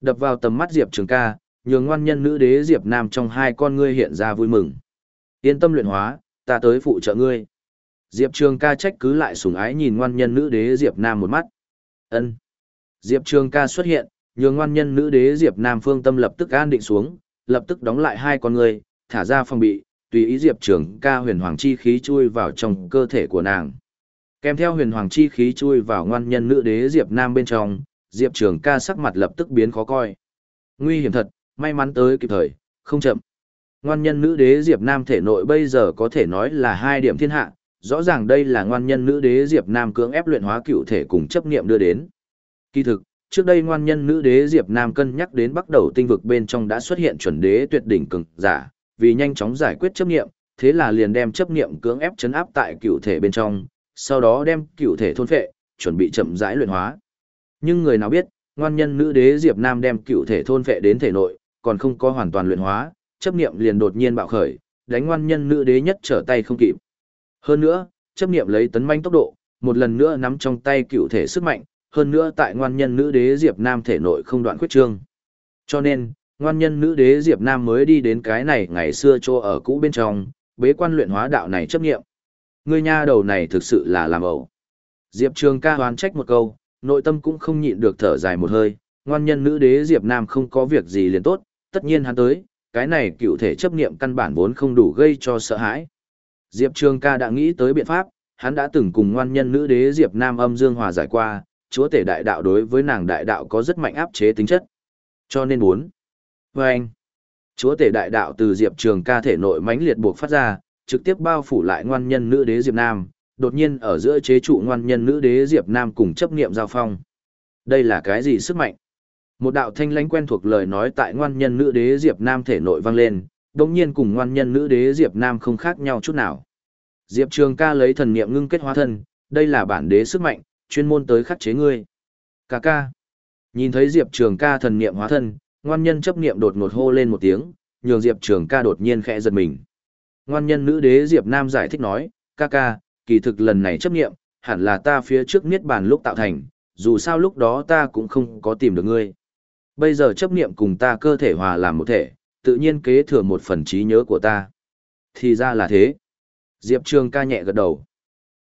Đập vào tầm mắt Diệp Trường ca, nhường ngoan nhân nữ đế Diệp Nam trong hai con ngươi hiện ra vui mừng. Yên tâm luyện hóa, ta tới phụ trợ ngươi. Diệp Trường ca trách cứ lại sủng ái nhìn ngoan nhân nữ đế Diệp Nam một mắt. Ân. Diệp Trường ca xuất hiện, nhường ngoan nhân nữ đế Diệp Nam phương tâm lập tức an định xuống, lập tức đóng lại hai con ngươi, thả ra phòng bị, tùy ý Diệp Trường ca huyền hoàng chi khí chui vào trong cơ thể của nàng. Kèm theo huyền hoàng chi khí chui vào ngoan nhân nữ đế Diệp Nam bên trong, Diệp Trường ca sắc mặt lập tức biến khó coi. Nguy hiểm thật, may mắn tới kịp thời, không chậm. Ngoan nhân nữ đế Diệp Nam thể nội bây giờ có thể nói là hai điểm thiên hạ, rõ ràng đây là ngoan nhân nữ đế Diệp Nam cưỡng ép luyện hóa cựu thể cùng chấp niệm đưa đến. Kỳ thực, trước đây ngoan nhân nữ đế Diệp Nam cân nhắc đến bắt đầu tinh vực bên trong đã xuất hiện chuẩn đế tuyệt đỉnh cường giả, vì nhanh chóng giải quyết chấp niệm, thế là liền đem chấp niệm cưỡng ép chấn áp tại cựu thể bên trong, sau đó đem cựu thể thôn phệ, chuẩn bị chậm rãi luyện hóa. Nhưng người nào biết, ngoan nhân nữ đế Diệp Nam đem cựu thể thôn phệ đến thể nội, còn không có hoàn toàn luyện hóa, chấp niệm liền đột nhiên bạo khởi, đánh ngoan nhân nữ đế nhất trở tay không kịp. Hơn nữa, chấp niệm lấy tấn manh tốc độ, một lần nữa nắm trong tay cựu thể sức mạnh, hơn nữa tại ngoan nhân nữ đế Diệp Nam thể nội không đoạn khuyết trương. Cho nên, ngoan nhân nữ đế Diệp Nam mới đi đến cái này ngày xưa chỗ ở cũ bên trong, bế quan luyện hóa đạo này chấp niệm. Ngươi nha đầu này thực sự là làm ẩu. Diệp Trường ca hoán trách một câu, nội tâm cũng không nhịn được thở dài một hơi, ngoan nhân nữ đế Diệp Nam không có việc gì liền tốt, tất nhiên hắn tới, cái này cựu thể chấp niệm căn bản vốn không đủ gây cho sợ hãi. Diệp Trường ca đã nghĩ tới biện pháp, hắn đã từng cùng ngoan nhân nữ đế Diệp Nam âm dương hòa giải qua, chúa tể đại đạo đối với nàng đại đạo có rất mạnh áp chế tính chất. Cho nên muốn. Và anh, chúa tể đại đạo từ Diệp Trường ca thể nội mãnh liệt buộc phát ra, trực tiếp bao phủ lại ngoan nhân nữ đế Diệp Nam, đột nhiên ở giữa chế trụ ngoan nhân nữ đế Diệp Nam cùng chấp niệm giao phong. Đây là cái gì sức mạnh? Một đạo thanh lãnh quen thuộc lời nói tại ngoan nhân nữ đế Diệp Nam thể nội vang lên, đồng nhiên cùng ngoan nhân nữ đế Diệp Nam không khác nhau chút nào. Diệp Trường ca lấy thần niệm ngưng kết hóa thân, đây là bản đế sức mạnh, chuyên môn tới khắc chế ngươi. Ca ca. Nhìn thấy Diệp Trường ca thần niệm hóa thân, ngoan nhân chấp niệm đột ngột hô lên một tiếng, nhường Diệp Trường ca đột nhiên khẽ giật mình. Ngoan nhân nữ đế Diệp Nam giải thích nói, ca ca, kỳ thực lần này chấp niệm, hẳn là ta phía trước niết bàn lúc tạo thành, dù sao lúc đó ta cũng không có tìm được ngươi. Bây giờ chấp niệm cùng ta cơ thể hòa làm một thể, tự nhiên kế thừa một phần trí nhớ của ta. Thì ra là thế. Diệp Trường ca nhẹ gật đầu.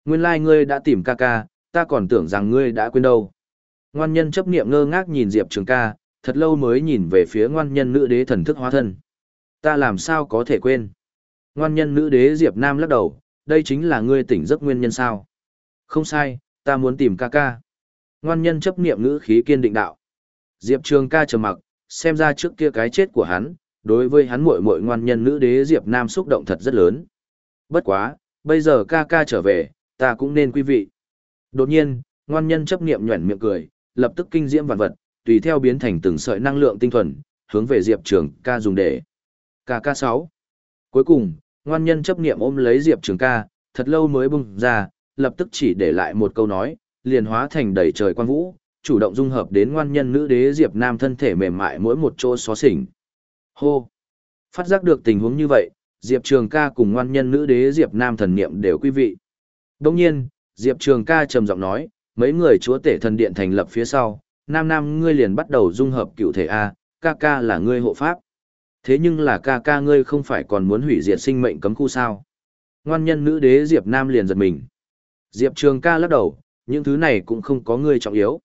Nguyên lai like ngươi đã tìm ca ca, ta còn tưởng rằng ngươi đã quên đâu. Ngoan nhân chấp niệm ngơ ngác nhìn Diệp Trường ca, thật lâu mới nhìn về phía ngoan nhân nữ đế thần thức hóa thân. Ta làm sao có thể quên? Ngoan nhân nữ đế Diệp Nam lắc đầu, đây chính là ngươi tỉnh giấc nguyên nhân sao? Không sai, ta muốn tìm ca ca. Ngoan nhân chấp niệm ngữ khí kiên định đạo. Diệp Trường ca trầm mặc, xem ra trước kia cái chết của hắn, đối với hắn muội muội ngoan nhân nữ đế Diệp Nam xúc động thật rất lớn. Bất quá, bây giờ ca ca trở về, ta cũng nên quý vị. Đột nhiên, ngoan nhân chấp niệm nhuẩn miệng cười, lập tức kinh diễm vạn vật, tùy theo biến thành từng sợi năng lượng tinh thuần, hướng về Diệp Trường ca dùng để. KK6. Cuối cùng, ngoan nhân chấp niệm ôm lấy Diệp Trường ca, thật lâu mới bung ra, lập tức chỉ để lại một câu nói, liền hóa thành đầy trời quan vũ, chủ động dung hợp đến ngoan nhân nữ đế Diệp Nam thân thể mềm mại mỗi một chỗ xó xỉnh. Hô! Phát giác được tình huống như vậy, Diệp Trường ca cùng ngoan nhân nữ đế Diệp Nam thần niệm đều quý vị. Đồng nhiên, Diệp Trường ca trầm giọng nói, mấy người chúa tể thần điện thành lập phía sau, nam nam ngươi liền bắt đầu dung hợp cựu thể A, ca ca là ngươi hộ pháp. Thế nhưng là ca ca ngươi không phải còn muốn hủy diệt sinh mệnh cấm khu sao. Ngoan nhân nữ đế Diệp Nam liền giật mình. Diệp Trường ca lắc đầu, những thứ này cũng không có ngươi trọng yếu.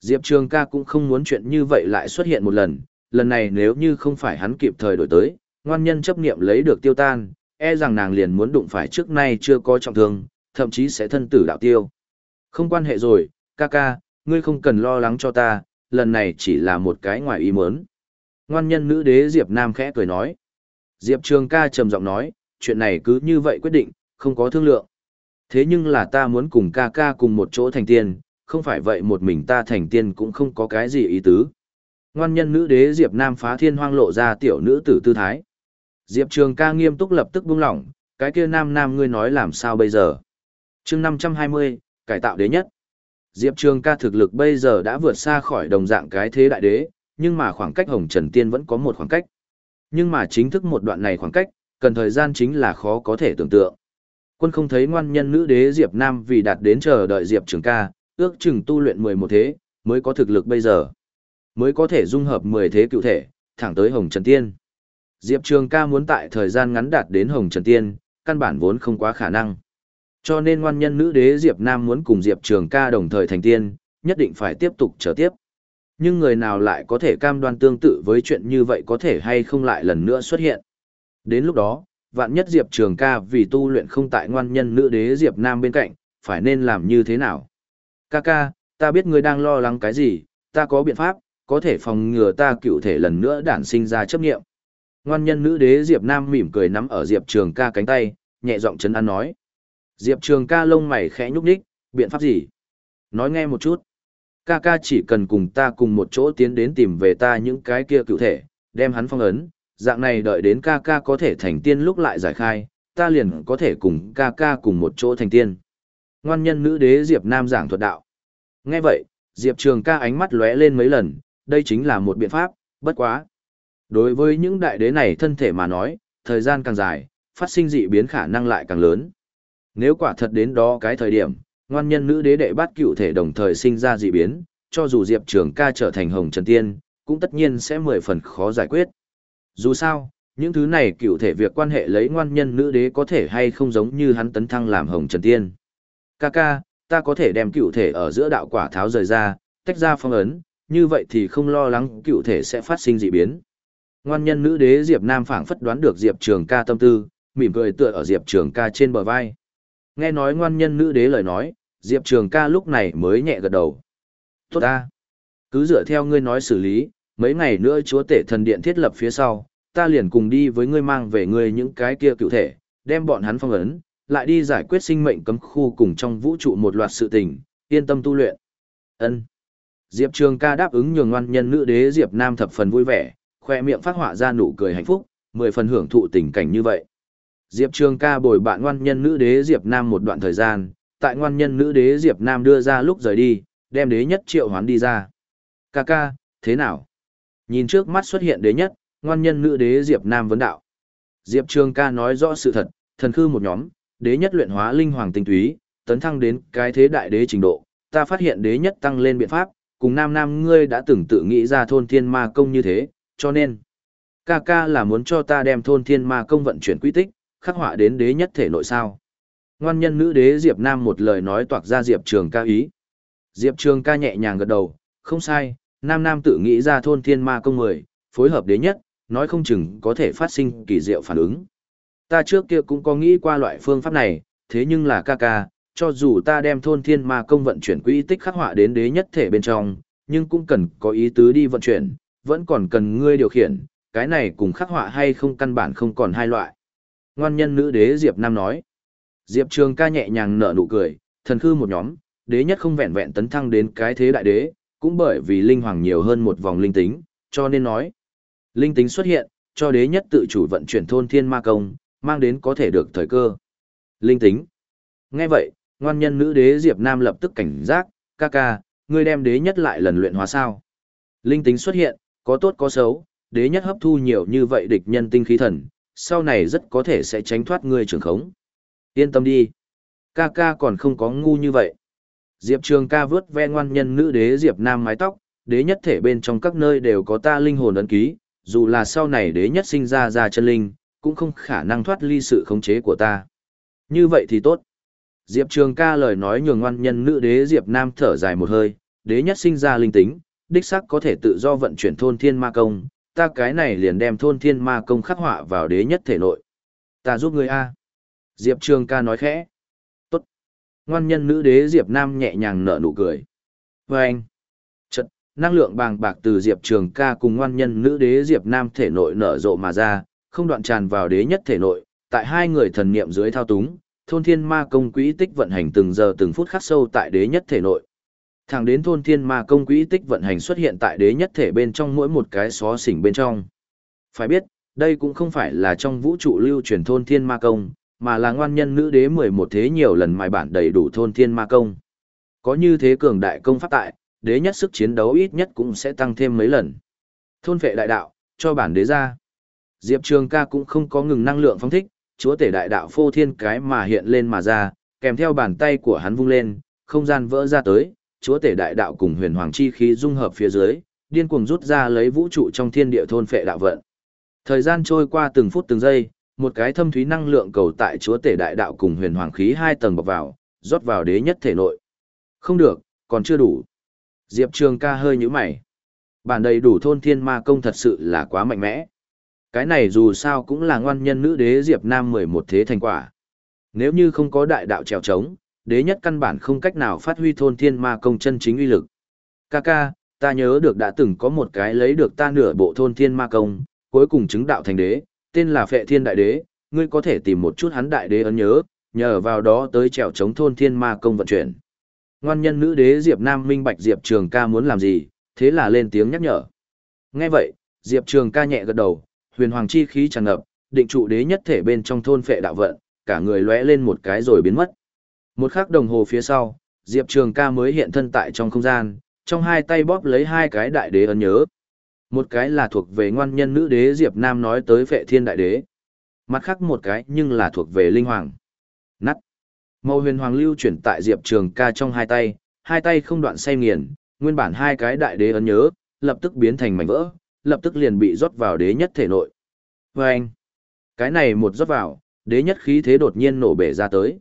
Diệp Trường ca cũng không muốn chuyện như vậy lại xuất hiện một lần, lần này nếu như không phải hắn kịp thời đổi tới, ngoan nhân chấp niệm lấy được tiêu tan, e rằng nàng liền muốn đụng phải trước nay chưa có trọng thương, thậm chí sẽ thân tử đạo tiêu. Không quan hệ rồi, ca ca, ngươi không cần lo lắng cho ta, lần này chỉ là một cái ngoài ý muốn. Ngoan nhân nữ đế Diệp Nam khẽ cười nói. Diệp Trường ca trầm giọng nói, chuyện này cứ như vậy quyết định, không có thương lượng. Thế nhưng là ta muốn cùng ca ca cùng một chỗ thành tiên, không phải vậy một mình ta thành tiên cũng không có cái gì ý tứ. Ngoan nhân nữ đế Diệp Nam phá thiên hoang lộ ra tiểu nữ tử tư thái. Diệp Trường ca nghiêm túc lập tức buông lỏng, cái kia nam nam ngươi nói làm sao bây giờ. chương 520, cải tạo đế nhất. Diệp Trường ca thực lực bây giờ đã vượt xa khỏi đồng dạng cái thế đại đế, nhưng mà khoảng cách Hồng Trần Tiên vẫn có một khoảng cách. Nhưng mà chính thức một đoạn này khoảng cách, cần thời gian chính là khó có thể tưởng tượng. Quân không thấy ngoan nhân nữ đế Diệp Nam vì đạt đến chờ đợi Diệp Trường ca, ước chừng tu luyện 11 thế, mới có thực lực bây giờ. mới có thể dung hợp 10 thế cựu thể, thẳng tới Hồng Trần Tiên. Diệp Trường ca muốn tại thời gian ngắn đạt đến Hồng Trần Tiên, căn bản vốn không quá khả năng. Cho nên ngoan nhân nữ đế Diệp Nam muốn cùng Diệp Trường ca đồng thời thành tiên, nhất định phải tiếp tục chờ tiếp. Nhưng người nào lại có thể cam đoan tương tự với chuyện như vậy có thể hay không lại lần nữa xuất hiện. Đến lúc đó, vạn nhất Diệp Trường ca vì tu luyện không tại ngoan nhân nữ đế Diệp Nam bên cạnh, phải nên làm như thế nào? Ca ca, ta biết ngươi đang lo lắng cái gì, ta có biện pháp, có thể phòng ngừa ta cựu thể lần nữa đản sinh ra chấp nghiệm. Ngoan nhân nữ đế Diệp Nam mỉm cười nắm ở Diệp Trường ca cánh tay, nhẹ giọng chấn an nói. Diệp Trường ca lông mày khẽ nhúc nhích, biện pháp gì? Nói nghe một chút. Ca ca chỉ cần cùng ta cùng một chỗ tiến đến tìm về ta những cái kia cựu thể, đem hắn phong ấn, dạng này đợi đến ca ca có thể thành tiên lúc lại giải khai, ta liền có thể cùng ca ca cùng một chỗ thành tiên. Ngoan nhân nữ đế Diệp Nam giảng thuật đạo. Nghe vậy, Diệp Trường ca ánh mắt lóe lên mấy lần, đây chính là một biện pháp, bất quá. Đối với những đại đế này thân thể mà nói, thời gian càng dài, phát sinh dị biến khả năng lại càng lớn. Nếu quả thật đến đó cái thời điểm, ngoan nhân nữ đế đệ bát cựu thể đồng thời sinh ra dị biến, cho dù Diệp Trường ca trở thành Hồng Trần Tiên, cũng tất nhiên sẽ mười phần khó giải quyết. Dù sao, những thứ này cựu thể việc quan hệ lấy ngoan nhân nữ đế có thể hay không giống như hắn tấn thăng làm Hồng Trần Tiên. Ca ca, ta có thể đem cựu thể ở giữa đạo quả tháo rời ra, tách ra phong ấn, như vậy thì không lo lắng cựu thể sẽ phát sinh dị biến. Ngoan nhân nữ đế Diệp Nam phảng phất đoán được Diệp Trường ca tâm tư, mỉm cười tựa ở Diệp Trường ca trên bờ vai. Nghe nói ngoan nhân nữ đế lời nói, Diệp Trường ca lúc này mới nhẹ gật đầu. Tốt ta. Cứ dựa theo ngươi nói xử lý, mấy ngày nữa chúa tể thần điện thiết lập phía sau, ta liền cùng đi với ngươi mang về ngươi những cái kia cựu thể, đem bọn hắn phong ấn, lại đi giải quyết sinh mệnh cấm khu cùng trong vũ trụ một loạt sự tình, yên tâm tu luyện. Ân. Diệp Trường ca đáp ứng nhường ngoan nhân nữ đế Diệp Nam thập phần vui vẻ, khoe miệng phát họa ra nụ cười hạnh phúc, mười phần hưởng thụ tình cảnh như vậy. Diệp Trường ca bồi bạn ngoan nhân nữ đế Diệp Nam một đoạn thời gian, tại ngoan nhân nữ đế Diệp Nam đưa ra lúc rời đi, đem đế nhất triệu hoán đi ra. Ca ca, thế nào? Nhìn trước mắt xuất hiện đế nhất, ngoan nhân nữ đế Diệp Nam vấn đạo. Diệp Trường ca nói rõ sự thật, thần khư một nhóm, đế nhất luyện hóa linh hoàng tinh túy, tấn thăng đến cái thế đại đế trình độ, ta phát hiện đế nhất tăng lên biện pháp, cùng nam nam ngươi đã từng tự nghĩ ra thôn thiên ma công như thế, cho nên, ca ca là muốn cho ta đem thôn thiên ma công vận chuyển quy tích, khắc họa đến đế nhất thể nội sao. Ngoan nhân nữ đế Diệp Nam một lời nói toạc ra Diệp Trường ca ý. Diệp Trường ca nhẹ nhàng gật đầu, không sai, nam nam tự nghĩ ra thôn thiên ma công mười, phối hợp đế nhất, nói không chừng có thể phát sinh kỳ diệu phản ứng. Ta trước kia cũng có nghĩ qua loại phương pháp này, thế nhưng là ca ca, cho dù ta đem thôn thiên ma công vận chuyển quỹ tích khắc họa đến đế nhất thể bên trong, nhưng cũng cần có ý tứ đi vận chuyển, vẫn còn cần ngươi điều khiển, cái này cùng khắc họa hay không căn bản không còn hai loại. Ngoan nhân nữ đế Diệp Nam nói. Diệp Trường ca nhẹ nhàng nở nụ cười, thần khư một nhóm, đế nhất không vẹn vẹn tấn thăng đến cái thế đại đế, cũng bởi vì linh hoàng nhiều hơn một vòng linh tính, cho nên nói. Linh tính xuất hiện, cho đế nhất tự chủ vận chuyển thôn thiên ma công, mang đến có thể được thời cơ. Linh tính. Nghe vậy, ngoan nhân nữ đế Diệp Nam lập tức cảnh giác, ca ca, ngươi đem đế nhất lại lần luyện hóa sao. Linh tính xuất hiện, có tốt có xấu, đế nhất hấp thu nhiều như vậy địch nhân tinh khí thần, sau này rất có thể sẽ tránh thoát ngươi trường khống. Yên tâm đi. Ca ca còn không có ngu như vậy. Diệp Trường ca vớt ve ngoan nhân nữ đế Diệp Nam mái tóc, đế nhất thể bên trong các nơi đều có ta linh hồn ấn ký, dù là sau này đế nhất sinh ra ra chân linh, cũng không khả năng thoát ly sự khống chế của ta. Như vậy thì tốt. Diệp Trường ca lời nói nhường ngoan nhân nữ đế Diệp Nam thở dài một hơi, đế nhất sinh ra linh tính, đích xác có thể tự do vận chuyển thôn thiên ma công, ta cái này liền đem thôn thiên ma công khắc họa vào đế nhất thể nội. Ta giúp ngươi a. Diệp Trường ca nói khẽ. Tốt. Ngoan nhân nữ đế Diệp Nam nhẹ nhàng nở nụ cười. Và anh. Chật, năng lượng bàng bạc từ Diệp Trường ca cùng ngoan nhân nữ đế Diệp Nam thể nội nở rộ mà ra, không đoạn tràn vào đế nhất thể nội, tại hai người thần niệm dưới thao túng, thôn thiên ma công quỹ tích vận hành từng giờ từng phút khắc sâu tại đế nhất thể nội. Thẳng đến thôn thiên ma công quỹ tích vận hành xuất hiện tại đế nhất thể bên trong mỗi một cái xó xỉnh bên trong. Phải biết, đây cũng không phải là trong vũ trụ lưu truyền thôn thiên ma công, mà là ngoan nhân nữ đế 11 thế nhiều lần mài bản đầy đủ thôn thiên ma công. Có như thế cường đại công pháp tại, đế nhất sức chiến đấu ít nhất cũng sẽ tăng thêm mấy lần. Thôn vệ đại đạo, cho bản đế ra. Diệp Trường ca cũng không có ngừng năng lượng phong thích, chúa tể đại đạo phô thiên cái mà hiện lên mà ra, kèm theo bàn tay của hắn vung lên, không gian vỡ ra tới, chúa tể đại đạo cùng huyền hoàng chi khí dung hợp phía dưới, điên cuồng rút ra lấy vũ trụ trong thiên địa thôn phệ đạo vận. Thời gian trôi qua từng phút từng giây, một cái thâm thúy năng lượng cầu tại chúa tể đại đạo cùng huyền hoàng khí hai tầng bọc vào, rót vào đế nhất thể nội. Không được, còn chưa đủ. Diệp Trường ca hơi nhíu mày. Bản đầy đủ thôn thiên ma công thật sự là quá mạnh mẽ. Cái này dù sao cũng là ngoan nhân nữ đế Diệp Nam 11 thế thành quả. Nếu như không có đại đạo trèo trống, đế nhất căn bản không cách nào phát huy thôn thiên ma công chân chính uy lực. Kaka, ta nhớ được đã từng có một cái lấy được ta nửa bộ thôn thiên ma công, cuối cùng chứng đạo thành đế, tên là Phệ Thiên Đại Đế, ngươi có thể tìm một chút hắn đại đế ấn nhớ, nhờ vào đó tới trèo chống thôn thiên ma công vận chuyển. Ngoan nhân nữ đế Diệp Nam minh bạch Diệp Trường ca muốn làm gì, thế là lên tiếng nhắc nhở. Nghe vậy, Diệp Trường ca nhẹ gật đầu, huyền hoàng chi khí tràn ngập, định trụ đế nhất thể bên trong thôn phệ đạo vận, cả người lóe lên một cái rồi biến mất. Một khắc đồng hồ phía sau, Diệp Trường ca mới hiện thân tại trong không gian, trong hai tay bóp lấy hai cái đại đế ấn nhớ. Một cái là thuộc về ngoan nhân nữ đế Diệp Nam nói tới phệ thiên đại đế. Mặt khác một cái nhưng là thuộc về linh hoàng. Nắt. Màu huyền hoàng lưu chuyển tại Diệp Trường ca trong hai tay, hai tay không đoạn say nghiền, nguyên bản hai cái đại đế ấn nhớ, lập tức biến thành mảnh vỡ, lập tức liền bị rót vào đế nhất thể nội. Vâng! anh, cái này một rót vào, đế nhất khí thế đột nhiên nổ bể ra tới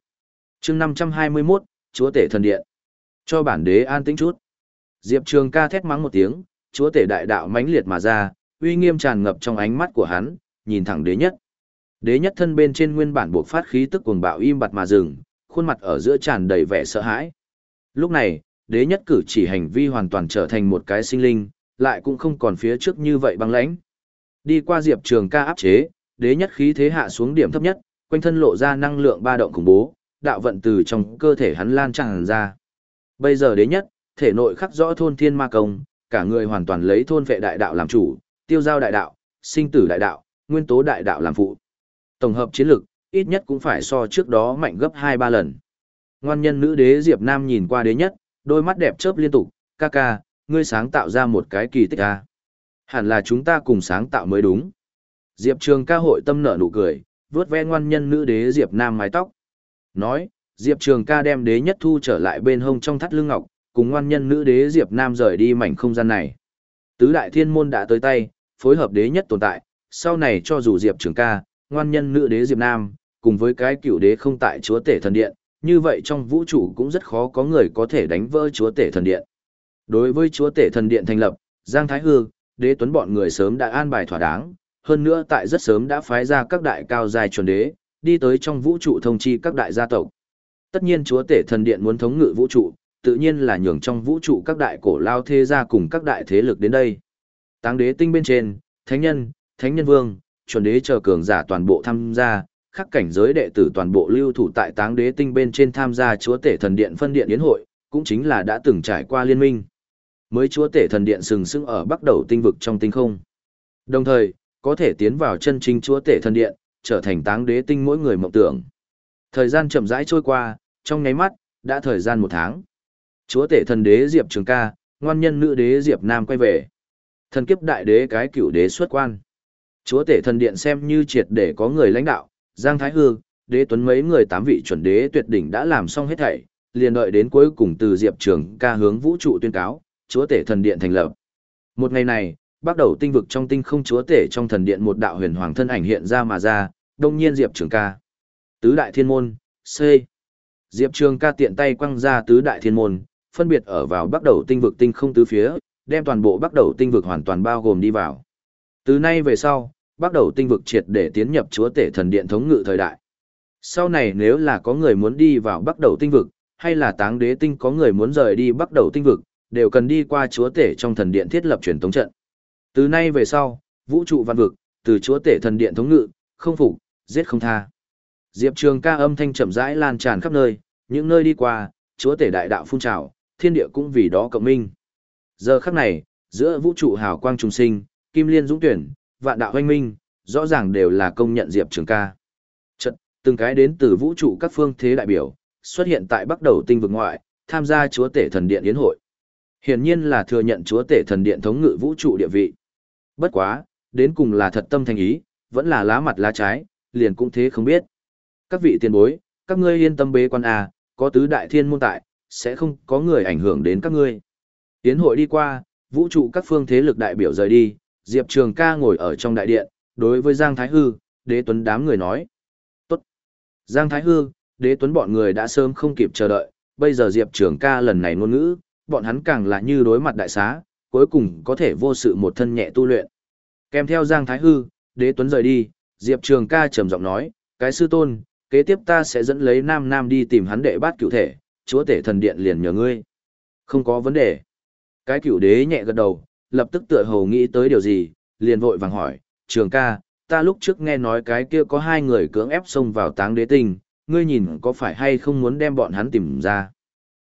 chương 521, chúa tể thần điện. Cho bản đế an tĩnh chút. Diệp Trường ca thét mắng một tiếng, chúa tể đại đạo mãnh liệt mà ra, uy nghiêm tràn ngập trong ánh mắt của hắn, nhìn thẳng đế nhất. Đế nhất thân bên trên nguyên bản buộc phát khí tức cuồng bạo im bặt mà dừng, khuôn mặt ở giữa tràn đầy vẻ sợ hãi. Lúc này, đế nhất cử chỉ hành vi hoàn toàn trở thành một cái sinh linh, lại cũng không còn phía trước như vậy băng lãnh. Đi qua Diệp Trường ca áp chế, đế nhất khí thế hạ xuống điểm thấp nhất, quanh thân lộ ra năng lượng ba động khủng bố, đạo vận từ trong cơ thể hắn lan tràn ra. Bây giờ đế nhất, thể nội khắc rõ thôn thiên ma công, cả người hoàn toàn lấy thôn vệ đại đạo làm chủ, tiêu giao đại đạo, sinh tử đại đạo, nguyên tố đại đạo làm phụ. Tổng hợp chiến lực, ít nhất cũng phải so trước đó mạnh gấp 2-3 lần. Ngoan nhân nữ đế Diệp Nam nhìn qua đế nhất, đôi mắt đẹp chớp liên tục, ca ca, ngươi sáng tạo ra một cái kỳ tích a. Hẳn là chúng ta cùng sáng tạo mới đúng. Diệp Trường ca hội tâm nở nụ cười, vuốt ve ngoan nhân nữ đế Diệp Nam mái tóc. Nói, Diệp Trường ca đem đế nhất thu trở lại bên hông trong thắt lưng ngọc, cùng ngoan nhân nữ đế Diệp Nam rời đi mảnh không gian này. Tứ đại thiên môn đã tới tay, phối hợp đế nhất tồn tại, sau này cho dù Diệp Trường ca, ngoan nhân nữ đế Diệp Nam, cùng với cái cựu đế không tại chúa tể thần điện, như vậy trong vũ trụ cũng rất khó có người có thể đánh vỡ chúa tể thần điện. Đối với chúa tể thần điện thành lập, Giang Thái Hư, đế tuấn bọn người sớm đã an bài thỏa đáng, hơn nữa tại rất sớm đã phái ra các đại cao dài chuẩn đế, đi tới trong vũ trụ thông chi các đại gia tộc. Tất nhiên chúa tể thần điện muốn thống ngự vũ trụ, tự nhiên là nhường trong vũ trụ các đại cổ lao thế gia cùng các đại thế lực đến đây. Táng đế tinh bên trên, thánh nhân, thánh nhân vương, chuẩn đế chờ cường giả toàn bộ tham gia, khắc cảnh giới đệ tử toàn bộ lưu thủ tại táng đế tinh bên trên tham gia chúa tể thần điện phân điện yến hội, cũng chính là đã từng trải qua liên minh. Mới chúa tể thần điện sừng sững ở bắc đầu tinh vực trong tinh không. Đồng thời, có thể tiến vào chân chính chúa tể thần điện, trở thành táng đế tinh mỗi người mộng tưởng. Thời gian chậm rãi trôi qua, trong nháy mắt, đã thời gian một tháng. Chúa tể thần đế Diệp Trường Ca, ngoan nhân nữ đế Diệp Nam quay về. Thần kiếp đại đế cái cửu đế xuất quan. Chúa tể thần điện xem như triệt để có người lãnh đạo, Giang Thái Hư, đế tuấn mấy người tám vị chuẩn đế tuyệt đỉnh đã làm xong hết thảy, liền đợi đến cuối cùng từ Diệp Trường ca hướng vũ trụ tuyên cáo, chúa tể thần điện thành lập. Một ngày này, bắt đầu tinh vực trong tinh không chúa tể trong thần điện một đạo huyền hoàng thân ảnh hiện ra mà ra, đông nhiên Diệp Trường ca. Tứ đại thiên môn, C. Diệp Trường ca tiện tay quăng ra tứ đại thiên môn, phân biệt ở vào bắt đầu tinh vực tinh không tứ phía, đem toàn bộ bắt đầu tinh vực hoàn toàn bao gồm đi vào. Từ nay về sau, bắt đầu tinh vực triệt để tiến nhập chúa tể thần điện thống ngự thời đại. Sau này nếu là có người muốn đi vào bắt đầu tinh vực, hay là táng đế tinh có người muốn rời đi bắt đầu tinh vực, đều cần đi qua chúa tể trong thần điện thiết lập truyền tống trận. Từ nay về sau, vũ trụ văn vực, từ chúa tể thần điện thống ngự, không phục, giết không tha. Diệp Trường ca âm thanh chậm rãi lan tràn khắp nơi, những nơi đi qua, chúa tể đại đạo phun trào, thiên địa cũng vì đó cộng minh. Giờ khắc này, giữa vũ trụ hào quang trùng sinh, kim liên dũng tuyển, vạn đạo hoanh minh, rõ ràng đều là công nhận Diệp Trường ca. Trận, từng cái đến từ vũ trụ các phương thế đại biểu, xuất hiện tại bắt đầu tinh vực ngoại, tham gia chúa tể thần điện yến hội. Hiển nhiên là thừa nhận chúa tể thần điện thống ngự vũ trụ địa vị. Bất quá, đến cùng là thật tâm thành ý, vẫn là lá mặt lá trái, liền cũng thế không biết. Các vị tiền bối, các ngươi yên tâm bế quan à, có tứ đại thiên môn tại, sẽ không có người ảnh hưởng đến các ngươi. Yến hội đi qua, Vũ trụ các phương thế lực đại biểu rời đi, Diệp Trường ca ngồi ở trong đại điện, đối với Giang Thái Hư, đế tuấn đám người nói. Tốt. Giang Thái Hư, đế tuấn bọn người đã sớm không kịp chờ đợi, bây giờ Diệp Trường ca lần này ngôn ngữ, bọn hắn càng là như đối mặt đại xá, cuối cùng có thể vô sự một thân nhẹ tu luyện. Kèm theo Giang Thái Hư, đế tuấn rời đi, Diệp Trường ca trầm giọng nói, cái sư tôn, kế tiếp ta sẽ dẫn lấy Nam Nam đi tìm hắn đệ bát cửu thể, chúa tể thần điện liền nhờ ngươi. Không có vấn đề. Cái cửu đế nhẹ gật đầu, lập tức tựa hồ nghĩ tới điều gì, liền vội vàng hỏi, trường ca, ta lúc trước nghe nói cái kia có hai người cưỡng ép xông vào táng đế tinh, ngươi nhìn có phải hay không muốn đem bọn hắn tìm ra.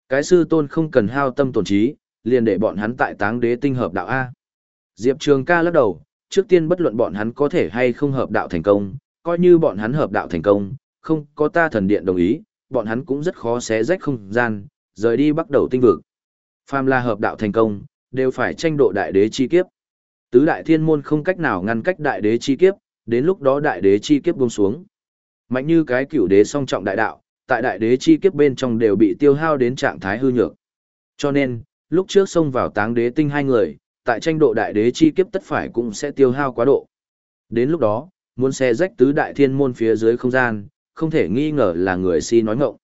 Cái sư tôn không cần hao tâm tổn trí, liền để bọn hắn tại táng đế tinh hợp đạo A. Diệp trường ca lắc đầu, trước tiên bất luận bọn hắn có thể hay không hợp đạo thành công, coi như bọn hắn hợp đạo thành công, không có ta thần điện đồng ý, bọn hắn cũng rất khó xé rách không gian, rời đi bắt đầu tinh vực. Phàm là hợp đạo thành công, đều phải tranh độ đại đế chi kiếp. Tứ đại thiên môn không cách nào ngăn cách đại đế chi kiếp, đến lúc đó đại đế chi kiếp buông xuống. Mạnh như cái cửu đế song trọng đại đạo, tại đại đế chi kiếp bên trong đều bị tiêu hao đến trạng thái hư nhược. Cho nên, lúc trước xông vào táng đế tinh hai người, tại tranh độ đại đế chi kiếp tất phải cũng sẽ tiêu hao quá độ. Đến lúc đó, muốn xe rách tứ đại thiên môn phía dưới không gian, không thể nghi ngờ là người si nói ngọng.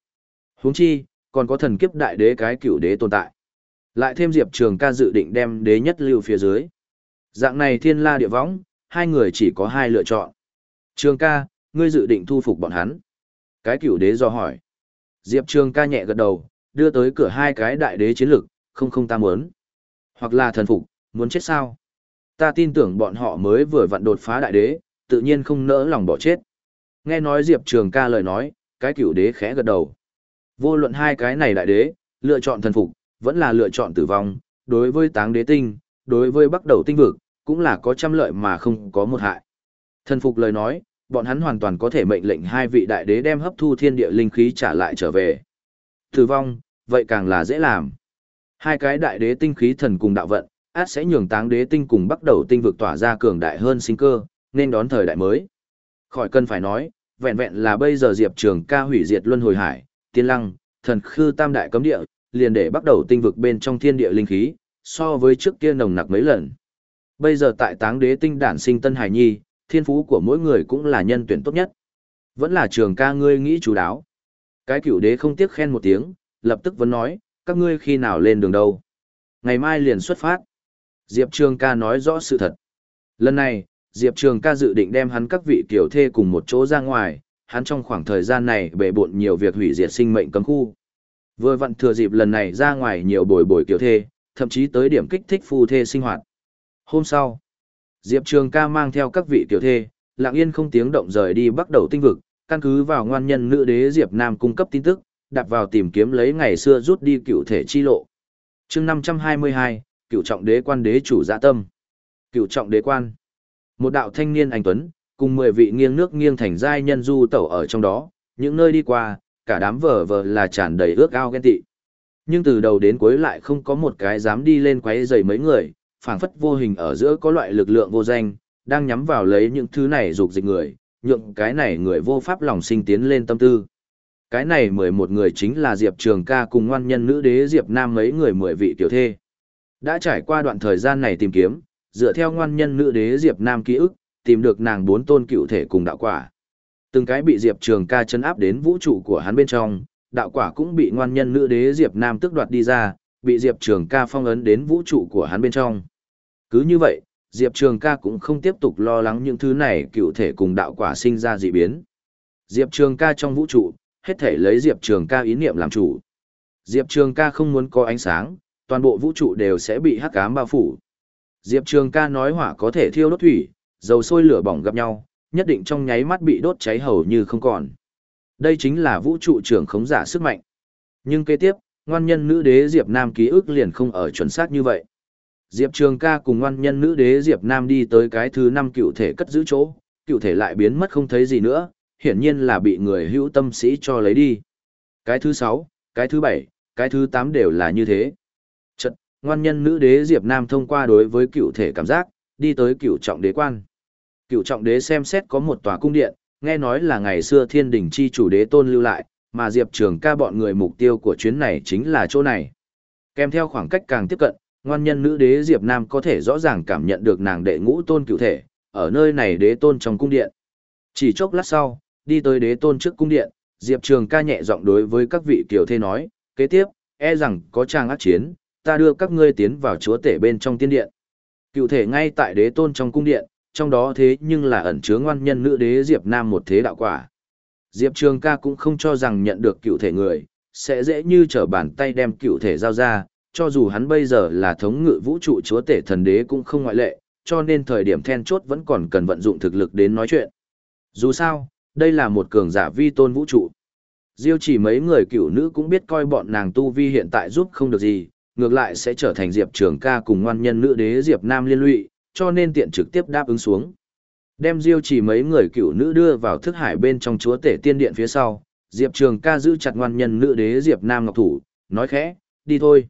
Huống chi, còn có thần kiếp đại đế cái cửu đế tồn tại. Lại thêm Diệp Trường ca dự định đem đế nhất lưu phía dưới. Dạng này thiên la địa võng, hai người chỉ có hai lựa chọn. Trường ca, ngươi dự định thu phục bọn hắn. Cái cửu đế do hỏi. Diệp Trường ca nhẹ gật đầu, đưa tới cửa hai cái đại đế chiến lực, không không ta muốn. Hoặc là thần phục, muốn chết sao? Ta tin tưởng bọn họ mới vừa vặn đột phá đại đế, tự nhiên không nỡ lòng bỏ chết. Nghe nói Diệp Trường ca lời nói, cái cửu đế khẽ gật đầu. Vô luận hai cái này đại đế, lựa chọn thần phục, vẫn là lựa chọn tử vong, đối với táng đế tinh, đối với bắt đầu tinh vực, cũng là có trăm lợi mà không có một hại. Thần phục lời nói, bọn hắn hoàn toàn có thể mệnh lệnh hai vị đại đế đem hấp thu thiên địa linh khí trả lại trở về. Tử vong, vậy càng là dễ làm. Hai cái đại đế tinh khí thần cùng đạo vận, át sẽ nhường táng đế tinh cùng bắt đầu tinh vực tỏa ra cường đại hơn sinh cơ, nên đón thời đại mới. Khỏi cần phải nói, vẹn vẹn là bây giờ Diệp Trường ca hủy diệt luân hồi hải, tiên lăng, thần khư tam đại cấm địa, liền để bắt đầu tinh vực bên trong thiên địa linh khí, so với trước kia nồng nặc mấy lần. Bây giờ tại táng đế tinh đản sinh tân hải nhi, thiên phú của mỗi người cũng là nhân tuyển tốt nhất. Vẫn là trường ca ngươi nghĩ chú đáo. Cái cửu đế không tiếc khen một tiếng, lập tức vẫn nói, các ngươi khi nào lên đường đâu. Ngày mai liền xuất phát. Diệp Trường ca nói rõ sự thật. Lần này, Diệp Trường ca dự định đem hắn các vị tiểu thê cùng một chỗ ra ngoài, hắn trong khoảng thời gian này bể bộn nhiều việc hủy diệt sinh mệnh cấm khu. Vừa vặn thừa dịp lần này ra ngoài nhiều bồi bồi kiểu thê, thậm chí tới điểm kích thích phu thê sinh hoạt. Hôm sau, Diệp Trường ca mang theo các vị tiểu thê, lặng yên không tiếng động rời đi bắt đầu tinh vực, căn cứ vào ngoan nhân nữ đế Diệp Nam cung cấp tin tức, đặt vào tìm kiếm lấy ngày xưa rút đi cựu thể chi lộ. chương 522, cựu trọng đế quan đế chủ dạ tâm. Cựu trọng đế quan. Một đạo thanh niên anh Tuấn, cùng 10 vị nghiêng nước nghiêng thành giai nhân du tẩu ở trong đó, những nơi đi qua, cả đám vờ vờ là tràn đầy ước ao ghen tị. Nhưng từ đầu đến cuối lại không có một cái dám đi lên quấy rầy mấy người, phảng phất vô hình ở giữa có loại lực lượng vô danh, đang nhắm vào lấy những thứ này dục dịch người, nhượng cái này người vô pháp lòng sinh tiến lên tâm tư. Cái này mười một người chính là Diệp Trường ca cùng ngoan nhân nữ đế Diệp Nam mấy người mười vị tiểu thê. Đã trải qua đoạn thời gian này tìm kiếm, dựa theo ngoan nhân nữ đế Diệp Nam ký ức, tìm được nàng bốn tôn cựu thể cùng đạo quả. Từng cái bị Diệp Trường ca chấn áp đến vũ trụ của hắn bên trong, đạo quả cũng bị ngoan nhân nữ đế Diệp Nam tức đoạt đi ra, bị Diệp Trường ca phong ấn đến vũ trụ của hắn bên trong. Cứ như vậy, Diệp Trường ca cũng không tiếp tục lo lắng những thứ này cựu thể cùng đạo quả sinh ra dị biến. Diệp Trường ca trong vũ trụ, hết thể lấy Diệp Trường ca ý niệm làm chủ. Diệp Trường ca không muốn có ánh sáng, toàn bộ vũ trụ đều sẽ bị hắc ám bao phủ. Diệp Trường ca nói hỏa có thể thiêu đốt thủy, dầu sôi lửa bỏng gặp nhau, nhất định trong nháy mắt bị đốt cháy hầu như không còn. Đây chính là vũ trụ trưởng khống giả sức mạnh. Nhưng kế tiếp, ngoan nhân nữ đế Diệp Nam ký ức liền không ở chuẩn xác như vậy. Diệp Trường ca cùng ngoan nhân nữ đế Diệp Nam đi tới cái thứ năm cựu thể cất giữ chỗ, cựu thể lại biến mất không thấy gì nữa, hiển nhiên là bị người hữu tâm sĩ cho lấy đi. Cái thứ sáu, cái thứ bảy, cái thứ tám đều là như thế. Chật, ngoan nhân nữ đế Diệp Nam thông qua đối với cựu thể cảm giác, đi tới cựu trọng đế quan. Cựu trọng đế xem xét có một tòa cung điện, nghe nói là ngày xưa thiên đình chi chủ đế tôn lưu lại, mà Diệp Trường ca bọn người mục tiêu của chuyến này chính là chỗ này. Kèm theo khoảng cách càng tiếp cận, ngoan nhân nữ đế Diệp Nam có thể rõ ràng cảm nhận được nàng đệ ngũ tôn cựu thể, ở nơi này đế tôn trong cung điện. Chỉ chốc lát sau, đi tới đế tôn trước cung điện, Diệp Trường ca nhẹ giọng đối với các vị tiểu thê nói, kế tiếp, e rằng có trang ác chiến, ta đưa các ngươi tiến vào chúa tể bên trong tiên điện. Cựu thể ngay tại đế tôn trong cung điện, trong đó thế nhưng là ẩn chứa ngoan nhân nữ đế Diệp Nam một thế đạo quả. Diệp Trường ca cũng không cho rằng nhận được cựu thể người, sẽ dễ như trở bàn tay đem cựu thể giao ra, cho dù hắn bây giờ là thống ngự vũ trụ chúa tể thần đế cũng không ngoại lệ, cho nên thời điểm then chốt vẫn còn cần vận dụng thực lực đến nói chuyện. Dù sao, đây là một cường giả vi tôn vũ trụ. Diêu chỉ mấy người cựu nữ cũng biết coi bọn nàng tu vi hiện tại giúp không được gì, ngược lại sẽ trở thành Diệp Trường ca cùng ngoan nhân nữ đế Diệp Nam liên lụy, cho nên tiện trực tiếp đáp ứng xuống. Đem Diêu chỉ mấy người cựu nữ đưa vào thức hải bên trong chúa tể tiên điện phía sau, Diệp Trường ca giữ chặt ngoan nhân nữ đế Diệp Nam ngọc thủ, nói khẽ, đi thôi.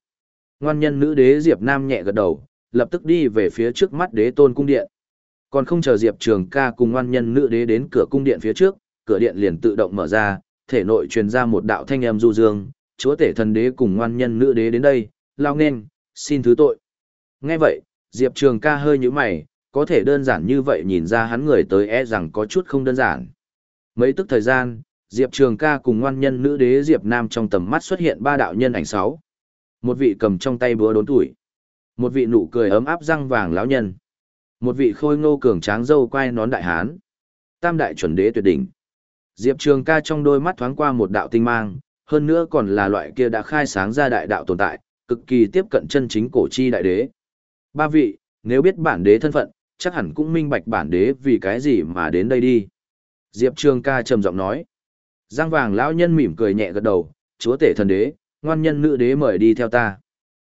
Ngoan nhân nữ đế Diệp Nam nhẹ gật đầu, lập tức đi về phía trước mắt đế tôn cung điện. Còn không chờ Diệp Trường ca cùng ngoan nhân nữ đế đến cửa cung điện phía trước, cửa điện liền tự động mở ra, thể nội truyền ra một đạo thanh âm du dương, chúa tể thần đế cùng ngoan nhân nữ đế đến đây, lao nghênh xin thứ tội. Nghe vậy, Diệp Trường ca hơi nhũ mày, có thể đơn giản như vậy nhìn ra hắn người tới e rằng có chút không đơn giản. Mấy tức thời gian, Diệp Trường ca cùng ngoan nhân nữ đế Diệp Nam trong tầm mắt xuất hiện ba đạo nhân ảnh sáu. Một vị cầm trong tay búa đốn tuổi. Một vị nụ cười ấm áp răng vàng lão nhân. Một vị khôi ngô cường tráng dâu quai nón đại hán. Tam đại chuẩn đế tuyệt đỉnh. Diệp Trường ca trong đôi mắt thoáng qua một đạo tinh mang, hơn nữa còn là loại kia đã khai sáng ra đại đạo tồn tại, cực kỳ tiếp cận chân chính cổ chi đại đế. Ba vị, nếu biết bản đế thân phận, chắc hẳn cũng minh bạch bản đế vì cái gì mà đến đây đi. Diệp Trường ca trầm giọng nói. Giang vàng lão nhân mỉm cười nhẹ gật đầu, chúa tể thần đế, ngoan nhân nữ đế mời đi theo ta.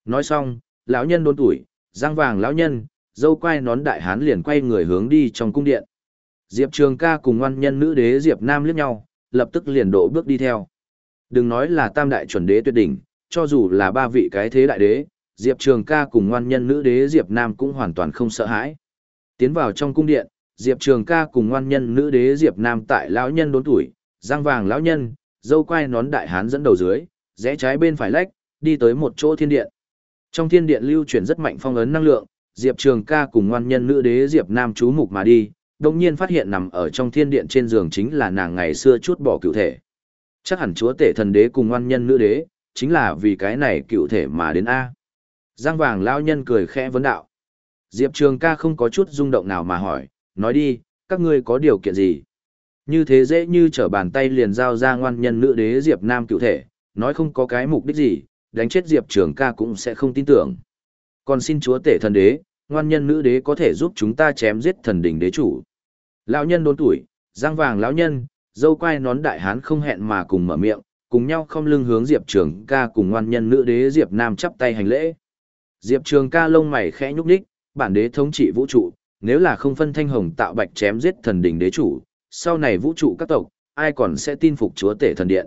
Nói xong, lão nhân đốn tuổi, giang vàng lão nhân, dâu quai nón đại hán liền quay người hướng đi trong cung điện. Diệp Trường ca cùng ngoan nhân nữ đế Diệp Nam liếc nhau, lập tức liền độ bước đi theo. Đừng nói là tam đại chuẩn đế tuyệt đỉnh, cho dù là ba vị cái thế đại đế, Diệp Trường ca cùng ngoan nhân nữ đế Diệp Nam cũng hoàn toàn không sợ hãi. Tiến vào trong cung điện, Diệp Trường ca cùng ngoan nhân nữ đế Diệp Nam tại lão nhân đốn tuổi, giang vàng lão nhân, dâu quai nón đại hán dẫn đầu dưới, rẽ trái bên phải lách, đi tới một chỗ thiên điện. Trong thiên điện lưu chuyển rất mạnh phong ấn năng lượng, Diệp Trường ca cùng ngoan nhân nữ đế Diệp Nam chú mục mà đi, đồng nhiên phát hiện nằm ở trong thiên điện trên giường chính là nàng ngày xưa chút bỏ cựu thể. Chắc hẳn chúa tể thần đế cùng ngoan nhân nữ đế, chính là vì cái này cựu thể mà đến A. Giang vàng lao nhân cười khẽ vấn đạo. Diệp Trường ca không có chút rung động nào mà hỏi, nói đi, các ngươi có điều kiện gì? Như thế dễ như trở bàn tay liền giao ra ngoan nhân nữ đế Diệp Nam cựu thể, nói không có cái mục đích gì, đánh chết Diệp Trường ca cũng sẽ không tin tưởng. Còn xin chúa tể thần đế, ngoan nhân nữ đế có thể giúp chúng ta chém giết thần đỉnh đế chủ. Lão nhân đốn tuổi, giang vàng lão nhân, dâu quai nón đại hán không hẹn mà cùng mở miệng, cùng nhau không lưng hướng Diệp Trường ca cùng ngoan nhân nữ đế Diệp Nam chắp tay hành lễ. Diệp Trường ca lông mày khẽ nhúc nhích, bản đế thống trị vũ trụ, nếu là không phân thanh hồng tạo bạch chém giết thần đỉnh đế chủ, sau này vũ trụ các tộc, ai còn sẽ tin phục chúa tể thần điện.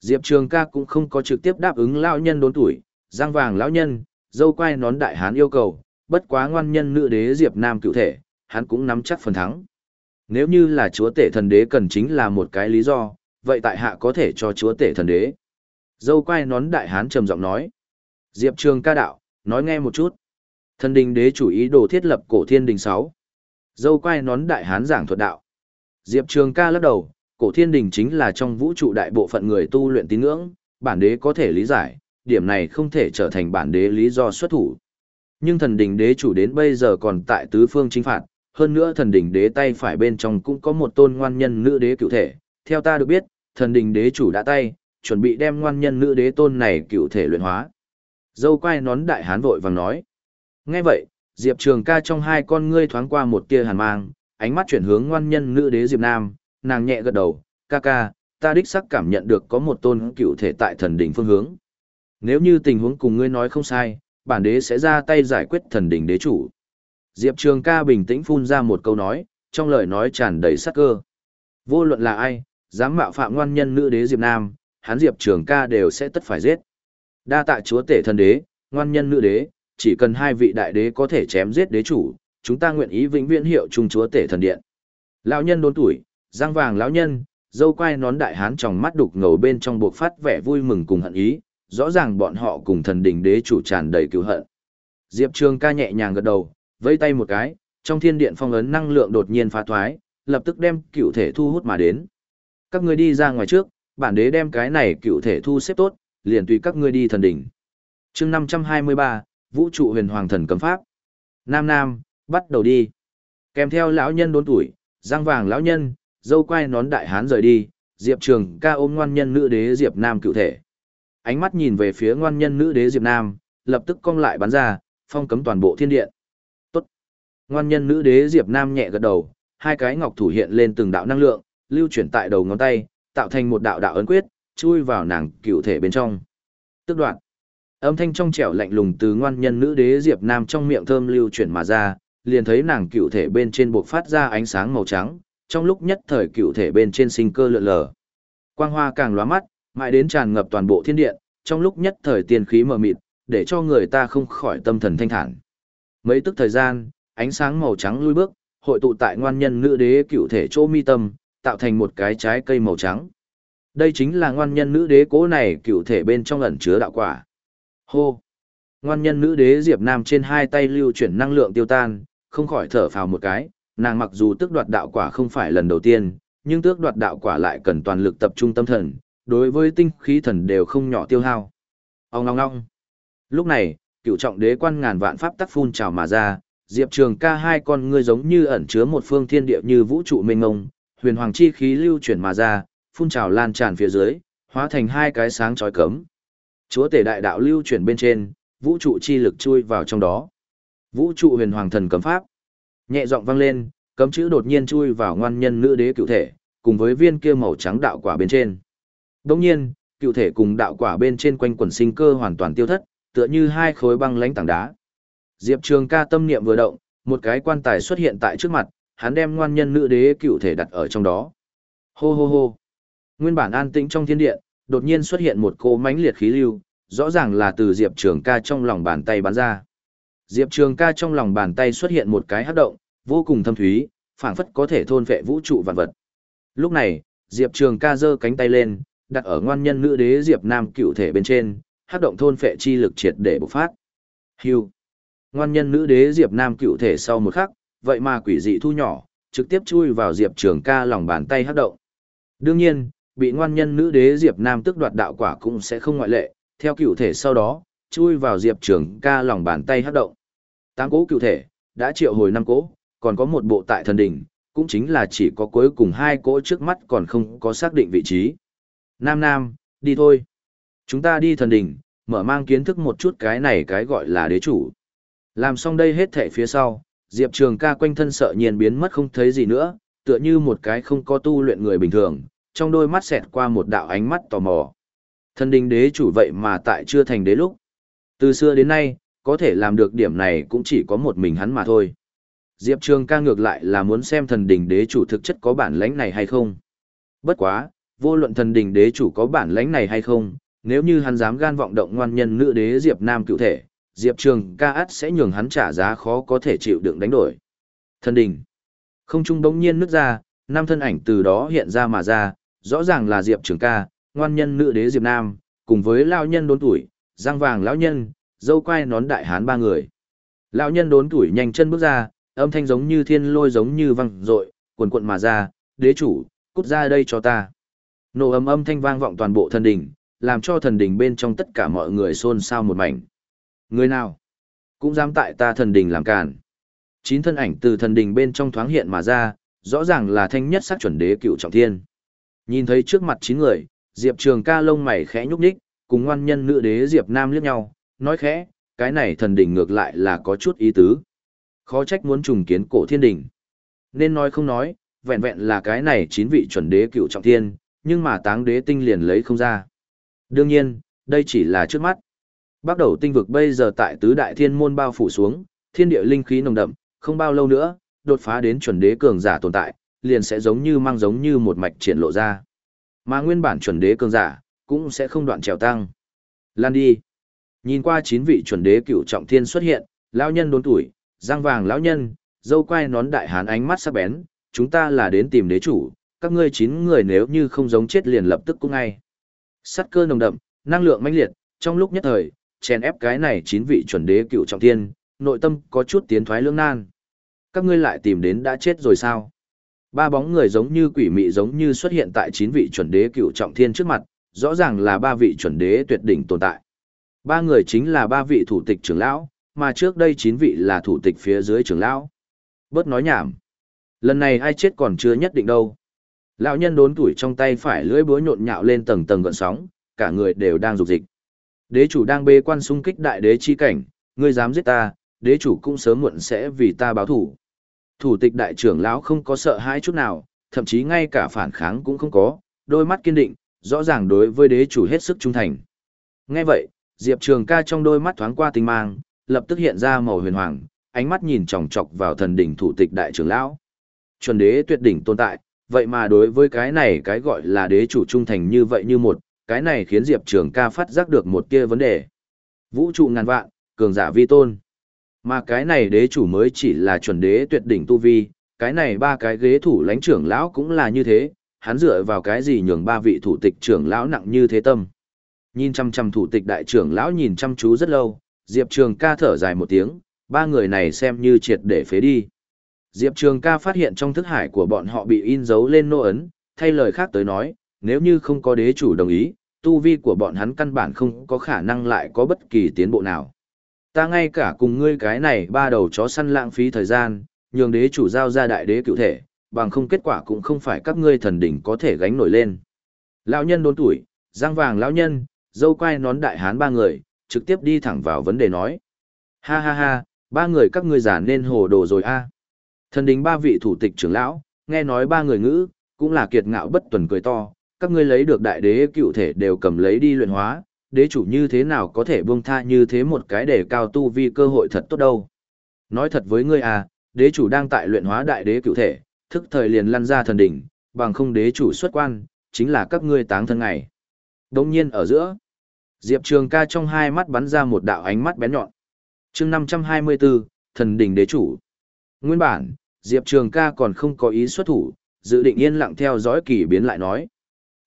Diệp Trường ca cũng không có trực tiếp đáp ứng lão nhân đốn tuổi, giang vàng lão nhân, dâu quai nón đại hán yêu cầu, bất quá ngoan nhân nữ đế Diệp Nam cựu thể, hắn cũng nắm chắc phần thắng. Nếu như là chúa tể thần đế cần chính là một cái lý do, vậy tại hạ có thể cho chúa tể thần đế. Dâu quai nón đại hán trầm giọng nói. Diệp Trường ca đạo, nói nghe một chút. Thần đình đế chủ ý đồ thiết lập cổ thiên đình 6. Dâu quai nón đại hán giảng thuật đạo. Diệp Trường ca lắc đầu, cổ thiên đình chính là trong vũ trụ đại bộ phận người tu luyện tín ngưỡng, bản đế có thể lý giải, điểm này không thể trở thành bản đế lý do xuất thủ. Nhưng thần đình đế chủ đến bây giờ còn tại tứ phương chính phạt, hơn nữa thần đình đế tay phải bên trong cũng có một tôn ngoan nhân nữ đế cựu thể. Theo ta được biết, thần đình đế chủ đã tay, chuẩn bị đem ngoan nhân nữ đế tôn này cựu thể luyện hóa. Dâu quai nón đại hán vội vàng nói. Nghe vậy, Diệp Trường ca trong hai con ngươi thoáng qua một tia hàn mang, ánh mắt chuyển hướng ngoan nhân nữ đế Diệp Nam, nàng nhẹ gật đầu, ca ca, ta đích sắc cảm nhận được có một tôn cựu thể tại thần đỉnh phương hướng. Nếu như tình huống cùng ngươi nói không sai, bản đế sẽ ra tay giải quyết thần đỉnh đế chủ. Diệp Trường ca bình tĩnh phun ra một câu nói, trong lời nói tràn đầy sắc cơ. Vô luận là ai, dám mạo phạm ngoan nhân nữ đế Diệp Nam, hắn Diệp Trường ca đều sẽ tất phải giết. Đa tạ chúa tể thần đế, ngoan nhân nữ đế, chỉ cần hai vị đại đế có thể chém giết đế chủ, chúng ta nguyện ý vĩnh viễn hiệu trung chúa tể thần điện. Lão nhân đốn tuổi, răng vàng lão nhân, dâu quai nón đại hán trong mắt đục ngầu bên trong buộc phát vẻ vui mừng cùng hận ý, rõ ràng bọn họ cùng thần đình đế chủ tràn đầy cứu hận. Diệp Trường ca nhẹ nhàng gật đầu, vẫy tay một cái, trong thiên điện phong ấn năng lượng đột nhiên phá thoái, lập tức đem cựu thể thu hút mà đến. Các ngươi đi ra ngoài trước, bản đế đem cái này cựu thể thu xếp tốt, liền tùy các ngươi đi thần đỉnh. chương 523, Vũ trụ huyền hoàng thần cấm pháp. Nam Nam, bắt đầu đi. Kèm theo lão nhân đốn tuổi, răng vàng lão nhân, dâu quai nón đại hán rời đi, Diệp Trường ca ôm ngoan nhân nữ đế Diệp Nam cựu thể. Ánh mắt nhìn về phía ngoan nhân nữ đế Diệp Nam, lập tức cong lại bắn ra, phong cấm toàn bộ thiên điện. Tốt. Ngoan nhân nữ đế Diệp Nam nhẹ gật đầu, hai cái ngọc thủ hiện lên từng đạo năng lượng, lưu chuyển tại đầu ngón tay, tạo thành một đạo đạo ấn quyết, chui vào nàng cựu thể bên trong. Tức đoạn. Âm thanh trong trẻo lạnh lùng từ ngoan nhân nữ đế Diệp Nam trong miệng thơm lưu chuyển mà ra, liền thấy nàng cựu thể bên trên bộc phát ra ánh sáng màu trắng, trong lúc nhất thời cựu thể bên trên sinh cơ lượn lờ. Quang hoa càng lóa mắt, mãi đến tràn ngập toàn bộ thiên điện, trong lúc nhất thời tiên khí mờ mịt, để cho người ta không khỏi tâm thần thanh thản. Mấy tức thời gian, ánh sáng màu trắng lui bước, hội tụ tại ngoan nhân nữ đế cựu thể chỗ mi tâm, tạo thành một cái trái cây màu trắng. Đây chính là ngoan nhân nữ đế cố này cựu thể bên trong ẩn chứa đạo quả. Hô! Ngoan nhân nữ đế Diệp Nam trên hai tay lưu chuyển năng lượng tiêu tan, không khỏi thở phào một cái, nàng mặc dù tước đoạt đạo quả không phải lần đầu tiên, nhưng tước đoạt đạo quả lại cần toàn lực tập trung tâm thần, đối với tinh khí thần đều không nhỏ tiêu hao. Ông ngong ngong. Lúc này, cựu trọng đế quan ngàn vạn pháp tắc phun trào mà ra, Diệp Trường ca hai con ngươi giống như ẩn chứa một phương thiên địa như vũ trụ mênh ngông, huyền hoàng chi khí lưu chuyển mà ra, phun trào lan tràn phía dưới, hóa thành hai cái sáng chói cấm. Chúa tể đại đạo lưu chuyển bên trên, vũ trụ chi lực chui vào trong đó. Vũ trụ huyền hoàng thần cấm pháp. Nhẹ giọng vang lên, cấm chữ đột nhiên chui vào ngoan nhân nữ đế cựu thể, cùng với viên kia màu trắng đạo quả bên trên. Đồng nhiên, cựu thể cùng đạo quả bên trên quanh quần sinh cơ hoàn toàn tiêu thất, tựa như hai khối băng lãnh tảng đá. Diệp Trường ca tâm niệm vừa động, một cái quan tài xuất hiện tại trước mặt, hắn đem ngoan nhân nữ đế cựu thể đặt ở trong đó. Hô hô hô. Nguyên bản an tĩnh trong thiên điện, đột nhiên xuất hiện một cô mãnh liệt khí lưu, rõ ràng là từ Diệp Trường ca trong lòng bàn tay bắn ra. Diệp Trường ca trong lòng bàn tay xuất hiện một cái hấp động, vô cùng thâm thúy, phảng phất có thể thôn vệ vũ trụ vạn vật. Lúc này, Diệp Trường ca giơ cánh tay lên, đặt ở ngoan nhân nữ đế Diệp Nam cựu thể bên trên, hấp động thôn phệ chi lực triệt để bộc phát. Hưu. Ngoan nhân nữ đế Diệp Nam cựu thể sau một khắc, vậy mà quỷ dị thu nhỏ, trực tiếp chui vào Diệp Trường ca lòng bàn tay hấp động. Đương nhiên, bị ngoan nhân nữ đế Diệp Nam tức đoạt đạo quả cũng sẽ không ngoại lệ, theo cựu thể sau đó, chui vào Diệp Trường ca lòng bàn tay hấp động. Tám cố cựu thể, đã triệu hồi năm cố, còn có một bộ tại thần đỉnh, cũng chính là chỉ có cuối cùng hai cỗ trước mắt còn không có xác định vị trí. Nam Nam, đi thôi. Chúng ta đi thần đỉnh, mở mang kiến thức một chút cái này cái gọi là đế chủ. Làm xong đây hết thể phía sau, Diệp Trường ca quanh thân sợ nhiên biến mất không thấy gì nữa, tựa như một cái không có tu luyện người bình thường, trong đôi mắt xẹt qua một đạo ánh mắt tò mò. Thần đình đế chủ vậy mà tại chưa thành đế lúc. Từ xưa đến nay, có thể làm được điểm này cũng chỉ có một mình hắn mà thôi. Diệp Trường ca ngược lại là muốn xem thần đình đế chủ thực chất có bản lãnh này hay không. Bất quá, vô luận thần đình đế chủ có bản lãnh này hay không, nếu như hắn dám gan vọng động ngoan nhân nữ đế Diệp Nam cựu thể, Diệp Trường ca át sẽ nhường hắn trả giá khó có thể chịu đựng đánh đổi. Thần đình. Không trung đống nhiên nứt ra, năm thân ảnh từ đó hiện ra mà ra, rõ ràng là Diệp Trường ca, ngoan nhân nữ đế Diệp Nam, cùng với lao nhân đốn tuổi, giang vàng lão nhân, dâu quai nón đại hán ba người. Lão nhân đốn tuổi nhanh chân bước ra, âm thanh giống như thiên lôi giống như văng rội, cuồn cuộn mà ra, đế chủ, cút ra đây cho ta. Nổ ầm âm thanh vang vọng toàn bộ thần đỉnh, làm cho thần đỉnh bên trong tất cả mọi người xôn xao một mảnh. Người nào? Cũng dám tại ta thần đỉnh làm cản. Chín thân ảnh từ thần đỉnh bên trong thoáng hiện mà ra, rõ ràng là thanh nhất sắc chuẩn đế cựu trọng thiên. Nhìn thấy trước mặt chín người, Diệp Trường ca lông mày khẽ nhúc nhích, cùng ngoan nhân nữ đế Diệp Nam liếc nhau, nói khẽ, cái này thần đỉnh ngược lại là có chút ý tứ. Khó trách muốn trùng kiến cổ thiên đỉnh. Nên nói không nói, vẹn vẹn là cái này chín vị chuẩn đế cựu trọng thiên, nhưng mà táng đế tinh liền lấy không ra. Đương nhiên, đây chỉ là trước mắt. Bắt đầu tinh vực bây giờ tại tứ đại thiên môn bao phủ xuống, thiên địa linh khí nồng đậm, không bao lâu nữa, đột phá đến chuẩn đế cường giả tồn tại, liền sẽ giống như mang giống như một mạch triển lộ ra. Mà nguyên bản chuẩn đế cường giả, cũng sẽ không đoạn trèo tăng. Lan đi. Nhìn qua chín vị chuẩn đế cựu trọng thiên xuất hiện, lão nhân đốn tuổi, răng vàng lão nhân, dâu quai nón đại hán ánh mắt sắc bén, chúng ta là đến tìm đế chủ, các ngươi chín người nếu như không giống chết liền lập tức cũng ngay. Sắt cơ nồng đậm, năng lượng mãnh liệt, trong lúc nhất thời, chèn ép cái này chín vị chuẩn đế cựu trọng thiên, nội tâm có chút tiến thoái lưỡng nan. Các ngươi lại tìm đến đã chết rồi sao? Ba bóng người giống như quỷ mị giống như xuất hiện tại chín vị chuẩn đế cựu trọng thiên trước mặt, rõ ràng là ba vị chuẩn đế tuyệt đỉnh tồn tại. Ba người chính là ba vị thủ tịch trưởng lão, mà trước đây chín vị là thủ tịch phía dưới trưởng lão. Bớt nói nhảm. Lần này ai chết còn chưa nhất định đâu. Lão nhân đốn tuổi trong tay phải lưỡi búa nhộn nhạo lên tầng tầng gợn sóng, cả người đều đang dục dịch. Đế chủ đang bê quan xung kích đại đế chi cảnh, ngươi dám giết ta, đế chủ cũng sớm muộn sẽ vì ta báo thủ. Thủ tịch đại trưởng lão không có sợ hãi chút nào, thậm chí ngay cả phản kháng cũng không có, đôi mắt kiên định, rõ ràng đối với đế chủ hết sức trung thành. Nghe vậy, Diệp Trường ca trong đôi mắt thoáng qua tinh mang, lập tức hiện ra màu huyền hoàng, ánh mắt nhìn chòng chọc vào thần đỉnh thủ tịch đại trưởng lão. Chuẩn đế tuyệt đỉnh tồn tại, vậy mà đối với cái này cái gọi là đế chủ trung thành như vậy như một, cái này khiến Diệp Trường ca phát giác được một kia vấn đề. Vũ trụ ngàn vạn, cường giả vi tôn. Mà cái này đế chủ mới chỉ là chuẩn đế tuyệt đỉnh tu vi, cái này ba cái ghế thủ lãnh trưởng lão cũng là như thế, hắn dựa vào cái gì nhường ba vị thủ tịch trưởng lão nặng như thế tâm. Nhìn chăm chăm thủ tịch đại trưởng lão nhìn chăm chú rất lâu, Diệp Trường ca thở dài một tiếng, ba người này xem như triệt để phế đi. Diệp Trường ca phát hiện trong thức hải của bọn họ bị in dấu lên nô ấn, thay lời khác tới nói, nếu như không có đế chủ đồng ý, tu vi của bọn hắn căn bản không có khả năng lại có bất kỳ tiến bộ nào. Ta ngay cả cùng ngươi cái này ba đầu chó săn lãng phí thời gian, nhường đế chủ giao ra đại đế cựu thể, bằng không kết quả cũng không phải các ngươi thần đỉnh có thể gánh nổi lên. Lão nhân đốn tuổi, giang vàng lão nhân, dâu quai nón đại hán ba người, trực tiếp đi thẳng vào vấn đề nói. Ha ha ha, ba người các ngươi giả nên hồ đồ rồi a. Thần đình ba vị thủ tịch trưởng lão, nghe nói ba người ngữ, cũng là kiệt ngạo bất tuần cười to, các ngươi lấy được đại đế cựu thể đều cầm lấy đi luyện hóa, đế chủ như thế nào có thể buông tha như thế một cái để cao tu vi cơ hội thật tốt đâu. Nói thật với ngươi à, đế chủ đang tại luyện hóa đại đế cựu thể, thức thời liền lăn ra thần đỉnh, bằng không đế chủ xuất quan, chính là các ngươi táng thân ngày. Đồng nhiên ở giữa, Diệp Trường ca trong hai mắt bắn ra một đạo ánh mắt bén nhọn. chương 524, thần đỉnh đế chủ. Nguyên bản, Diệp Trường ca còn không có ý xuất thủ, dự định yên lặng theo dõi kỳ biến lại nói.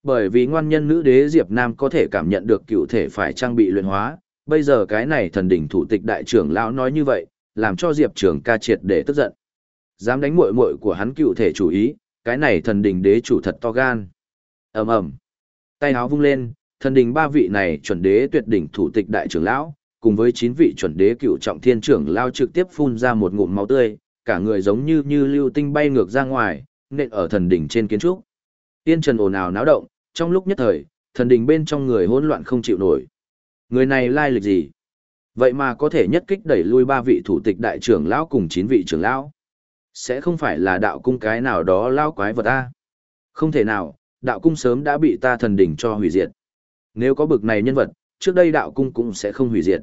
Bởi vì ngoan nhân nữ đế Diệp Nam có thể cảm nhận được cựu thể phải trang bị luyện hóa, bây giờ cái này thần đỉnh thủ tịch đại trưởng lão nói như vậy, làm cho Diệp Trường ca triệt để tức giận. Dám đánh muội muội của hắn cựu thể chủ ý, cái này thần đỉnh đế chủ thật to gan. ầm ầm Tay áo vung lên, thần đỉnh ba vị này chuẩn đế tuyệt đỉnh thủ tịch đại trưởng lão, cùng với chín vị chuẩn đế cựu trọng thiên trưởng lao trực tiếp phun ra một ngụm máu tươi, cả người giống như như lưu tinh bay ngược ra ngoài, nện ở thần đỉnh trên kiến trúc. Tiên trần ồn ào náo động, trong lúc nhất thời, thần đỉnh bên trong người hỗn loạn không chịu nổi. Người này lai lịch gì? Vậy mà có thể nhất kích đẩy lui ba vị thủ tịch đại trưởng lão cùng chín vị trưởng lão. Sẽ không phải là đạo cung cái nào đó lao quái vật ta. Không thể nào, đạo cung sớm đã bị ta thần đỉnh cho hủy diệt. Nếu có bực này nhân vật, trước đây đạo cung cũng sẽ không hủy diệt.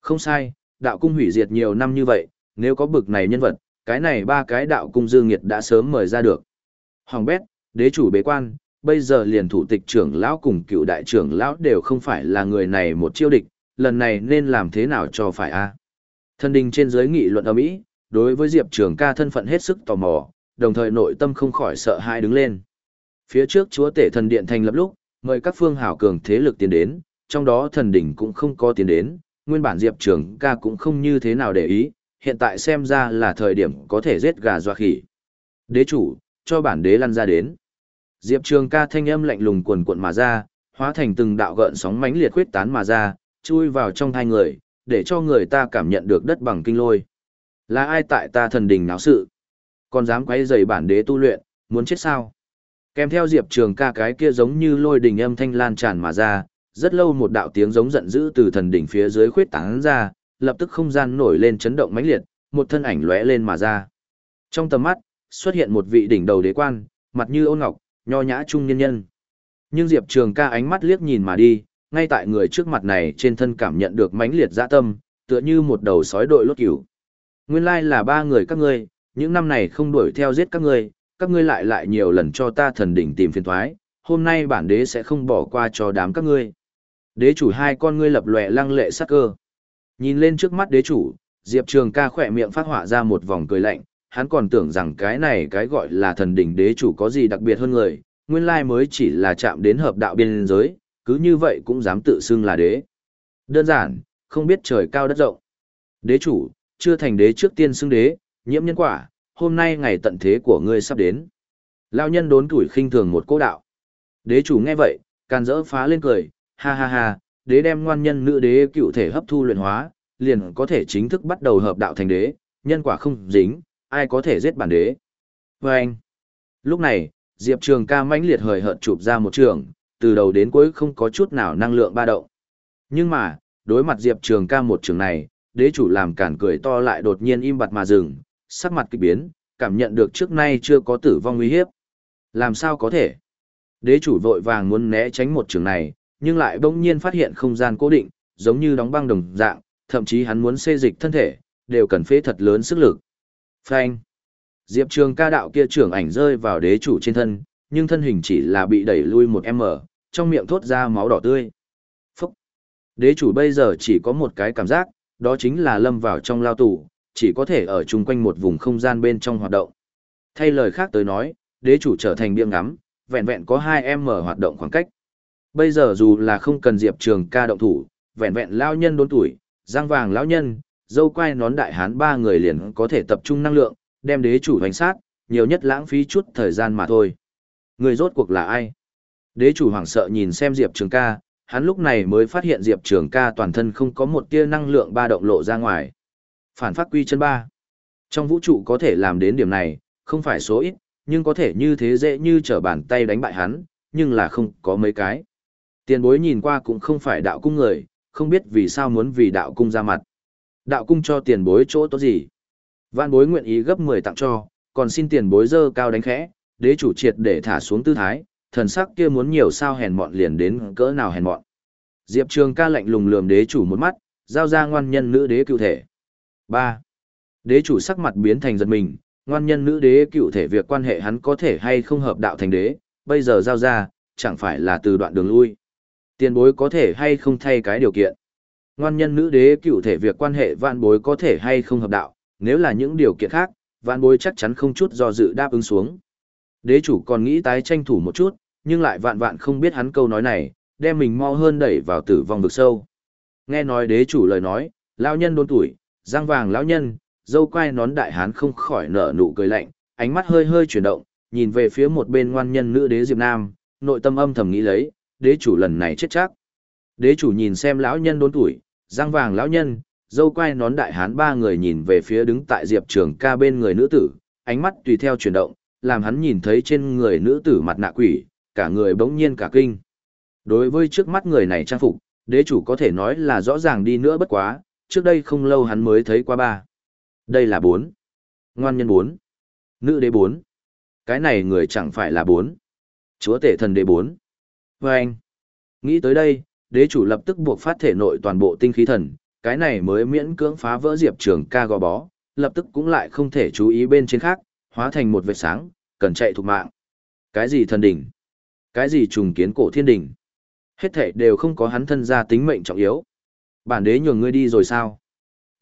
Không sai, đạo cung hủy diệt nhiều năm như vậy, nếu có bực này nhân vật, cái này ba cái đạo cung dương nghiệt đã sớm mời ra được. Hoàng bét, đế chủ bế quan, bây giờ liền thủ tịch trưởng lão cùng cựu đại trưởng lão đều không phải là người này một chiêu địch, lần này nên làm thế nào cho phải a? Thân đình trên giới nghị luận ở Mỹ, đối với Diệp Trường ca thân phận hết sức tò mò, đồng thời nội tâm không khỏi sợ hãi đứng lên. Phía trước chúa tể thần điện thành lập lúc, mời các phương hảo cường thế lực tiến đến, trong đó thần đỉnh cũng không có tiến đến, nguyên bản Diệp Trường ca cũng không như thế nào để ý, hiện tại xem ra là thời điểm có thể giết gà doa khỉ. Đế chủ, cho bản đế lăn ra đến. Diệp Trường ca thanh âm lạnh lùng quần cuộn mà ra, hóa thành từng đạo gợn sóng mãnh liệt khuyết tán mà ra, chui vào trong hai người, để cho người ta cảm nhận được đất bằng kinh lôi. Là ai tại ta thần đình náo sự? Còn dám quấy rầy bản đế tu luyện, muốn chết sao? Kèm theo Diệp Trường ca cái kia giống như lôi đình âm thanh lan tràn mà ra, rất lâu một đạo tiếng giống giận dữ từ thần đỉnh phía dưới khuyết tán ra, lập tức không gian nổi lên chấn động mãnh liệt, một thân ảnh lóe lên mà ra. Trong tầm mắt, xuất hiện một vị đỉnh đầu đế quan, mặt như ôn ngọc, nho nhã trung nhân nhân. Nhưng Diệp Trường ca ánh mắt liếc nhìn mà đi, ngay tại người trước mặt này trên thân cảm nhận được mãnh liệt dã tâm, tựa như một đầu sói đội lốt cửu. Nguyên lai là ba người các ngươi, những năm này không đuổi theo giết các ngươi, các ngươi lại lại nhiều lần cho ta thần đỉnh tìm phiền thoái, hôm nay bản đế sẽ không bỏ qua cho đám các ngươi. Đế chủ hai con ngươi lập lòe lăng lệ sắc cơ. Nhìn lên trước mắt đế chủ, Diệp Trường ca khỏe miệng phát họa ra một vòng cười lạnh, hắn còn tưởng rằng cái này cái gọi là thần đỉnh đế chủ có gì đặc biệt hơn người, nguyên lai mới chỉ là chạm đến hợp đạo biên giới, cứ như vậy cũng dám tự xưng là đế. Đơn giản, không biết trời cao đất rộng. Đế chủ, chưa thành đế trước tiên xưng đế, nhiễm nhân quả, hôm nay ngày tận thế của ngươi sắp đến. Lao nhân đốn tuổi khinh thường một cố đạo. Đế chủ nghe vậy, can dỡ phá lên cười, ha ha ha, đế đem ngoan nhân nữ đế cựu thể hấp thu luyện hóa, liền có thể chính thức bắt đầu hợp đạo thành đế, nhân quả không dính, ai có thể giết bản đế. Và anh, lúc này, Diệp Trường ca mãnh liệt hời hợt chụp ra một trường, từ đầu đến cuối không có chút nào năng lượng ba động. Nhưng mà, đối mặt Diệp Trường ca một trường này, đế chủ làm cản cười to lại đột nhiên im bặt mà dừng, sắc mặt kỳ biến, cảm nhận được trước nay chưa có tử vong nguy hiếp. Làm sao có thể? Đế chủ vội vàng muốn né tránh một trường này, nhưng lại bỗng nhiên phát hiện không gian cố định, giống như đóng băng đồng dạng, thậm chí hắn muốn xê dịch thân thể, đều cần phế thật lớn sức lực. Phanh. Diệp Trường ca đạo kia trưởng ảnh rơi vào đế chủ trên thân, nhưng thân hình chỉ là bị đẩy lui một m, trong miệng thốt ra máu đỏ tươi. Phúc. Đế chủ bây giờ chỉ có một cái cảm giác, đó chính là lâm vào trong lao tù, chỉ có thể ở chung quanh một vùng không gian bên trong hoạt động. Thay lời khác tới nói, đế chủ trở thành biếng ngắm, vẹn vẹn có 2M hoạt động khoảng cách. Bây giờ dù là không cần Diệp Trường ca động thủ, vẹn vẹn lao nhân đốn tuổi, giang vàng lão nhân, dâu quai nón đại hán ba người liền có thể tập trung năng lượng, đem đế chủ hoành sát, nhiều nhất lãng phí chút thời gian mà thôi. Người rốt cuộc là ai? Đế chủ hoảng sợ nhìn xem Diệp Trường ca, hắn lúc này mới phát hiện Diệp Trường ca toàn thân không có một tia năng lượng ba động lộ ra ngoài. Phản phát quy chân ba. Trong vũ trụ có thể làm đến điểm này, không phải số ít, nhưng có thể như thế dễ như trở bàn tay đánh bại hắn, nhưng là không có mấy cái. Tiền bối nhìn qua cũng không phải đạo cung người, không biết vì sao muốn vì đạo cung ra mặt. Đạo cung cho tiền bối chỗ tốt gì? Vạn bối nguyện ý gấp 10 tặng cho, còn xin tiền bối dơ cao đánh khẽ, đế chủ triệt để thả xuống tư thái, thần sắc kia muốn nhiều sao hèn mọn liền đến cỡ nào hèn mọn. Diệp Trường ca lạnh lùng lườm đế chủ một mắt, giao ra ngoan nhân nữ đế cựu thể. 3. Đế chủ sắc mặt biến thành giật mình, ngoan nhân nữ đế cựu thể việc quan hệ hắn có thể hay không hợp đạo thành đế, bây giờ giao ra, chẳng phải là từ đoạn đường lui. Tiền bối có thể hay không thay cái điều kiện. Ngoan nhân nữ đế cựu thể việc quan hệ vạn bối có thể hay không hợp đạo, nếu là những điều kiện khác, vạn bối chắc chắn không chút do dự đáp ứng xuống. Đế chủ còn nghĩ tái tranh thủ một chút, nhưng lại vạn vạn không biết hắn câu nói này, đem mình mau hơn đẩy vào tử vong vực sâu. Nghe nói đế chủ lời nói, lão nhân đôn tuổi, giang vàng lão nhân, dâu quai nón đại hán không khỏi nở nụ cười lạnh, ánh mắt hơi hơi chuyển động, nhìn về phía một bên ngoan nhân nữ đế Diệp Nam, nội tâm âm thầm nghĩ lấy, đế chủ lần này chết chắc. Đế chủ nhìn xem lão nhân đốn tuổi, răng vàng lão nhân, dâu quai nón đại hán ba người nhìn về phía đứng tại Diệp Trường ca bên người nữ tử, ánh mắt tùy theo chuyển động, làm hắn nhìn thấy trên người nữ tử mặt nạ quỷ, cả người bỗng nhiên cả kinh. Đối với trước mắt người này trang phục, đế chủ có thể nói là rõ ràng đi nữa bất quá, trước đây không lâu hắn mới thấy qua ba. Đây là bốn. Ngoan nhân bốn. Nữ đế bốn. Cái này người chẳng phải là bốn. Chúa tể thần đế bốn. Và anh. Nghĩ tới đây, đế chủ lập tức buộc phát thể nội toàn bộ tinh khí thần, cái này mới miễn cưỡng phá vỡ diệp trường ca gò bó, lập tức cũng lại không thể chú ý bên trên khác, hóa thành một vệt sáng, cần chạy thục mạng. Cái gì thần đỉnh? Cái gì trùng kiến cổ thiên đỉnh? Hết thể đều không có hắn thân ra tính mệnh trọng yếu. Bản đế nhường ngươi đi rồi sao?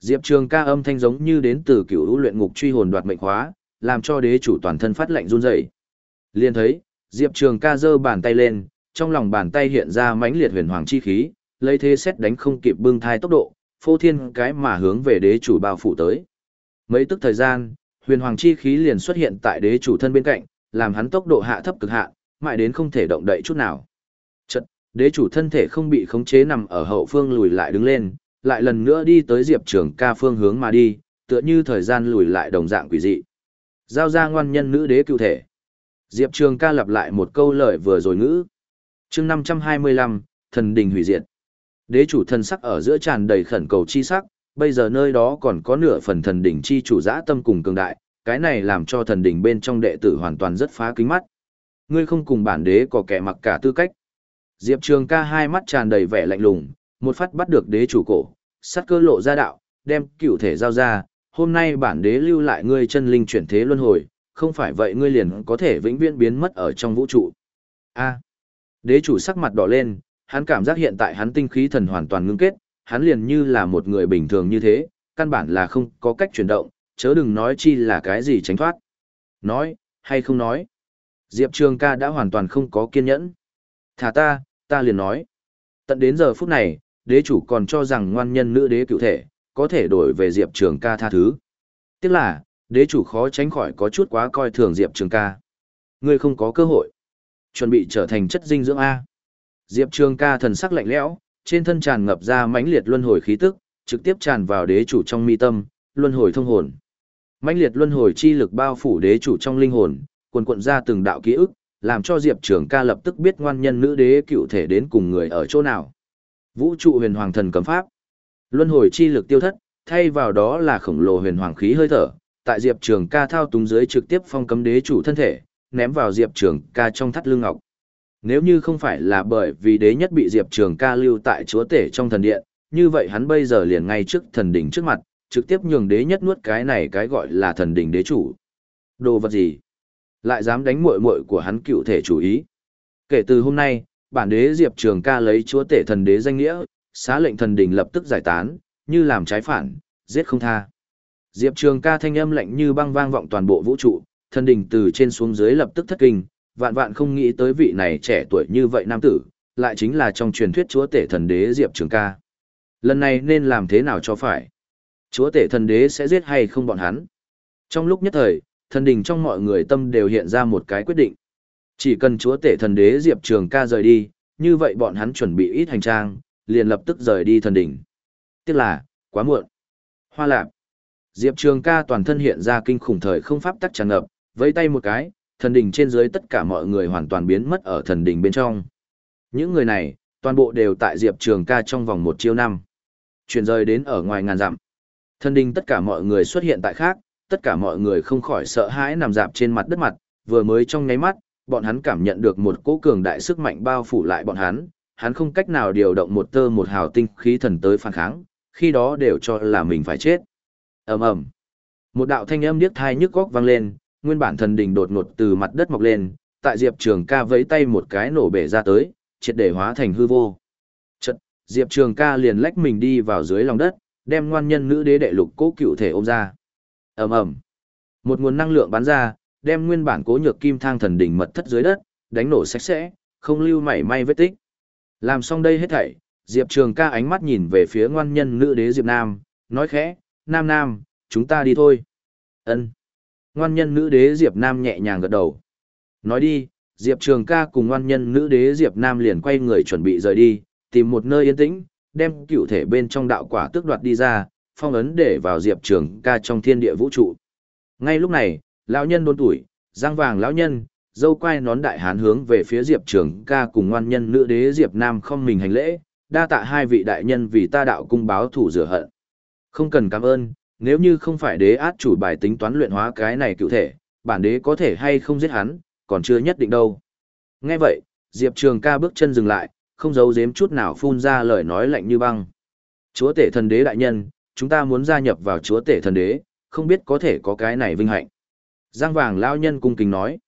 Diệp Trường ca âm thanh giống như đến từ cửu lũ luyện ngục truy hồn đoạt mệnh hóa, làm cho đế chủ toàn thân phát lạnh run rẩy. Liên thấy, Diệp Trường ca giơ bàn tay lên, trong lòng bàn tay hiện ra mãnh liệt huyền hoàng chi khí, lấy thế xét đánh không kịp bưng thai tốc độ, phô thiên cái mà hướng về đế chủ bao phủ tới. Mấy tức thời gian, huyền hoàng chi khí liền xuất hiện tại đế chủ thân bên cạnh, làm hắn tốc độ hạ thấp cực hạn, mãi đến không thể động đậy chút nào. Chật, đế chủ thân thể không bị khống chế nằm ở hậu phương lùi lại đứng lên, lại lần nữa đi tới Diệp Trường ca phương hướng mà đi, tựa như thời gian lùi lại đồng dạng quỷ dị. Giao ra ngoan nhân nữ đế cựu thể. Diệp Trường ca lặp lại một câu lời vừa rồi ngữ chương 525, thần đình hủy diệt. Đế chủ thần sắc ở giữa tràn đầy khẩn cầu chi sắc, bây giờ nơi đó còn có nửa phần thần đỉnh chi chủ dã tâm cùng cường đại, cái này làm cho thần đỉnh bên trong đệ tử hoàn toàn rất phá kính mắt. Ngươi không cùng bản đế có kẻ mặc cả tư cách. Diệp Trường ca hai mắt tràn đầy vẻ lạnh lùng, một phát bắt được đế chủ cổ, sắt cơ lộ ra đạo, đem cựu thể giao ra, hôm nay bản đế lưu lại ngươi chân linh chuyển thế luân hồi, không phải vậy ngươi liền có thể vĩnh viễn biến mất ở trong vũ trụ. A. Đế chủ sắc mặt đỏ lên, hắn cảm giác hiện tại hắn tinh khí thần hoàn toàn ngưng kết, hắn liền như là một người bình thường như thế, căn bản là không có cách chuyển động, chớ đừng nói chi là cái gì tránh thoát. Nói, hay không nói. Diệp Trường ca đã hoàn toàn không có kiên nhẫn. Thả ta, ta liền nói. Tận đến giờ phút này, đế chủ còn cho rằng ngoan nhân nữ đế cựu thể, có thể đổi về Diệp Trường ca tha thứ. Tiếc là, đế chủ khó tránh khỏi có chút quá coi thường Diệp Trường ca. Ngươi không có cơ hội. Chuẩn bị trở thành chất dinh dưỡng A. Diệp Trường ca thần sắc lạnh lẽo, trên thân tràn ngập ra mãnh liệt luân hồi khí tức, trực tiếp tràn vào đế chủ trong mi tâm, luân hồi thông hồn. Mãnh liệt luân hồi chi lực bao phủ đế chủ trong linh hồn, cuồn cuộn ra từng đạo ký ức, làm cho Diệp Trường ca lập tức biết ngoan nhân nữ đế cựu thể đến cùng người ở chỗ nào. Vũ trụ huyền hoàng thần cấm pháp. Luân hồi chi lực tiêu thất, thay vào đó là khổng lồ huyền hoàng khí hơi thở, tại Diệp Trường ca thao túng dưới trực tiếp phong cấm đế chủ thân thể, ném vào Diệp Trường ca trong thắt lưng ngọc. Nếu như không phải là bởi vì đế nhất bị Diệp Trường ca lưu tại chúa tể trong thần điện, như vậy hắn bây giờ liền ngay trước thần đỉnh trước mặt, trực tiếp nhường đế nhất nuốt cái này cái gọi là thần đỉnh đế chủ. Đồ vật gì? Lại dám đánh muội muội của hắn cựu thể chủ ý. Kể từ hôm nay, bản đế Diệp Trường ca lấy chúa tể thần đế danh nghĩa, xá lệnh thần đỉnh lập tức giải tán, như làm trái phản, giết không tha. Diệp Trường ca thanh âm lạnh như băng vang vọng toàn bộ vũ trụ, thần đình từ trên xuống dưới lập tức thất kinh, vạn vạn không nghĩ tới vị này trẻ tuổi như vậy nam tử, lại chính là trong truyền thuyết chúa tể thần đế Diệp Trường ca. Lần này nên làm thế nào cho phải? Chúa tể thần đế sẽ giết hay không bọn hắn? Trong lúc nhất thời, thần đình trong mọi người tâm đều hiện ra một cái quyết định. Chỉ cần chúa tể thần đế Diệp Trường ca rời đi, như vậy bọn hắn chuẩn bị ít hành trang, liền lập tức rời đi thần đình. Tiếc là, quá muộn. Hoa lạc. Diệp Trường ca toàn thân hiện ra kinh khủng thời không pháp tắc tràn ngập, vẫy tay một cái, thần đình trên dưới tất cả mọi người hoàn toàn biến mất ở thần đình bên trong. Những người này, toàn bộ đều tại Diệp Trường ca trong vòng một chiêu năm. Chuyển rời đến ở ngoài ngàn dặm. Thần đình tất cả mọi người xuất hiện tại khác, tất cả mọi người không khỏi sợ hãi nằm dạp trên mặt đất mặt, vừa mới trong nháy mắt, bọn hắn cảm nhận được một cỗ cường đại sức mạnh bao phủ lại bọn hắn, hắn không cách nào điều động một tơ một hào tinh khí thần tới phản kháng, khi đó đều cho là mình phải chết. Ầm ầm. Một đạo thanh âm điếc thai nhức góc vang lên, nguyên bản thần đình đột ngột từ mặt đất mọc lên, tại Diệp Trường Ca vẫy tay một cái nổ bể ra tới, triệt để hóa thành hư vô. Chợt, Diệp Trường Ca liền lách mình đi vào dưới lòng đất, đem ngoan nhân nữ đế đệ lục cố cựu thể ôm ra. Ầm ầm. Một nguồn năng lượng bắn ra đem nguyên bản cố nhược kim thang thần đỉnh mật thất dưới đất đánh nổ sạch sẽ không lưu mảy may vết tích. Làm xong đây hết thảy diệp trường ca ánh mắt nhìn về phía ngoan nhân nữ đế diệp nam nói khẽ nam nam chúng ta đi thôi. Ân ngoan nhân nữ đế diệp nam nhẹ nhàng gật đầu. Nói đi, diệp trường ca cùng ngoan nhân nữ đế diệp nam liền quay người chuẩn bị rời đi, tìm một nơi yên tĩnh, đem cựu thể bên trong đạo quả tước đoạt đi ra, phong ấn để vào diệp trường ca trong thiên địa vũ trụ. Ngay lúc này, lão nhân đôn tuổi, giang vàng lão nhân, dâu quai nón đại hán hướng về phía diệp trường ca cùng ngoan nhân nữ đế diệp nam không mình hành lễ, đa tạ hai vị đại nhân vì ta đạo cung báo thủ rửa hận. Không cần cảm ơn nếu như không phải đế át chủ bài tính toán luyện hóa cái này cụ thể bản đế có thể hay không giết hắn còn chưa nhất định đâu nghe vậy diệp trường ca bước chân dừng lại không giấu giếm chút nào phun ra lời nói lạnh như băng chúa tể thần đế đại nhân chúng ta muốn gia nhập vào chúa tể thần đế, không biết có thể có cái này vinh hạnh. Giang vàng lao nhân cung kính nói.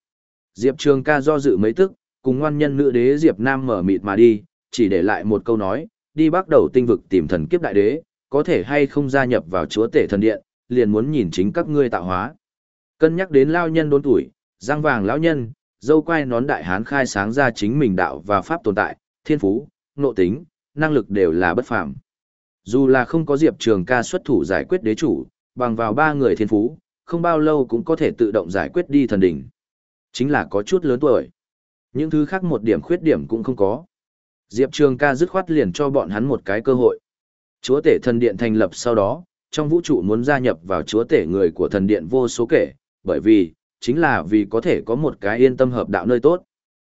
Diệp Trường ca do dự mấy tức, cùng ngoan nhân nữ đế Diệp Nam mở mịt mà đi, chỉ để lại một câu nói, đi bắt đầu tinh vực tìm thần kiếp đại đế, có thể hay không gia nhập vào chúa tể thần điện, liền muốn nhìn chính các ngươi tạo hóa. Cân nhắc đến lao nhân đốn tuổi, giang vàng lão nhân, dâu quai nón đại hán khai sáng ra chính mình đạo và pháp tồn tại, thiên phú, nộ tính, năng lực đều là bất phàm. Dù là không có Diệp Trường ca xuất thủ giải quyết đế chủ, bằng vào ba người thiên phú, không bao lâu cũng có thể tự động giải quyết đi thần đỉnh. Chính là có chút lớn tuổi. Những thứ khác một điểm khuyết điểm cũng không có. Diệp Trường ca dứt khoát liền cho bọn hắn một cái cơ hội. Chúa tể thần điện thành lập sau đó, trong vũ trụ muốn gia nhập vào chúa tể người của thần điện vô số kể, bởi vì, chính là vì có thể có một cái yên tâm hợp đạo nơi tốt.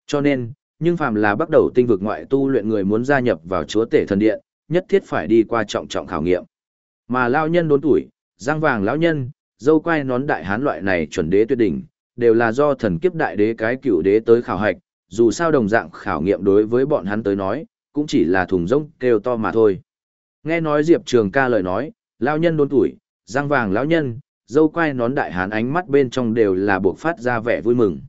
Cho nên, nhưng phàm là bắt đầu tinh vực ngoại tu luyện người muốn gia nhập vào chúa tể thần điện, nhất thiết phải đi qua trọng trọng khảo nghiệm. Mà lao nhân đốn tuổi, giang vàng lão nhân, dâu quai nón đại hán loại này chuẩn đế tuyệt đỉnh, đều là do thần kiếp đại đế cái cựu đế tới khảo hạch, dù sao đồng dạng khảo nghiệm đối với bọn hắn tới nói, cũng chỉ là thùng rông kêu to mà thôi. Nghe nói Diệp Trường ca lời nói, lão nhân đốn tuổi, giang vàng lão nhân, dâu quai nón đại hán ánh mắt bên trong đều là buộc phát ra vẻ vui mừng.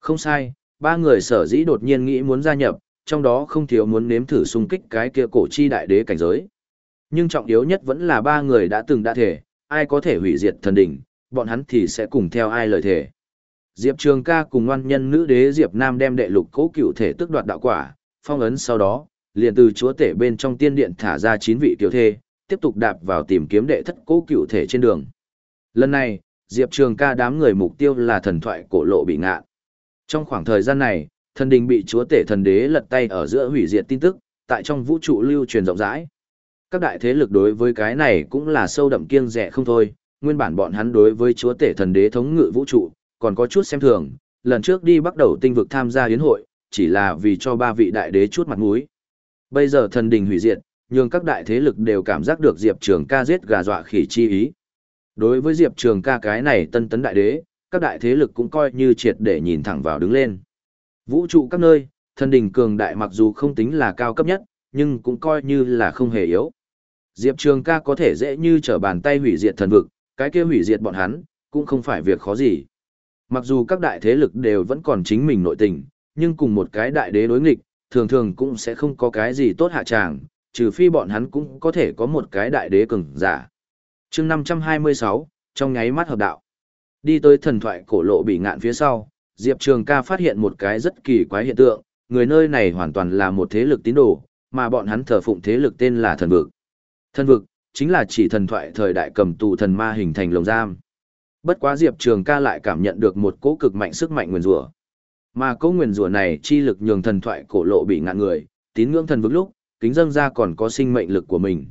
Không sai, ba người sở dĩ đột nhiên nghĩ muốn gia nhập, trong đó không thiếu muốn nếm thử xung kích cái kia cổ chi đại đế cảnh giới. Nhưng trọng yếu nhất vẫn là ba người đã từng đã thể, ai có thể hủy diệt thần đỉnh, bọn hắn thì sẽ cùng theo ai lời thể. Diệp Trường ca cùng ngoan nhân nữ đế Diệp Nam đem đệ lục cố cựu thể tức đoạt đạo quả, phong ấn sau đó, liền từ chúa tể bên trong tiên điện thả ra chín vị tiểu thê, tiếp tục đạp vào tìm kiếm đệ thất cố cựu thể trên đường. Lần này, Diệp Trường ca đám người mục tiêu là thần thoại cổ lộ bị ngạ. Trong khoảng thời gian này, thần đình bị chúa tể thần đế lật tay ở giữa hủy diệt tin tức, tại trong vũ trụ lưu truyền rộng rãi. Các đại thế lực đối với cái này cũng là sâu đậm kiêng rẻ không thôi, nguyên bản bọn hắn đối với chúa tể thần đế thống ngự vũ trụ, còn có chút xem thường, lần trước đi bắt đầu tinh vực tham gia yến hội, chỉ là vì cho ba vị đại đế chút mặt mũi. Bây giờ thần đình hủy diệt, nhưng các đại thế lực đều cảm giác được Diệp Trường ca giết gà dọa khỉ chi ý. Đối với Diệp Trường ca cái này tân tấn đại đế, các đại thế lực cũng coi như triệt để nhìn thẳng vào đứng lên. Vũ trụ các nơi, thần đình cường đại mặc dù không tính là cao cấp nhất, nhưng cũng coi như là không hề yếu. Diệp Trường ca có thể dễ như trở bàn tay hủy diệt thần vực, cái kia hủy diệt bọn hắn, cũng không phải việc khó gì. Mặc dù các đại thế lực đều vẫn còn chính mình nội tình, nhưng cùng một cái đại đế đối nghịch, thường thường cũng sẽ không có cái gì tốt hạ tràng, trừ phi bọn hắn cũng có thể có một cái đại đế cường giả. chương 526, trong nháy mắt hợp đạo. Đi tới thần thoại cổ lộ bị ngạn phía sau, Diệp Trường ca phát hiện một cái rất kỳ quái hiện tượng, người nơi này hoàn toàn là một thế lực tín đồ, mà bọn hắn thờ phụng thế lực tên là thần vực. Thần vực, chính là chỉ thần thoại thời đại cầm tù thần ma hình thành lồng giam. Bất quá Diệp Trường ca lại cảm nhận được một cỗ cực mạnh sức mạnh nguyên rủa. Mà cỗ nguyền rủa này chi lực nhường thần thoại cổ lộ bị ngạn người, tín ngưỡng thần vực lúc, kính dâng ra còn có sinh mệnh lực của mình.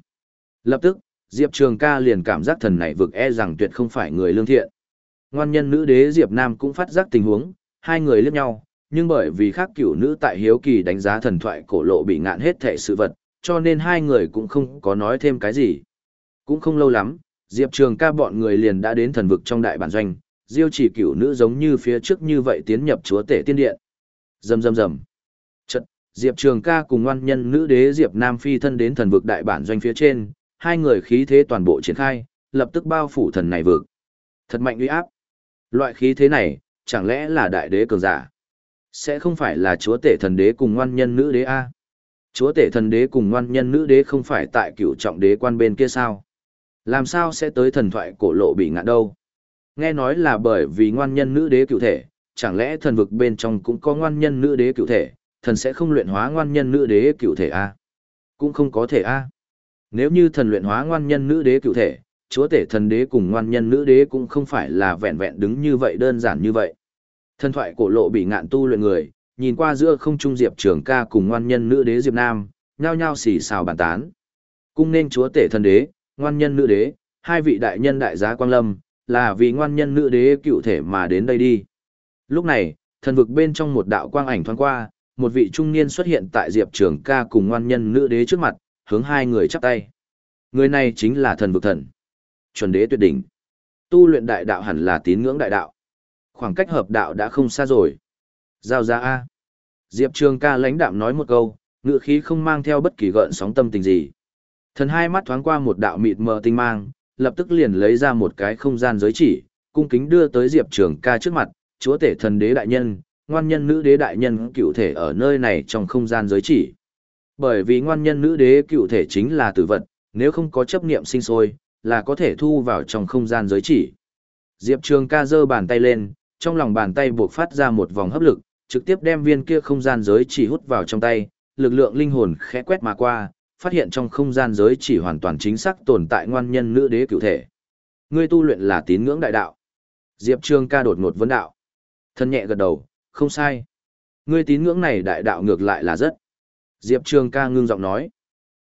Lập tức, Diệp Trường ca liền cảm giác thần này vực e rằng tuyệt không phải người lương thiện. Ngoan nhân nữ đế Diệp Nam cũng phát giác tình huống, hai người liếc nhau, nhưng bởi vì khác cửu nữ tại hiếu kỳ đánh giá thần thoại cổ lộ bị ngạn hết thể sự vật, cho nên hai người cũng không có nói thêm cái gì. Cũng không lâu lắm, Diệp Trường ca bọn người liền đã đến thần vực trong đại bản doanh, diêu chỉ cửu nữ giống như phía trước như vậy tiến nhập chúa tể tiên điện. Rầm rầm rầm. Chật, Diệp Trường ca cùng ngoan nhân nữ đế Diệp Nam phi thân đến thần vực đại bản doanh phía trên, hai người khí thế toàn bộ triển khai, lập tức bao phủ thần này vực. Thật mạnh uy áp. Loại khí thế này, chẳng lẽ là đại đế cường giả? Sẽ không phải là chúa tể thần đế cùng ngoan nhân nữ đế A. Chúa tể thần đế cùng ngoan nhân nữ đế không phải tại cửu trọng đế quan bên kia sao? Làm sao sẽ tới thần thoại cổ lộ bị ngạn đâu? Nghe nói là bởi vì ngoan nhân nữ đế cựu thể, chẳng lẽ thần vực bên trong cũng có ngoan nhân nữ đế cựu thể, thần sẽ không luyện hóa ngoan nhân nữ đế cựu thể A? Cũng không có thể A. Nếu như thần luyện hóa ngoan nhân nữ đế cựu thể, chúa tể thần đế cùng ngoan nhân nữ đế cũng không phải là vẹn vẹn đứng như vậy đơn giản như vậy. Thần thoại cổ lộ bị ngạn tu luyện người, nhìn qua giữa không trung diệp trường ca cùng ngoan nhân nữ đế diệp nam, nhao nhao xì xào bàn tán. Cung nên chúa tể thần đế, ngoan nhân nữ đế, hai vị đại nhân đại giá quang lâm, là vì ngoan nhân nữ đế cựu thể mà đến đây đi. Lúc này, thần vực bên trong một đạo quang ảnh thoáng qua, một vị trung niên xuất hiện tại diệp trường ca cùng ngoan nhân nữ đế trước mặt, hướng hai người chắp tay. Người này chính là thần vực thần. Chuẩn đế tuyệt đỉnh. Tu luyện đại đạo hẳn là tín ngưỡng đại đạo. Khoảng cách hợp đạo đã không xa rồi. Giao ra A. Diệp Trường ca lãnh đạm nói một câu, ngựa khí không mang theo bất kỳ gợn sóng tâm tình gì. Thần hai mắt thoáng qua một đạo mịt mờ tinh mang, lập tức liền lấy ra một cái không gian giới chỉ, cung kính đưa tới Diệp Trường ca trước mặt, chúa tể thần đế đại nhân, ngoan nhân nữ đế đại nhân cựu thể ở nơi này trong không gian giới chỉ. Bởi vì ngoan nhân nữ đế cựu thể chính là tử vật, nếu không có chấp niệm sinh sôi, là có thể thu vào trong không gian giới chỉ. Diệp Trường ca giơ bàn tay lên, trong lòng bàn tay buộc phát ra một vòng hấp lực, trực tiếp đem viên kia không gian giới chỉ hút vào trong tay, lực lượng linh hồn khẽ quét mà qua, phát hiện trong không gian giới chỉ hoàn toàn chính xác tồn tại ngoan nhân nữ đế cựu thể. Ngươi tu luyện là tín ngưỡng đại đạo. Diệp trương ca đột ngột vấn đạo. Thân nhẹ gật đầu, không sai. Ngươi tín ngưỡng này đại đạo ngược lại là rất. Diệp trương ca ngưng giọng nói.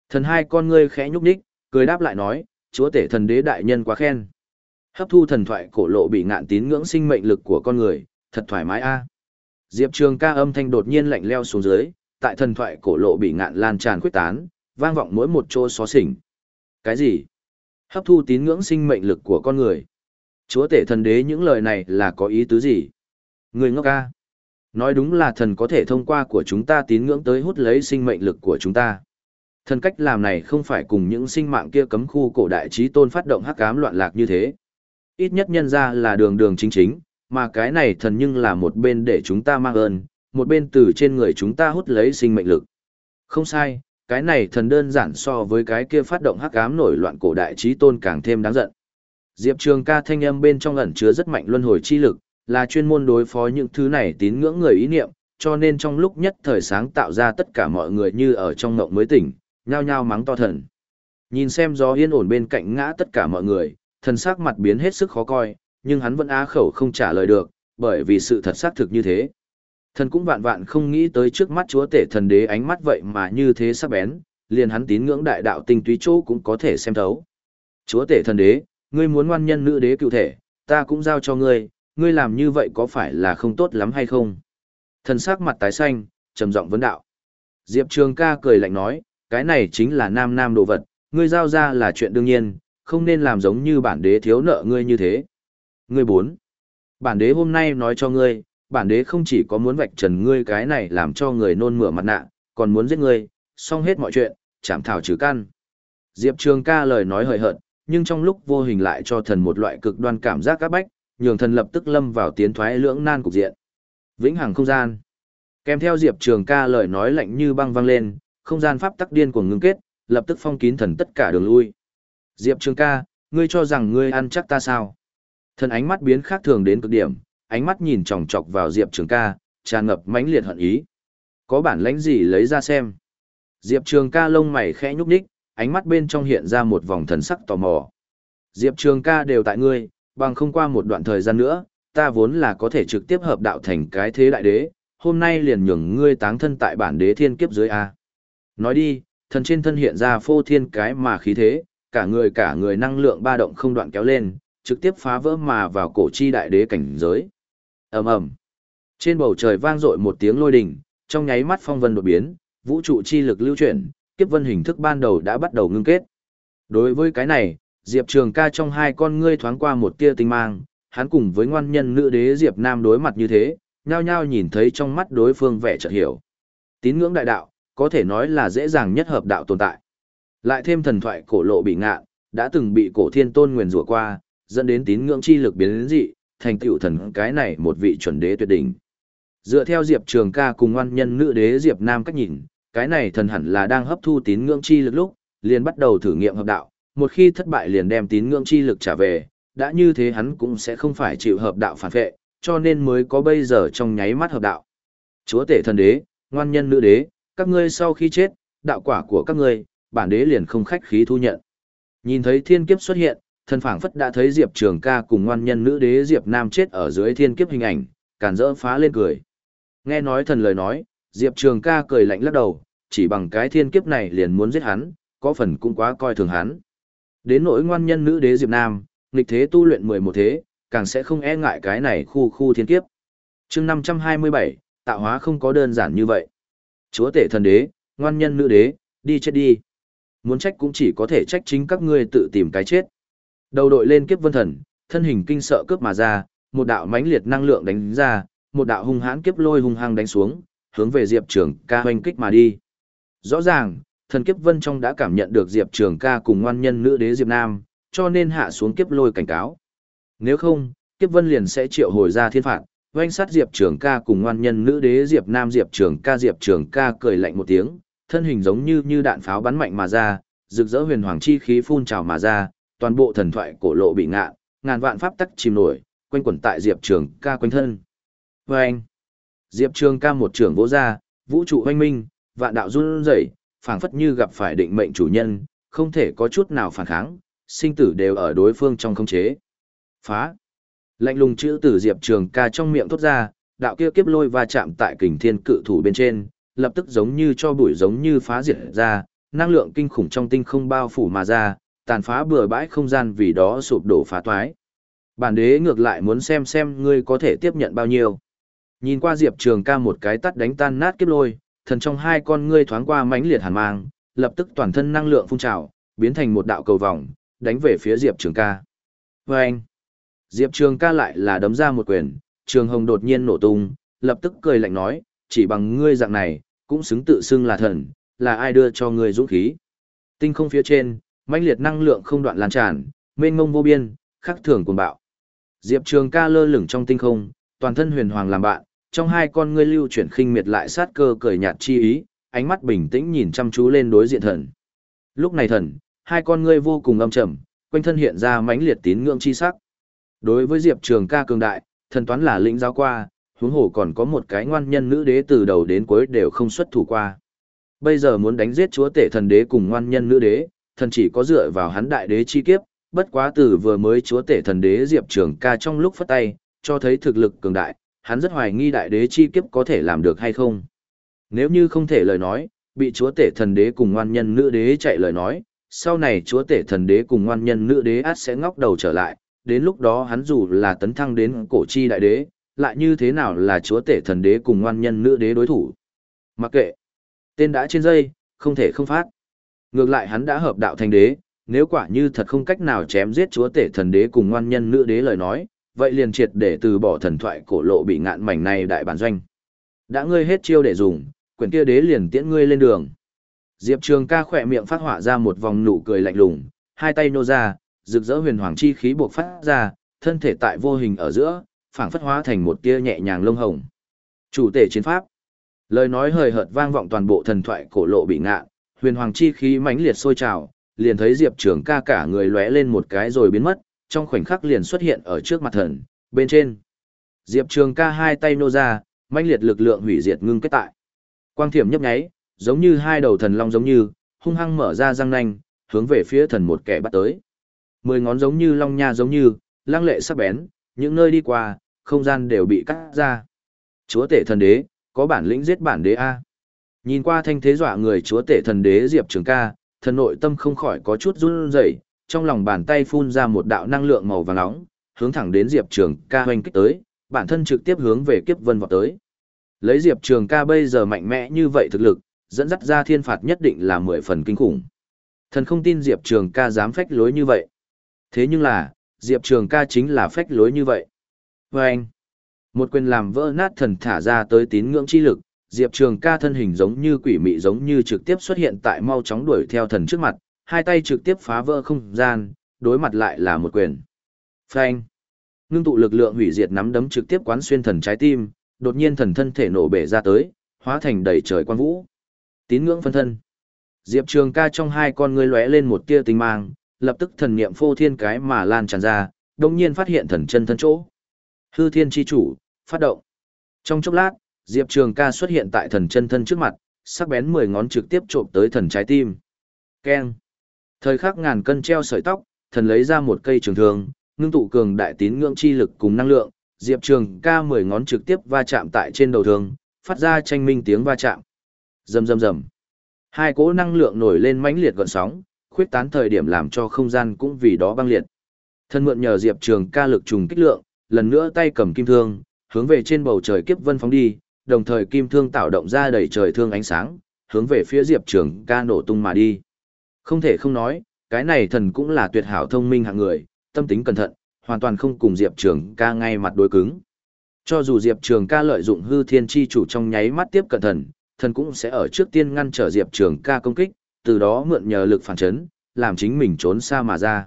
Thần hai con ngươi khẽ nhúc nhích, cười đáp lại nói, chúa tể thần đế đại nhân quá khen. Hấp thu thần thoại cổ lộ bị ngạn tín ngưỡng sinh mệnh lực của con người, thật thoải mái a. Diệp Trường ca âm thanh đột nhiên lạnh leo xuống dưới, tại thần thoại cổ lộ bị ngạn lan tràn quyết tán, vang vọng mỗi một chỗ xó xỉnh. Cái gì? Hấp thu tín ngưỡng sinh mệnh lực của con người. Chúa tể thần đế những lời này là có ý tứ gì? Người ngốc ca. Nói đúng là thần có thể thông qua của chúng ta tín ngưỡng tới hút lấy sinh mệnh lực của chúng ta. Thần cách làm này không phải cùng những sinh mạng kia cấm khu cổ đại trí tôn phát động hắc ám loạn lạc như thế. Ít nhất nhân ra là đường đường chính chính, mà cái này thần nhưng là một bên để chúng ta mang ơn, một bên từ trên người chúng ta hút lấy sinh mệnh lực. Không sai, cái này thần đơn giản so với cái kia phát động hắc ám nổi loạn cổ đại trí tôn càng thêm đáng giận. Diệp Trường ca thanh âm bên trong ẩn chứa rất mạnh luân hồi chi lực, là chuyên môn đối phó những thứ này tín ngưỡng người ý niệm, cho nên trong lúc nhất thời sáng tạo ra tất cả mọi người như ở trong ngộng mới tỉnh, nhao nhao mắng to thần. Nhìn xem gió yên ổn bên cạnh ngã tất cả mọi người, thần sắc mặt biến hết sức khó coi, nhưng hắn vẫn á khẩu không trả lời được, bởi vì sự thật xác thực như thế. Thần cũng vạn vạn không nghĩ tới trước mắt chúa tể thần đế ánh mắt vậy mà như thế sắc bén, liền hắn tín ngưỡng đại đạo tinh túy chỗ cũng có thể xem thấu. Chúa tể thần đế, ngươi muốn ngoan nhân nữ đế cựu thể, ta cũng giao cho ngươi, ngươi làm như vậy có phải là không tốt lắm hay không? Thần sắc mặt tái xanh, trầm giọng vấn đạo. Diệp Trường ca cười lạnh nói, cái này chính là nam nam đồ vật, ngươi giao ra là chuyện đương nhiên, không nên làm giống như bản đế thiếu nợ ngươi như thế. Ngươi bốn. Bản đế hôm nay nói cho ngươi, bản đế không chỉ có muốn vạch trần ngươi cái này làm cho người nôn mửa mặt nạ, còn muốn giết ngươi, xong hết mọi chuyện, chảm thảo trừ căn. Diệp Trường ca lời nói hời hợt, nhưng trong lúc vô hình lại cho thần một loại cực đoan cảm giác áp bách, nhường thần lập tức lâm vào tiến thoái lưỡng nan cục diện. Vĩnh hằng không gian. Kèm theo Diệp Trường ca lời nói lạnh như băng vang lên, không gian pháp tắc điên của ngưng kết, lập tức phong kín thần tất cả đường lui. Diệp Trường ca, ngươi cho rằng ngươi ăn chắc ta sao? Thần ánh mắt biến khác thường đến cực điểm, ánh mắt nhìn chòng chọc vào Diệp Trường ca, tràn ngập mãnh liệt hận ý. Có bản lãnh gì lấy ra xem. Diệp Trường ca lông mày khẽ nhúc nhích, ánh mắt bên trong hiện ra một vòng thần sắc tò mò. Diệp Trường ca đều tại ngươi, bằng không qua một đoạn thời gian nữa, ta vốn là có thể trực tiếp hợp đạo thành cái thế đại đế, hôm nay liền nhường ngươi táng thân tại bản đế thiên kiếp dưới A. Nói đi, thần trên thân hiện ra phô thiên cái mà khí thế, cả người cả người năng lượng ba động không đoạn kéo lên, trực tiếp phá vỡ mà vào cổ chi đại đế cảnh giới ầm ầm Trên bầu trời vang dội một tiếng lôi đình, trong nháy mắt phong vân đột biến, vũ trụ chi lực lưu chuyển, kiếp vân hình thức ban đầu đã bắt đầu ngưng kết. Đối với cái này, Diệp Trường ca trong hai con ngươi thoáng qua một tia tinh mang, hắn cùng với ngoan nhân nữ đế Diệp Nam đối mặt như thế, nhao nhao nhìn thấy trong mắt đối phương vẻ chợt hiểu. Tín ngưỡng đại đạo, có thể nói là dễ dàng nhất hợp đạo tồn tại. Lại thêm thần thoại cổ lộ bị ngạ, đã từng bị cổ thiên tôn nguyền rủa qua, dẫn đến tín ngưỡng chi lực biến đến dị, thành tựu thần cái này một vị chuẩn đế tuyệt đỉnh. Dựa theo Diệp Trường ca cùng ngoan nhân nữ đế Diệp Nam cách nhìn, cái này thần hẳn là đang hấp thu tín ngưỡng chi lực lúc, liền bắt đầu thử nghiệm hợp đạo, một khi thất bại liền đem tín ngưỡng chi lực trả về, đã như thế hắn cũng sẽ không phải chịu hợp đạo phản vệ, cho nên mới có bây giờ trong nháy mắt hợp đạo. Chúa tể thần đế, ngoan nhân nữ đế, các ngươi sau khi chết, đạo quả của các ngươi, bản đế liền không khách khí thu nhận. Nhìn thấy thiên kiếp xuất hiện, thần phảng phất đã thấy Diệp Trường ca cùng ngoan nhân nữ đế Diệp Nam chết ở dưới thiên kiếp hình ảnh, càn rỡ phá lên cười. Nghe nói thần lời nói, Diệp Trường ca cười lạnh lắc đầu, chỉ bằng cái thiên kiếp này liền muốn giết hắn, có phần cũng quá coi thường hắn. Đến nỗi ngoan nhân nữ đế Diệp Nam, nghịch thế tu luyện 11 thế, càng sẽ không e ngại cái này khu khu thiên kiếp. chương 527, tạo hóa không có đơn giản như vậy. Chúa tể thần đế, ngoan nhân nữ đế, đi chết đi. Muốn trách cũng chỉ có thể trách chính các ngươi tự tìm cái chết. Đầu đội lên kiếp vân thần, thân hình kinh sợ cướp mà ra, một đạo mãnh liệt năng lượng đánh ra, một đạo hung hãn kiếp lôi hung hăng đánh xuống, hướng về Diệp Trường ca hoành kích mà đi. Rõ ràng, thần kiếp vân trong đã cảm nhận được Diệp Trường ca cùng ngoan nhân nữ đế Diệp Nam, cho nên hạ xuống kiếp lôi cảnh cáo. Nếu không, kiếp vân liền sẽ triệu hồi ra thiên phạt, oanh sát Diệp Trường ca cùng ngoan nhân nữ đế Diệp Nam Diệp Trường ca Diệp Trường ca cười lạnh một tiếng, thân hình giống như như đạn pháo bắn mạnh mà ra, rực rỡ huyền hoàng chi khí phun trào mà ra, toàn bộ thần thoại cổ lộ bị ngạ, ngàn vạn pháp tắc chìm nổi, quanh quẩn tại Diệp Trường ca quanh thân. Oanh! Diệp Trường ca một trường vỗ ra, vũ trụ hoanh minh, vạn đạo run rẩy, phảng phất như gặp phải định mệnh chủ nhân, không thể có chút nào phản kháng, sinh tử đều ở đối phương trong khống chế. Phá! Lạnh lùng chữ từ Diệp Trường ca trong miệng thốt ra, đạo kia kiếp lôi va chạm tại kình thiên cự thủ bên trên, lập tức giống như cho bụi giống như phá diệt ra, năng lượng kinh khủng trong tinh không bao phủ mà ra, tàn phá bừa bãi không gian vì đó sụp đổ phá toái. Bản đế ngược lại muốn xem xem ngươi có thể tiếp nhận bao nhiêu. Nhìn qua Diệp Trường ca một cái tắt đánh tan nát kiếp lôi, thần trong hai con ngươi thoáng qua mãnh liệt hàn mang, lập tức toàn thân năng lượng phun trào, biến thành một đạo cầu vòng, đánh về phía Diệp Trường ca. Và anh, Diệp Trường ca lại là đấm ra một quyền, Trường Hồng đột nhiên nổ tung, lập tức cười lạnh nói, chỉ bằng ngươi dạng này, cũng xứng tự xưng là thần, là ai đưa cho ngươi dũng khí. Tinh không phía trên, mãnh liệt năng lượng không đoạn lan tràn, mênh mông vô biên, khắc thường cuồng bạo. Diệp Trường ca lơ lửng trong tinh không, toàn thân huyền hoàng làm bạn, trong hai con ngươi lưu chuyển khinh miệt lại sát cơ cười nhạt chi ý, ánh mắt bình tĩnh nhìn chăm chú lên đối diện thần. Lúc này thần, hai con ngươi vô cùng âm trầm, quanh thân hiện ra mãnh liệt tín ngưỡng chi sắc. Đối với Diệp Trường ca cường đại, thần toán là lĩnh giáo qua, huống hồ còn có một cái ngoan nhân nữ đế từ đầu đến cuối đều không xuất thủ qua. Bây giờ muốn đánh giết chúa tể thần đế cùng ngoan nhân nữ đế, thần chỉ có dựa vào hắn đại đế chi kiếp, bất quá từ vừa mới chúa tể thần đế Diệp Trường ca trong lúc phất tay, cho thấy thực lực cường đại, hắn rất hoài nghi đại đế chi kiếp có thể làm được hay không. Nếu như không thể lời nói, bị chúa tể thần đế cùng ngoan nhân nữ đế chạy lời nói, sau này chúa tể thần đế cùng ngoan nhân nữ đế át sẽ ngóc đầu trở lại, đến lúc đó hắn dù là tấn thăng đến cổ chi đại đế, lại như thế nào là chúa tể thần đế cùng ngoan nhân nữ đế đối thủ. Mặc kệ, tên đã trên dây, không thể không phát. Ngược lại hắn đã hợp đạo thành đế, nếu quả như thật không cách nào chém giết chúa tể thần đế cùng ngoan nhân nữ đế lời nói, vậy liền triệt để từ bỏ thần thoại cổ lộ bị ngạn mảnh này đại bản doanh. Đã ngươi hết chiêu để dùng, quyển kia đế liền tiễn ngươi lên đường. Diệp Trường ca khỏe miệng phát họa ra một vòng nụ cười lạnh lùng, hai tay nô ra, rực rỡ huyền hoàng chi khí buộc phát ra, thân thể tại vô hình ở giữa, phảng phất hóa thành một tia nhẹ nhàng lông hồng. Chủ tể chiến pháp. Lời nói hời hợt vang vọng toàn bộ thần thoại cổ lộ bị ngạn huyền hoàng chi khí mãnh liệt sôi trào, liền thấy Diệp Trường ca cả người lóe lên một cái rồi biến mất, trong khoảnh khắc liền xuất hiện ở trước mặt thần, bên trên. Diệp Trường ca hai tay nô ra, mãnh liệt lực lượng hủy diệt ngưng kết tại. Quang thiểm nhấp nháy, giống như hai đầu thần long giống như, hung hăng mở ra răng nanh, hướng về phía thần một kẻ bắt tới. Mười ngón giống như long nha giống như, lăng lệ sắc bén, những nơi đi qua, không gian đều bị cắt ra. Chúa tể thần đế, có bản lĩnh giết bản đế A. Nhìn qua thanh thế dọa người chúa tể thần đế Diệp Trường ca, thần nội tâm không khỏi có chút run rẩy, trong lòng bàn tay phun ra một đạo năng lượng màu vàng nóng, hướng thẳng đến Diệp Trường ca hoành kích tới, bản thân trực tiếp hướng về kiếp vân vọt tới. Lấy Diệp Trường ca bây giờ mạnh mẽ như vậy thực lực, dẫn dắt ra thiên phạt nhất định là mười phần kinh khủng. Thần không tin Diệp Trường ca dám phách lối như vậy. Thế nhưng là, Diệp Trường ca chính là phách lối như vậy. Vâng! một quyền làm vỡ nát thần thả ra tới tín ngưỡng chi lực, Diệp Trường ca thân hình giống như quỷ mị giống như trực tiếp xuất hiện tại mau chóng đuổi theo thần trước mặt, hai tay trực tiếp phá vỡ không gian, đối mặt lại là một quyền. Phanh. Ngưng tụ lực lượng hủy diệt nắm đấm trực tiếp quán xuyên thần trái tim, đột nhiên thần thân thể nổ bể ra tới, hóa thành đầy trời quan vũ. Tín ngưỡng phân thân. Diệp Trường ca trong hai con ngươi lóe lên một tia tinh mang, lập tức thần niệm phô thiên cái mà lan tràn ra, đồng nhiên phát hiện thần chân thân chỗ. Hư thiên chi chủ, phát động. Trong chốc lát, Diệp Trường ca xuất hiện tại thần chân thân trước mặt, sắc bén mười ngón trực tiếp trộm tới thần trái tim. Keng. Thời khắc ngàn cân treo sợi tóc, thần lấy ra một cây trường thương, ngưng tụ cường đại tín ngưỡng chi lực cùng năng lượng, Diệp Trường ca mười ngón trực tiếp va chạm tại trên đầu thương, phát ra tranh minh tiếng va chạm. Rầm rầm rầm. Hai cỗ năng lượng nổi lên mãnh liệt gợn sóng, khuyết tán thời điểm làm cho không gian cũng vì đó băng liệt. Thân mượn nhờ Diệp Trường ca lực trùng kích lượng, lần nữa tay cầm kim thương, hướng về trên bầu trời kiếp vân phóng đi, đồng thời kim thương tạo động ra đầy trời thương ánh sáng, hướng về phía Diệp Trường ca nổ tung mà đi. Không thể không nói, cái này thần cũng là tuyệt hảo thông minh hạng người, tâm tính cẩn thận, hoàn toàn không cùng Diệp Trường ca ngay mặt đối cứng. Cho dù Diệp Trường ca lợi dụng hư thiên chi chủ trong nháy mắt tiếp cận thần, thần cũng sẽ ở trước tiên ngăn trở Diệp Trường ca công kích, từ đó mượn nhờ lực phản chấn, làm chính mình trốn xa mà ra.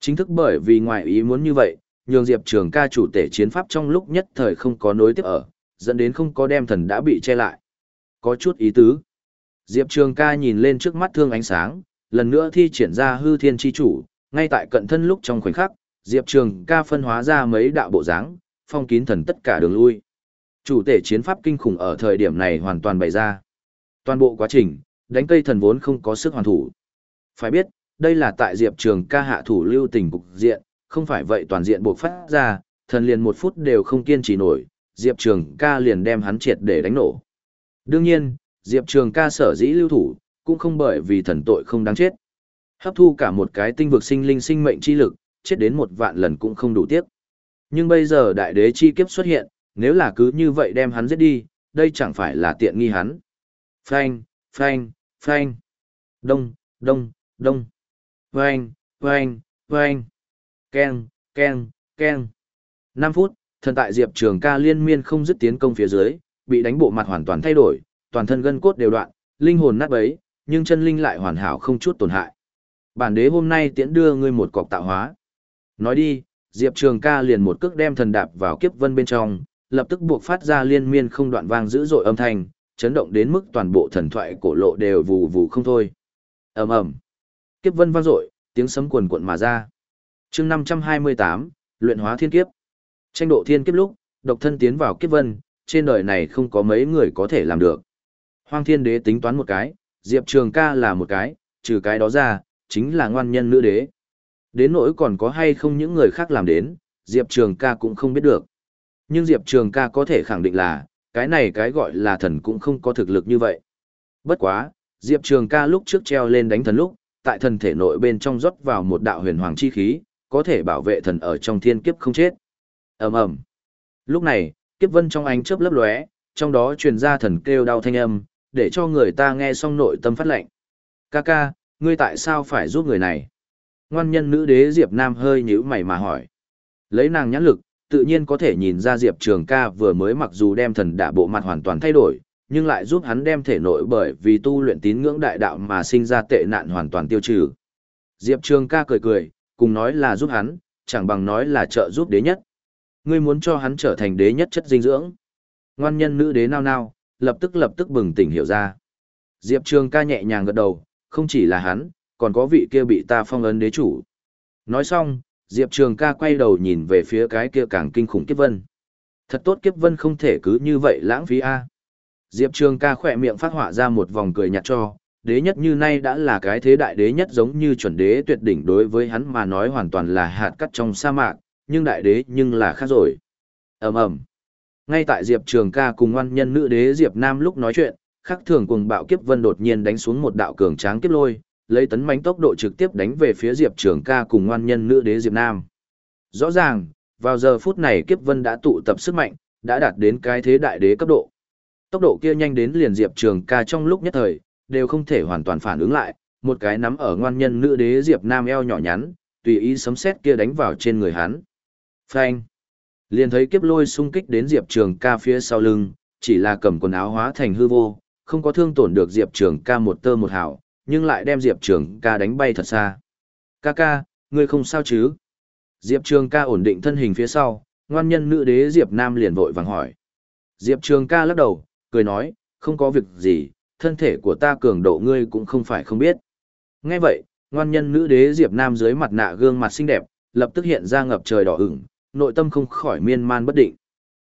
Chính thức bởi vì ngoại ý muốn như vậy, nhường Diệp Trường ca chủ tể chiến pháp trong lúc nhất thời không có nối tiếp ở, dẫn đến không có đem thần đã bị che lại. Có chút ý tứ. Diệp Trường ca nhìn lên trước mắt thương ánh sáng, lần nữa thi triển ra hư thiên chi chủ, ngay tại cận thân lúc trong khoảnh khắc, Diệp Trường ca phân hóa ra mấy đạo bộ dáng, phong kín thần tất cả đường lui. Chủ tể chiến pháp kinh khủng ở thời điểm này hoàn toàn bày ra. Toàn bộ quá trình, đánh cây thần vốn không có sức hoàn thủ. Phải biết, đây là tại Diệp Trường ca hạ thủ lưu tình cục diện, không phải vậy toàn diện buộc phát ra, thần liền một phút đều không kiên trì nổi, Diệp Trường ca liền đem hắn triệt để đánh nổ. Đương nhiên, Diệp Trường ca sở dĩ lưu thủ, cũng không bởi vì thần tội không đáng chết. Hấp thu cả một cái tinh vực sinh linh sinh mệnh chi lực, chết đến một vạn lần cũng không đủ tiếc. Nhưng bây giờ đại đế chi kiếp xuất hiện, nếu là cứ như vậy đem hắn giết đi, đây chẳng phải là tiện nghi hắn. Phanh, phanh, phanh. Đông, đông, đông. Phanh, phanh, phanh. Ken, ken, ken. 5 phút, thần tại Diệp Trường ca liên miên không dứt tiến công phía dưới, bị đánh bộ mặt hoàn toàn thay đổi, toàn thân gân cốt đều đoạn, linh hồn nát bấy, nhưng chân linh lại hoàn hảo không chút tổn hại. Bản đế hôm nay tiễn đưa ngươi một cọc tạo hóa. Nói đi, Diệp Trường ca liền một cước đem thần đạp vào kiếp vân bên trong, lập tức buộc phát ra liên miên không đoạn vang dữ dội âm thanh, chấn động đến mức toàn bộ thần thoại cổ lộ đều vù vù không thôi. ầm ầm, kiếp vân vang dội, tiếng sấm cuồn cuộn mà ra. Chương 528, luyện hóa thiên kiếp. Tranh độ thiên kiếp lúc, độc thân tiến vào kiếp vân, trên đời này không có mấy người có thể làm được. Hoang thiên đế tính toán một cái, Diệp Trường ca là một cái, trừ cái đó ra, chính là ngoan nhân nữ đế. Đến nỗi còn có hay không những người khác làm đến, Diệp Trường ca cũng không biết được. Nhưng Diệp Trường ca có thể khẳng định là, cái này cái gọi là thần cũng không có thực lực như vậy. Bất quá, Diệp Trường ca lúc trước treo lên đánh thần lúc, tại thần thể nội bên trong rót vào một đạo huyền hoàng chi khí, có thể bảo vệ thần ở trong thiên kiếp không chết ầm ầm Lúc này, kiếp vân trong ánh chớp lấp lóe, trong đó truyền ra thần kêu đau thanh âm, để cho người ta nghe xong nội tâm phát lệnh. Ca ca, ngươi tại sao phải giúp người này? Ngoan nhân nữ đế Diệp Nam hơi nhíu mày mà hỏi. Lấy nàng nhãn lực, tự nhiên có thể nhìn ra Diệp Trường ca vừa mới mặc dù đem thần đả bộ mặt hoàn toàn thay đổi, nhưng lại giúp hắn đem thể nội bởi vì tu luyện tín ngưỡng đại đạo mà sinh ra tệ nạn hoàn toàn tiêu trừ. Diệp Trường ca cười cười, cùng nói là giúp hắn, chẳng bằng nói là trợ giúp đế nhất. Ngươi muốn cho hắn trở thành đế nhất chất dinh dưỡng. Ngoan nhân nữ đế nao nao, lập tức lập tức bừng tỉnh hiểu ra. Diệp Trường ca nhẹ nhàng gật đầu, không chỉ là hắn, còn có vị kia bị ta phong ấn đế chủ. Nói xong, Diệp Trường ca quay đầu nhìn về phía cái kia càng kinh khủng kiếp vân. Thật tốt kiếp vân không thể cứ như vậy lãng phí a. Diệp Trường ca khỏe miệng phát họa ra một vòng cười nhạt cho, đế nhất như nay đã là cái thế đại đế nhất giống như chuẩn đế tuyệt đỉnh đối với hắn mà nói hoàn toàn là hạt cắt trong sa mạc, nhưng đại đế nhưng là khác rồi. ầm ầm Ngay tại Diệp Trường ca cùng ngoan nhân nữ đế Diệp Nam lúc nói chuyện, khắc thường cùng bạo kiếp vân đột nhiên đánh xuống một đạo cường tráng kiếp lôi, lấy tấn mánh tốc độ trực tiếp đánh về phía Diệp Trường ca cùng ngoan nhân nữ đế Diệp Nam. Rõ ràng, vào giờ phút này kiếp vân đã tụ tập sức mạnh, đã đạt đến cái thế đại đế cấp độ. Tốc độ kia nhanh đến liền Diệp Trường ca trong lúc nhất thời, đều không thể hoàn toàn phản ứng lại, một cái nắm ở ngoan nhân nữ đế Diệp Nam eo nhỏ nhắn, tùy ý sấm sét kia đánh vào trên người hắn. Phanh! Liền thấy kiếp lôi xung kích đến Diệp Trường ca phía sau lưng, chỉ là cầm quần áo hóa thành hư vô, không có thương tổn được Diệp Trường ca một tơ một hào, nhưng lại đem Diệp Trường ca đánh bay thật xa. Ca ca, ngươi không sao chứ? Diệp Trường ca ổn định thân hình phía sau, ngoan nhân nữ đế Diệp Nam liền vội vàng hỏi. Diệp Trường ca lắc đầu, cười nói, không có việc gì, thân thể của ta cường độ ngươi cũng không phải không biết. Nghe vậy, ngoan nhân nữ đế Diệp Nam dưới mặt nạ gương mặt xinh đẹp, lập tức hiện ra ngập trời đỏ ửng, nội tâm không khỏi miên man bất định.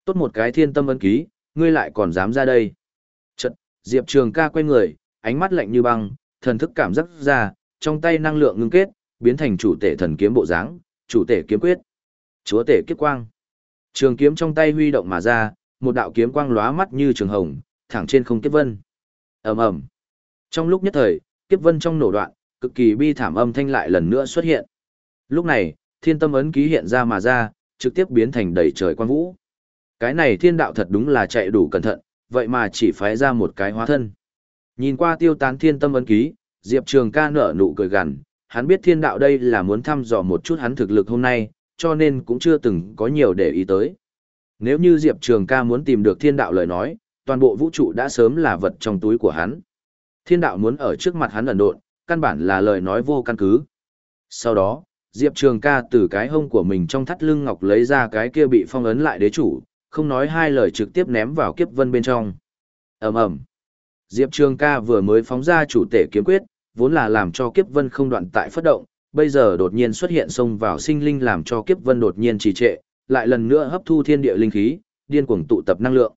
Tốt một cái thiên tâm ấn ký, ngươi lại còn dám ra đây. Chật, Diệp Trường ca quay người, ánh mắt lạnh như băng, thần thức cảm giác ra, trong tay năng lượng ngưng kết, biến thành chủ tể thần kiếm bộ dáng, chủ tể kiếm quyết, chúa tể kiếp quang. Trường kiếm trong tay huy động mà ra, một đạo kiếm quang lóa mắt như trường hồng, thẳng trên không kiếp vân. Ầm ầm. Trong lúc nhất thời, kiếp vân trong nổ đoạn, cực kỳ bi thảm âm thanh lại lần nữa xuất hiện. Lúc này, thiên tâm ấn ký hiện ra mà ra, trực tiếp biến thành đầy trời quan vũ. Cái này thiên đạo thật đúng là chạy đủ cẩn thận, vậy mà chỉ phái ra một cái hóa thân. Nhìn qua tiêu tán thiên tâm ấn ký, Diệp Trường ca nở nụ cười gằn, hắn biết thiên đạo đây là muốn thăm dò một chút hắn thực lực hôm nay, cho nên cũng chưa từng có nhiều để ý tới. Nếu như Diệp Trường ca muốn tìm được thiên đạo lời nói, toàn bộ vũ trụ đã sớm là vật trong túi của hắn. Thiên đạo muốn ở trước mặt hắn ẩn độn, căn bản là lời nói vô căn cứ. Sau đó, Diệp Trường ca từ cái hông của mình trong thắt lưng ngọc lấy ra cái kia bị phong ấn lại đế chủ, không nói hai lời trực tiếp ném vào kiếp vân bên trong. ầm ầm Diệp Trường ca vừa mới phóng ra chủ tể kiếm quyết, vốn là làm cho kiếp vân không đoạn tại phát động, bây giờ đột nhiên xuất hiện xông vào sinh linh làm cho kiếp vân đột nhiên trì trệ, lại lần nữa hấp thu thiên địa linh khí, điên cuồng tụ tập năng lượng.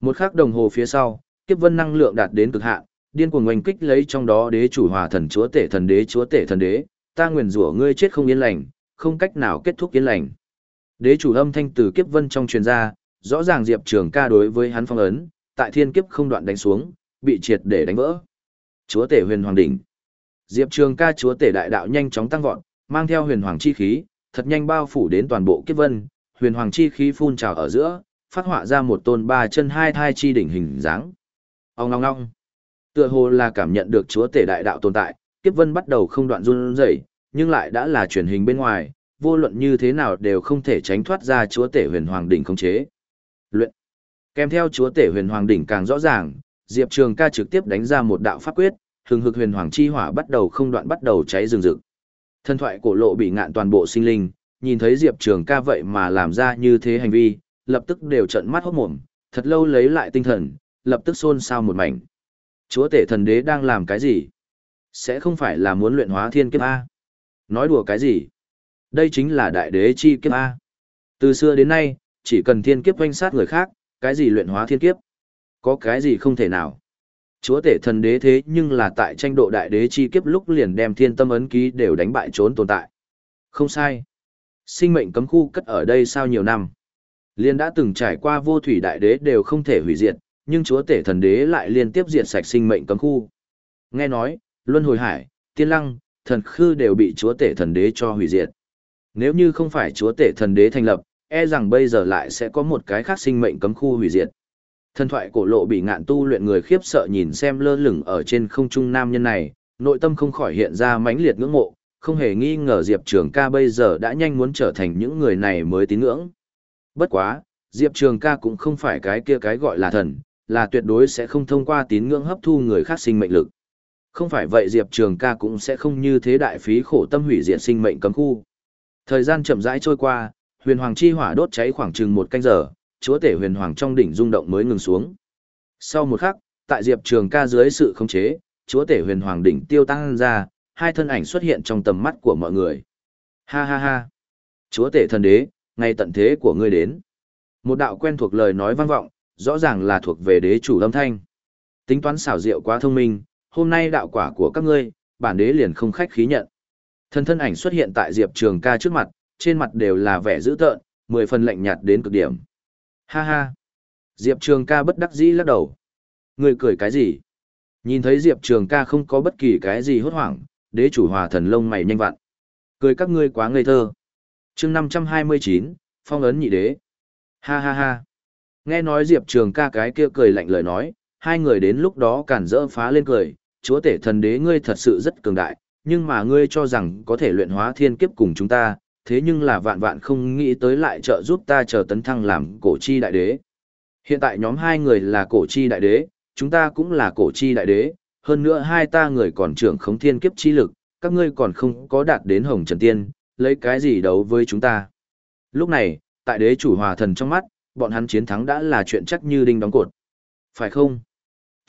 Một khắc đồng hồ phía sau, kiếp vân năng lượng đạt đến cực hạn, điên cuồng oanh kích lấy trong đó đế chủ hòa thần chúa tể thần đế chúa tể thần đế, ta nguyền rủa ngươi chết không yên lành, không cách nào kết thúc yên lành. Đế chủ âm thanh từ kiếp vân trong truyền ra, rõ ràng Diệp Trường ca đối với hắn phong ấn, tại thiên kiếp không đoạn đánh xuống, bị triệt để đánh vỡ. Chúa tể huyền hoàng đỉnh. Diệp Trường ca chúa tể đại đạo nhanh chóng tăng vọt, mang theo huyền hoàng chi khí, thật nhanh bao phủ đến toàn bộ kiếp vân, huyền hoàng chi khí phun trào ở giữa, phát họa ra một tôn ba chân hai thai chi đỉnh hình dáng. Ông ngong ngong. Tựa hồ là cảm nhận được chúa tể đại đạo tồn tại, kiếp vân bắt đầu không đoạn run rẩy, nhưng lại đã là truyền hình bên ngoài, vô luận như thế nào đều không thể tránh thoát ra chúa tể huyền hoàng đỉnh khống chế. Luyện. Kèm theo chúa tể huyền hoàng đỉnh càng rõ ràng, Diệp Trường ca trực tiếp đánh ra một đạo pháp quyết, hừng hực huyền hoàng chi hỏa bắt đầu không đoạn bắt đầu cháy rừng rực. Thân thoại cổ lộ bị ngạn toàn bộ sinh linh, nhìn thấy Diệp Trường ca vậy mà làm ra như thế hành vi, lập tức đều trận mắt hốt mồm, thật lâu lấy lại tinh thần, lập tức xôn xao một mảnh. Chúa tể thần đế đang làm cái gì? Sẽ không phải là muốn luyện hóa thiên kiếp A. Nói đùa cái gì? Đây chính là đại đế chi kiếp A. Từ xưa đến nay, chỉ cần thiên kiếp oanh sát người khác, cái gì luyện hóa thiên kiếp? Có cái gì không thể nào? Chúa tể thần đế thế nhưng là tại tranh độ đại đế chi kiếp lúc liền đem thiên tâm ấn ký đều đánh bại trốn tồn tại. Không sai. Sinh mệnh cấm khu cất ở đây sao nhiều năm. Liên đã từng trải qua vô thủy đại đế đều không thể hủy diệt, nhưng chúa tể thần đế lại liên tiếp diệt sạch sinh mệnh cấm khu. Nghe nói, Luân Hồi Hải, Tiên Lăng, Thần Khư đều bị chúa tể thần đế cho hủy diệt. Nếu như không phải chúa tể thần đế thành lập, e rằng bây giờ lại sẽ có một cái khác sinh mệnh cấm khu hủy diệt. Thần thoại cổ lộ bị ngạn tu luyện người khiếp sợ nhìn xem lơ lửng ở trên không trung nam nhân này, nội tâm không khỏi hiện ra mãnh liệt ngưỡng mộ, không hề nghi ngờ Diệp Trường ca bây giờ đã nhanh muốn trở thành những người này mới tín ngưỡng. Bất quá, Diệp Trường ca cũng không phải cái kia cái gọi là thần, là tuyệt đối sẽ không thông qua tín ngưỡng hấp thu người khác sinh mệnh lực. Không phải vậy Diệp Trường ca cũng sẽ không như thế đại phí khổ tâm hủy diệt sinh mệnh cấm khu. Thời gian chậm rãi trôi qua, huyền hoàng chi hỏa đốt cháy khoảng chừng một canh giờ, chúa tể huyền hoàng trong đỉnh rung động mới ngừng xuống. Sau một khắc, tại Diệp Trường ca dưới sự khống chế, chúa tể huyền hoàng đỉnh tiêu tăng ra, hai thân ảnh xuất hiện trong tầm mắt của mọi người. Ha ha ha! Chúa tể thần đế, ngay tận thế của ngươi đến. Một đạo quen thuộc lời nói vang vọng, rõ ràng là thuộc về đế chủ âm thanh. Tính toán xảo diệu quá thông minh, hôm nay đạo quả của các ngươi, bản đế liền không khách khí nhận. Thân thân ảnh xuất hiện tại Diệp Trường ca trước mặt, trên mặt đều là vẻ dữ tợn, mười phần lạnh nhạt đến cực điểm. Ha ha! Diệp Trường ca bất đắc dĩ lắc đầu. Người cười cái gì? Nhìn thấy Diệp Trường ca không có bất kỳ cái gì hốt hoảng, đế chủ hòa thần lông mày nhanh vặn. Cười các ngươi quá ngây thơ. chương 529, phong ấn nhị đế. Ha ha ha. Nghe nói Diệp Trường ca cái kia cười lạnh lời nói, hai người đến lúc đó cản rỡ phá lên cười, chúa tể thần đế ngươi thật sự rất cường đại, nhưng mà ngươi cho rằng có thể luyện hóa thiên kiếp cùng chúng ta, thế nhưng là vạn vạn không nghĩ tới lại trợ giúp ta chờ tấn thăng làm cổ chi đại đế. Hiện tại nhóm hai người là cổ chi đại đế, chúng ta cũng là cổ chi đại đế, hơn nữa hai ta người còn trưởng khống thiên kiếp chi lực, các ngươi còn không có đạt đến hồng trần tiên, lấy cái gì đấu với chúng ta. Lúc này, tại đế chủ hòa thần trong mắt, bọn hắn chiến thắng đã là chuyện chắc như đinh đóng cột. Phải không?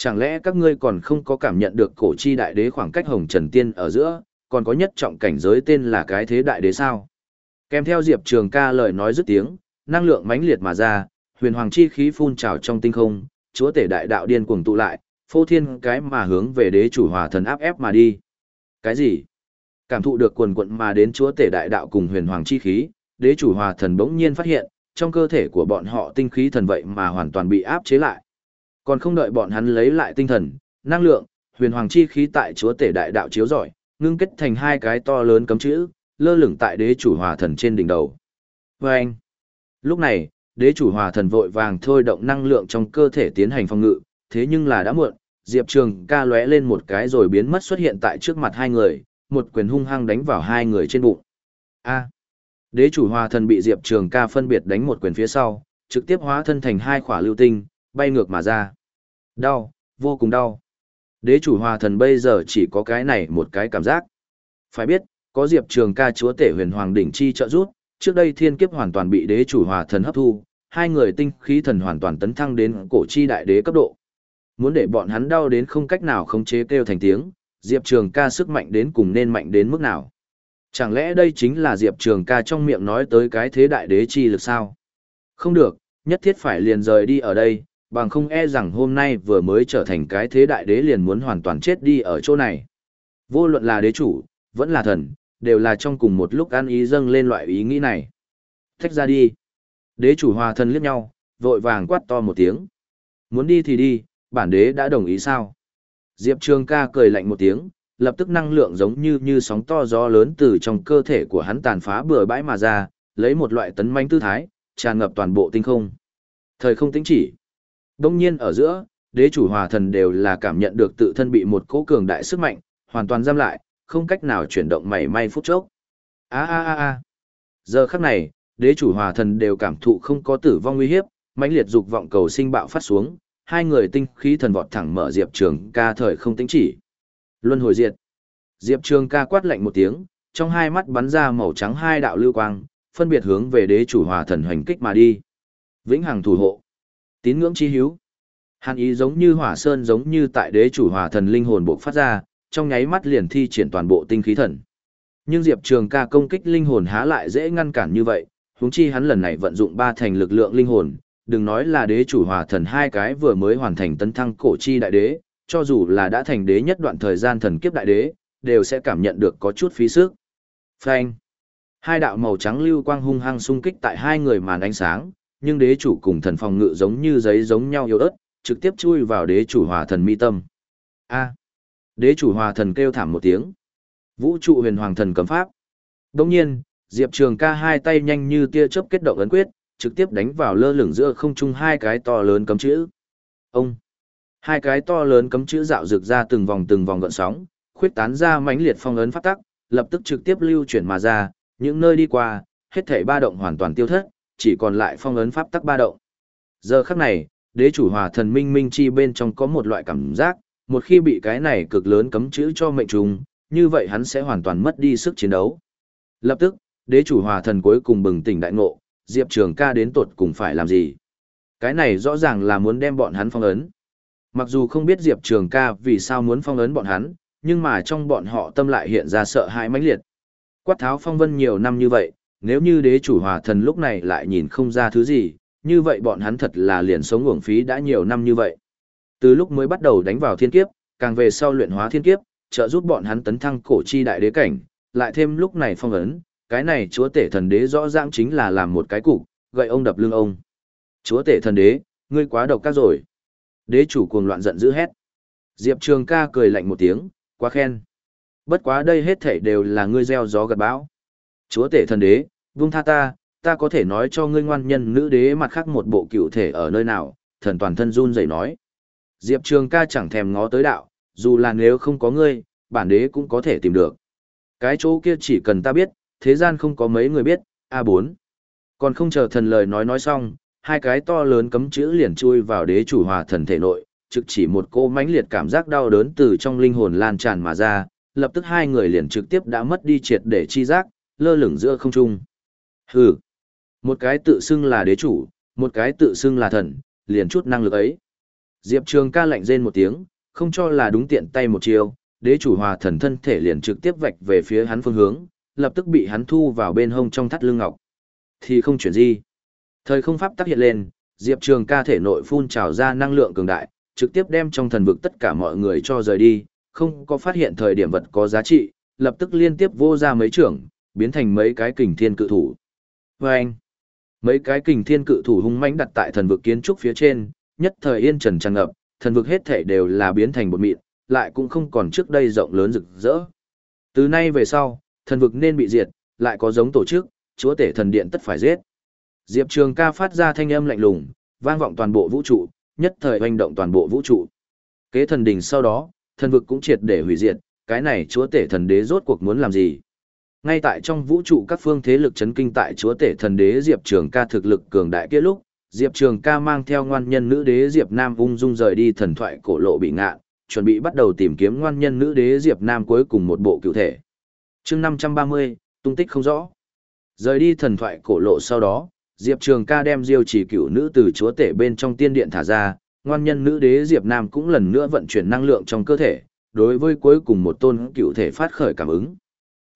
Chẳng lẽ các ngươi còn không có cảm nhận được cổ chi đại đế khoảng cách hồng trần tiên ở giữa, còn có nhất trọng cảnh giới tên là cái thế đại đế sao? Kèm theo Diệp Trường ca lời nói dứt tiếng, năng lượng mãnh liệt mà ra, huyền hoàng chi khí phun trào trong tinh không, chúa tể đại đạo điên cuồng tụ lại, phô thiên cái mà hướng về đế chủ hòa thần áp ép mà đi. Cái gì? Cảm thụ được quần quận mà đến chúa tể đại đạo cùng huyền hoàng chi khí, đế chủ hòa thần bỗng nhiên phát hiện, trong cơ thể của bọn họ tinh khí thần vậy mà hoàn toàn bị áp chế lại. Còn không đợi bọn hắn lấy lại tinh thần, năng lượng, huyền hoàng chi khí tại chúa tể đại đạo chiếu rọi, ngưng kết thành hai cái to lớn cấm chữ, lơ lửng tại đế chủ hòa thần trên đỉnh đầu. Và anh, lúc này, đế chủ hòa thần vội vàng thôi động năng lượng trong cơ thể tiến hành phòng ngự, thế nhưng là đã muộn, Diệp Trường ca lóe lên một cái rồi biến mất xuất hiện tại trước mặt hai người, một quyền hung hăng đánh vào hai người trên bụng. A. đế chủ hòa thần bị Diệp Trường ca phân biệt đánh một quyền phía sau, trực tiếp hóa thân thành hai khỏa lưu tinh, bay ngược mà ra. Đau, vô cùng đau. Đế chủ hòa thần bây giờ chỉ có cái này một cái cảm giác. Phải biết, có Diệp Trường ca chúa tể huyền hoàng đỉnh chi trợ giúp, trước đây thiên kiếp hoàn toàn bị đế chủ hòa thần hấp thu, hai người tinh khí thần hoàn toàn tấn thăng đến cổ chi đại đế cấp độ. Muốn để bọn hắn đau đến không cách nào khống chế kêu thành tiếng, Diệp Trường ca sức mạnh đến cùng nên mạnh đến mức nào. Chẳng lẽ đây chính là Diệp Trường ca trong miệng nói tới cái thế đại đế chi lực sao? Không được, nhất thiết phải liền rời đi ở đây, bằng không e rằng hôm nay vừa mới trở thành cái thế đại đế liền muốn hoàn toàn chết đi ở chỗ này. Vô luận là đế chủ, vẫn là thần, đều là trong cùng một lúc ăn ý dâng lên loại ý nghĩ này. Thách ra đi. Đế chủ hòa thần liếc nhau, vội vàng quát to một tiếng. Muốn đi thì đi, bản đế đã đồng ý sao? Diệp Trường ca cười lạnh một tiếng, lập tức năng lượng giống như như sóng to gió lớn từ trong cơ thể của hắn tàn phá bừa bãi mà ra, lấy một loại tấn manh tư thái, tràn ngập toàn bộ tinh không. Thời không tính chỉ. Đông nhiên ở giữa, đế chủ hòa thần đều là cảm nhận được tự thân bị một cỗ cường đại sức mạnh, hoàn toàn giam lại, không cách nào chuyển động mảy may phút chốc. A a a a. Giờ khắc này, đế chủ hòa thần đều cảm thụ không có tử vong nguy hiếp, mãnh liệt dục vọng cầu sinh bạo phát xuống, hai người tinh khí thần vọt thẳng mở Diệp Trường ca thời không tính chỉ. Luân hồi diệt. Diệp Trường ca quát lạnh một tiếng, trong hai mắt bắn ra màu trắng hai đạo lưu quang, phân biệt hướng về đế chủ hòa thần hoành kích mà đi. Vĩnh hằng thủ hộ. Tín ngưỡng chi hiếu. Hàn ý giống như hỏa sơn giống như tại đế chủ hòa thần linh hồn buộc phát ra, trong nháy mắt liền thi triển toàn bộ tinh khí thần. Nhưng Diệp Trường ca công kích linh hồn há lại dễ ngăn cản như vậy, huống chi hắn lần này vận dụng ba thành lực lượng linh hồn, đừng nói là đế chủ hòa thần hai cái vừa mới hoàn thành tấn thăng cổ chi đại đế, cho dù là đã thành đế nhất đoạn thời gian thần kiếp đại đế, đều sẽ cảm nhận được có chút phí sức. Phanh. Hai đạo màu trắng lưu quang hung hăng xung kích tại hai người màn ánh sáng, nhưng đế chủ cùng thần phòng ngự giống như giấy giống nhau yếu ớt, trực tiếp chui vào đế chủ hòa thần mi tâm. A. Đế chủ hòa thần kêu thảm một tiếng. Vũ trụ huyền hoàng thần cấm pháp. Đồng nhiên, Diệp Trường ca hai tay nhanh như tia chớp kết động ấn quyết, trực tiếp đánh vào lơ lửng giữa không trung hai cái to lớn cấm chữ. Ông. Hai cái to lớn cấm chữ dạo rực ra từng vòng từng vòng gợn sóng, khuyết tán ra mãnh liệt phong ấn phát tắc, lập tức trực tiếp lưu chuyển mà ra, những nơi đi qua, hết thảy ba động hoàn toàn tiêu thất, chỉ còn lại phong ấn pháp tắc ba động. Giờ khắc này, đế chủ hòa thần minh minh chi bên trong có một loại cảm giác, một khi bị cái này cực lớn cấm chữ cho mệnh trùng, như vậy hắn sẽ hoàn toàn mất đi sức chiến đấu. Lập tức, đế chủ hòa thần cuối cùng bừng tỉnh đại ngộ, Diệp Trường ca đến tột cùng phải làm gì. Cái này rõ ràng là muốn đem bọn hắn phong ấn. Mặc dù không biết Diệp Trường ca vì sao muốn phong ấn bọn hắn, nhưng mà trong bọn họ tâm lại hiện ra sợ hãi mãnh liệt. Quát tháo phong vân nhiều năm như vậy, nếu như đế chủ hòa thần lúc này lại nhìn không ra thứ gì, như vậy bọn hắn thật là liền sống uổng phí đã nhiều năm như vậy. Từ lúc mới bắt đầu đánh vào thiên kiếp, càng về sau luyện hóa thiên kiếp, trợ giúp bọn hắn tấn thăng cổ chi đại đế cảnh, lại thêm lúc này phong ấn, cái này chúa tể thần đế rõ ràng chính là làm một cái cục, gậy ông đập lưng ông. Chúa tể thần đế, ngươi quá độc các rồi. Đế chủ cuồng loạn giận dữ hét. Diệp Trường ca cười lạnh một tiếng, quá khen. Bất quá đây hết thảy đều là ngươi gieo gió gặt bão. Chúa tể thần đế, vung tha ta, ta có thể nói cho ngươi ngoan nhân nữ đế mặt khác một bộ cựu thể ở nơi nào, thần toàn thân run rẩy nói. Diệp Trường ca chẳng thèm ngó tới đạo, dù là nếu không có ngươi, bản đế cũng có thể tìm được. Cái chỗ kia chỉ cần ta biết, thế gian không có mấy người biết, A4. Còn không chờ thần lời nói nói xong, hai cái to lớn cấm chữ liền chui vào đế chủ hòa thần thể nội, trực chỉ một cô mãnh liệt cảm giác đau đớn từ trong linh hồn lan tràn mà ra, lập tức hai người liền trực tiếp đã mất đi triệt để chi giác, lơ lửng giữa không trung. Hừ. Một cái tự xưng là đế chủ, một cái tự xưng là thần, liền chút năng lực ấy. Diệp Trường ca lạnh rên một tiếng, không cho là đúng tiện tay một chiều, đế chủ hòa thần thân thể liền trực tiếp vạch về phía hắn phương hướng, lập tức bị hắn thu vào bên hông trong thắt lưng ngọc. Thì không chuyển gì. Thời không pháp tác hiện lên, Diệp Trường ca thể nội phun trào ra năng lượng cường đại, trực tiếp đem trong thần vực tất cả mọi người cho rời đi, không có phát hiện thời điểm vật có giá trị, lập tức liên tiếp vô ra mấy trưởng, biến thành mấy cái kình thiên cự thủ. Và anh, mấy cái kình thiên cự thủ hung mãnh đặt tại thần vực kiến trúc phía trên, nhất thời yên trần tràn ngập, thần vực hết thể đều là biến thành bột mịn, lại cũng không còn trước đây rộng lớn rực rỡ. Từ nay về sau, thần vực nên bị diệt, lại có giống tổ chức, chúa tể thần điện tất phải giết. Diệp Trường ca phát ra thanh âm lạnh lùng, vang vọng toàn bộ vũ trụ, nhất thời hoành động toàn bộ vũ trụ. Kế thần đỉnh sau đó, thần vực cũng triệt để hủy diệt, cái này chúa tể thần đế rốt cuộc muốn làm gì? Ngay tại trong vũ trụ các phương thế lực chấn kinh tại chúa tể thần đế Diệp Trường ca thực lực cường đại kia lúc, Diệp Trường ca mang theo ngoan nhân nữ đế Diệp Nam ung dung rời đi thần thoại cổ lộ bị ngạ, chuẩn bị bắt đầu tìm kiếm ngoan nhân nữ đế Diệp Nam cuối cùng một bộ cựu thể. chương 530, tung tích không rõ. Rời đi thần thoại cổ lộ sau đó, Diệp Trường ca đem diêu chỉ cựu nữ từ chúa tể bên trong tiên điện thả ra, ngoan nhân nữ đế Diệp Nam cũng lần nữa vận chuyển năng lượng trong cơ thể, đối với cuối cùng một tôn cựu thể phát khởi cảm ứng.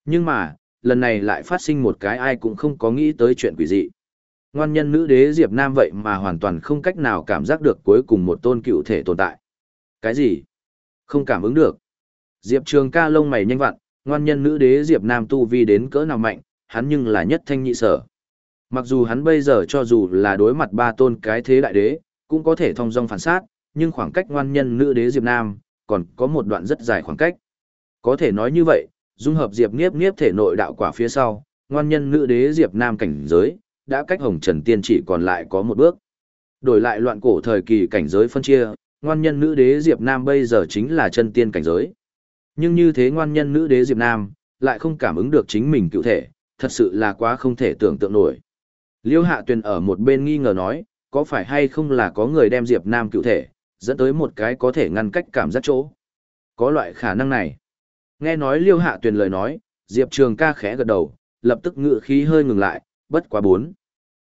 Nhưng mà, lần này lại phát sinh một cái ai cũng không có nghĩ tới chuyện quỷ dị. Ngoan nhân nữ đế Diệp Nam vậy mà hoàn toàn không cách nào cảm giác được cuối cùng một tôn cựu thể tồn tại. Cái gì? Không cảm ứng được. Diệp Trường ca lông mày nhanh vặn, ngoan nhân nữ đế Diệp Nam tu vi đến cỡ nào mạnh, hắn nhưng là nhất thanh nhị sở. Mặc dù hắn bây giờ cho dù là đối mặt ba tôn cái thế đại đế, cũng có thể thông dong phản sát, nhưng khoảng cách ngoan nhân nữ đế Diệp Nam, còn có một đoạn rất dài khoảng cách. Có thể nói như vậy, dung hợp Diệp Niếp Niếp thể nội đạo quả phía sau, ngoan nhân nữ đế Diệp Nam cảnh giới, đã cách Hồng Trần Tiên chỉ còn lại có một bước. Đổi lại loạn cổ thời kỳ cảnh giới phân chia, ngoan nhân nữ đế Diệp Nam bây giờ chính là chân tiên cảnh giới. Nhưng như thế ngoan nhân nữ đế Diệp Nam, lại không cảm ứng được chính mình cụ thể, thật sự là quá không thể tưởng tượng nổi. Liêu Hạ Tuyền ở một bên nghi ngờ nói, có phải hay không là có người đem Diệp Nam cụ thể, dẫn tới một cái có thể ngăn cách cảm giác chỗ. Có loại khả năng này. Nghe nói Liêu Hạ Tuyền lời nói, Diệp Trường ca khẽ gật đầu, lập tức ngự khí hơi ngừng lại, bất quá bốn.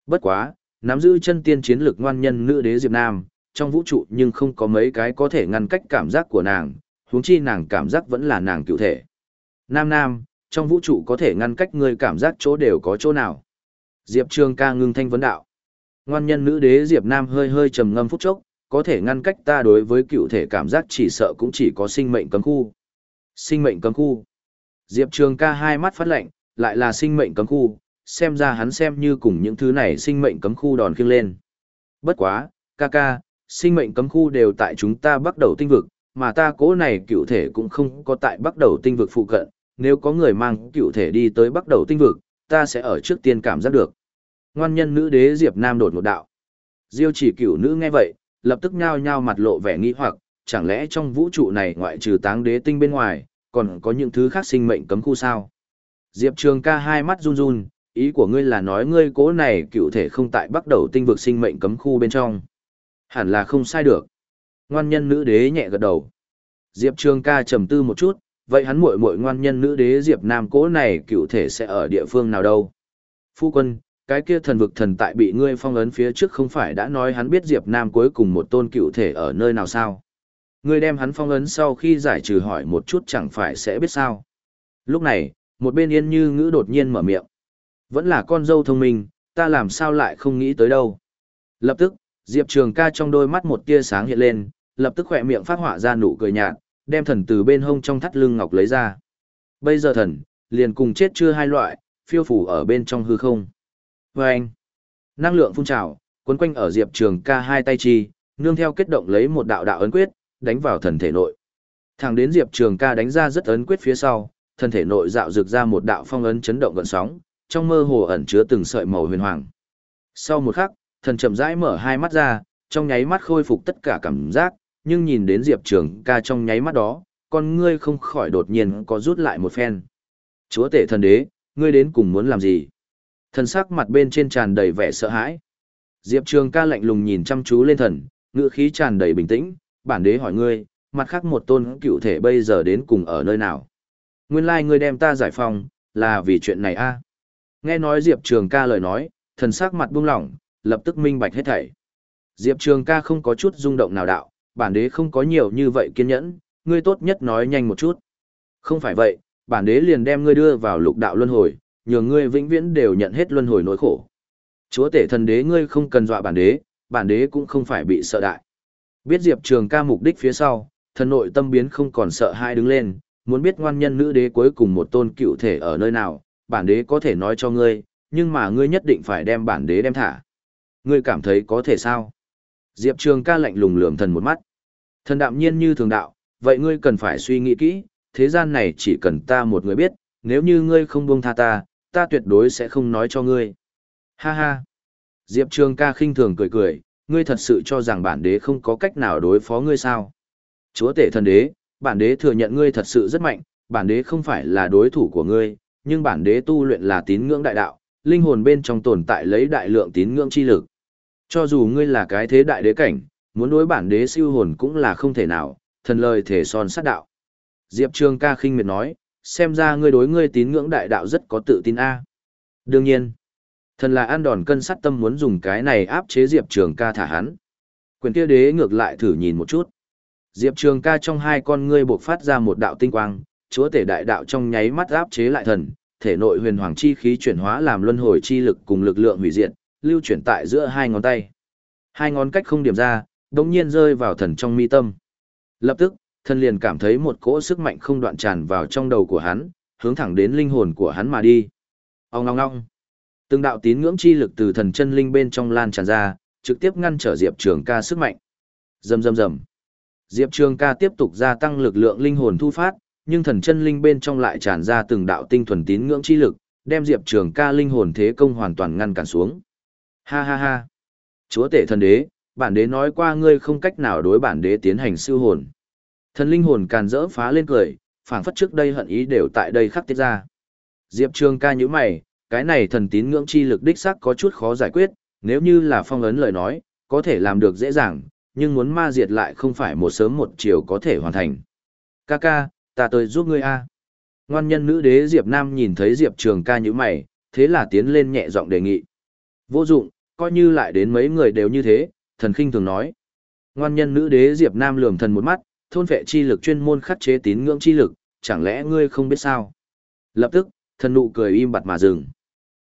Bất quá, nắm giữ chân tiên chiến lực ngoan nhân nữ đế Diệp Nam, trong vũ trụ nhưng không có mấy cái có thể ngăn cách cảm giác của nàng, huống chi nàng cảm giác vẫn là nàng cựu thể. Nam Nam, trong vũ trụ có thể ngăn cách người cảm giác chỗ đều có chỗ nào. Diệp Trường ca ngưng thanh vấn đạo. Ngoan nhân nữ đế Diệp Nam hơi hơi trầm ngâm phút chốc, có thể ngăn cách ta đối với cựu thể cảm giác chỉ sợ cũng chỉ có sinh mệnh cấm khu. Sinh mệnh cấm khu. Diệp Trường ca hai mắt phát lệnh lại là sinh mệnh cấm khu, xem ra hắn xem như cùng những thứ này sinh mệnh cấm khu đòn khiêng lên. Bất quá, ca ca, sinh mệnh cấm khu đều tại chúng ta bắt đầu tinh vực, mà ta cố này cựu thể cũng không có tại bắt đầu tinh vực phụ cận, nếu có người mang cựu thể đi tới bắt đầu tinh vực, ta sẽ ở trước tiên cảm giác được. Ngoan nhân nữ đế Diệp Nam đột một đạo. Diêu chỉ cựu nữ nghe vậy, lập tức nhao nhao mặt lộ vẻ nghi hoặc, chẳng lẽ trong vũ trụ này ngoại trừ táng đế tinh bên ngoài, còn có những thứ khác sinh mệnh cấm khu sao? Diệp Trường ca hai mắt run run, ý của ngươi là nói ngươi cố này cựu thể không tại bắt đầu tinh vực sinh mệnh cấm khu bên trong. Hẳn là không sai được. Ngoan nhân nữ đế nhẹ gật đầu. Diệp Trường ca trầm tư một chút, vậy hắn muội muội ngoan nhân nữ đế Diệp Nam cố này cựu thể sẽ ở địa phương nào đâu? Phu quân, cái kia thần vực thần tại bị ngươi phong ấn phía trước không phải đã nói hắn biết Diệp Nam cuối cùng một tôn cựu thể ở nơi nào sao? Ngươi đem hắn phong ấn sau khi giải trừ hỏi một chút chẳng phải sẽ biết sao? Lúc này, một bên yên như ngữ đột nhiên mở miệng. Vẫn là con dâu thông minh, ta làm sao lại không nghĩ tới đâu. Lập tức, Diệp Trường ca trong đôi mắt một tia sáng hiện lên, lập tức khỏe miệng phát họa ra nụ cười nhạt, đem thần từ bên hông trong thắt lưng ngọc lấy ra. Bây giờ thần, liền cùng chết chưa hai loại, phiêu phủ ở bên trong hư không. Và anh, năng lượng phun trào, quấn quanh ở Diệp Trường ca hai tay chi, nương theo kết động lấy một đạo đạo ấn quyết, đánh vào thần thể nội. Thẳng đến Diệp Trường ca đánh ra rất ấn quyết phía sau, thần thể nội dạo rực ra một đạo phong ấn chấn động gần sóng, trong mơ hồ ẩn chứa từng sợi màu huyền hoàng. Sau một khắc, thần chậm rãi mở hai mắt ra, trong nháy mắt khôi phục tất cả cảm giác, nhưng nhìn đến Diệp Trường ca trong nháy mắt đó, con ngươi không khỏi đột nhiên có rút lại một phen. Chúa tể thần đế, ngươi đến cùng muốn làm gì? Thần sắc mặt bên trên tràn đầy vẻ sợ hãi. Diệp Trường ca lạnh lùng nhìn chăm chú lên thần, ngữ khí tràn đầy bình tĩnh, bản đế hỏi ngươi, mặt khác một tôn cựu thể bây giờ đến cùng ở nơi nào? Nguyên lai like ngươi đem ta giải phong, là vì chuyện này a à? Nghe nói Diệp Trường ca lời nói, thần sắc mặt buông lỏng, lập tức minh bạch hết thảy. Diệp Trường ca không có chút rung động nào đạo, bản đế không có nhiều như vậy kiên nhẫn, ngươi tốt nhất nói nhanh một chút. Không phải vậy, bản đế liền đem ngươi đưa vào lục đạo luân hồi, nhường ngươi vĩnh viễn đều nhận hết luân hồi nỗi khổ. Chúa tể thần đế ngươi không cần dọa bản đế, bản đế cũng không phải bị sợ đại. Biết Diệp Trường ca mục đích phía sau, thần nội tâm biến không còn sợ hai đứng lên, muốn biết ngoan nhân nữ đế cuối cùng một tôn cựu thể ở nơi nào, bản đế có thể nói cho ngươi, nhưng mà ngươi nhất định phải đem bản đế đem thả. Ngươi cảm thấy có thể sao? Diệp Trường ca lạnh lùng lườm thần một mắt. Thần đạm nhiên như thường đạo, vậy ngươi cần phải suy nghĩ kỹ, thế gian này chỉ cần ta một người biết, nếu như ngươi không buông tha ta, ta tuyệt đối sẽ không nói cho ngươi. Ha ha. Diệp Trường ca khinh thường cười cười, ngươi thật sự cho rằng bản đế không có cách nào đối phó ngươi sao? Chúa tể thần đế, bản đế thừa nhận ngươi thật sự rất mạnh, bản đế không phải là đối thủ của ngươi, nhưng bản đế tu luyện là tín ngưỡng đại đạo, linh hồn bên trong tồn tại lấy đại lượng tín ngưỡng chi lực. Cho dù ngươi là cái thế đại đế cảnh, muốn đối bản đế siêu hồn cũng là không thể nào, thần lời thể son sát đạo. Diệp Trường ca khinh miệt nói, xem ra ngươi đối ngươi tín ngưỡng đại đạo rất có tự tin a. Đương nhiên, thần là ăn đòn cân sát tâm muốn dùng cái này áp chế Diệp Trường ca thả hắn. Quyền kia đế ngược lại thử nhìn một chút. Diệp Trường ca trong hai con ngươi buộc phát ra một đạo tinh quang, chúa tể đại đạo trong nháy mắt áp chế lại thần, thể nội huyền hoàng chi khí chuyển hóa làm luân hồi chi lực cùng lực lượng hủy diệt, lưu chuyển tại giữa hai ngón tay. Hai ngón cách không điểm ra, đồng nhiên rơi vào thần trong mi tâm. Lập tức, thần liền cảm thấy một cỗ sức mạnh không đoạn tràn vào trong đầu của hắn, hướng thẳng đến linh hồn của hắn mà đi. Ông ngong ngong. Từng đạo tín ngưỡng chi lực từ thần chân linh bên trong lan tràn ra, trực tiếp ngăn trở Diệp Trường ca sức mạnh. Rầm rầm rầm. Diệp Trường ca tiếp tục gia tăng lực lượng linh hồn thu phát, nhưng thần chân linh bên trong lại tràn ra từng đạo tinh thuần tín ngưỡng chi lực, đem Diệp Trường ca linh hồn thế công hoàn toàn ngăn cản xuống. Ha ha ha. Chúa tể thần đế, bản đế nói qua ngươi không cách nào đối bản đế tiến hành siêu hồn. Thần linh hồn càn rỡ phá lên cười, phảng phất trước đây hận ý đều tại đây khắc tiết ra. Diệp Trường ca như mày, cái này thần tín ngưỡng chi lực đích xác có chút khó giải quyết, nếu như là phong ấn lời nói, có thể làm được dễ dàng, nhưng muốn ma diệt lại không phải một sớm một chiều có thể hoàn thành. Ca ca, ta tới giúp ngươi a. Ngoan nhân nữ đế Diệp Nam nhìn thấy Diệp Trường ca như mày, thế là tiến lên nhẹ giọng đề nghị. Vô dụng, coi như lại đến mấy người đều như thế, thần khinh thường nói. Ngoan nhân nữ đế Diệp Nam lườm thần một mắt, thôn vệ chi lực chuyên môn khắc chế tín ngưỡng chi lực, chẳng lẽ ngươi không biết sao? Lập tức, thần nụ cười im bặt mà dừng.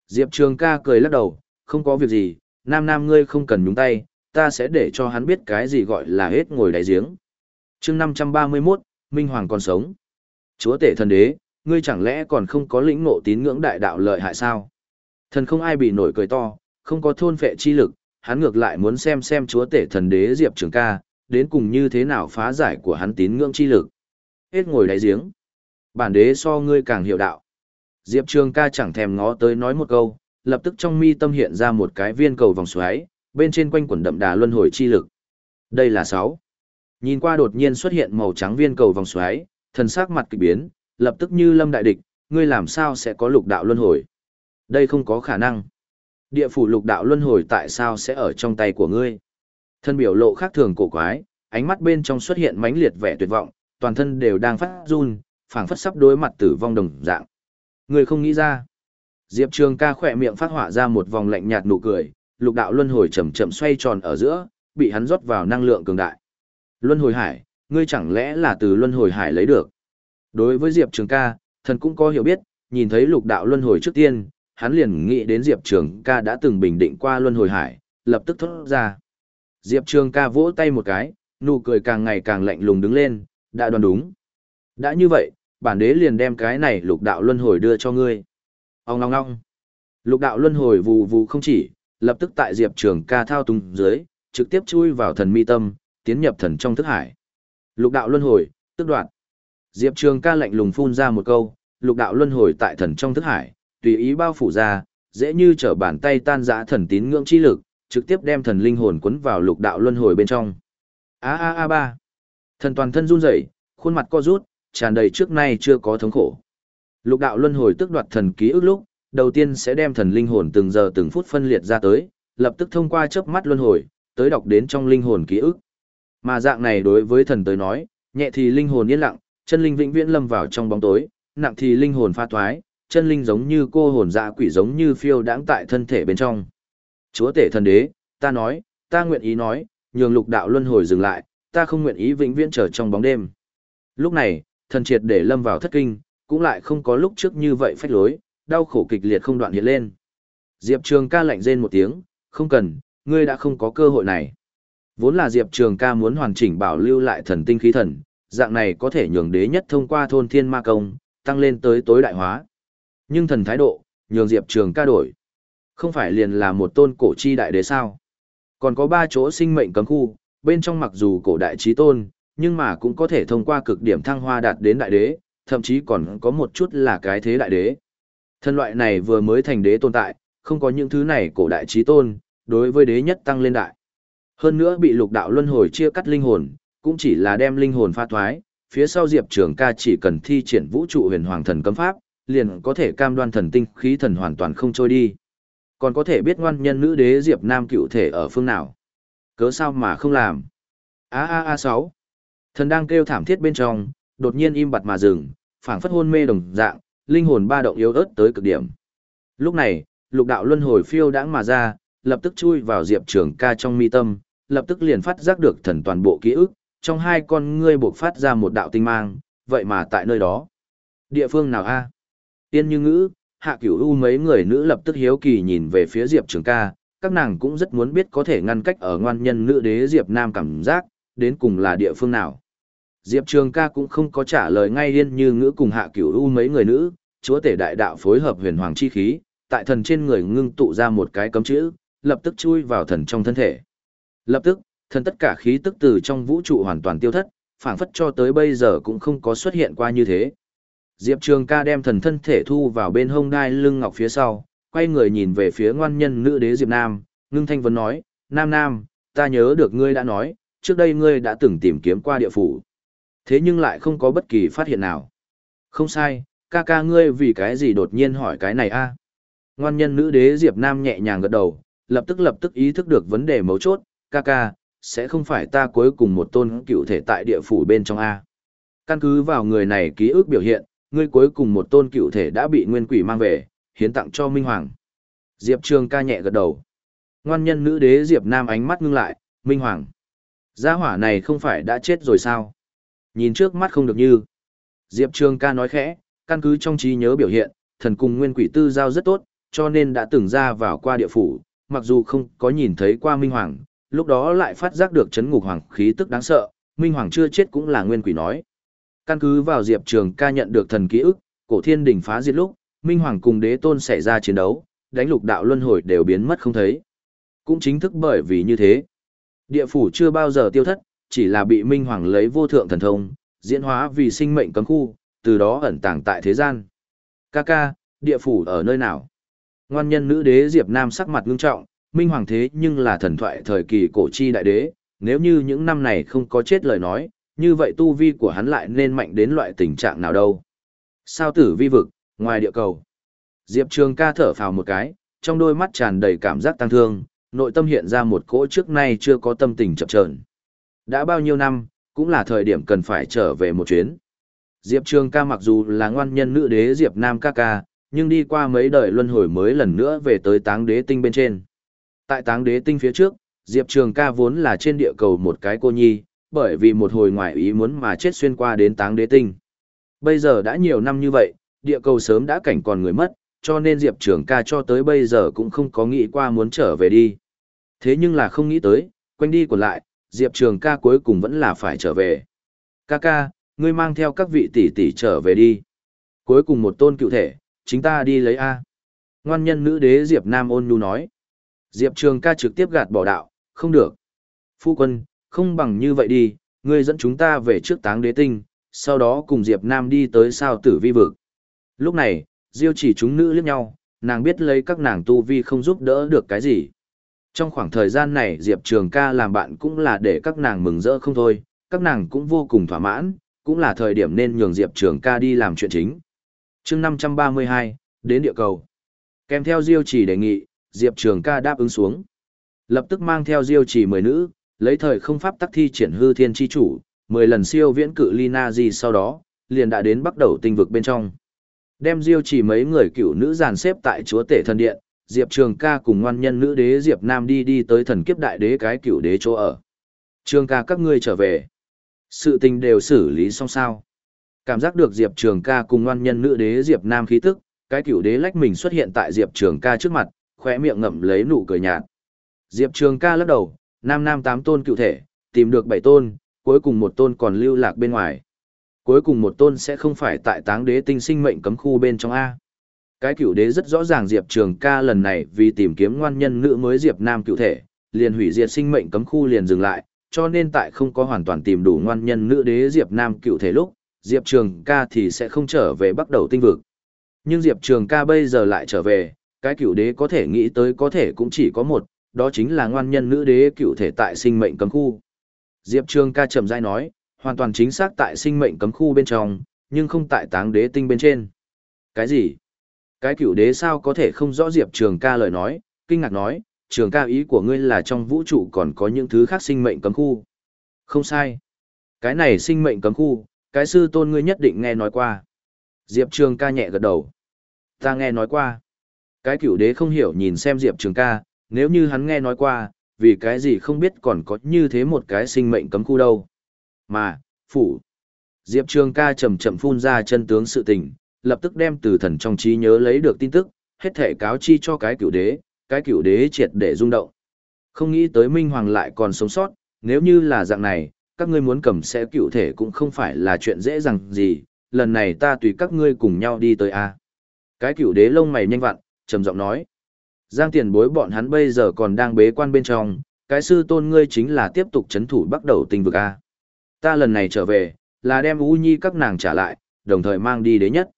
Diệp Trường ca cười lắc đầu, không có việc gì, nam nam ngươi không cần nhúng tay, ta sẽ để cho hắn biết cái gì gọi là hết ngồi đáy giếng. chương 531, Minh Hoàng còn sống. Chúa tể thần đế, ngươi chẳng lẽ còn không có lĩnh ngộ tín ngưỡng đại đạo lợi hại sao? Thần không ai bị nổi cười to, không có thôn phệ chi lực, hắn ngược lại muốn xem xem chúa tể thần đế Diệp Trường ca, đến cùng như thế nào phá giải của hắn tín ngưỡng chi lực. Hết ngồi đáy giếng. Bản đế so ngươi càng hiểu đạo. Diệp Trường ca chẳng thèm ngó tới nói một câu, lập tức trong mi tâm hiện ra một cái viên cầu vòng xoáy, bên trên quanh quần đậm đà luân hồi chi lực. Đây là 6. Nhìn qua đột nhiên xuất hiện màu trắng viên cầu vòng xoáy, thần sắc mặt kỳ biến, lập tức như lâm đại địch, ngươi làm sao sẽ có lục đạo luân hồi? Đây không có khả năng. Địa phủ lục đạo luân hồi tại sao sẽ ở trong tay của ngươi? Thân biểu lộ khác thường cổ quái, ánh mắt bên trong xuất hiện mãnh liệt vẻ tuyệt vọng, toàn thân đều đang phát run, phảng phất sắp đối mặt tử vong đồng dạng người không nghĩ ra. Diệp Trường ca khỏe miệng phát hỏa ra một vòng lạnh nhạt nụ cười, lục đạo luân hồi chậm chậm xoay tròn ở giữa, bị hắn rót vào năng lượng cường đại. Luân hồi hải, ngươi chẳng lẽ là từ luân hồi hải lấy được? Đối với Diệp Trường ca, thần cũng có hiểu biết, nhìn thấy lục đạo luân hồi trước tiên, hắn liền nghĩ đến Diệp Trường ca đã từng bình định qua luân hồi hải, lập tức thốt ra. Diệp Trường ca vỗ tay một cái, nụ cười càng ngày càng lạnh lùng đứng lên, đã đoán đúng. Đã như vậy, bản đế liền đem cái này lục đạo luân hồi đưa cho ngươi. Ông ngong ngong. Lục đạo luân hồi vù vù không chỉ, lập tức tại Diệp Trường ca thao túng dưới, trực tiếp chui vào thần mi tâm, tiến nhập thần trong thức hải. Lục đạo luân hồi, tức đoạn. Diệp Trường ca lạnh lùng phun ra một câu, lục đạo luân hồi tại thần trong thức hải, tùy ý bao phủ ra, dễ như trở bàn tay tan rã thần tín ngưỡng chi lực, trực tiếp đem thần linh hồn cuốn vào lục đạo luân hồi bên trong. A a a ba. Thần toàn thân run rẩy, khuôn mặt co rút, tràn đầy trước nay chưa có thống khổ. Lục đạo luân hồi tức đoạt thần ký ức lúc, đầu tiên sẽ đem thần linh hồn từng giờ từng phút phân liệt ra tới, lập tức thông qua chớp mắt luân hồi, tới đọc đến trong linh hồn ký ức. Mà dạng này đối với thần tới nói, nhẹ thì linh hồn yên lặng, chân linh vĩnh viễn lâm vào trong bóng tối, nặng thì linh hồn pha thoái, chân linh giống như cô hồn dạ quỷ giống như phiêu đãng tại thân thể bên trong. Chúa tể thần đế, ta nói, ta nguyện ý nói, nhường lục đạo luân hồi dừng lại, ta không nguyện ý vĩnh viễn trở trong bóng đêm. Lúc này, thần triệt để lâm vào thất kinh, cũng lại không có lúc trước như vậy phách lối, đau khổ kịch liệt không đoạn hiện lên. Diệp Trường ca lạnh rên một tiếng, không cần, ngươi đã không có cơ hội này. Vốn là Diệp Trường ca muốn hoàn chỉnh bảo lưu lại thần tinh khí thần, dạng này có thể nhường đế nhất thông qua thôn thiên ma công, tăng lên tới tối đại hóa. Nhưng thần thái độ, nhường Diệp Trường ca đổi. Không phải liền là một tôn cổ chi đại đế sao. Còn có ba chỗ sinh mệnh cấm khu, bên trong mặc dù cổ đại trí tôn, nhưng mà cũng có thể thông qua cực điểm thăng hoa đạt đến đại đế, thậm chí còn có một chút là cái thế đại đế. Thân loại này vừa mới thành đế tồn tại, không có những thứ này cổ đại trí tôn, đối với đế nhất tăng lên đại. Hơn nữa bị lục đạo luân hồi chia cắt linh hồn, cũng chỉ là đem linh hồn pha thoái, phía sau Diệp Trường ca chỉ cần thi triển vũ trụ huyền hoàng thần cấm pháp, liền có thể cam đoan thần tinh khí thần hoàn toàn không trôi đi. Còn có thể biết ngoan nhân nữ đế Diệp Nam cựu thể ở phương nào. Cớ sao mà không làm. A A A 6. Thần đang kêu thảm thiết bên trong, đột nhiên im bặt mà dừng, phảng phất hôn mê đồng dạng, linh hồn ba động yếu ớt tới cực điểm. Lúc này, lục đạo luân hồi phiêu đãng mà ra, lập tức chui vào Diệp Trường ca trong mi tâm, lập tức liền phát giác được thần toàn bộ ký ức, trong hai con ngươi buộc phát ra một đạo tinh mang, vậy mà tại nơi đó. Địa phương nào a? Tiên như ngữ, hạ cửu u mấy người nữ lập tức hiếu kỳ nhìn về phía Diệp Trường ca, các nàng cũng rất muốn biết có thể ngăn cách ở ngoan nhân nữ đế Diệp Nam cảm giác, đến cùng là địa phương nào. Diệp Trường ca cũng không có trả lời ngay yên như ngữ cùng hạ cửu u mấy người nữ, chúa tể đại đạo phối hợp huyền hoàng chi khí, tại thần trên người ngưng tụ ra một cái cấm chữ, lập tức chui vào thần trong thân thể. Lập tức, thần tất cả khí tức từ trong vũ trụ hoàn toàn tiêu thất, phảng phất cho tới bây giờ cũng không có xuất hiện qua như thế. Diệp Trường ca đem thần thân thể thu vào bên hông đai lưng ngọc phía sau, quay người nhìn về phía ngoan nhân nữ đế Diệp Nam, ngưng thanh vấn nói, Nam Nam, ta nhớ được ngươi đã nói, trước đây ngươi đã từng tìm kiếm qua địa phủ. Thế nhưng lại không có bất kỳ phát hiện nào. Không sai, ca ca ngươi vì cái gì đột nhiên hỏi cái này a? Ngoan nhân nữ đế Diệp Nam nhẹ nhàng gật đầu, lập tức lập tức ý thức được vấn đề mấu chốt, ca ca, sẽ không phải ta cuối cùng một tôn cựu thể tại địa phủ bên trong a. Căn cứ vào người này ký ức biểu hiện, ngươi cuối cùng một tôn cựu thể đã bị nguyên quỷ mang về, hiến tặng cho Minh Hoàng. Diệp Trường ca nhẹ gật đầu. Ngoan nhân nữ đế Diệp Nam ánh mắt ngưng lại, Minh Hoàng. Gia hỏa này không phải đã chết rồi sao? Nhìn trước mắt không được như. Diệp Trường ca nói khẽ, căn cứ trong trí nhớ biểu hiện, thần cùng nguyên quỷ tư giao rất tốt, cho nên đã từng ra vào qua địa phủ, mặc dù không có nhìn thấy qua Minh Hoàng, lúc đó lại phát giác được chấn ngục hoàng khí tức đáng sợ, Minh Hoàng chưa chết cũng là nguyên quỷ nói. Căn cứ vào Diệp Trường ca nhận được thần ký ức, cổ thiên đỉnh phá diệt lúc, Minh Hoàng cùng đế tôn xảy ra chiến đấu, đánh lục đạo luân hồi đều biến mất không thấy. Cũng chính thức bởi vì như thế, địa phủ chưa bao giờ tiêu thất, chỉ là bị Minh Hoàng lấy vô thượng thần thông, diễn hóa vì sinh mệnh cấm khu, từ đó ẩn tàng tại thế gian. Ca ca, địa phủ ở nơi nào? Ngoan nhân nữ đế Diệp Nam sắc mặt ngưng trọng, Minh Hoàng thế nhưng là thần thoại thời kỳ cổ chi đại đế, nếu như những năm này không có chết lời nói, như vậy tu vi của hắn lại nên mạnh đến loại tình trạng nào đâu. Sao tử vi vực, ngoài địa cầu. Diệp Trường ca thở phào một cái, trong đôi mắt tràn đầy cảm giác tăng thương, nội tâm hiện ra một cỗ trước nay chưa có tâm tình chập chờn. Đã bao nhiêu năm, cũng là thời điểm cần phải trở về một chuyến. Diệp Trường ca mặc dù là ngoan nhân nữ đế Diệp Nam ca ca, nhưng đi qua mấy đời luân hồi mới lần nữa về tới táng đế tinh bên trên. Tại táng đế tinh phía trước, Diệp Trường ca vốn là trên địa cầu một cái cô nhi, bởi vì một hồi ngoại ý muốn mà chết xuyên qua đến táng đế tinh. Bây giờ đã nhiều năm như vậy, địa cầu sớm đã cảnh còn người mất, cho nên Diệp Trường ca cho tới bây giờ cũng không có nghĩ qua muốn trở về đi. Thế nhưng là không nghĩ tới, quanh đi còn lại, Diệp Trường ca cuối cùng vẫn là phải trở về. Ca ca, ngươi mang theo các vị tỷ tỷ trở về đi. Cuối cùng một tôn cựu thể, chính ta đi lấy A. Ngoan nhân nữ đế Diệp Nam ôn nhu nói. Diệp Trường ca trực tiếp gạt bỏ đạo, không được. Phu quân, không bằng như vậy đi, ngươi dẫn chúng ta về trước táng đế tinh, sau đó cùng Diệp Nam đi tới sao tử vi vực. Lúc này, Diêu chỉ chúng nữ liếc nhau, nàng biết lấy các nàng tu vi không giúp đỡ được cái gì. Trong khoảng thời gian này Diệp Trường ca làm bạn cũng là để các nàng mừng rỡ không thôi, các nàng cũng vô cùng thỏa mãn, cũng là thời điểm nên nhường Diệp Trường ca đi làm chuyện chính. chương 532, đến địa cầu. Kèm theo Diêu chỉ đề nghị, Diệp Trường ca đáp ứng xuống. Lập tức mang theo Diêu chỉ mười nữ, lấy thời không pháp tắc thi triển hư thiên chi chủ, mười lần siêu viễn cự Lina di gì sau đó, liền đã đến bắt đầu tinh vực bên trong. Đem Diêu chỉ mấy người cựu nữ dàn xếp tại chúa tể thần điện, Diệp Trường ca cùng ngoan nhân nữ đế Diệp Nam đi đi tới thần kiếp đại đế cái cựu đế chỗ ở. Trường ca các ngươi trở về. Sự tình đều xử lý xong sao. Cảm giác được Diệp Trường ca cùng ngoan nhân nữ đế Diệp Nam khí tức, cái cựu đế lách mình xuất hiện tại Diệp Trường ca trước mặt, khỏe miệng ngậm lấy nụ cười nhạt. Diệp Trường ca lắc đầu, nam nam tám tôn cựu thể, tìm được bảy tôn, cuối cùng một tôn còn lưu lạc bên ngoài. Cuối cùng một tôn sẽ không phải tại táng đế tinh sinh mệnh cấm khu bên trong A. Cái cựu đế rất rõ ràng Diệp Trường ca lần này vì tìm kiếm ngoan nhân nữ mới Diệp Nam cựu thể, liền hủy diệt sinh mệnh cấm khu liền dừng lại, cho nên tại không có hoàn toàn tìm đủ ngoan nhân nữ đế Diệp Nam cựu thể lúc, Diệp Trường ca thì sẽ không trở về bắt đầu tinh vực. Nhưng Diệp Trường ca bây giờ lại trở về, cái cựu đế có thể nghĩ tới có thể cũng chỉ có một, đó chính là ngoan nhân nữ đế cựu thể tại sinh mệnh cấm khu. Diệp Trường ca chậm rãi nói, hoàn toàn chính xác tại sinh mệnh cấm khu bên trong, nhưng không tại táng đế tinh bên trên. Cái gì? Cái cựu đế sao có thể không rõ Diệp Trường ca lời nói, kinh ngạc nói, Trường ca ý của ngươi là trong vũ trụ còn có những thứ khác sinh mệnh cấm khu. Không sai. Cái này sinh mệnh cấm khu, cái sư tôn ngươi nhất định nghe nói qua. Diệp Trường ca nhẹ gật đầu. Ta nghe nói qua. Cái cựu đế không hiểu nhìn xem Diệp Trường ca, nếu như hắn nghe nói qua, vì cái gì không biết còn có như thế một cái sinh mệnh cấm khu đâu. Mà, phủ. Diệp Trường ca chậm chậm phun ra chân tướng sự tình, lập tức đem từ thần trong trí nhớ lấy được tin tức, hết thể cáo chi cho cái cựu đế, cái cựu đế triệt để rung động. Không nghĩ tới Minh Hoàng lại còn sống sót, nếu như là dạng này, các ngươi muốn cầm sẽ cựu thể cũng không phải là chuyện dễ dàng gì, lần này ta tùy các ngươi cùng nhau đi tới A. Cái cựu đế lông mày nhanh vặn, trầm giọng nói. Giang tiền bối bọn hắn bây giờ còn đang bế quan bên trong, cái sư tôn ngươi chính là tiếp tục chấn thủ bắt đầu tình vực A. Ta lần này trở về, là đem U Nhi các nàng trả lại, đồng thời mang đi đế nhất.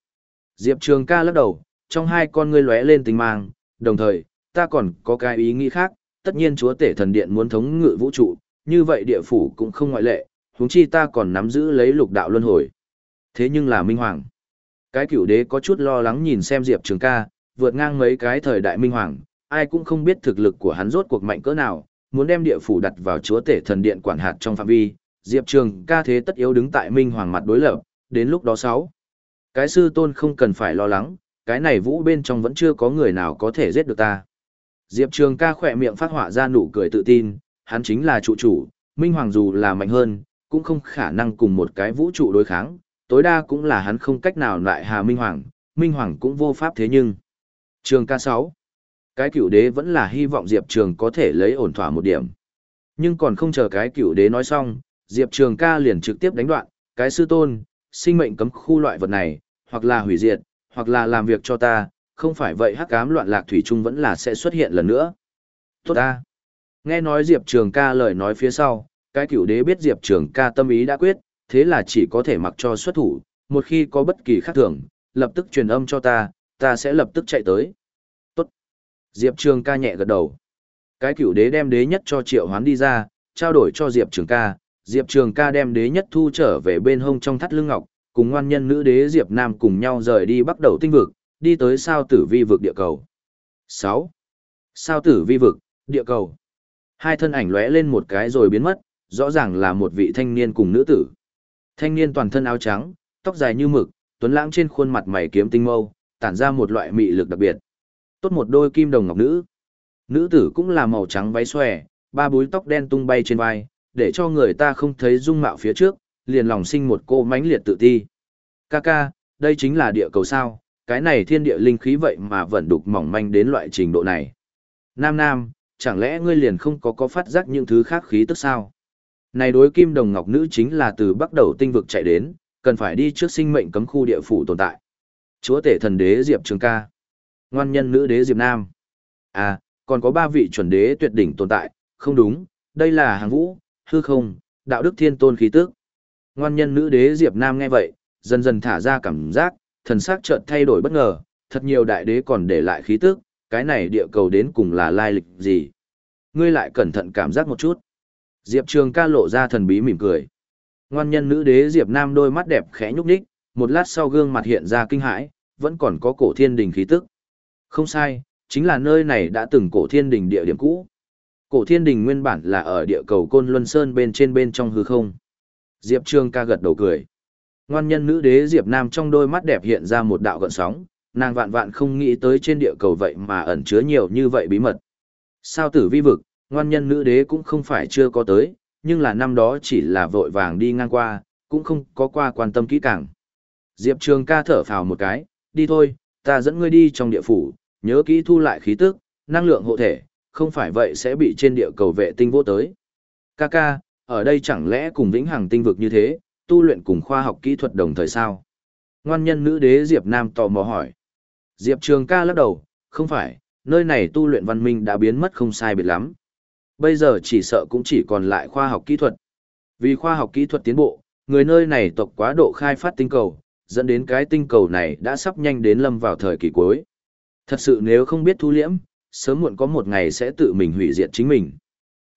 Diệp Trường ca lắc đầu, trong hai con ngươi lóe lên tình mang, đồng thời, ta còn có cái ý nghĩ khác, tất nhiên chúa tể thần điện muốn thống ngự vũ trụ, như vậy địa phủ cũng không ngoại lệ, huống chi ta còn nắm giữ lấy lục đạo luân hồi. Thế nhưng là minh hoàng. Cái cửu đế có chút lo lắng nhìn xem Diệp Trường ca, vượt ngang mấy cái thời đại minh hoàng, ai cũng không biết thực lực của hắn rốt cuộc mạnh cỡ nào, muốn đem địa phủ đặt vào chúa tể thần điện quản hạt trong phạm vi, Diệp Trường ca thế tất yếu đứng tại minh hoàng mặt đối lập, đến lúc đó sáu. Cái sư tôn không cần phải lo lắng, cái này vũ bên trong vẫn chưa có người nào có thể giết được ta. Diệp Trường ca khỏe miệng phát họa ra nụ cười tự tin, hắn chính là trụ chủ, Minh Hoàng dù là mạnh hơn, cũng không khả năng cùng một cái vũ trụ đối kháng, tối đa cũng là hắn không cách nào lại hà Minh Hoàng, Minh Hoàng cũng vô pháp thế nhưng. Trường ca 6. Cái cựu đế vẫn là hy vọng Diệp Trường có thể lấy ổn thỏa một điểm. Nhưng còn không chờ cái cựu đế nói xong, Diệp Trường ca liền trực tiếp đánh đoạn, cái sư tôn, sinh mệnh cấm khu loại vật này, hoặc là hủy diệt, hoặc là làm việc cho ta, không phải vậy hắc ám loạn lạc thủy chung vẫn là sẽ xuất hiện lần nữa. Tốt ta. Nghe nói Diệp Trường ca lời nói phía sau, cái cửu đế biết Diệp Trường ca tâm ý đã quyết, thế là chỉ có thể mặc cho xuất thủ, một khi có bất kỳ khác thường, lập tức truyền âm cho ta, ta sẽ lập tức chạy tới. Tốt. Diệp Trường ca nhẹ gật đầu. Cái cửu đế đem đế nhất cho triệu hoán đi ra, trao đổi cho Diệp Trường ca, Diệp Trường ca đem đế nhất thu trở về bên hông trong thắt lưng ngọc, cùng ngoan nhân nữ đế Diệp Nam cùng nhau rời đi bắt đầu tinh vực, đi tới sao tử vi vực địa cầu. 6. Sao tử vi vực, địa cầu. Hai thân ảnh lóe lên một cái rồi biến mất, rõ ràng là một vị thanh niên cùng nữ tử. Thanh niên toàn thân áo trắng, tóc dài như mực, tuấn lãng trên khuôn mặt mày kiếm tinh mâu, tản ra một loại mị lực đặc biệt. Tốt một đôi kim đồng ngọc nữ. Nữ tử cũng là màu trắng váy xòe, ba búi tóc đen tung bay trên vai, để cho người ta không thấy dung mạo phía trước, liền lòng sinh một cô mãnh liệt tự ti. Ca ca, đây chính là địa cầu sao, cái này thiên địa linh khí vậy mà vẫn đục mỏng manh đến loại trình độ này. Nam Nam, chẳng lẽ ngươi liền không có có phát giác những thứ khác khí tức sao? Này đối kim đồng ngọc nữ chính là từ bắt đầu tinh vực chạy đến, cần phải đi trước sinh mệnh cấm khu địa phủ tồn tại. Chúa tể thần đế Diệp Trường ca. Ngoan nhân nữ đế Diệp Nam. À, còn có ba vị chuẩn đế tuyệt đỉnh tồn tại, không đúng, đây là hàng vũ, hư không, đạo đức thiên tôn khí tức. Ngoan nhân nữ đế Diệp Nam nghe vậy, dần dần thả ra cảm giác, thần sắc chợt thay đổi bất ngờ, thật nhiều đại đế còn để lại khí tức, cái này địa cầu đến cùng là lai lịch gì. Ngươi lại cẩn thận cảm giác một chút. Diệp Trường ca lộ ra thần bí mỉm cười. Ngoan nhân nữ đế Diệp Nam đôi mắt đẹp khẽ nhúc nhích, một lát sau gương mặt hiện ra kinh hãi, vẫn còn có cổ thiên đình khí tức. Không sai, chính là nơi này đã từng cổ thiên đình địa điểm cũ. Cổ thiên đình nguyên bản là ở địa cầu Côn Luân Sơn bên trên bên trong hư không. Diệp Trương ca gật đầu cười. Ngoan nhân nữ đế Diệp Nam trong đôi mắt đẹp hiện ra một đạo gợn sóng, nàng vạn vạn không nghĩ tới trên địa cầu vậy mà ẩn chứa nhiều như vậy bí mật. Sao tử vi vực, ngoan nhân nữ đế cũng không phải chưa có tới, nhưng là năm đó chỉ là vội vàng đi ngang qua, cũng không có qua quan tâm kỹ càng. Diệp Trường ca thở phào một cái, đi thôi, ta dẫn ngươi đi trong địa phủ, nhớ kỹ thu lại khí tức, năng lượng hộ thể, không phải vậy sẽ bị trên địa cầu vệ tinh vô tới. Kaka, ở đây chẳng lẽ cùng vĩnh hằng tinh vực như thế, tu luyện cùng khoa học kỹ thuật đồng thời sao? Ngoan nhân nữ đế Diệp Nam tò mò hỏi. Diệp Trường ca lắc đầu, không phải, nơi này tu luyện văn minh đã biến mất không sai biệt lắm. Bây giờ chỉ sợ cũng chỉ còn lại khoa học kỹ thuật. Vì khoa học kỹ thuật tiến bộ, người nơi này tộc quá độ khai phát tinh cầu, dẫn đến cái tinh cầu này đã sắp nhanh đến lâm vào thời kỳ cuối. Thật sự nếu không biết thu liễm, sớm muộn có một ngày sẽ tự mình hủy diệt chính mình.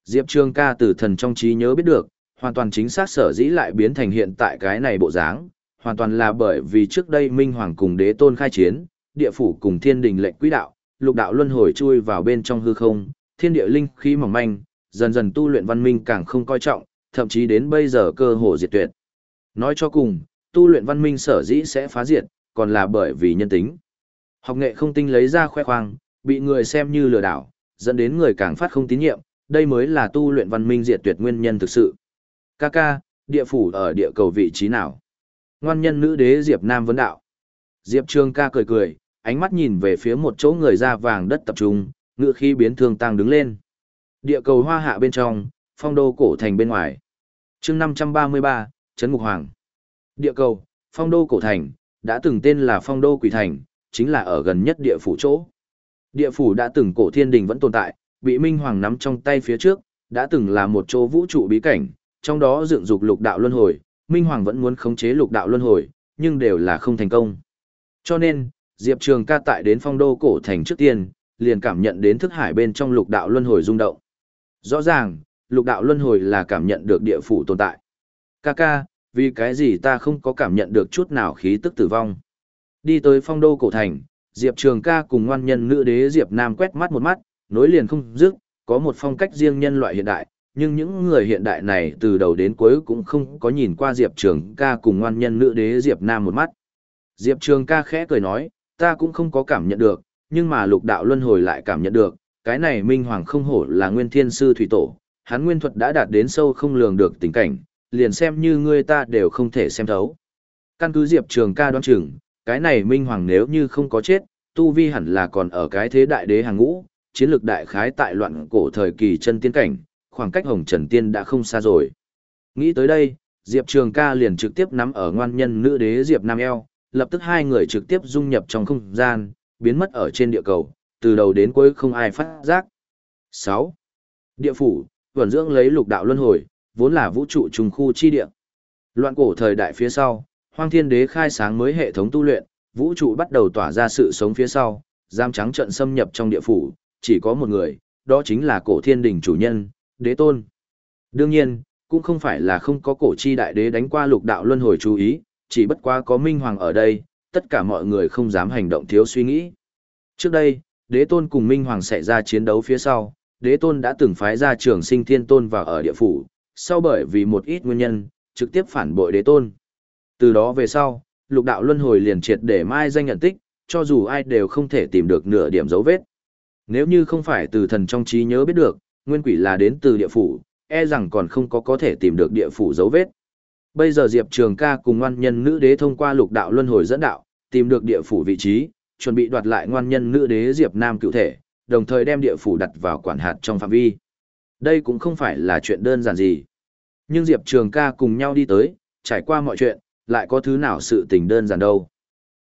Diệp Trường ca từ thần trong trí nhớ biết được, hoàn toàn chính xác sở dĩ lại biến thành hiện tại cái này bộ dáng, hoàn toàn là bởi vì trước đây Minh Hoàng cùng đế tôn khai chiến, địa phủ cùng thiên đình lệnh quỹ đạo, lục đạo luân hồi chui vào bên trong hư không, thiên địa linh khí mỏng manh, dần dần tu luyện văn minh càng không coi trọng, thậm chí đến bây giờ cơ hồ diệt tuyệt. Nói cho cùng, tu luyện văn minh sở dĩ sẽ phá diệt, còn là bởi vì nhân tính. Học nghệ không tinh lấy ra khoe khoang, bị người xem như lừa đảo, dẫn đến người càng phát không tín nhiệm, đây mới là tu luyện văn minh diệt tuyệt nguyên nhân thực sự. Kaka, địa phủ ở địa cầu vị trí nào? Ngoan nhân nữ đế Diệp Nam vấn đạo. Diệp Trường ca cười cười, ánh mắt nhìn về phía một chỗ người da vàng đất tập trung, ngựa khi biến thương tăng đứng lên. Địa cầu hoa hạ bên trong, phong đô cổ thành bên ngoài. chương 533, Trấn Ngục Hoàng. Địa cầu, phong đô cổ thành, đã từng tên là phong đô quỷ thành, chính là ở gần nhất địa phủ chỗ. Địa phủ đã từng cổ thiên đình vẫn tồn tại, bị Minh Hoàng nắm trong tay phía trước, đã từng là một chỗ vũ trụ bí cảnh, trong đó dựng dục lục đạo luân hồi, Minh Hoàng vẫn muốn khống chế lục đạo luân hồi, nhưng đều là không thành công. Cho nên, Diệp Trường ca tại đến phong đô cổ thành trước tiên, liền cảm nhận đến thức hải bên trong lục đạo luân hồi rung động. Rõ ràng, lục đạo luân hồi là cảm nhận được địa phủ tồn tại. Ca ca, vì cái gì ta không có cảm nhận được chút nào khí tức tử vong. Đi tới phong đô cổ thành, Diệp Trường ca cùng ngoan nhân nữ đế Diệp Nam quét mắt một mắt, nối liền không dứt, có một phong cách riêng nhân loại hiện đại, nhưng những người hiện đại này từ đầu đến cuối cũng không có nhìn qua Diệp Trường ca cùng ngoan nhân nữ đế Diệp Nam một mắt. Diệp Trường ca khẽ cười nói, ta cũng không có cảm nhận được, nhưng mà lục đạo luân hồi lại cảm nhận được, cái này Minh Hoàng không hổ là nguyên thiên sư thủy tổ, hắn nguyên thuật đã đạt đến sâu không lường được tình cảnh, liền xem như ngươi ta đều không thể xem thấu. Căn cứ Diệp Trường ca đoán chừng, cái này Minh Hoàng nếu như không có chết, tu vi hẳn là còn ở cái thế đại đế hàng ngũ, chiến lược đại khái tại loạn cổ thời kỳ chân tiên cảnh, khoảng cách Hồng Trần Tiên đã không xa rồi. Nghĩ tới đây, Diệp Trường ca liền trực tiếp nắm ở ngoan nhân nữ đế Diệp Nam eo, lập tức hai người trực tiếp dung nhập trong không gian, biến mất ở trên địa cầu, từ đầu đến cuối không ai phát giác. 6. Địa phủ, vẩn dưỡng lấy lục đạo luân hồi, vốn là vũ trụ trùng khu chi địa. Loạn cổ thời đại phía sau, Hoang Thiên Đế khai sáng mới hệ thống tu luyện, vũ trụ bắt đầu tỏa ra sự sống phía sau, giam trắng trận xâm nhập trong địa phủ, chỉ có một người, đó chính là cổ thiên đình chủ nhân, đế tôn. Đương nhiên, cũng không phải là không có cổ chi đại đế đánh qua lục đạo luân hồi chú ý, chỉ bất quá có minh hoàng ở đây, tất cả mọi người không dám hành động thiếu suy nghĩ. Trước đây, đế tôn cùng minh hoàng xảy ra chiến đấu phía sau, đế tôn đã từng phái ra trường sinh thiên tôn vào ở địa phủ, sau bởi vì một ít nguyên nhân, trực tiếp phản bội đế tôn. Từ đó về sau, lục đạo luân hồi liền triệt để mai danh nhận tích, cho dù ai đều không thể tìm được nửa điểm dấu vết. Nếu như không phải từ thần trong trí nhớ biết được, nguyên quỷ là đến từ địa phủ, e rằng còn không có có thể tìm được địa phủ dấu vết. Bây giờ Diệp Trường ca cùng ngoan nhân nữ đế thông qua lục đạo luân hồi dẫn đạo, tìm được địa phủ vị trí, chuẩn bị đoạt lại ngoan nhân nữ đế Diệp Nam cựu thể, đồng thời đem địa phủ đặt vào quản hạt trong phạm vi. Đây cũng không phải là chuyện đơn giản gì. Nhưng Diệp Trường ca cùng nhau đi tới, trải qua mọi chuyện, lại có thứ nào sự tình đơn giản đâu.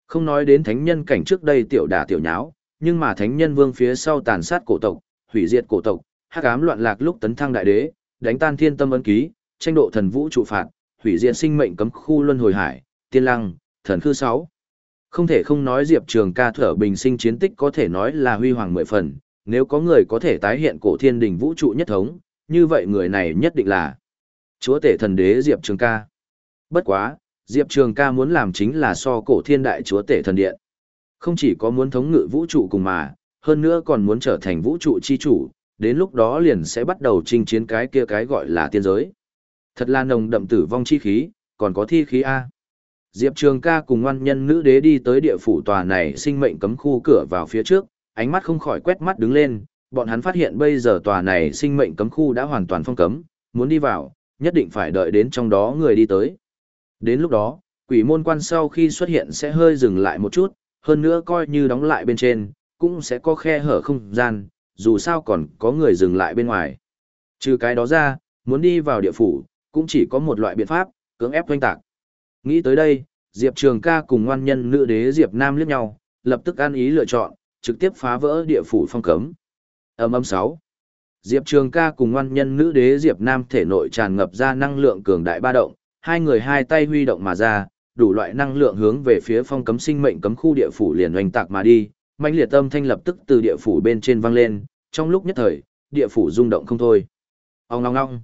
Không nói đến thánh nhân cảnh trước đây tiểu đả tiểu nháo, nhưng mà thánh nhân vương phía sau tàn sát cổ tộc, hủy diệt cổ tộc, hắc ám loạn lạc lúc tấn thăng đại đế, đánh tan thiên tâm ấn ký, tranh độ thần vũ trụ phạt, hủy diệt sinh mệnh cấm khu luân hồi hải, tiên lăng, thần khư sáu. Không thể không nói Diệp Trường ca thở bình sinh chiến tích có thể nói là huy hoàng mười phần, nếu có người có thể tái hiện cổ thiên đình vũ trụ nhất thống, như vậy người này nhất định là chúa tể thần đế Diệp Trường ca. Bất quá, Diệp Trường ca muốn làm chính là so cổ thiên đại chúa tể thần điện. Không chỉ có muốn thống ngự vũ trụ cùng mà, hơn nữa còn muốn trở thành vũ trụ chi chủ, đến lúc đó liền sẽ bắt đầu chinh chiến cái kia cái gọi là tiên giới. Thật là nồng đậm tử vong chi khí, còn có thi khí A. Diệp Trường ca cùng ngoan nhân nữ đế đi tới địa phủ tòa này sinh mệnh cấm khu cửa vào phía trước, ánh mắt không khỏi quét mắt đứng lên, bọn hắn phát hiện bây giờ tòa này sinh mệnh cấm khu đã hoàn toàn phong cấm, muốn đi vào, nhất định phải đợi đến trong đó người đi tới. Đến lúc đó, quỷ môn quan sau khi xuất hiện sẽ hơi dừng lại một chút, hơn nữa coi như đóng lại bên trên, cũng sẽ có khe hở không gian, dù sao còn có người dừng lại bên ngoài. Trừ cái đó ra, muốn đi vào địa phủ, cũng chỉ có một loại biện pháp, cưỡng ép doanh tạc. Nghĩ tới đây, Diệp Trường ca cùng ngoan nhân nữ đế Diệp Nam liếc nhau, lập tức an ý lựa chọn, trực tiếp phá vỡ địa phủ phong cấm. Âm âm 6. Diệp Trường ca cùng ngoan nhân nữ đế Diệp Nam thể nội tràn ngập ra năng lượng cường đại ba động, hai người hai tay huy động mà ra, đủ loại năng lượng hướng về phía phong cấm sinh mệnh cấm khu địa phủ liền oanh tạc mà đi, mãnh liệt âm thanh lập tức từ địa phủ bên trên vang lên, trong lúc nhất thời, địa phủ rung động không thôi. Ông ngong ngong.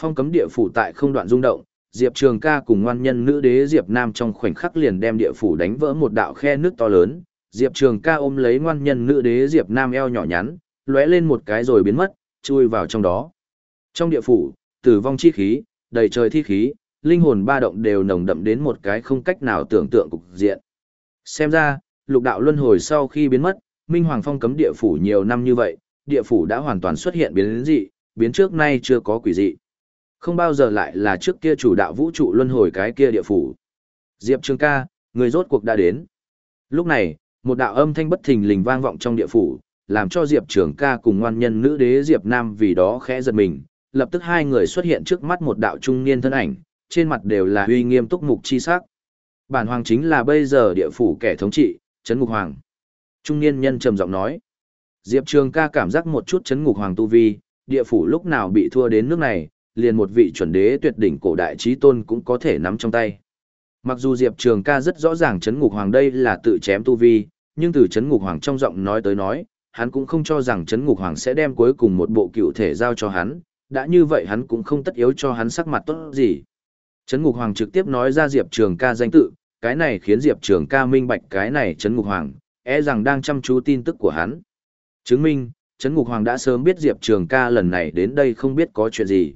Phong cấm địa phủ tại không đoạn rung động, Diệp Trường ca cùng ngoan nhân nữ đế Diệp Nam trong khoảnh khắc liền đem địa phủ đánh vỡ một đạo khe nước to lớn. Diệp Trường ca ôm lấy ngoan nhân nữ đế Diệp Nam eo nhỏ nhắn, lóe lên một cái rồi biến mất, chui vào trong đó. Trong địa phủ, tử vong chi khí, đầy trời thi khí, linh hồn ba động đều nồng đậm đến một cái không cách nào tưởng tượng cục diện. Xem ra, lục đạo luân hồi sau khi biến mất, Minh Hoàng Phong cấm địa phủ nhiều năm như vậy, địa phủ đã hoàn toàn xuất hiện biến dị, biến trước nay chưa có quỷ dị. Không bao giờ lại là trước kia chủ đạo vũ trụ luân hồi cái kia địa phủ. Diệp Trường ca, người rốt cuộc đã đến. Lúc này, một đạo âm thanh bất thình lình vang vọng trong địa phủ, làm cho Diệp Trường ca cùng ngoan nhân nữ đế Diệp Nam vì đó khẽ giật mình. Lập tức hai người xuất hiện trước mắt một đạo trung niên thân ảnh, trên mặt đều là uy nghiêm túc mục chi sắc. Bản hoàng chính là bây giờ địa phủ kẻ thống trị, Trấn Ngục Hoàng. Trung niên nhân trầm giọng nói. Diệp Trường ca cảm giác một chút Trấn Ngục Hoàng tu vi, địa phủ lúc nào bị thua đến nước này, liền một vị chuẩn đế tuyệt đỉnh cổ đại trí tôn cũng có thể nắm trong tay. Mặc dù Diệp Trường ca rất rõ ràng Trấn Ngục Hoàng đây là tự chém tu vi, nhưng từ Trấn Ngục Hoàng trong giọng nói tới nói, hắn cũng không cho rằng Trấn Ngục Hoàng sẽ đem cuối cùng một bộ cựu thể giao cho hắn, đã như vậy hắn cũng không tất yếu cho hắn sắc mặt tốt gì. Trấn Ngục Hoàng trực tiếp nói ra Diệp Trường ca danh tự, cái này khiến Diệp Trường ca minh bạch cái này Trấn Ngục Hoàng, e rằng đang chăm chú tin tức của hắn. Chứng minh, Trấn Ngục Hoàng đã sớm biết Diệp Trường ca lần này đến đây không biết có chuyện gì.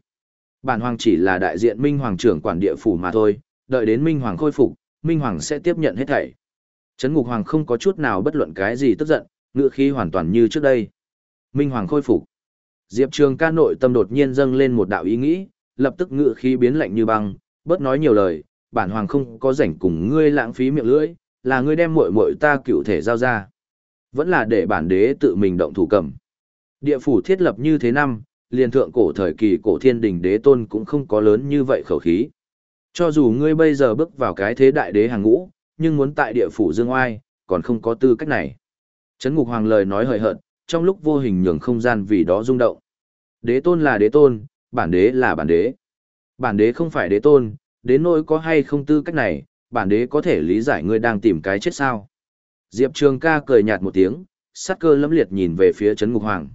Bản Hoàng chỉ là đại diện Minh Hoàng trưởng quản địa phủ mà thôi, đợi đến Minh Hoàng khôi phục, Minh Hoàng sẽ tiếp nhận hết thảy. Trấn Ngục Hoàng không có chút nào bất luận cái gì tức giận, ngựa khí hoàn toàn như trước đây. Minh Hoàng khôi phục. Diệp Trường ca nội tâm đột nhiên dâng lên một đạo ý nghĩ, lập tức ngựa khí biến lạnh như băng, bớt nói nhiều lời, bản hoàng không có rảnh cùng ngươi lãng phí miệng lưỡi, là ngươi đem muội muội ta cựu thể giao ra. Vẫn là để bản đế tự mình động thủ cầm. Địa phủ thiết lập như thế năm, liền thượng cổ thời kỳ cổ thiên đình đế tôn cũng không có lớn như vậy khẩu khí. Cho dù ngươi bây giờ bước vào cái thế đại đế hàng ngũ, nhưng muốn tại địa phủ dương oai, còn không có tư cách này. Trấn Ngục Hoàng lời nói hời hợt, trong lúc vô hình nhường không gian vì đó rung động. Đế tôn là đế tôn, bản đế là bản đế. Bản đế không phải đế tôn, đến nỗi có hay không tư cách này, bản đế có thể lý giải ngươi đang tìm cái chết sao. Diệp Trường ca cười nhạt một tiếng, sát cơ lâm liệt nhìn về phía Trấn Ngục Hoàng.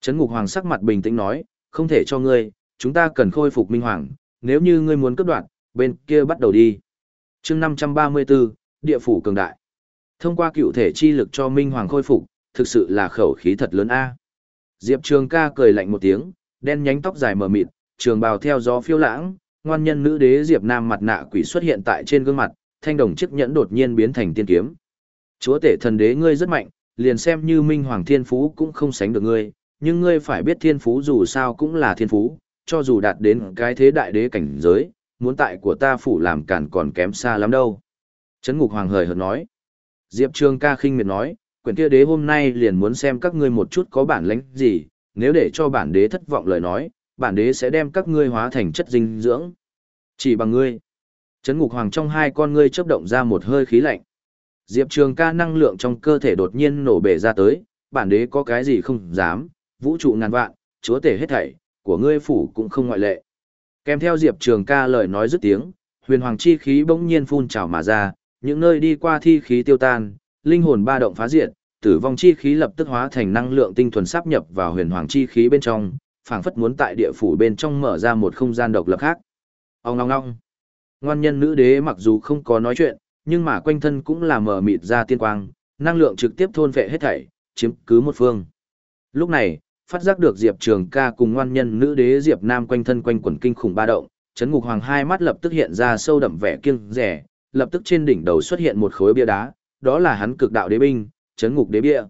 Trấn Ngục Hoàng sắc mặt bình tĩnh nói, không thể cho ngươi, chúng ta cần khôi phục Minh Hoàng, nếu như ngươi muốn cấp đoạn, bên kia bắt đầu đi. chương 534, Địa phủ cường đại. Thông qua cựu thể chi lực cho Minh Hoàng khôi phục, thực sự là khẩu khí thật lớn a. Diệp Trường ca cười lạnh một tiếng, đen nhánh tóc dài mờ mịt, trường bào theo gió phiêu lãng, ngoan nhân nữ đế Diệp Nam mặt nạ quỷ xuất hiện tại trên gương mặt, thanh đồng chiếc nhẫn đột nhiên biến thành tiên kiếm. Chúa tể thần đế ngươi rất mạnh, liền xem như Minh Hoàng Thiên Phú cũng không sánh được ngươi, nhưng ngươi phải biết Thiên Phú dù sao cũng là Thiên Phú, cho dù đạt đến cái thế đại đế cảnh giới, muốn tại của ta phủ làm cản còn kém xa lắm đâu. Trấn Ngục Hoàng hời hợt nói. Diệp Trường ca khinh miệt nói, quyển kia đế hôm nay liền muốn xem các ngươi một chút có bản lãnh gì, nếu để cho bản đế thất vọng lời nói, bản đế sẽ đem các ngươi hóa thành chất dinh dưỡng. Chỉ bằng ngươi. Trấn Ngục Hoàng trong hai con ngươi chớp động ra một hơi khí lạnh. Diệp Trường ca năng lượng trong cơ thể đột nhiên nổ bể ra tới, bản đế có cái gì không dám, vũ trụ ngàn vạn, chúa tể hết thảy, của ngươi phủ cũng không ngoại lệ. Kèm theo Diệp Trường ca lời nói dứt tiếng, huyền hoàng chi khí bỗng nhiên phun trào mà ra, những nơi đi qua thi khí tiêu tan, linh hồn ba động phá diệt, tử vong chi khí lập tức hóa thành năng lượng tinh thuần sáp nhập vào huyền hoàng chi khí bên trong, phảng phất muốn tại địa phủ bên trong mở ra một không gian độc lập khác. Ông ngong ngong. Ngoan nhân nữ đế mặc dù không có nói chuyện, nhưng mà quanh thân cũng là mở mịt ra tiên quang, năng lượng trực tiếp thôn vệ hết thảy, chiếm cứ một phương. Lúc này, phát giác được Diệp Trường ca cùng ngoan nhân nữ đế Diệp Nam quanh thân quanh quần kinh khủng ba động, chấn ngục hoàng hai mắt lập tức hiện ra sâu đậm vẻ kiêng rẻ, lập tức trên đỉnh đầu xuất hiện một khối bia đá, đó là hắn cực đạo đế binh, chấn ngục đế bia.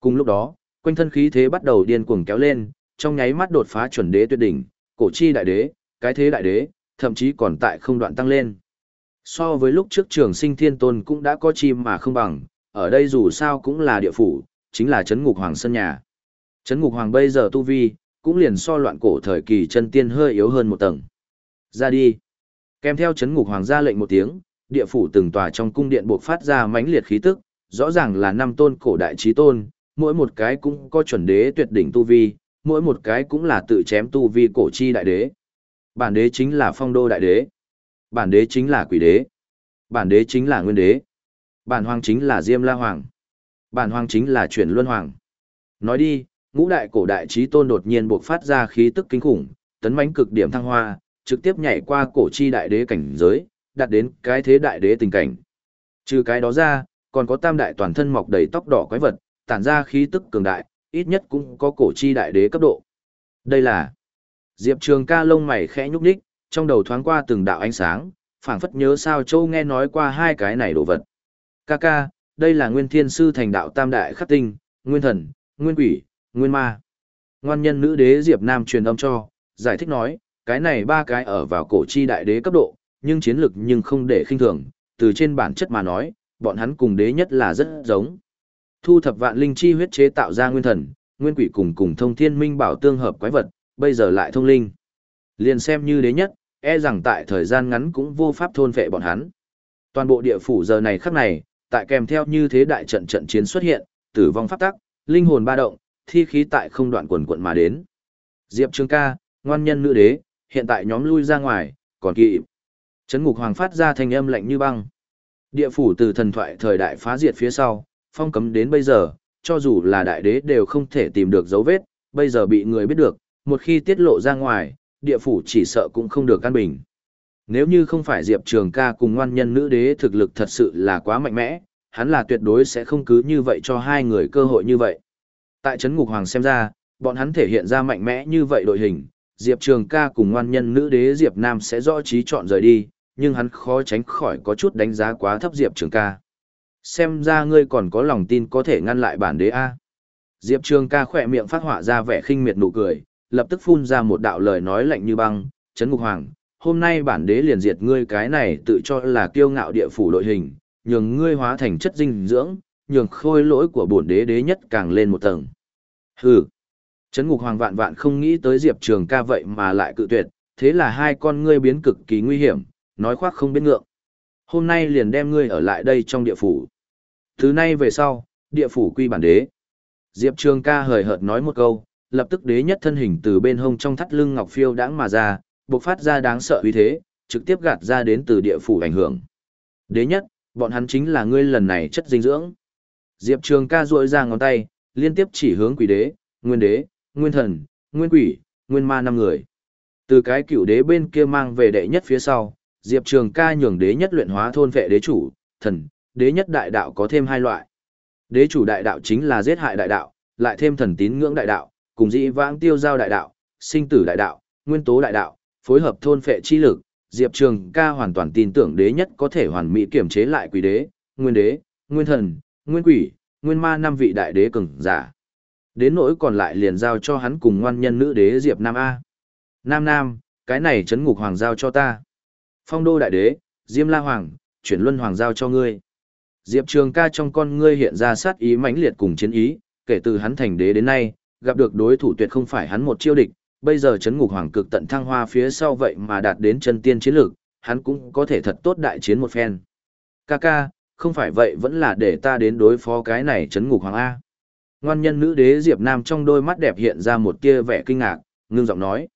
Cùng lúc đó, quanh thân khí thế bắt đầu điên cuồng kéo lên, trong nháy mắt đột phá chuẩn đế tuyệt đỉnh, cổ chi đại đế, cái thế đại đế, thậm chí còn tại không đoạn tăng lên. So với lúc trước trường sinh thiên tôn cũng đã có chim mà không bằng, ở đây dù sao cũng là địa phủ, chính là chấn ngục hoàng sân nhà. Chấn ngục hoàng bây giờ tu vi, cũng liền so loạn cổ thời kỳ chân tiên hơi yếu hơn một tầng. Ra đi. Kèm theo chấn ngục hoàng ra lệnh một tiếng, địa phủ từng tòa trong cung điện buộc phát ra mãnh liệt khí tức, rõ ràng là năm tôn cổ đại trí tôn, mỗi một cái cũng có chuẩn đế tuyệt đỉnh tu vi, mỗi một cái cũng là tự chém tu vi cổ chi đại đế. Bản đế chính là phong đô đại đế. Bản đế chính là quỷ đế. Bản đế chính là nguyên đế. Bản hoàng chính là diêm la hoàng. Bản hoàng chính là chuyển luân hoàng. Nói đi, ngũ đại cổ đại trí tôn đột nhiên buộc phát ra khí tức kinh khủng, tấn mãnh cực điểm thăng hoa, trực tiếp nhảy qua cổ chi đại đế cảnh giới, đạt đến cái thế đại đế tình cảnh. Trừ cái đó ra, còn có tam đại toàn thân mọc đầy tóc đỏ quái vật, tản ra khí tức cường đại, ít nhất cũng có cổ chi đại đế cấp độ. Đây là Diệp Trường ca lông mày khẽ nhúc nhích, trong đầu thoáng qua từng đạo ánh sáng, phảng phất nhớ sao Châu nghe nói qua hai cái này đồ vật. Ca ca, đây là nguyên thiên sư thành đạo tam đại khắc tinh, nguyên thần, nguyên quỷ, nguyên ma. Ngoan nhân nữ đế Diệp Nam truyền âm cho, giải thích nói, cái này ba cái ở vào cổ chi đại đế cấp độ, nhưng chiến lực nhưng không để khinh thường, từ trên bản chất mà nói, bọn hắn cùng đế nhất là rất giống. Thu thập vạn linh chi huyết chế tạo ra nguyên thần, nguyên quỷ cùng cùng thông thiên minh bảo tương hợp quái vật, bây giờ lại thông linh. Liền xem như đế nhất, e rằng tại thời gian ngắn cũng vô pháp thôn vệ bọn hắn. Toàn bộ địa phủ giờ này khắc này, tại kèm theo như thế đại trận trận chiến xuất hiện, tử vong pháp tắc, linh hồn ba động, thi khí tại không đoạn quần quận mà đến. Diệp Trường ca, ngoan nhân nữ đế, hiện tại nhóm lui ra ngoài, còn kỵ. Trấn ngục hoàng phát ra thanh âm lạnh như băng. Địa phủ từ thần thoại thời đại phá diệt phía sau, phong cấm đến bây giờ, cho dù là đại đế đều không thể tìm được dấu vết, bây giờ bị người biết được, một khi tiết lộ ra ngoài, địa phủ chỉ sợ cũng không được căn bình. Nếu như không phải Diệp Trường ca cùng ngoan nhân nữ đế thực lực thật sự là quá mạnh mẽ, hắn là tuyệt đối sẽ không cứ như vậy cho hai người cơ hội như vậy. Tại Trấn Ngục Hoàng xem ra, bọn hắn thể hiện ra mạnh mẽ như vậy đội hình, Diệp Trường ca cùng ngoan nhân nữ đế Diệp Nam sẽ rõ trí chọn rời đi, nhưng hắn khó tránh khỏi có chút đánh giá quá thấp Diệp Trường ca. Xem ra ngươi còn có lòng tin có thể ngăn lại bản đế A. Diệp Trường ca khỏe miệng phát họa ra vẻ khinh miệt nụ cười, lập tức phun ra một đạo lời nói lạnh như băng, chấn ngục hoàng, hôm nay bản đế liền diệt ngươi cái này tự cho là kiêu ngạo địa phủ đội hình, nhường ngươi hóa thành chất dinh dưỡng, nhường khôi lỗi của bổn đế đế nhất càng lên một tầng. Hừ. Trấn ngục hoàng vạn vạn không nghĩ tới Diệp Trường ca vậy mà lại cự tuyệt, thế là hai con ngươi biến cực kỳ nguy hiểm, nói khoác không biết ngượng. Hôm nay liền đem ngươi ở lại đây trong địa phủ. Thứ nay về sau, địa phủ quy bản đế. Diệp Trường ca hời hợt nói một câu, lập tức đế nhất thân hình từ bên hông trong thắt lưng ngọc phiêu đãng mà ra, bộc phát ra đáng sợ uy thế, trực tiếp gạt ra đến từ địa phủ ảnh hưởng. Đế nhất, bọn hắn chính là ngươi lần này chất dinh dưỡng. Diệp Trường ca duỗi ra ngón tay, liên tiếp chỉ hướng quỷ đế, nguyên đế, nguyên thần, nguyên quỷ, nguyên ma năm người. Từ cái cựu đế bên kia mang về đệ nhất phía sau, Diệp Trường ca nhường đế nhất luyện hóa thôn vệ đế chủ, thần, đế nhất đại đạo có thêm hai loại. Đế chủ đại đạo chính là giết hại đại đạo, lại thêm thần tín ngưỡng đại đạo, cùng dĩ vãng tiêu giao đại đạo, sinh tử đại đạo, nguyên tố đại đạo, phối hợp thôn phệ chi lực, Diệp Trường ca hoàn toàn tin tưởng đế nhất có thể hoàn mỹ kiểm chế lại quỷ đế, nguyên đế, nguyên thần, nguyên quỷ, nguyên ma năm vị đại đế cường giả. Đến nỗi còn lại liền giao cho hắn cùng ngoan nhân nữ đế Diệp Nam A. Nam Nam, cái này chấn ngục hoàng giao cho ta. Phong đô đại đế, Diêm La Hoàng, chuyển luân hoàng giao cho ngươi. Diệp Trường ca trong con ngươi hiện ra sát ý mãnh liệt cùng chiến ý, kể từ hắn thành đế đến nay, gặp được đối thủ tuyệt không phải hắn một chiêu địch, bây giờ chấn ngục hoàng cực tận thăng hoa phía sau vậy mà đạt đến chân tiên chiến lược, hắn cũng có thể thật tốt đại chiến một phen. Ca ca, không phải vậy vẫn là để ta đến đối phó cái này chấn ngục hoàng A. Ngoan nhân nữ đế Diệp Nam trong đôi mắt đẹp hiện ra một tia vẻ kinh ngạc, ngưng giọng nói.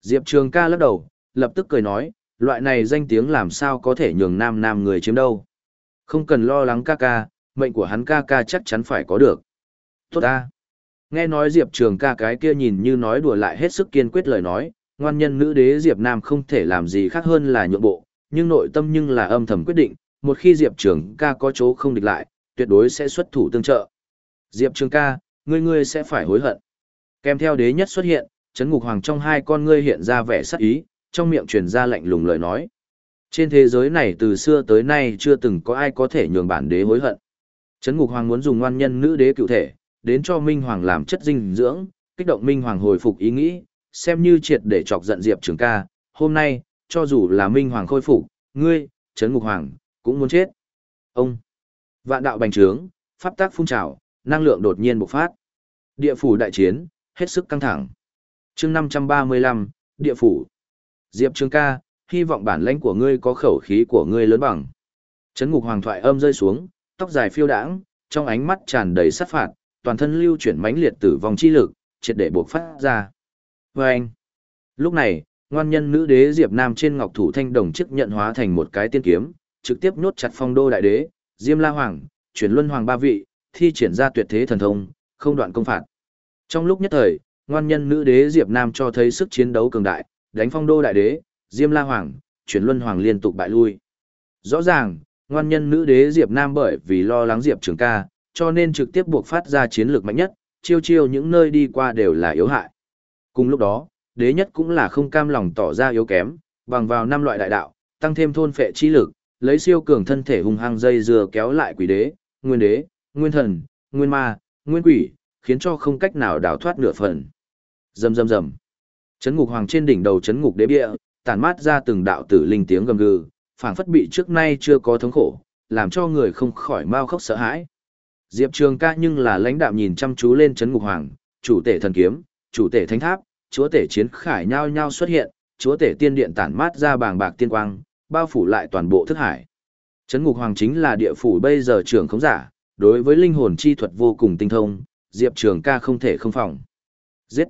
Diệp Trường ca lắc đầu, lập tức cười nói, loại này danh tiếng làm sao có thể nhường nam nam người chiếm đâu. Không cần lo lắng ca ca, mệnh của hắn ca ca chắc chắn phải có được. Tốt ta. Nghe nói Diệp Trường ca cái kia nhìn như nói đùa lại hết sức kiên quyết lời nói, ngoan nhân nữ đế Diệp Nam không thể làm gì khác hơn là nhượng bộ, nhưng nội tâm nhưng là âm thầm quyết định, một khi Diệp Trường ca có chỗ không địch lại, tuyệt đối sẽ xuất thủ tương trợ. Diệp Trường ca, ngươi ngươi sẽ phải hối hận. Kèm theo đế nhất xuất hiện, chấn ngục hoàng trong hai con ngươi hiện ra vẻ sắc ý, trong miệng truyền ra lạnh lùng lời nói. Trên thế giới này từ xưa tới nay chưa từng có ai có thể nhường bản đế hối hận. Trấn ngục hoàng muốn dùng ngoan nhân nữ đế cựu thể, đến cho Minh Hoàng làm chất dinh dưỡng, kích động Minh Hoàng hồi phục ý nghĩ, xem như triệt để chọc giận Diệp Trường ca. Hôm nay, cho dù là Minh Hoàng khôi phục, ngươi, Trấn ngục hoàng, cũng muốn chết. Ông, vạn đạo bành trướng, pháp tác phun trào, năng lượng đột nhiên bộc phát. Địa phủ đại chiến, hết sức căng thẳng. chương 535, địa phủ. Diệp Trường ca, hy vọng bản lãnh của ngươi có khẩu khí của ngươi lớn bằng. Trấn ngục hoàng thoại âm rơi xuống, tóc dài phiêu đãng, trong ánh mắt tràn đầy sát phạt, toàn thân lưu chuyển mãnh liệt tử vong chi lực, triệt để buộc phát ra. Và anh, lúc này, ngoan nhân nữ đế Diệp Nam trên ngọc thủ thanh đồng chức nhận hóa thành một cái tiên kiếm, trực tiếp nhốt chặt phong đô đại đế, Diêm La Hoàng, chuyển luân hoàng ba vị, thi triển ra tuyệt thế thần thông, không đoạn công phạt. Trong lúc nhất thời, ngoan nhân nữ đế Diệp Nam cho thấy sức chiến đấu cường đại, đánh phong đô đại đế, Diêm La Hoàng, chuyển luân hoàng liên tục bại lui. Rõ ràng, ngoan nhân nữ đế Diệp Nam bởi vì lo lắng Diệp Trường ca, cho nên trực tiếp buộc phát ra chiến lược mạnh nhất, chiêu chiêu những nơi đi qua đều là yếu hại. Cùng lúc đó, đế nhất cũng là không cam lòng tỏ ra yếu kém, bằng vào năm loại đại đạo, tăng thêm thôn phệ chi lực, lấy siêu cường thân thể hung hăng dây dừa kéo lại quỷ đế, nguyên đế, nguyên thần, nguyên ma, nguyên quỷ, khiến cho không cách nào đào thoát nửa phần. Rầm rầm rầm. Chấn ngục hoàng trên đỉnh đầu chấn ngục đế bia, tản mát ra từng đạo tử linh tiếng gầm gừ, phảng phất bị trước nay chưa có thống khổ, làm cho người không khỏi mau khóc sợ hãi. Diệp Trường ca nhưng là lãnh đạo nhìn chăm chú lên chấn ngục hoàng, chủ tể thần kiếm, chủ tể thánh tháp, chúa tể chiến khải nhau nhau xuất hiện, chúa tể tiên điện tản mát ra bàng bạc tiên quang, bao phủ lại toàn bộ thức hải. Chấn ngục hoàng chính là địa phủ bây giờ trưởng khống giả, đối với linh hồn chi thuật vô cùng tinh thông, Diệp Trường ca không thể không phòng. Giết!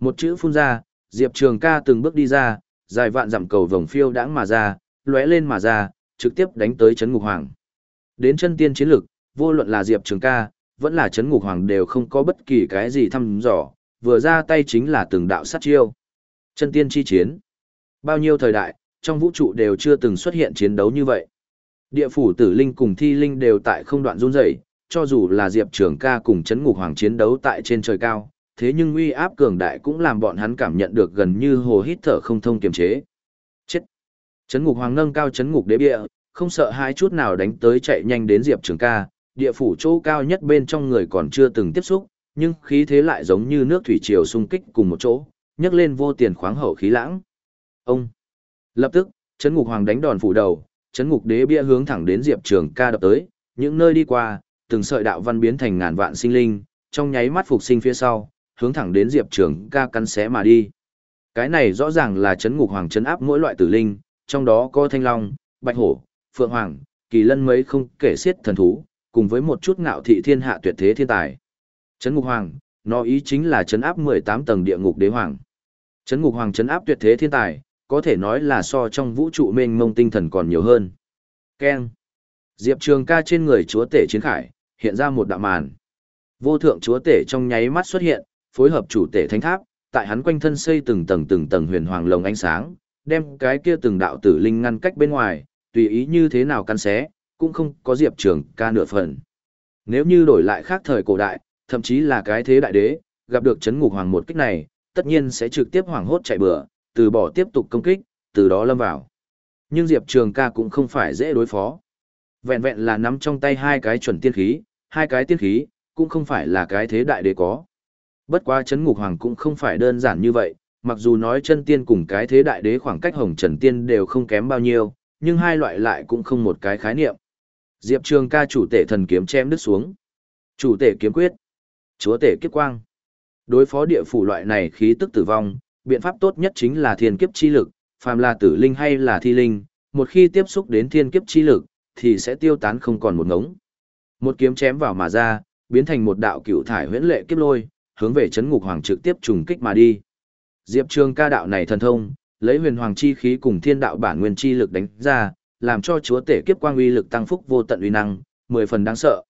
Một chữ phun ra, Diệp Trường ca từng bước đi ra, dài vạn dặm cầu vồng phiêu đãng mà ra, lóe lên mà ra, trực tiếp đánh tới chấn ngục hoàng. Đến chân tiên chiến lực, vô luận là Diệp Trường ca, vẫn là chấn ngục hoàng đều không có bất kỳ cái gì thăm dò, vừa ra tay chính là từng đạo sát chiêu. Chân tiên chi chiến. Bao nhiêu thời đại, trong vũ trụ đều chưa từng xuất hiện chiến đấu như vậy. Địa phủ tử linh cùng thi linh đều tại không đoạn run rẩy, cho dù là Diệp Trường ca cùng chấn ngục hoàng chiến đấu tại trên trời cao, thế nhưng uy áp cường đại cũng làm bọn hắn cảm nhận được gần như hồ hít thở không thông kiềm chế. Chết! Chấn ngục hoàng nâng cao chấn ngục đế bia, không sợ hai chút nào đánh tới chạy nhanh đến Diệp Trường ca, địa phủ chỗ cao nhất bên trong người còn chưa từng tiếp xúc, nhưng khí thế lại giống như nước thủy triều xung kích cùng một chỗ, nhấc lên vô tiền khoáng hậu khí lãng. Ông! Lập tức, chấn ngục hoàng đánh đòn phủ đầu, chấn ngục đế bia hướng thẳng đến Diệp Trường ca đập tới, những nơi đi qua, từng sợi đạo văn biến thành ngàn vạn sinh linh, trong nháy mắt phục sinh phía sau, hướng thẳng đến Diệp Trường ca cắn xé mà đi. Cái này rõ ràng là chấn ngục hoàng chấn áp mỗi loại tử linh, trong đó có thanh long, bạch hổ, phượng hoàng, kỳ lân mấy không kể xiết thần thú, cùng với một chút ngạo thị thiên hạ tuyệt thế thiên tài. Chấn ngục hoàng, nó ý chính là chấn áp 18 tầng địa ngục đế hoàng. Chấn ngục hoàng chấn áp tuyệt thế thiên tài, có thể nói là so trong vũ trụ mênh mông tinh thần còn nhiều hơn. Keng. Diệp Trường ca trên người chúa tể chiến khải, hiện ra một đạo màn. Vô thượng chúa tể trong nháy mắt xuất hiện, phối hợp chủ tể thánh tháp, tại hắn quanh thân xây từng tầng từng tầng huyền hoàng lồng ánh sáng, đem cái kia từng đạo tử linh ngăn cách bên ngoài, tùy ý như thế nào căn xé, cũng không có Diệp Trường ca nửa phần. Nếu như đổi lại khác thời cổ đại, thậm chí là cái thế đại đế, gặp được chấn ngục hoàng một kích này, tất nhiên sẽ trực tiếp hoàng hốt chạy bừa, từ bỏ tiếp tục công kích, từ đó lâm vào. Nhưng Diệp Trường ca cũng không phải dễ đối phó. Vẹn vẹn là nắm trong tay hai cái chuẩn tiên khí, hai cái tiên khí, cũng không phải là cái thế đại đế có. Bất quá chấn ngục hoàng cũng không phải đơn giản như vậy, mặc dù nói chân tiên cùng cái thế đại đế khoảng cách hồng trần tiên đều không kém bao nhiêu, nhưng hai loại lại cũng không một cái khái niệm. Diệp Trường ca chủ tể thần kiếm chém đứt xuống. Chủ tể kiếm quyết. Chúa tể kiếp quang. Đối phó địa phủ loại này khí tức tử vong, biện pháp tốt nhất chính là thiên kiếp chi lực, phàm là tử linh hay là thi linh, một khi tiếp xúc đến thiên kiếp chi lực, thì sẽ tiêu tán không còn một ngống. Một kiếm chém vào mà ra, biến thành một đạo cựu thải huyễn lệ kiếp lôi, hướng về chấn ngục hoàng trực tiếp trùng kích mà đi. Diệp Trường ca đạo này thần thông, lấy huyền hoàng chi khí cùng thiên đạo bản nguyên chi lực đánh ra, làm cho chúa tể kiếp quang uy lực tăng phúc vô tận uy năng, mười phần đáng sợ.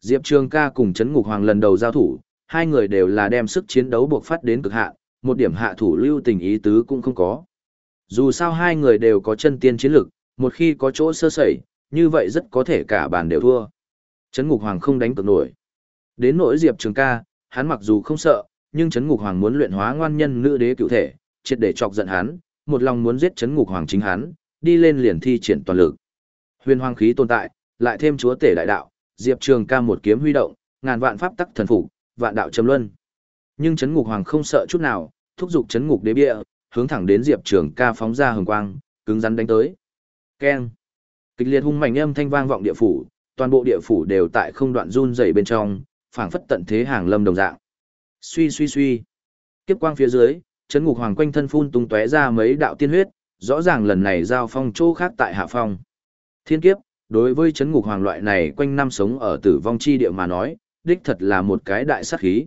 Diệp Trường ca cùng chấn ngục hoàng lần đầu giao thủ, hai người đều là đem sức chiến đấu buộc phát đến cực hạn, một điểm hạ thủ lưu tình ý tứ cũng không có. Dù sao hai người đều có chân tiên chiến lực, một khi có chỗ sơ sẩy, như vậy rất có thể cả bàn đều thua. Trấn Ngục Hoàng không đánh cược nổi. Đến nỗi Diệp Trường ca, hắn mặc dù không sợ, nhưng Trấn Ngục Hoàng muốn luyện hóa ngoan nhân nữ đế cựu thể, triệt để chọc giận hắn, một lòng muốn giết Trấn Ngục Hoàng chính hắn, đi lên liền thi triển toàn lực. Huyền hoàng khí tồn tại, lại thêm chúa tể đại đạo, Diệp Trường ca một kiếm huy động, ngàn vạn pháp tắc thần phục, vạn đạo châm luân. Nhưng Trấn Ngục Hoàng không sợ chút nào, thúc giục Trấn Ngục Đế bia, hướng thẳng đến Diệp Trường ca phóng ra hừng quang, cứng rắn đánh tới. Keng. Kịch liệt hung mạnh âm thanh vang vọng địa phủ, toàn bộ địa phủ đều tại không đoạn run rẩy bên trong, phảng phất tận thế hàng lâm đồng dạng. Suy suy suy. Kiếp quang phía dưới, chấn ngục hoàng quanh thân phun tung tóe ra mấy đạo tiên huyết, rõ ràng lần này giao phong chỗ khác tại hạ phong. Thiên kiếp, đối với chấn ngục hoàng loại này quanh năm sống ở tử vong chi địa mà nói, đích thật là một cái đại sát khí.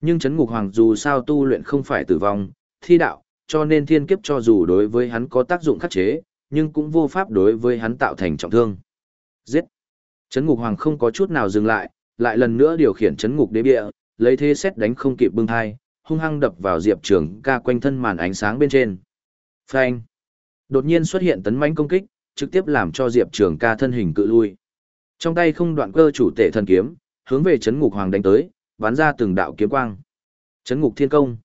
Nhưng chấn ngục hoàng dù sao tu luyện không phải tử vong, thi đạo, cho nên thiên kiếp cho dù đối với hắn có tác dụng khắc chế, nhưng cũng vô pháp đối với hắn tạo thành trọng thương. Giết! Chấn ngục hoàng không có chút nào dừng lại, lại lần nữa điều khiển chấn ngục đế bia, lấy thế xét đánh không kịp bưng thai, hung hăng đập vào Diệp Trường ca quanh thân màn ánh sáng bên trên. Phanh! Đột nhiên xuất hiện tấn mãnh công kích, trực tiếp làm cho Diệp Trường ca thân hình cự lui. Trong tay không đoạn cơ chủ tể thần kiếm, hướng về chấn ngục hoàng đánh tới, bắn ra từng đạo kiếm quang. Chấn ngục thiên công.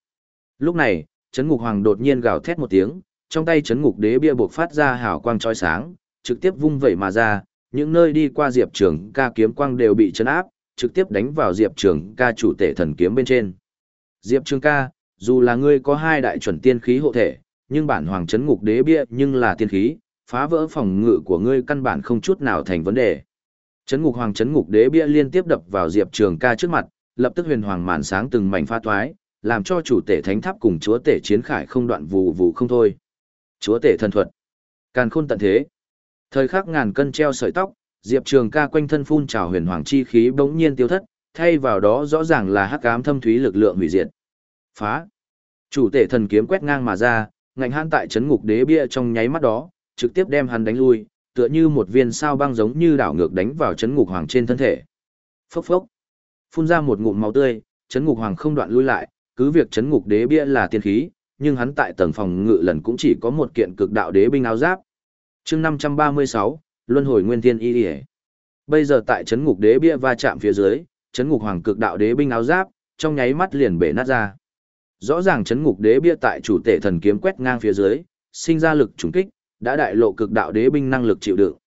Lúc này, chấn ngục hoàng đột nhiên gào thét một tiếng, trong tay chấn ngục đế bia buộc phát ra hào quang chói sáng, trực tiếp vung vẩy mà ra, những nơi đi qua Diệp Trường ca kiếm quang đều bị chấn áp, trực tiếp đánh vào Diệp Trường ca chủ tể thần kiếm bên trên. Diệp Trường ca, dù là ngươi có hai đại chuẩn tiên khí hộ thể, nhưng bản hoàng chấn ngục đế bia nhưng là tiên khí, phá vỡ phòng ngự của ngươi căn bản không chút nào thành vấn đề. Chấn ngục hoàng chấn ngục đế bia liên tiếp đập vào Diệp Trường ca trước mặt, lập tức huyền hoàng màn sáng từng mảnh pha toái, làm cho chủ tể thánh tháp cùng chúa tể chiến khải không đoạn vù vù không thôi. Chúa tể thần thuật. Càn khôn tận thế. Thời khắc ngàn cân treo sợi tóc, Diệp Trường ca quanh thân phun trào huyền hoàng chi khí bỗng nhiên tiêu thất, thay vào đó rõ ràng là hắc ám thâm thúy lực lượng hủy diệt. Phá. Chủ tể thần kiếm quét ngang mà ra, ngạnh hãn tại chấn ngục đế bia trong nháy mắt đó, trực tiếp đem hắn đánh lui, tựa như một viên sao băng giống như đảo ngược đánh vào chấn ngục hoàng trên thân thể. Phốc phốc. Phun ra một ngụm máu tươi, chấn ngục hoàng không đoạn lui lại, cứ việc chấn ngục đế bia là tiên khí, nhưng hắn tại tầng phòng ngự lần cũng chỉ có một kiện cực đạo đế binh áo giáp. chương 536, Luân hồi Nguyên Thiên Y ỉa Bây giờ tại chấn ngục đế bia va chạm phía dưới, chấn ngục hoàng cực đạo đế binh áo giáp, trong nháy mắt liền bể nát ra. Rõ ràng chấn ngục đế bia tại chủ tể thần kiếm quét ngang phía dưới, sinh ra lực trùng kích, đã đại lộ cực đạo đế binh năng lực chịu đựng.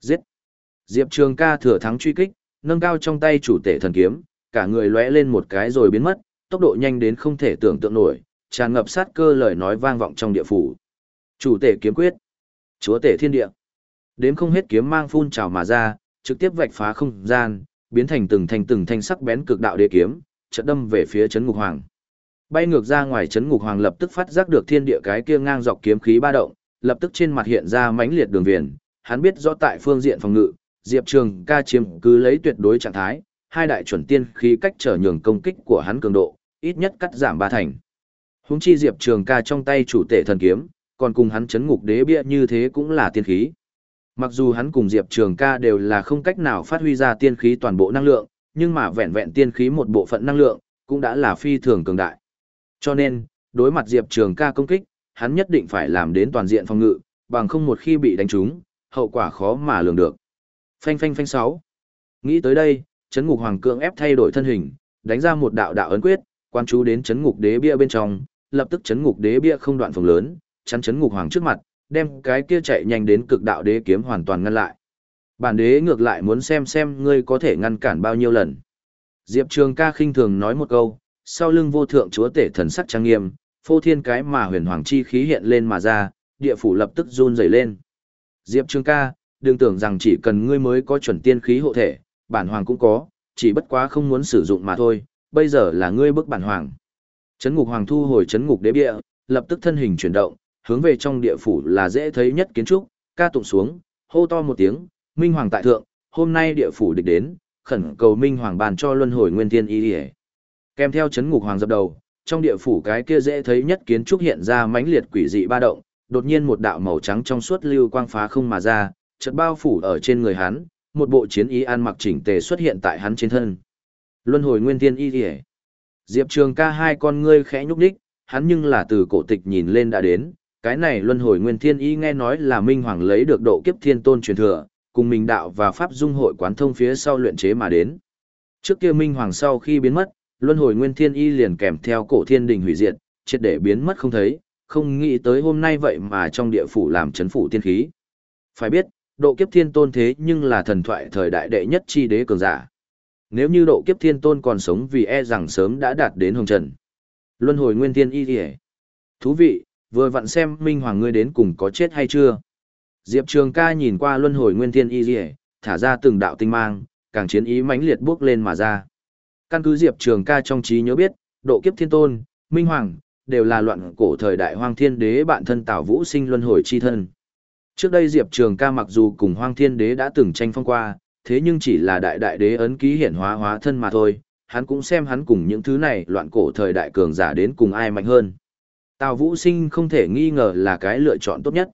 Giết! Diệp Trường ca thừa thắng truy kích, nâng cao trong tay chủ tể thần kiếm, cả người lóe lên một cái rồi biến mất, tốc độ nhanh đến không thể tưởng tượng nổi, tràn ngập sát cơ lời nói vang vọng trong địa phủ. Chủ tể kiếm quyết, chúa tể thiên địa. Đếm không hết kiếm mang phun trào mà ra, trực tiếp vạch phá không gian, biến thành từng thành từng thanh sắc bén cực đạo đế kiếm, chợt đâm về phía chấn ngục hoàng. Bay ngược ra ngoài chấn ngục hoàng lập tức phát giác được thiên địa cái kia ngang dọc kiếm khí ba động, lập tức trên mặt hiện ra mãnh liệt đường viền, hắn biết rõ tại phương diện phòng ngự, Diệp Trường ca chiếm cứ lấy tuyệt đối trạng thái, hai đại chuẩn tiên khí cách trở nhường công kích của hắn cường độ, ít nhất cắt giảm ba thành. Húng chi Diệp Trường ca trong tay chủ tể thần kiếm, còn cùng hắn chấn ngục đế bia như thế cũng là tiên khí. Mặc dù hắn cùng Diệp Trường ca đều là không cách nào phát huy ra tiên khí toàn bộ năng lượng, nhưng mà vẹn vẹn tiên khí một bộ phận năng lượng, cũng đã là phi thường cường đại. Cho nên, đối mặt Diệp Trường ca công kích, hắn nhất định phải làm đến toàn diện phòng ngự, bằng không một khi bị đánh trúng, hậu quả khó mà lường được. Phanh phanh phanh sáu. Nghĩ tới đây, chấn ngục hoàng cưỡng ép thay đổi thân hình, đánh ra một đạo đạo ấn quyết, quan chú đến chấn ngục đế bia bên trong, lập tức chấn ngục đế bia không đoạn phòng lớn, chắn chấn ngục hoàng trước mặt, đem cái kia chạy nhanh đến cực đạo đế kiếm hoàn toàn ngăn lại. Bản đế ngược lại muốn xem xem ngươi có thể ngăn cản bao nhiêu lần. Diệp Trường ca khinh thường nói một câu, sau lưng vô thượng chúa tể thần sắc trang nghiêm, phô thiên cái mà huyền hoàng chi khí hiện lên mà ra, địa phủ lập tức run rẩy lên. Diệp Trường ca, đừng tưởng rằng chỉ cần ngươi mới có chuẩn tiên khí hộ thể, bản hoàng cũng có, chỉ bất quá không muốn sử dụng mà thôi, bây giờ là ngươi bức bản hoàng. Trấn ngục hoàng thu hồi Trấn ngục đế bia, lập tức thân hình chuyển động, hướng về trong địa phủ là dễ thấy nhất kiến trúc, ca tụng xuống, hô to một tiếng, Minh Hoàng tại thượng, hôm nay địa phủ địch đến, khẩn cầu Minh Hoàng bàn cho luân hồi nguyên thiên y đi Kèm theo chấn ngục hoàng dập đầu, trong địa phủ cái kia dễ thấy nhất kiến trúc hiện ra mãnh liệt quỷ dị ba động, đột nhiên một đạo màu trắng trong suốt lưu quang phá không mà ra, chợt bao phủ ở trên người hắn, một bộ chiến y an mặc chỉnh tề xuất hiện tại hắn trên thân. Luân hồi nguyên thiên y đi Diệp Trường ca hai con ngươi khẽ nhúc đích, hắn nhưng là từ cổ tịch nhìn lên đã đến, cái này luân hồi nguyên thiên y nghe nói là Minh Hoàng lấy được độ kiếp thiên tôn truyền thừa, cùng mình đạo và pháp dung hội quán thông phía sau luyện chế mà đến. Trước kia Minh Hoàng sau khi biến mất, luân hồi nguyên thiên y liền kèm theo cổ thiên đình hủy diệt, triệt để biến mất không thấy, không nghĩ tới hôm nay vậy mà trong địa phủ làm chấn phủ tiên khí. Phải biết, độ kiếp thiên tôn thế nhưng là thần thoại thời đại đệ nhất chi đế cường giả. Nếu như độ kiếp thiên tôn còn sống vì e rằng sớm đã đạt đến hồng trần. Luân hồi nguyên thiên y kìa. Thú vị, vừa vặn xem Minh Hoàng ngươi đến cùng có chết hay chưa. Diệp Trường ca nhìn qua luân hồi nguyên thiên y kìa, thả ra từng đạo tinh mang, càng chiến ý mãnh liệt bước lên mà ra. Căn cứ Diệp Trường ca trong trí nhớ biết, độ kiếp thiên tôn, Minh Hoàng, đều là loạn cổ thời đại hoang thiên đế bạn thân Tào Vũ sinh luân hồi chi thân. Trước đây Diệp Trường ca mặc dù cùng hoang thiên đế đã từng tranh phong qua, thế nhưng chỉ là đại đại đế ấn ký hiển hóa hóa thân mà thôi, hắn cũng xem hắn cùng những thứ này loạn cổ thời đại cường giả đến cùng ai mạnh hơn. Tào Vũ Sinh không thể nghi ngờ là cái lựa chọn tốt nhất.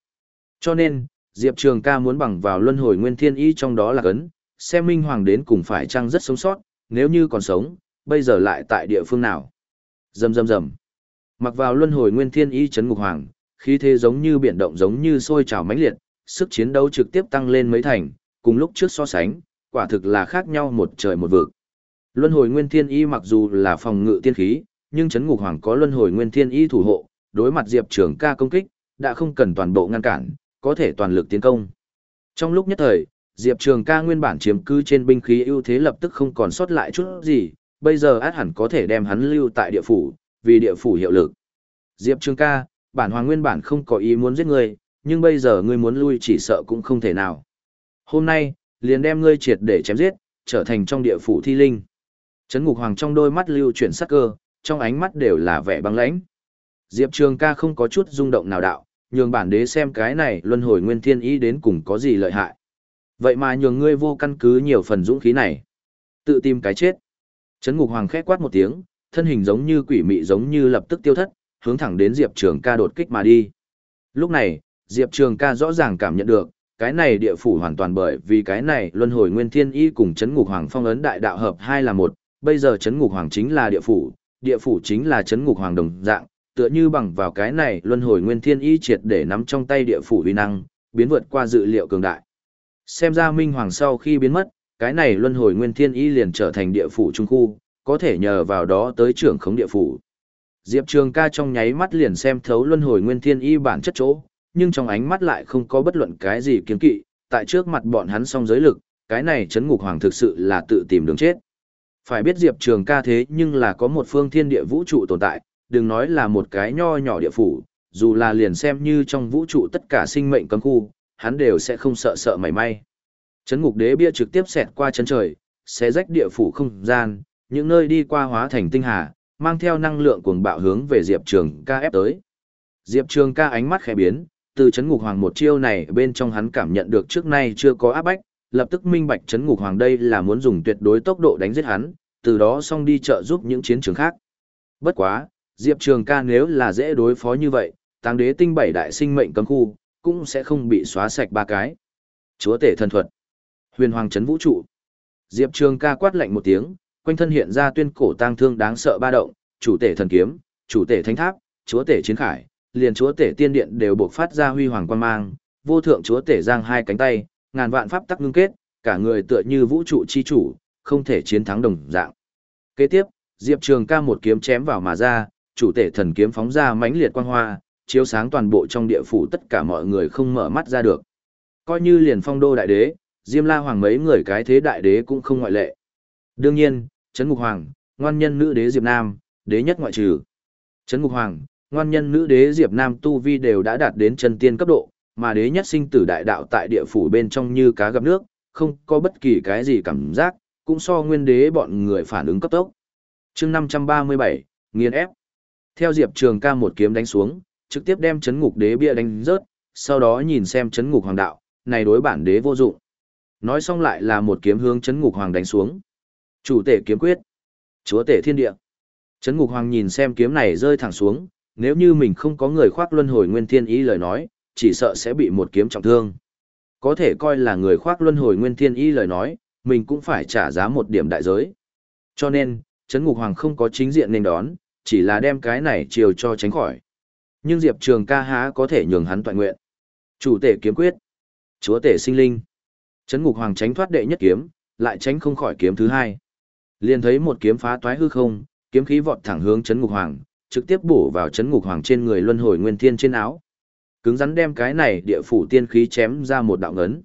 Cho nên, Diệp Trường ca muốn bằng vào luân hồi nguyên thiên y trong đó là cấn, xem Minh Hoàng đến cùng phải chăng rất sống sót, nếu như còn sống, bây giờ lại tại địa phương nào. Dầm dầm dầm, Mặc vào luân hồi nguyên thiên y chấn ngục hoàng, khí thế giống như biển động giống như sôi trào mãnh liệt, sức chiến đấu trực tiếp tăng lên mấy thành, cùng lúc trước so sánh, quả thực là khác nhau một trời một vực. Luân hồi nguyên thiên y mặc dù là phòng ngự tiên khí, nhưng chấn ngục hoàng có luân hồi nguyên thiên y thủ hộ, đối mặt Diệp Trường ca công kích, đã không cần toàn bộ ngăn cản, có thể toàn lực tiến công. Trong lúc nhất thời, Diệp Trường ca nguyên bản chiếm cư trên binh khí ưu thế lập tức không còn sót lại chút gì, bây giờ át hẳn có thể đem hắn lưu tại địa phủ, vì địa phủ hiệu lực. Diệp Trường ca, bản hoàng nguyên bản không có ý muốn giết ngươi, nhưng bây giờ ngươi muốn lui chỉ sợ cũng không thể nào. Hôm nay, liền đem ngươi triệt để chém giết, trở thành trong địa phủ thi linh. Trấn Ngục Hoàng trong đôi mắt lưu chuyển sắc cơ, trong ánh mắt đều là vẻ băng lãnh. Diệp Trường ca không có chút rung động nào đạo, nhường bản đế xem cái này luân hồi nguyên thiên ý đến cùng có gì lợi hại. Vậy mà nhường ngươi vô căn cứ nhiều phần dũng khí này. Tự tìm cái chết. Trấn Ngục Hoàng khét quát một tiếng, thân hình giống như quỷ mị giống như lập tức tiêu thất, hướng thẳng đến Diệp Trường ca đột kích mà đi. Lúc này, Diệp Trường ca rõ ràng cảm nhận được, cái này địa phủ hoàn toàn bởi vì cái này luân hồi nguyên thiên y cùng chấn ngục hoàng phong ấn đại đạo hợp hai là một, bây giờ chấn ngục hoàng chính là địa phủ, địa phủ chính là chấn ngục hoàng đồng dạng, tựa như bằng vào cái này luân hồi nguyên thiên y triệt để nắm trong tay địa phủ uy năng, biến vượt qua dự liệu cường đại. Xem ra minh hoàng sau khi biến mất, cái này luân hồi nguyên thiên y liền trở thành địa phủ trung khu, có thể nhờ vào đó tới trưởng khống địa phủ. Diệp Trường ca trong nháy mắt liền xem thấu luân hồi nguyên thiên y bản chất chỗ, nhưng trong ánh mắt lại không có bất luận cái gì kiên kỵ, tại trước mặt bọn hắn song giới lực, cái này chấn ngục hoàng thực sự là tự tìm đường chết. Phải biết Diệp Trường ca thế nhưng là có một phương thiên địa vũ trụ tồn tại, đừng nói là một cái nho nhỏ địa phủ, dù là liền xem như trong vũ trụ tất cả sinh mệnh cấm khu, hắn đều sẽ không sợ sợ mảy may. Chấn ngục đế bia trực tiếp xẹt qua chân trời, sẽ rách địa phủ không gian, những nơi đi qua hóa thành tinh hà, mang theo năng lượng cuồng bạo hướng về Diệp Trường ca ép tới. Diệp Trường ca ánh mắt khẽ biến, từ chấn ngục hoàng một chiêu này bên trong hắn cảm nhận được trước nay chưa có áp bách, lập tức minh bạch chấn ngục hoàng đây là muốn dùng tuyệt đối tốc độ đánh giết hắn, từ đó xong đi trợ giúp những chiến trường khác. Bất quá, Diệp Trường ca nếu là dễ đối phó như vậy, táng đế tinh bảy đại sinh mệnh cấm khu, cũng sẽ không bị xóa sạch ba cái. Chúa tể thần thuật. Huyền hoàng chấn vũ trụ. Diệp Trường ca quát lạnh một tiếng, quanh thân hiện ra tuyên cổ tang thương đáng sợ ba động, chủ tể thần kiếm, chủ tể thánh tháp, chúa tể chiến khải, liền chúa tể tiên điện đều buộc phát ra huy hoàng quan mang, vô thượng chúa tể giang hai cánh tay, ngàn vạn pháp tắc ngưng kết, cả người tựa như vũ trụ chi chủ, không thể chiến thắng đồng dạng. Kế tiếp, Diệp Trường ca một kiếm chém vào mà ra, chủ tể thần kiếm phóng ra mãnh liệt quang hoa, chiếu sáng toàn bộ trong địa phủ tất cả mọi người không mở mắt ra được. Coi như liền phong đô đại đế, Diêm La Hoàng mấy người cái thế đại đế cũng không ngoại lệ. Đương nhiên, Trấn Ngục Hoàng, ngoan nhân nữ đế Diệp Nam, đế nhất ngoại trừ. Trấn Ngục Hoàng, ngoan nhân nữ đế Diệp Nam tu vi đều đã đạt đến chân tiên cấp độ, mà đế nhất sinh tử đại đạo tại địa phủ bên trong như cá gặp nước, không có bất kỳ cái gì cảm giác, cũng so nguyên đế bọn người phản ứng cấp tốc. chương 537, nghiên ép. Theo Diệp Trường ca một kiếm đánh xuống, trực tiếp đem chấn ngục đế bia đánh rớt, sau đó nhìn xem chấn ngục hoàng đạo, này đối bản đế vô dụng. Nói xong lại là một kiếm hướng chấn ngục hoàng đánh xuống. Chủ tể kiếm quyết. Chúa tể thiên địa. Chấn ngục hoàng nhìn xem kiếm này rơi thẳng xuống, nếu như mình không có người khoác luân hồi nguyên thiên ý lời nói, chỉ sợ sẽ bị một kiếm trọng thương. Có thể coi là người khoác luân hồi nguyên thiên ý lời nói, mình cũng phải trả giá một điểm đại giới. Cho nên, chấn ngục hoàng không có chính diện nên đón, chỉ là đem cái này chiều cho tránh khỏi. Nhưng Diệp Trường ca há có thể nhường hắn toàn nguyện. Chủ tể kiếm quyết. Chúa tể sinh linh. Chấn ngục hoàng tránh thoát đệ nhất kiếm, lại tránh không khỏi kiếm thứ hai. Liền thấy một kiếm phá toái hư không, kiếm khí vọt thẳng hướng chấn ngục hoàng, trực tiếp bổ vào chấn ngục hoàng trên người luân hồi nguyên thiên trên áo. Cứng rắn đem cái này địa phủ tiên khí chém ra một đạo ngấn.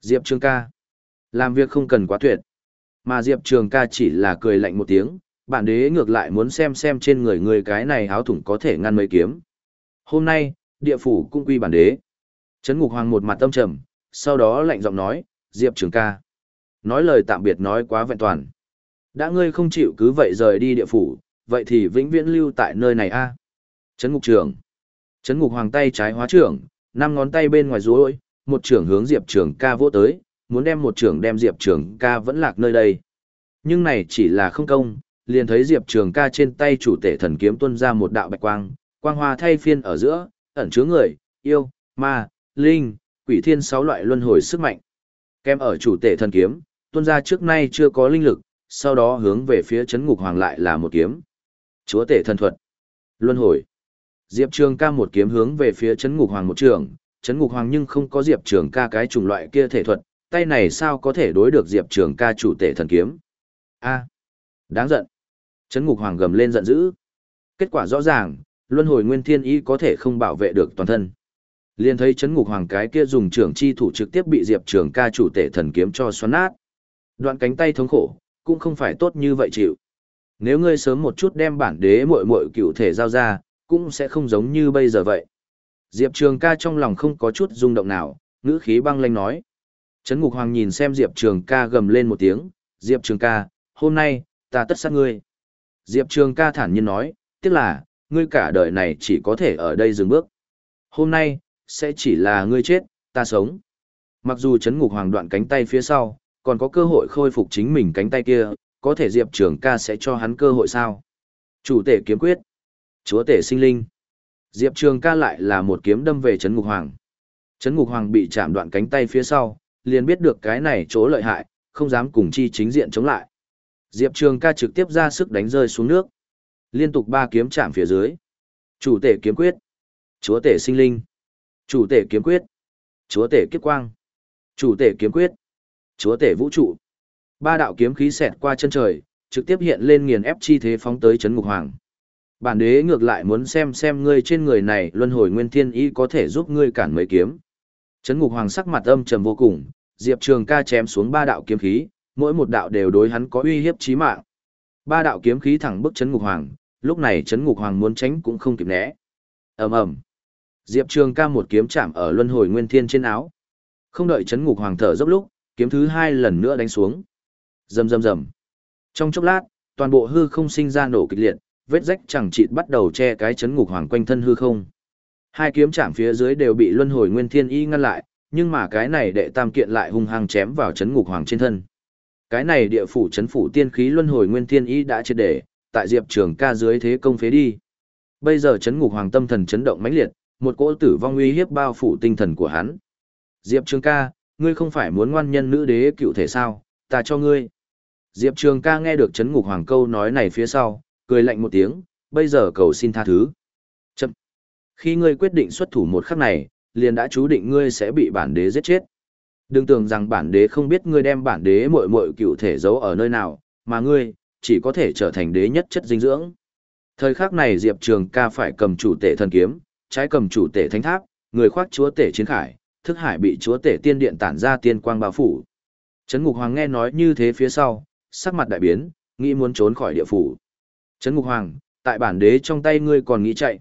Diệp Trường ca. Làm việc không cần quá tuyệt. Mà Diệp Trường ca chỉ là cười lạnh một tiếng, bản đế ngược lại muốn xem xem trên người người cái này áo thủng có thể ngăn mấy kiếm. Hôm nay, địa phủ cũng quy bản đế. Trấn Ngục Hoàng một mặt tâm trầm, sau đó lạnh giọng nói, Diệp Trường ca. Nói lời tạm biệt nói quá vẹn toàn. Đã ngươi không chịu cứ vậy rời đi địa phủ, vậy thì vĩnh viễn lưu tại nơi này a. Trấn Ngục Trường. Trấn Ngục Hoàng tay trái hóa trưởng, năm ngón tay bên ngoài rối, một trưởng hướng Diệp Trường ca vỗ tới, muốn đem một trưởng đem Diệp Trường ca vẫn lạc nơi đây. Nhưng này chỉ là không công, liền thấy Diệp Trường ca trên tay chủ tể thần kiếm tuôn ra một đạo bạch quang, quang hoa thay phiên ở giữa, ẩn chứa người, yêu, ma, linh, quỷ thiên sáu loại luân hồi sức mạnh. Kem ở chủ tể thần kiếm, tuôn ra trước nay chưa có linh lực, sau đó hướng về phía chấn ngục hoàng lại là một kiếm. Chúa tể thần thuật. Luân hồi. Diệp Trường ca một kiếm hướng về phía chấn ngục hoàng một trường, chấn ngục hoàng nhưng không có Diệp Trường ca cái chủng loại kia thể thuật, tay này sao có thể đối được Diệp Trường ca chủ tể thần kiếm. A. đáng giận. Chấn ngục hoàng gầm lên giận dữ. Kết quả rõ ràng, luân hồi nguyên thiên ý có thể không bảo vệ được toàn thân. Liên thấy chấn ngục hoàng cái kia dùng trưởng chi thủ trực tiếp bị Diệp Trường ca chủ tể thần kiếm cho xoắn nát. Đoạn cánh tay thống khổ, cũng không phải tốt như vậy chịu. Nếu ngươi sớm một chút đem bản đế muội muội cựu thể giao ra, cũng sẽ không giống như bây giờ vậy. Diệp Trường ca trong lòng không có chút rung động nào, ngữ khí băng lanh nói. Trấn Ngục Hoàng nhìn xem Diệp Trường ca gầm lên một tiếng, Diệp Trường ca, hôm nay, ta tất sát ngươi. Diệp Trường ca thản nhiên nói, tiếc là, ngươi cả đời này chỉ có thể ở đây dừng bước. Hôm nay, sẽ chỉ là ngươi chết, ta sống. Mặc dù chấn ngục hoàng đoạn cánh tay phía sau, còn có cơ hội khôi phục chính mình cánh tay kia, có thể Diệp Trường ca sẽ cho hắn cơ hội sao? Chủ tể kiếm quyết. Chúa tể sinh linh. Diệp Trường ca lại là một kiếm đâm về chấn ngục hoàng. Chấn ngục hoàng bị chạm đoạn cánh tay phía sau, liền biết được cái này chỗ lợi hại, không dám cùng chi chính diện chống lại. Diệp Trường ca trực tiếp ra sức đánh rơi xuống nước. Liên tục ba kiếm chạm phía dưới. Chủ tể kiếm quyết. Chúa tể sinh linh. Chủ tể kiếm quyết. Chúa tể kiếp quang. Chủ tể kiếm quyết. Chúa tể vũ trụ. Ba đạo kiếm khí xẹt qua chân trời, trực tiếp hiện lên nghiền ép chi thế phóng tới chấn ngục hoàng. Bản đế ngược lại muốn xem xem ngươi trên người này luân hồi nguyên thiên ý có thể giúp ngươi cản mấy kiếm. Chấn ngục hoàng sắc mặt âm trầm vô cùng, Diệp Trường ca chém xuống ba đạo kiếm khí, mỗi một đạo đều đối hắn có uy hiếp chí mạng. Ba đạo kiếm khí thẳng bức chấn ngục hoàng, lúc này chấn ngục hoàng muốn tránh cũng không kịp né. Ầm ầm. Diệp Trường ca một kiếm chạm ở luân hồi nguyên thiên trên áo. Không đợi chấn ngục hoàng thở dốc lúc, kiếm thứ hai lần nữa đánh xuống. Rầm rầm rầm. Trong chốc lát, toàn bộ hư không sinh ra nổ kịch liệt, vết rách chẳng chịt bắt đầu che cái chấn ngục hoàng quanh thân hư không. Hai kiếm chạm phía dưới đều bị luân hồi nguyên thiên y ngăn lại, nhưng mà cái này đệ tam kiện lại hung hăng chém vào chấn ngục hoàng trên thân. Cái này địa phủ chấn phủ tiên khí luân hồi nguyên thiên y đã triệt để, tại Diệp Trường ca dưới thế công phế đi. Bây giờ chấn ngục hoàng tâm thần chấn động mãnh liệt, một cỗ tử vong uy hiếp bao phủ tinh thần của hắn. Diệp Trường ca, ngươi không phải muốn ngoan nhân nữ đế cựu thể sao, ta cho ngươi. Diệp Trường ca nghe được chấn ngục hoàng câu nói này phía sau, cười lạnh một tiếng, bây giờ cầu xin tha thứ. Chậm. Khi ngươi quyết định xuất thủ một khắc này, liền đã chú định ngươi sẽ bị bản đế giết chết. Đừng tưởng rằng bản đế không biết ngươi đem bản đế muội muội cựu thể giấu ở nơi nào, mà ngươi chỉ có thể trở thành đế nhất chất dinh dưỡng. Thời khắc này Diệp Trường ca phải cầm chủ tể thần kiếm, trái cầm chủ tể thánh tháp, người khoác chúa tể chiến khải, thức hải bị chúa tể tiên điện tản ra tiên quang bao phủ. Trấn Ngục Hoàng nghe nói như thế phía sau, sắc mặt đại biến, nghĩ muốn trốn khỏi địa phủ. Trấn Ngục Hoàng, tại bản đế trong tay ngươi còn nghĩ chạy.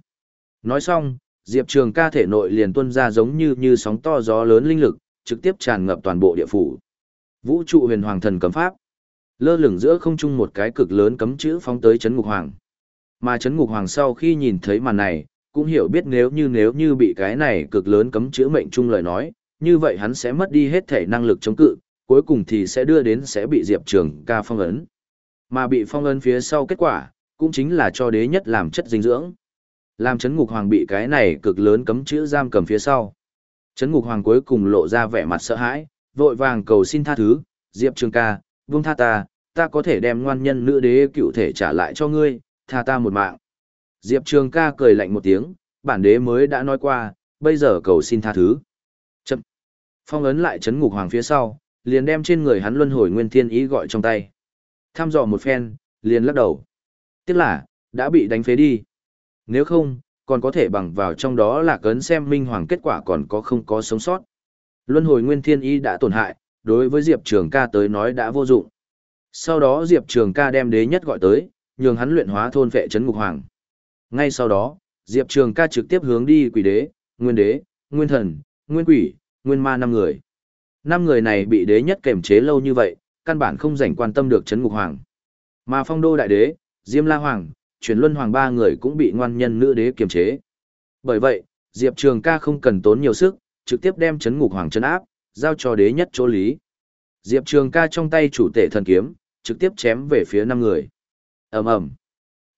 Nói xong, Diệp Trường ca thể nội liền tuôn ra giống như như sóng to gió lớn linh lực, trực tiếp tràn ngập toàn bộ địa phủ. Vũ trụ huyền hoàng thần cấm pháp. Lơ lửng giữa không trung một cái cực lớn cấm chữ phóng tới chấn Ngục Hoàng. Mà chấn Ngục Hoàng sau khi nhìn thấy màn này, cũng hiểu biết nếu như nếu như bị cái này cực lớn cấm chữ mệnh trung lời nói, như vậy hắn sẽ mất đi hết thể năng lực chống cự, cuối cùng thì sẽ đưa đến sẽ bị Diệp Trường ca phong ấn. Mà bị phong ấn phía sau kết quả, cũng chính là cho đế nhất làm chất dinh dưỡng. Làm chấn ngục hoàng bị cái này cực lớn cấm chữ giam cầm phía sau. Chấn ngục hoàng cuối cùng lộ ra vẻ mặt sợ hãi, vội vàng cầu xin tha thứ, Diệp Trường ca, vương tha ta, ta có thể đem ngoan nhân nữ đế cựu thể trả lại cho ngươi, tha ta một mạng. Diệp Trường ca cười lạnh một tiếng, bản đế mới đã nói qua, bây giờ cầu xin tha thứ. Chậm. Phong ấn lại chấn ngục hoàng phía sau, liền đem trên người hắn luân hồi nguyên thiên ý gọi trong tay. Tham dò một phen, liền lắc đầu. Tiếc là, đã bị đánh phế đi. Nếu không, còn có thể bằng vào trong đó là cấn xem minh hoàng kết quả còn có không có sống sót. Luân hồi nguyên thiên y đã tổn hại, đối với Diệp Trường ca tới nói đã vô dụng. Sau đó Diệp Trường ca đem đế nhất gọi tới, nhường hắn luyện hóa thôn vệ chấn ngục hoàng. Ngay sau đó, Diệp Trường ca trực tiếp hướng đi quỷ đế, nguyên đế, nguyên thần, nguyên quỷ, nguyên ma năm người. Năm người này bị đế nhất kềm chế lâu như vậy, căn bản không rảnh quan tâm được chấn ngục hoàng. Mà phong đô đại đế, Diêm La Hoàng, chuyển luân hoàng ba người cũng bị ngoan nhân nữ đế kiềm chế. Bởi vậy, Diệp Trường ca không cần tốn nhiều sức, trực tiếp đem chấn ngục hoàng chấn áp, giao cho đế nhất chỗ lý. Diệp Trường ca trong tay chủ tể thần kiếm, trực tiếp chém về phía năm người. ầm ầm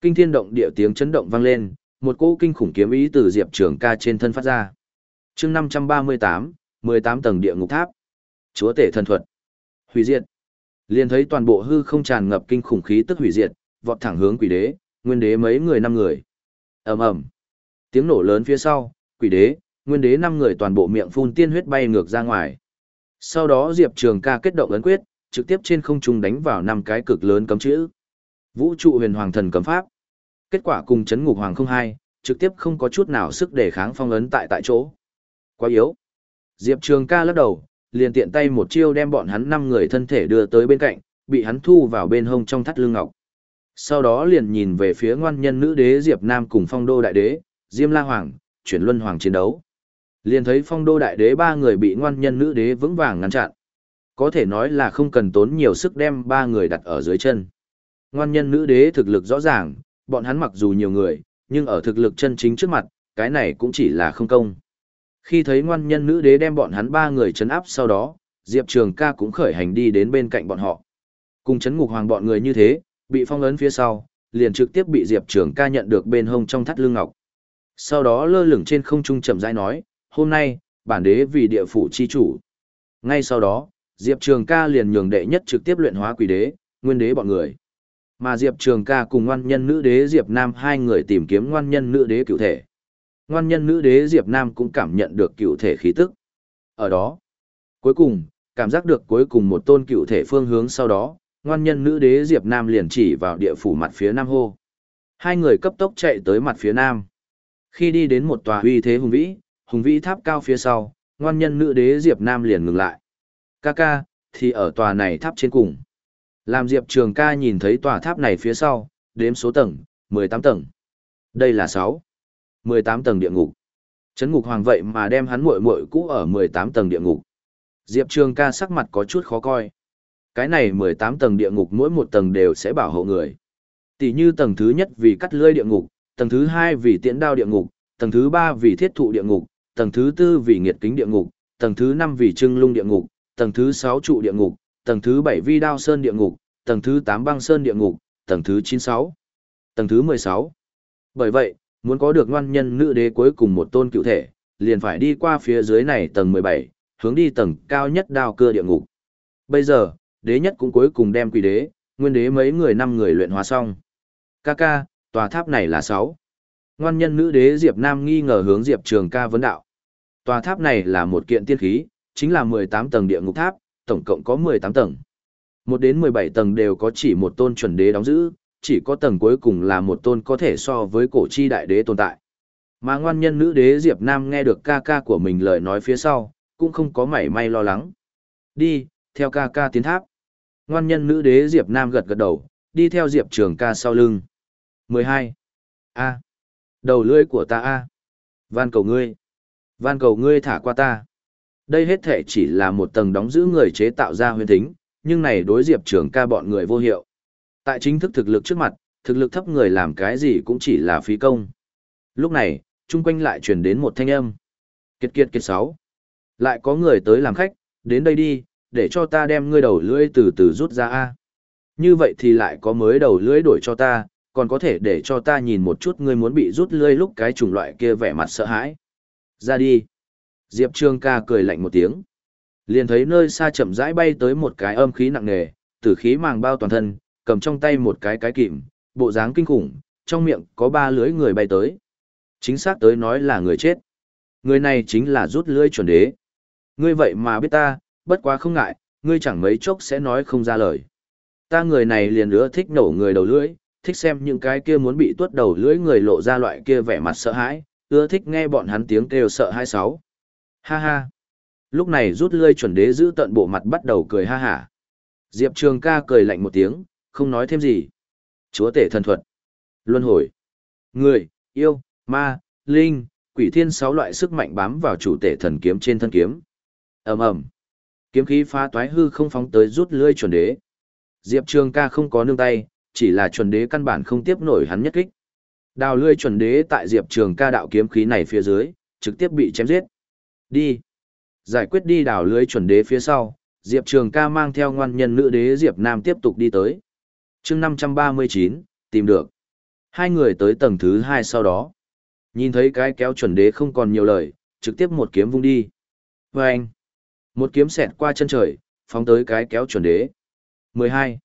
Kinh thiên động địa tiếng chấn động vang lên, một cỗ kinh khủng kiếm ý từ Diệp Trường ca trên thân phát ra. chương 538, 18 tầng địa ngục tháp. Chúa tể thần thuật. Hủy diệt. Liền thấy toàn bộ hư không tràn ngập kinh khủng khí tức hủy diệt, vọt thẳng hướng quỷ đế, nguyên đế mấy người năm người. ầm ầm Tiếng nổ lớn phía sau, quỷ đế, nguyên đế năm người toàn bộ miệng phun tiên huyết bay ngược ra ngoài. Sau đó Diệp Trường ca kết động ấn quyết, trực tiếp trên không trung đánh vào năm cái cực lớn cấm chữ. Vũ trụ huyền hoàng thần cấm pháp. Kết quả cùng chấn ngục hoàng không hai, trực tiếp không có chút nào sức để kháng phong ấn tại tại chỗ. Quá yếu. Diệp Trường ca lắc đầu, liền tiện tay một chiêu đem bọn hắn năm người thân thể đưa tới bên cạnh, bị hắn thu vào bên hông trong thắt lưng ngọc. Sau đó liền nhìn về phía ngoan nhân nữ đế Diệp Nam cùng phong đô đại đế, Diêm La Hoàng, chuyển luân hoàng chiến đấu. Liền thấy phong đô đại đế ba người bị ngoan nhân nữ đế vững vàng ngăn chặn. Có thể nói là không cần tốn nhiều sức đem ba người đặt ở dưới chân. Ngoan nhân nữ đế thực lực rõ ràng, bọn hắn mặc dù nhiều người, nhưng ở thực lực chân chính trước mặt, cái này cũng chỉ là không công. Khi thấy ngoan nhân nữ đế đem bọn hắn ba người chấn áp sau đó, Diệp Trường ca cũng khởi hành đi đến bên cạnh bọn họ. Cùng chấn ngục hoàng bọn người như thế, bị phong ấn phía sau, liền trực tiếp bị Diệp Trường ca nhận được bên hông trong thắt lưng ngọc. Sau đó lơ lửng trên không trung chậm rãi nói, hôm nay, bản đế vì địa phủ chi chủ. Ngay sau đó, Diệp Trường ca liền nhường đệ nhất trực tiếp luyện hóa quỷ đế, nguyên đế bọn người. Mà Diệp Trường ca cùng ngoan nhân nữ đế Diệp Nam hai người tìm kiếm ngoan nhân nữ đế cựu thể. Ngoan nhân nữ đế Diệp Nam cũng cảm nhận được cựu thể khí tức. Ở đó, cuối cùng, cảm giác được cuối cùng một tôn cựu thể phương hướng sau đó, ngoan nhân nữ đế Diệp Nam liền chỉ vào địa phủ mặt phía nam hô. Hai người cấp tốc chạy tới mặt phía nam. Khi đi đến một tòa uy thế hùng vĩ, hùng vĩ tháp cao phía sau, ngoan nhân nữ đế Diệp Nam liền ngừng lại. Ca ca, thì ở tòa này tháp trên cùng. Làm Diệp Trường ca nhìn thấy tòa tháp này phía sau, đếm số tầng, 18 tầng. Đây là 6. 18 tầng địa ngục. Chấn ngục hoàng vậy mà đem hắn muội muội cũ ở 18 tầng địa ngục. Diệp Trường ca sắc mặt có chút khó coi. Cái này 18 tầng địa ngục mỗi một tầng đều sẽ bảo hộ người. Tỷ như tầng thứ nhất vì cắt lưỡi địa ngục, tầng thứ hai vì tiễn đao địa ngục, tầng thứ ba vì thiết thụ địa ngục, tầng thứ tư vì nghiệt kính địa ngục, tầng thứ năm vì trưng lung địa ngục, tầng thứ sáu trụ địa ngục, tầng thứ bảy vi đao sơn địa ngục, tầng thứ tám băng sơn địa ngục, tầng thứ chín sáu, tầng thứ mười sáu. Bởi vậy, muốn có được ngoan nhân nữ đế cuối cùng một tôn cựu thể, liền phải đi qua phía dưới này tầng mười bảy, hướng đi tầng cao nhất đao cưa địa ngục. Bây giờ, đế nhất cũng cuối cùng đem quỷ đế, nguyên đế mấy người năm người luyện hóa xong. Ca ca, tòa tháp này là sáu. Ngoan nhân nữ đế Diệp Nam nghi ngờ hướng Diệp Trường ca vấn đạo. Tòa tháp này là một kiện tiên khí, chính là 18 tầng địa ngục tháp, tổng cộng có 18 tầng. Một đến 17 tầng đều có chỉ một tôn chuẩn đế đóng giữ, chỉ có tầng cuối cùng là một tôn có thể so với cổ chi đại đế tồn tại. Mà ngoan nhân nữ đế Diệp Nam nghe được ca ca của mình lời nói phía sau, cũng không có mảy may lo lắng. Đi, theo ca ca tiến tháp. Ngoan nhân nữ đế Diệp Nam gật gật đầu, đi theo Diệp Trường ca sau lưng. 12. A. Đầu lưỡi của ta A. Van cầu ngươi. Van cầu ngươi thả qua ta. Đây hết thể chỉ là một tầng đóng giữ người chế tạo ra huyền thính, nhưng này đối Diệp Trường ca bọn người vô hiệu. Tại chính thức thực lực trước mặt, thực lực thấp người làm cái gì cũng chỉ là phí công. Lúc này, chung quanh lại truyền đến một thanh âm. Kiệt kiệt kiệt sáu. Lại có người tới làm khách, đến đây đi, để cho ta đem ngươi đầu lưỡi từ từ rút ra a. Như vậy thì lại có mới đầu lưỡi đổi cho ta, còn có thể để cho ta nhìn một chút ngươi muốn bị rút lưỡi lúc cái chủng loại kia vẻ mặt sợ hãi. Ra đi. Diệp Trương ca cười lạnh một tiếng. Liền thấy nơi xa chậm rãi bay tới một cái âm khí nặng nề, tử khí màng bao toàn thân, cầm trong tay một cái cái kìm, bộ dáng kinh khủng, trong miệng có ba lưỡi người bay tới. Chính xác tới nói là người chết. Người này chính là rút lưỡi chuẩn đế. Ngươi vậy mà biết ta, bất quá không ngại, ngươi chẳng mấy chốc sẽ nói không ra lời. Ta người này liền ưa thích nổ người đầu lưỡi, thích xem những cái kia muốn bị tuốt đầu lưỡi người lộ ra loại kia vẻ mặt sợ hãi, ưa thích nghe bọn hắn tiếng kêu sợ hai sáu. Ha ha. Lúc này rút lưỡi chuẩn đế giữ tận bộ mặt bắt đầu cười ha hả. Diệp Trường ca cười lạnh một tiếng, không nói thêm gì. Chúa tể thần thuật. Luân hồi. Người, yêu, ma, linh, quỷ thiên sáu loại sức mạnh bám vào chủ tể thần kiếm trên thân kiếm. ầm ầm Kiếm khí phá toái hư không phóng tới rút lưỡi chuẩn đế. Diệp Trường ca không có nương tay, chỉ là chuẩn đế căn bản không tiếp nổi hắn nhất kích. Đào lưỡi chuẩn đế tại Diệp Trường ca đạo kiếm khí này phía dưới, trực tiếp bị chém giết. Đi. Giải quyết đi đào lưỡi chuẩn đế phía sau, Diệp Trường ca mang theo ngoan nhân nữ đế Diệp Nam tiếp tục đi tới. chương 539, tìm được. Hai người tới tầng thứ hai sau đó. Nhìn thấy cái kéo chuẩn đế không còn nhiều lời, trực tiếp một kiếm vung đi. Và anh. Một kiếm xẹt qua chân trời, phóng tới cái kéo chuẩn đế. 12.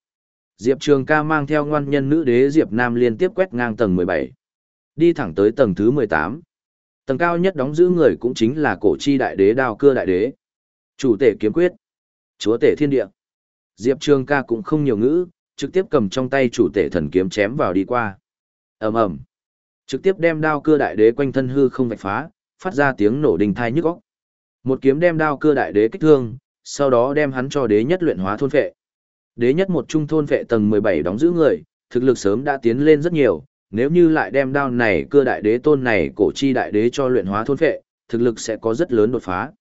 Diệp Trường ca mang theo ngoan nhân nữ đế Diệp Nam liên tiếp quét ngang tầng 17. Đi thẳng tới tầng thứ 18. Tầng cao nhất đóng giữ người cũng chính là cổ chi đại đế đào cưa đại đế. Chủ tể kiếm quyết. Chúa tể thiên địa. Diệp Trường ca cũng không nhiều ngữ, trực tiếp cầm trong tay chủ tể thần kiếm chém vào đi qua. ầm ầm Trực tiếp đem đao cưa đại đế quanh thân hư không vạch phá, phát ra tiếng nổ đình thai nhức óc. Một kiếm đem đao cưa đại đế kích thương, sau đó đem hắn cho đế nhất luyện hóa thôn phệ. Đế nhất một trung thôn phệ tầng 17 đóng giữ người, thực lực sớm đã tiến lên rất nhiều, nếu như lại đem đao này cưa đại đế tôn này cổ chi đại đế cho luyện hóa thôn phệ, thực lực sẽ có rất lớn đột phá.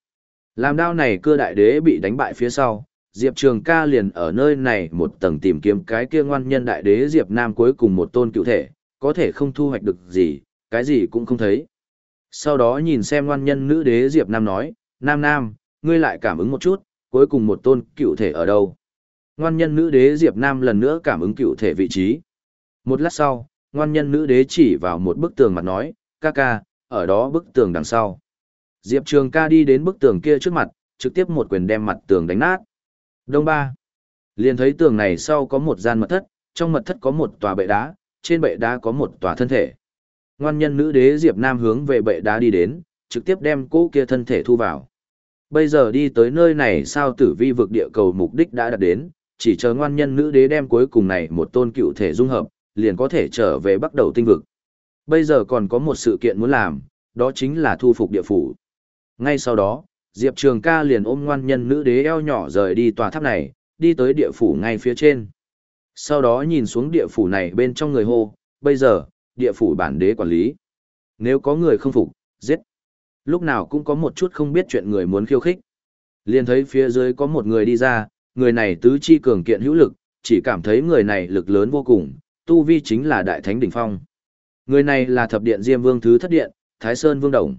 Làm đao này cưa đại đế bị đánh bại phía sau, Diệp Trường ca liền ở nơi này một tầng tìm kiếm cái kia ngoan nhân đại đế Diệp Nam cuối cùng một tôn cựu thể, có thể không thu hoạch được gì, cái gì cũng không thấy. Sau đó nhìn xem ngoan nhân nữ đế Diệp Nam nói, Nam Nam, ngươi lại cảm ứng một chút, cuối cùng một tôn cựu thể ở đâu. Ngoan nhân nữ đế Diệp Nam lần nữa cảm ứng cựu thể vị trí. Một lát sau, ngoan nhân nữ đế chỉ vào một bức tường mặt nói, ca ca, ở đó bức tường đằng sau. Diệp Trường ca đi đến bức tường kia trước mặt, trực tiếp một quyền đem mặt tường đánh nát. Đông ba. Liền thấy tường này sau có một gian mật thất, trong mật thất có một tòa bệ đá, trên bệ đá có một tòa thân thể. Ngoan nhân nữ đế Diệp Nam hướng về bệ đá đi đến, trực tiếp đem cỗ kia thân thể thu vào. Bây giờ đi tới nơi này sao tử vi vực địa cầu mục đích đã đạt đến, chỉ chờ ngoan nhân nữ đế đem cuối cùng này một tôn cựu thể dung hợp, liền có thể trở về bắt đầu tinh vực. Bây giờ còn có một sự kiện muốn làm, đó chính là thu phục địa phủ. Ngay sau đó, Diệp Trường ca liền ôm ngoan nhân nữ đế eo nhỏ rời đi tòa tháp này, đi tới địa phủ ngay phía trên. Sau đó nhìn xuống địa phủ này bên trong người hô, bây giờ, địa phủ bản đế quản lý. Nếu có người không phục, giết. Lúc nào cũng có một chút không biết chuyện người muốn khiêu khích. Liền thấy phía dưới có một người đi ra, người này tứ chi cường kiện hữu lực, chỉ cảm thấy người này lực lớn vô cùng, tu vi chính là đại thánh đỉnh phong. Người này là thập điện Diêm Vương thứ thất điện, Thái Sơn Vương Đồng.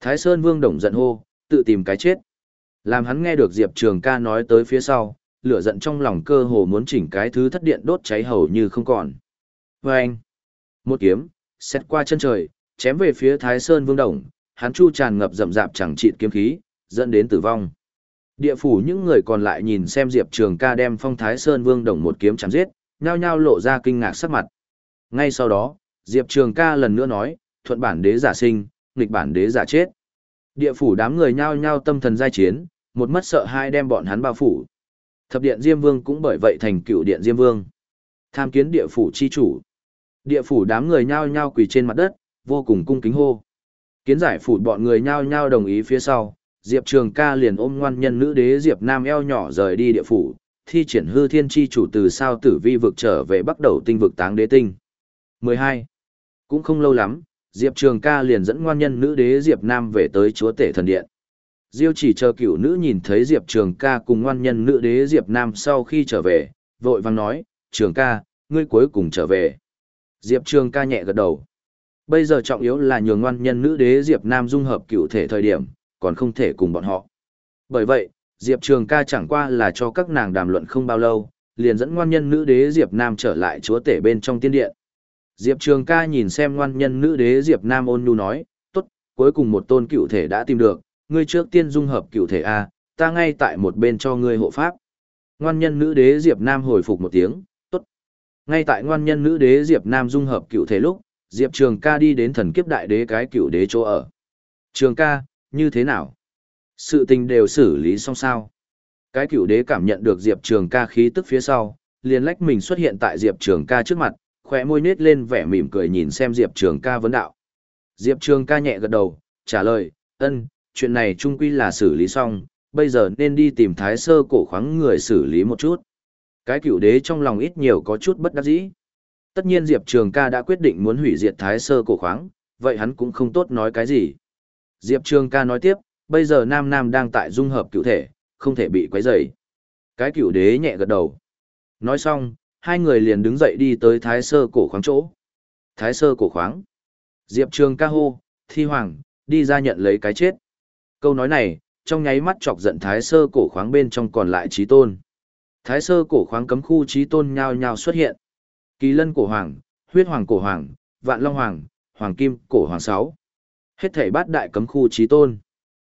Thái Sơn Vương Đồng giận hô, tự tìm cái chết. Làm hắn nghe được Diệp Trường ca nói tới phía sau, lửa giận trong lòng cơ hồ muốn chỉnh cái thứ thất điện đốt cháy hầu như không còn. Và anh, một kiếm, xét qua chân trời, chém về phía Thái Sơn Vương Đồng, hắn chu tràn ngập rậm rạp chẳng trị kiếm khí, dẫn đến tử vong. Địa phủ những người còn lại nhìn xem Diệp Trường ca đem phong Thái Sơn Vương Đồng một kiếm chém giết, nhao nhao lộ ra kinh ngạc sắc mặt. Ngay sau đó, Diệp Trường ca lần nữa nói, thuận bản đế giả sinh, nghịch bản đế giả chết. Địa phủ đám người nhao nhao tâm thần giai chiến, một mất sợ hai đem bọn hắn bao phủ. Thập điện Diêm Vương cũng bởi vậy thành cựu điện Diêm Vương. Tham kiến địa phủ chi chủ. Địa phủ đám người nhao nhao quỳ trên mặt đất, vô cùng cung kính hô. Kiến giải phủ bọn người nhao nhao đồng ý phía sau, Diệp Trường ca liền ôm ngoan nhân nữ đế Diệp Nam eo nhỏ rời đi địa phủ, thi triển hư thiên chi chủ từ sao tử vi vực trở về bắt đầu tinh vực táng đế tinh. 12. Cũng không lâu lắm, Diệp Trường ca liền dẫn ngoan nhân nữ đế Diệp Nam về tới chúa tể thần điện. Diêu chỉ chờ cựu nữ nhìn thấy Diệp Trường ca cùng ngoan nhân nữ đế Diệp Nam sau khi trở về, vội vang nói, Trường ca, ngươi cuối cùng trở về. Diệp Trường ca nhẹ gật đầu. Bây giờ trọng yếu là nhường ngoan nhân nữ đế Diệp Nam dung hợp cựu thể thời điểm, còn không thể cùng bọn họ. Bởi vậy, Diệp Trường ca chẳng qua là cho các nàng đàm luận không bao lâu, liền dẫn ngoan nhân nữ đế Diệp Nam trở lại chúa tể bên trong tiên điện. Diệp Trường ca nhìn xem ngoan nhân nữ đế Diệp Nam ôn nhu nói, tốt, cuối cùng một tôn cựu thể đã tìm được, ngươi trước tiên dung hợp cựu thể A, ta ngay tại một bên cho ngươi hộ pháp. Ngoan nhân nữ đế Diệp Nam hồi phục một tiếng, tốt. Ngay tại ngoan nhân nữ đế Diệp Nam dung hợp cựu thể lúc, Diệp Trường ca đi đến thần kiếp đại đế cái cựu đế chỗ ở. Trường ca, như thế nào? Sự tình đều xử lý xong sao? Cái cựu đế cảm nhận được Diệp Trường ca khí tức phía sau, liền lách mình xuất hiện tại Diệp Trường ca trước mặt, khỏe môi nết lên vẻ mỉm cười nhìn xem Diệp Trường ca vấn đạo. Diệp Trường ca nhẹ gật đầu, trả lời, ân, chuyện này trung quy là xử lý xong, bây giờ nên đi tìm thái sơ cổ khoáng người xử lý một chút. Cái cựu đế trong lòng ít nhiều có chút bất đắc dĩ. Tất nhiên Diệp Trường ca đã quyết định muốn hủy diệt thái sơ cổ khoáng, vậy hắn cũng không tốt nói cái gì. Diệp Trường ca nói tiếp, bây giờ Nam Nam đang tại dung hợp cựu thể, không thể bị quấy rầy. Cái cựu đế nhẹ gật đầu. Nói xong, hai người liền đứng dậy đi tới thái sơ cổ khoáng chỗ. Thái sơ cổ khoáng. Diệp Trường ca hô, thi hoàng, đi ra nhận lấy cái chết. Câu nói này, trong nháy mắt chọc giận thái sơ cổ khoáng bên trong còn lại trí tôn. Thái sơ cổ khoáng cấm khu trí tôn nhao nhao xuất hiện. Kỳ lân cổ hoàng, huyết hoàng cổ hoàng, vạn long hoàng, hoàng kim cổ hoàng sáu. Hết thảy bát đại cấm khu trí tôn.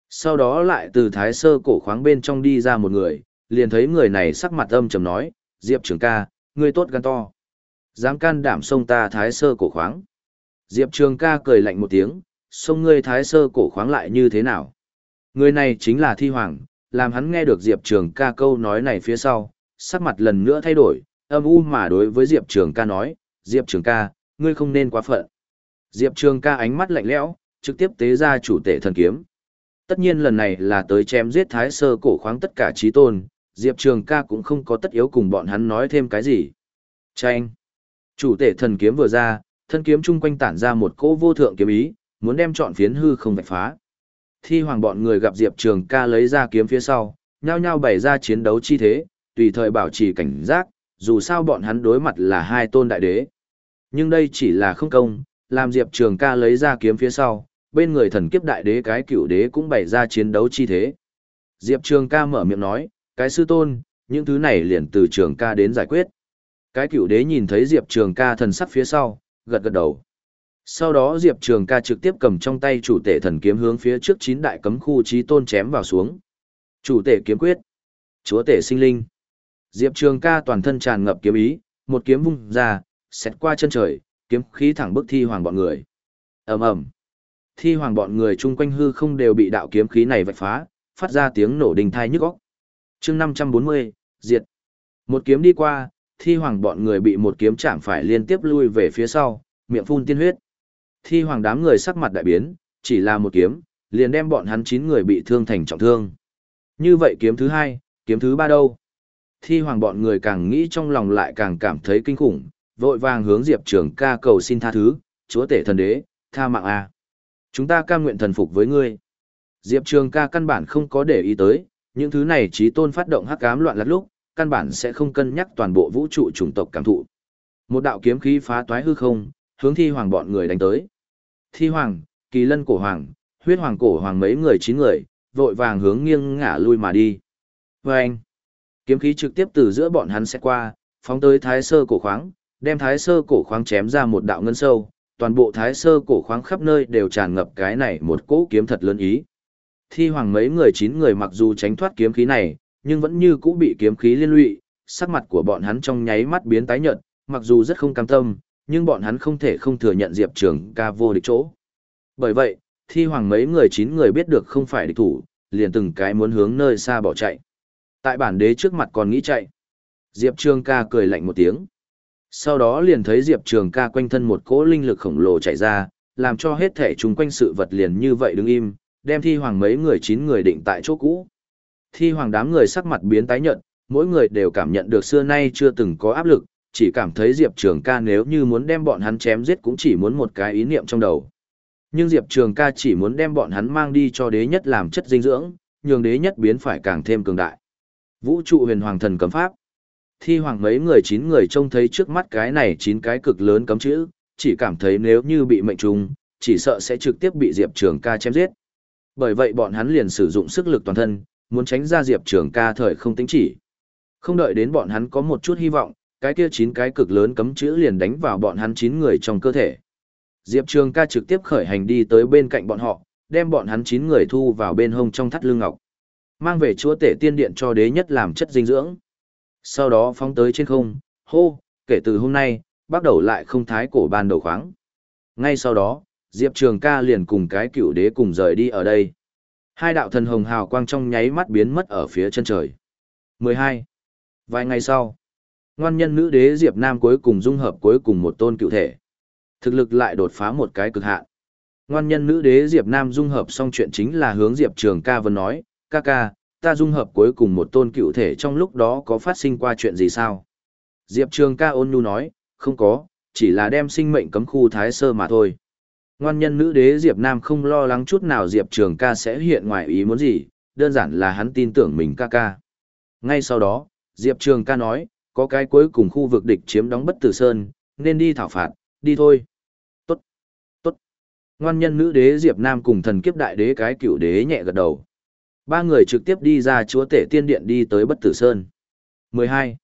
Sau đó lại từ thái sơ cổ khoáng bên trong đi ra một người, liền thấy người này sắc mặt âm trầm nói, Diệp Trường ca, ngươi tốt gan to. Dám can đảm xông ta thái sơ cổ khoáng. Diệp trường ca cười lạnh một tiếng, xông ngươi thái sơ cổ khoáng lại như thế nào? Người này chính là Thi Hoàng, làm hắn nghe được Diệp Trường ca câu nói này phía sau, sắc mặt lần nữa thay đổi, âm u mà đối với Diệp Trường ca nói, Diệp Trường ca, ngươi không nên quá phận. Diệp Trường ca ánh mắt lạnh lẽo, trực tiếp tế ra chủ tể thần kiếm. Tất nhiên lần này là tới chém giết thái sơ cổ khoáng tất cả trí tôn, Diệp Trường ca cũng không có tất yếu cùng bọn hắn nói thêm cái gì. Chanh! Chủ tể thần kiếm vừa ra, thân kiếm chung quanh tản ra một cỗ vô thượng kiếm ý, muốn đem chọn phiến hư không vạch phá. Thi hoàng bọn người gặp Diệp Trường ca lấy ra kiếm phía sau, nhao nhao bày ra chiến đấu chi thế, tùy thời bảo trì cảnh giác, dù sao bọn hắn đối mặt là hai tôn đại đế. Nhưng đây chỉ là không công, làm Diệp Trường ca lấy ra kiếm phía sau, bên người thần kiếp đại đế cái cựu đế cũng bày ra chiến đấu chi thế. Diệp Trường ca mở miệng nói, cái sư tôn, những thứ này liền từ Trường ca đến giải quyết. Cái cựu đế nhìn thấy Diệp Trường ca thần sắc phía sau, gật gật đầu. Sau đó Diệp Trường ca trực tiếp cầm trong tay chủ tể thần kiếm hướng phía trước chín đại cấm khu trí tôn chém vào xuống. Chủ tể kiếm quyết. Chúa tể sinh linh. Diệp Trường ca toàn thân tràn ngập kiếm ý, một kiếm vung ra, xét qua chân trời, kiếm khí thẳng bức thi hoàng bọn người. ầm ầm Thi hoàng bọn người chung quanh hư không đều bị đạo kiếm khí này vạch phá, phát ra tiếng nổ đình thai nhức óc. chương 540, diệt. Một kiếm đi qua, thi hoàng bọn người bị một kiếm chạm phải liên tiếp lui về phía sau, miệng phun tiên huyết. Thi hoàng đám người sắc mặt đại biến, chỉ là một kiếm, liền đem bọn hắn 9 người bị thương thành trọng thương. Như vậy kiếm thứ hai, kiếm thứ ba đâu? Thi hoàng bọn người càng nghĩ trong lòng lại càng cảm thấy kinh khủng, vội vàng hướng Diệp Trường ca cầu xin tha thứ, chúa tể thần đế, tha mạng a. Chúng ta cam nguyện thần phục với ngươi. Diệp Trường ca căn bản không có để ý tới, những thứ này trí tôn phát động hắc ám loạn lật lúc, căn bản sẽ không cân nhắc toàn bộ vũ trụ chủng tộc cảm thụ. Một đạo kiếm khí phá toái hư không, hướng thi hoàng bọn người đánh tới. Thi hoàng, kỳ lân cổ hoàng, huyết hoàng cổ hoàng mấy người chín người, vội vàng hướng nghiêng ngả lui mà đi. Vâng! anh, kiếm khí trực tiếp từ giữa bọn hắn sẽ qua, phóng tới thái sơ cổ khoáng, đem thái sơ cổ khoáng chém ra một đạo ngân sâu, toàn bộ thái sơ cổ khoáng khắp nơi đều tràn ngập cái này một cỗ kiếm thật lớn ý. Thi hoàng mấy người chín người mặc dù tránh thoát kiếm khí này, nhưng vẫn như cũ bị kiếm khí liên lụy, sắc mặt của bọn hắn trong nháy mắt biến tái nhợt, mặc dù rất không cam tâm, nhưng bọn hắn không thể không thừa nhận Diệp Trường ca vô địch chỗ. Bởi vậy, thi hoàng mấy người chín người biết được không phải địch thủ, liền từng cái muốn hướng nơi xa bỏ chạy. Tại bản đế trước mặt còn nghĩ chạy. Diệp Trường ca cười lạnh một tiếng. Sau đó liền thấy Diệp Trường ca quanh thân một cỗ linh lực khổng lồ chạy ra, làm cho hết thể chúng quanh sự vật liền như vậy đứng im, đem thi hoàng mấy người chín người định tại chỗ cũ. Thi hoàng đám người sắc mặt biến tái nhợt, mỗi người đều cảm nhận được xưa nay chưa từng có áp lực, chỉ cảm thấy Diệp Trường ca nếu như muốn đem bọn hắn chém giết cũng chỉ muốn một cái ý niệm trong đầu. Nhưng Diệp Trường ca chỉ muốn đem bọn hắn mang đi cho đế nhất làm chất dinh dưỡng, nhường đế nhất biến phải càng thêm cường đại. Vũ trụ huyền hoàng thần cấm pháp. Thi hoàng mấy người chín người trông thấy trước mắt cái này chín cái cực lớn cấm chữ, chỉ cảm thấy nếu như bị mệnh trùng, chỉ sợ sẽ trực tiếp bị Diệp Trường ca chém giết. Bởi vậy bọn hắn liền sử dụng sức lực toàn thân, muốn tránh ra Diệp Trường ca thời không tính chỉ. Không đợi đến bọn hắn có một chút hy vọng, cái kia chín cái cực lớn cấm chữ liền đánh vào bọn hắn chín người trong cơ thể. Diệp Trường ca trực tiếp khởi hành đi tới bên cạnh bọn họ, đem bọn hắn chín người thu vào bên hông trong thắt lưng ngọc. Mang về chúa tể tiên điện cho đế nhất làm chất dinh dưỡng. Sau đó phóng tới trên không, hô, kể từ hôm nay, bắt đầu lại không thái cổ ban đầu khoáng. Ngay sau đó, Diệp Trường ca liền cùng cái cựu đế cùng rời đi ở đây. Hai đạo thần hồng hào quang trong nháy mắt biến mất ở phía chân trời. 12. Vài ngày sau, ngoan nhân nữ đế Diệp Nam cuối cùng dung hợp cuối cùng một tôn cựu thể. Thực lực lại đột phá một cái cực hạn. Ngoan nhân nữ đế Diệp Nam dung hợp xong chuyện chính là hướng Diệp Trường ca vừa nói, ca ca, ta dung hợp cuối cùng một tôn cựu thể trong lúc đó có phát sinh qua chuyện gì sao? Diệp Trường ca ôn nhu nói, không có, chỉ là đem sinh mệnh cấm khu thái sơ mà thôi. Ngoan nhân nữ đế Diệp Nam không lo lắng chút nào Diệp Trường ca sẽ hiện ngoài ý muốn gì, đơn giản là hắn tin tưởng mình ca ca. Ngay sau đó, Diệp Trường ca nói, có cái cuối cùng khu vực địch chiếm đóng bất tử sơn, nên đi thảo phạt, đi thôi. Tốt, tốt. Ngoan nhân nữ đế Diệp Nam cùng thần kiếp đại đế cái cựu đế nhẹ gật đầu. Ba người trực tiếp đi ra chúa tể tiên điện đi tới bất tử sơn. 12.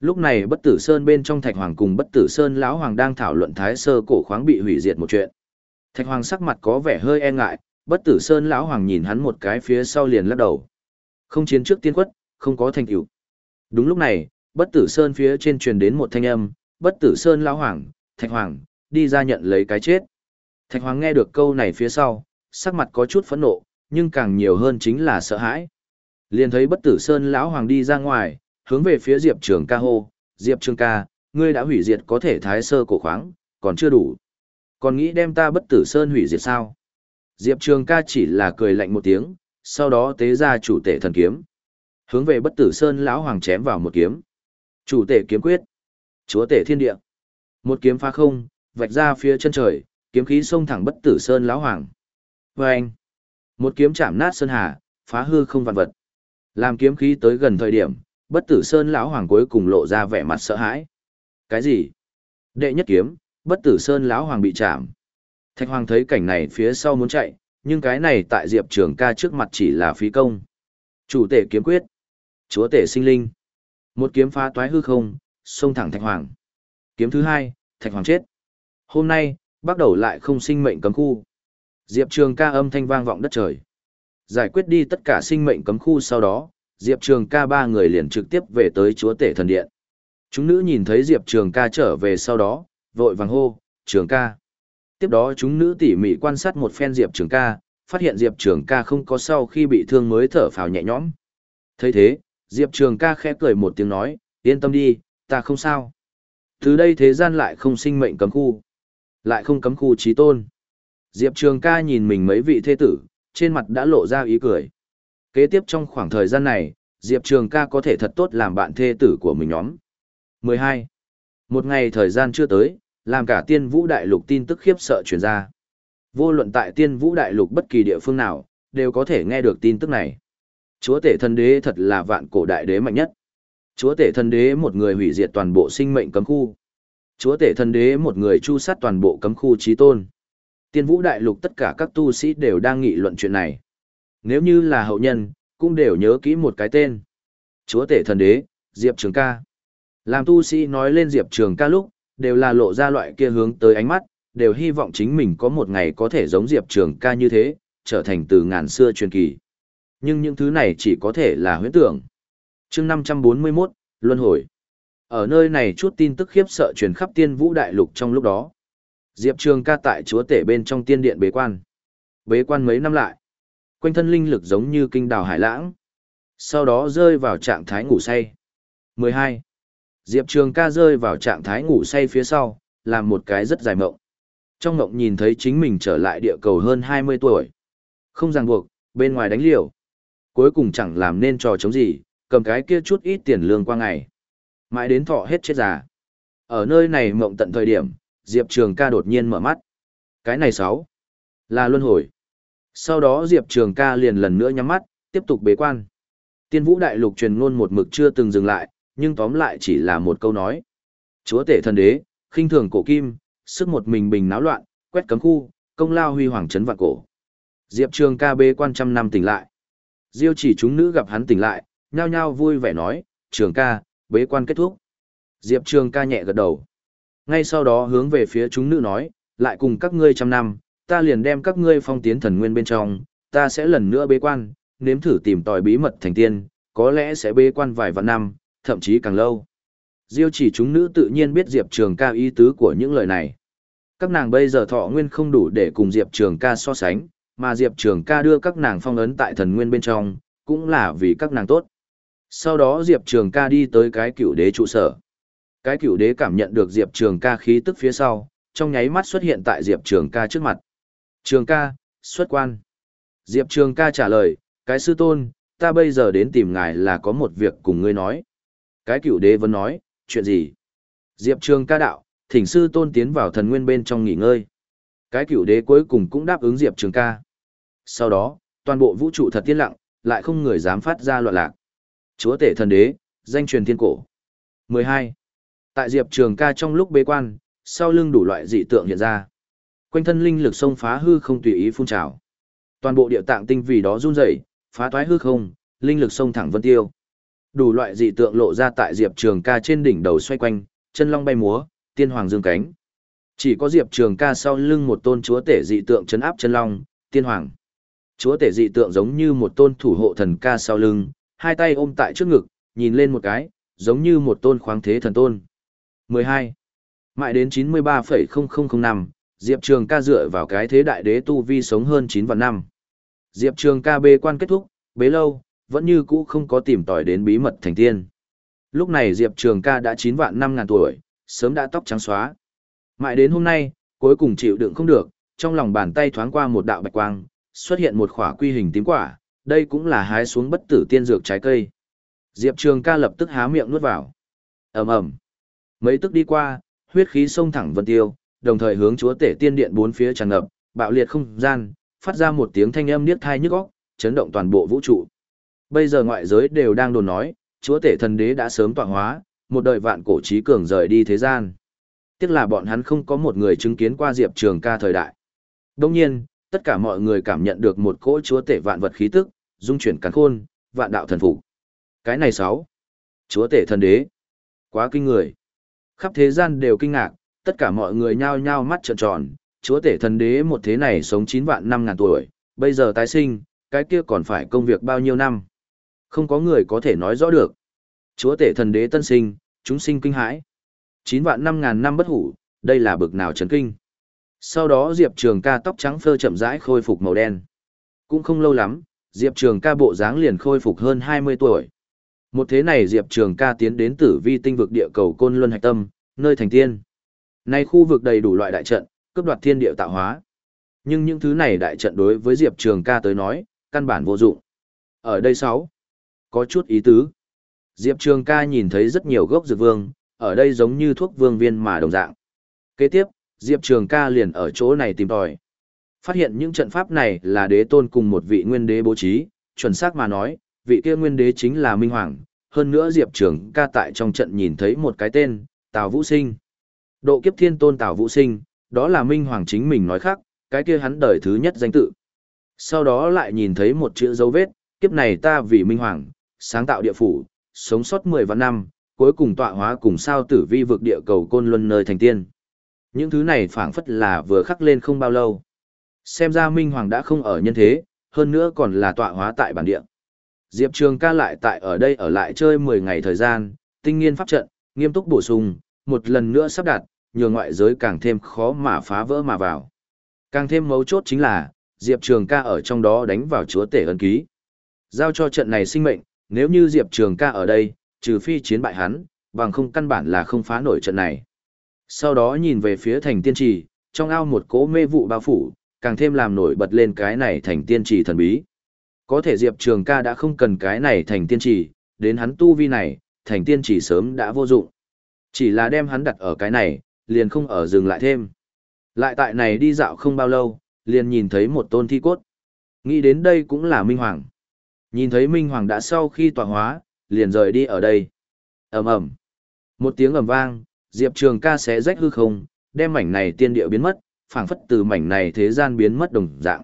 Lúc này bất tử sơn bên trong thạch hoàng cùng bất tử sơn lão hoàng đang thảo luận thái sơ cổ khoáng bị hủy diệt một chuyện. Thạch Hoàng sắc mặt có vẻ hơi e ngại, bất tử sơn lão hoàng nhìn hắn một cái phía sau liền lắc đầu. Không chiến trước tiên quất, không có thành tựu. Đúng lúc này, bất tử sơn phía trên truyền đến một thanh âm, bất tử sơn lão hoàng, Thạch Hoàng, đi ra nhận lấy cái chết. Thạch Hoàng nghe được câu này phía sau, sắc mặt có chút phẫn nộ, nhưng càng nhiều hơn chính là sợ hãi. Liền thấy bất tử sơn lão hoàng đi ra ngoài, hướng về phía Diệp Trường ca hô, Diệp Trường ca, ngươi đã hủy diệt có thể thái sơ cổ khoáng, còn chưa đủ. Còn nghĩ đem ta bất tử sơn hủy diệt sao? Diệp Trường ca chỉ là cười lạnh một tiếng, sau đó tế ra chủ tể thần kiếm. Hướng về bất tử sơn lão hoàng chém vào một kiếm. Chủ tể kiếm quyết. Chúa tể thiên địa. Một kiếm phá không, vạch ra phía chân trời, kiếm khí xông thẳng bất tử sơn lão hoàng. Vâng! anh. Một kiếm chạm nát sơn hà, phá hư không vạn vật. Làm kiếm khí tới gần thời điểm, bất tử sơn lão hoàng cuối cùng lộ ra vẻ mặt sợ hãi. Cái gì? Đệ nhất kiếm, bất tử sơn lão hoàng bị chạm. Thạch hoàng thấy cảnh này phía sau muốn chạy nhưng cái này tại diệp trường ca trước mặt chỉ là phí công. Chủ tể kiếm quyết. Chúa tể sinh linh. Một kiếm phá toái hư không xông thẳng thạch hoàng. Kiếm thứ hai thạch hoàng chết. Hôm nay bắt đầu lại không sinh mệnh cấm khu diệp trường ca âm thanh vang vọng đất trời giải quyết đi tất cả sinh mệnh cấm khu sau đó diệp trường ca ba người liền trực tiếp về tới chúa tể thần điện chúng nữ nhìn thấy diệp trường ca trở về sau đó vội vàng hô, trường ca. Tiếp đó chúng nữ tỉ mỉ quan sát một phen Diệp trường ca, phát hiện Diệp trường ca không có sau khi bị thương mới thở phào nhẹ nhõm. thấy thế, Diệp trường ca khẽ cười một tiếng nói, yên tâm đi, ta không sao. Từ đây thế gian lại không sinh mệnh cấm khu, lại không cấm khu trí tôn. Diệp trường ca nhìn mình mấy vị thế tử, trên mặt đã lộ ra ý cười. Kế tiếp trong khoảng thời gian này, Diệp Trường ca có thể thật tốt làm bạn thê tử của mình nhóm. 12. Một ngày thời gian chưa tới, làm cả tiên vũ đại lục tin tức khiếp sợ truyền ra. Vô luận tại tiên vũ đại lục bất kỳ địa phương nào, đều có thể nghe được tin tức này. Chúa tể thần đế thật là vạn cổ đại đế mạnh nhất. Chúa tể thần đế một người hủy diệt toàn bộ sinh mệnh cấm khu. Chúa tể thần đế một người chu sát toàn bộ cấm khu trí tôn. Tiên vũ đại lục tất cả các tu sĩ đều đang nghị luận chuyện này. Nếu như là hậu nhân, cũng đều nhớ kỹ một cái tên. Chúa tể thần đế, Diệp Trường ca. Làm tu sĩ nói lên Diệp Trường ca lúc, đều là lộ ra loại kia hướng tới ánh mắt, đều hy vọng chính mình có một ngày có thể giống Diệp Trường ca như thế, trở thành từ ngàn xưa truyền kỳ. Nhưng những thứ này chỉ có thể là huyễn tưởng. chương 541, Luân hồi. Ở nơi này chút tin tức khiếp sợ truyền khắp tiên vũ đại lục trong lúc đó. Diệp Trường ca tại chúa tể bên trong tiên điện bế quan. Bế quan mấy năm lại. Quanh thân linh lực giống như kinh đào hải lãng. Sau đó rơi vào trạng thái ngủ say. 12. Diệp Trường ca rơi vào trạng thái ngủ say phía sau, làm một cái rất dài mộng. Trong mộng nhìn thấy chính mình trở lại địa cầu hơn 20 tuổi. Không ràng buộc, bên ngoài đánh liều. Cuối cùng chẳng làm nên trò chống gì, cầm cái kia chút ít tiền lương qua ngày. Mãi đến thọ hết chết già. Ở nơi này mộng tận thời điểm, Diệp Trường ca đột nhiên mở mắt. Cái này sáu là luân hồi. Sau đó Diệp Trường ca liền lần nữa nhắm mắt, tiếp tục bế quan. Tiên vũ đại lục truyền ngôn một mực chưa từng dừng lại, nhưng tóm lại chỉ là một câu nói. Chúa tể thần đế, khinh thường cổ kim, sức một mình bình náo loạn, quét cấm khu, công lao huy hoàng trấn vạn cổ. Diệp Trường ca bế quan trăm năm tỉnh lại. Diêu chỉ chúng nữ gặp hắn tỉnh lại, nhao nhao vui vẻ nói, Trường ca, bế quan kết thúc. Diệp Trường ca nhẹ gật đầu. Ngay sau đó hướng về phía chúng nữ nói, lại cùng các ngươi trăm năm, ta liền đem các ngươi phong tiến thần nguyên bên trong, ta sẽ lần nữa bế quan, nếm thử tìm tòi bí mật thành tiên, có lẽ sẽ bế quan vài vạn năm, thậm chí càng lâu. Diêu chỉ chúng nữ tự nhiên biết Diệp Trường ca ý tứ của những lời này. Các nàng bây giờ thọ nguyên không đủ để cùng Diệp Trường ca so sánh, mà Diệp Trường ca đưa các nàng phong ấn tại thần nguyên bên trong, cũng là vì các nàng tốt. Sau đó Diệp Trường ca đi tới cái cựu đế trụ sở. Cái cựu đế cảm nhận được Diệp Trường ca khí tức phía sau, trong nháy mắt xuất hiện tại Diệp Trường ca trước mặt. Trường ca, xuất quan. Diệp Trường ca trả lời, cái sư tôn, ta bây giờ đến tìm ngài là có một việc cùng ngươi nói. Cái cựu đế vẫn nói, chuyện gì? Diệp Trường ca đạo, thỉnh sư tôn tiến vào thần nguyên bên trong nghỉ ngơi. Cái cựu đế cuối cùng cũng đáp ứng Diệp Trường ca. Sau đó, toàn bộ vũ trụ thật tiên lặng, lại không người dám phát ra loạn lạc. Chúa tể thần đế, danh truyền thiên cổ. 12. Tại Diệp Trường ca trong lúc bế quan, sau lưng đủ loại dị tượng hiện ra. Quanh thân linh lực sông phá hư không tùy ý phun trào. Toàn bộ địa tạng tinh vì đó run rẩy, phá toái hư không, linh lực sông thẳng vân tiêu. Đủ loại dị tượng lộ ra tại Diệp Trường ca trên đỉnh đầu xoay quanh, chân long bay múa, tiên hoàng dương cánh. Chỉ có Diệp Trường ca sau lưng một tôn chúa tể dị tượng chấn áp chân long, tiên hoàng. Chúa tể dị tượng giống như một tôn thủ hộ thần ca sau lưng, hai tay ôm tại trước ngực, nhìn lên một cái, giống như một tôn khoáng thế thần tôn. 12. Mãi đến 93,0005, Diệp Trường ca dựa vào cái thế đại đế tu vi sống hơn 9 vạn năm. Diệp Trường ca bê quan kết thúc, bế lâu, vẫn như cũ không có tìm tòi đến bí mật thành tiên. Lúc này Diệp Trường ca đã 9 vạn 5 ngàn tuổi, sớm đã tóc trắng xóa. Mãi đến hôm nay, cuối cùng chịu đựng không được, trong lòng bàn tay thoáng qua một đạo bạch quang, xuất hiện một khỏa quy hình tím quả, đây cũng là hái xuống bất tử tiên dược trái cây. Diệp Trường ca lập tức há miệng nuốt vào. ầm ầm Mấy tức đi qua, huyết khí xông thẳng vân tiêu, đồng thời hướng chúa tể tiên điện bốn phía tràn ngập, bạo liệt không gian, phát ra một tiếng thanh âm niết thai nhức óc, chấn động toàn bộ vũ trụ. Bây giờ ngoại giới đều đang đồn nói, chúa tể thần đế đã sớm tọa hóa, một đời vạn cổ trí cường rời đi thế gian. Tiếc là bọn hắn không có một người chứng kiến qua Diệp Trường ca thời đại. Đồng nhiên, tất cả mọi người cảm nhận được một cỗ chúa tể vạn vật khí tức, dung chuyển cắn khôn, vạn đạo thần phục. Cái này sáu, chúa tể thần đế, quá kinh người. Khắp thế gian đều kinh ngạc, tất cả mọi người nhao nhao mắt trợn tròn, chúa tể thần đế một thế này sống 9 vạn năm ngàn tuổi, bây giờ tái sinh, cái kia còn phải công việc bao nhiêu năm. Không có người có thể nói rõ được. Chúa tể thần đế tân sinh, chúng sinh kinh hãi. 9 vạn năm ngàn năm bất hủ, đây là bực nào chấn kinh. Sau đó Diệp Trường ca tóc trắng phơ chậm rãi khôi phục màu đen. Cũng không lâu lắm, Diệp Trường ca bộ dáng liền khôi phục hơn 20 tuổi. Một thế này Diệp Trường ca tiến đến tử vi tinh vực địa cầu Côn Luân Hạch Tâm, nơi thành tiên. Nay khu vực đầy đủ loại đại trận, cướp đoạt thiên địa tạo hóa. Nhưng những thứ này đại trận đối với Diệp Trường ca tới nói, căn bản vô dụng. Ở đây sáu, có chút ý tứ. Diệp Trường ca nhìn thấy rất nhiều gốc dược vương, ở đây giống như thuốc vương viên mà đồng dạng. Kế tiếp, Diệp Trường ca liền ở chỗ này tìm tòi. Phát hiện những trận pháp này là đế tôn cùng một vị nguyên đế bố trí, chuẩn xác mà nói, vị kia nguyên đế chính là Minh Hoàng, hơn nữa Diệp Trường ca tại trong trận nhìn thấy một cái tên, Tào Vũ Sinh. Độ kiếp thiên tôn Tào Vũ Sinh, đó là Minh Hoàng chính mình nói khác, cái kia hắn đời thứ nhất danh tự. Sau đó lại nhìn thấy một chữ dấu vết, kiếp này ta vì Minh Hoàng, sáng tạo địa phủ, sống sót 10 vạn năm, cuối cùng tọa hóa cùng sao tử vi vực địa cầu côn luân nơi thành tiên. Những thứ này phảng phất là vừa khắc lên không bao lâu. Xem ra Minh Hoàng đã không ở nhân thế, hơn nữa còn là tọa hóa tại bản địa. Diệp Trường ca lại tại ở đây ở lại chơi 10 ngày thời gian, tinh nghiên pháp trận, nghiêm túc bổ sung, một lần nữa sắp đặt, nhờ ngoại giới càng thêm khó mà phá vỡ mà vào. Càng thêm mấu chốt chính là, Diệp Trường ca ở trong đó đánh vào chúa tể ân ký. Giao cho trận này sinh mệnh, nếu như Diệp Trường ca ở đây, trừ phi chiến bại hắn, bằng không căn bản là không phá nổi trận này. Sau đó nhìn về phía thành tiên trì, trong ao một cỗ mê vụ bao phủ, càng thêm làm nổi bật lên cái này thành tiên trì thần bí. Có thể Diệp Trường ca đã không cần cái này thành tiên trì, đến hắn tu vi này, thành tiên trì sớm đã vô dụng. Chỉ là đem hắn đặt ở cái này, liền không ở dừng lại thêm. Lại tại này đi dạo không bao lâu, liền nhìn thấy một tôn thi cốt. Nghĩ đến đây cũng là Minh Hoàng. Nhìn thấy Minh Hoàng đã sau khi tọa hóa, liền rời đi ở đây. ầm ầm Một tiếng ầm vang, Diệp Trường ca sẽ rách hư không, đem mảnh này tiên địa biến mất, phảng phất từ mảnh này thế gian biến mất đồng dạng.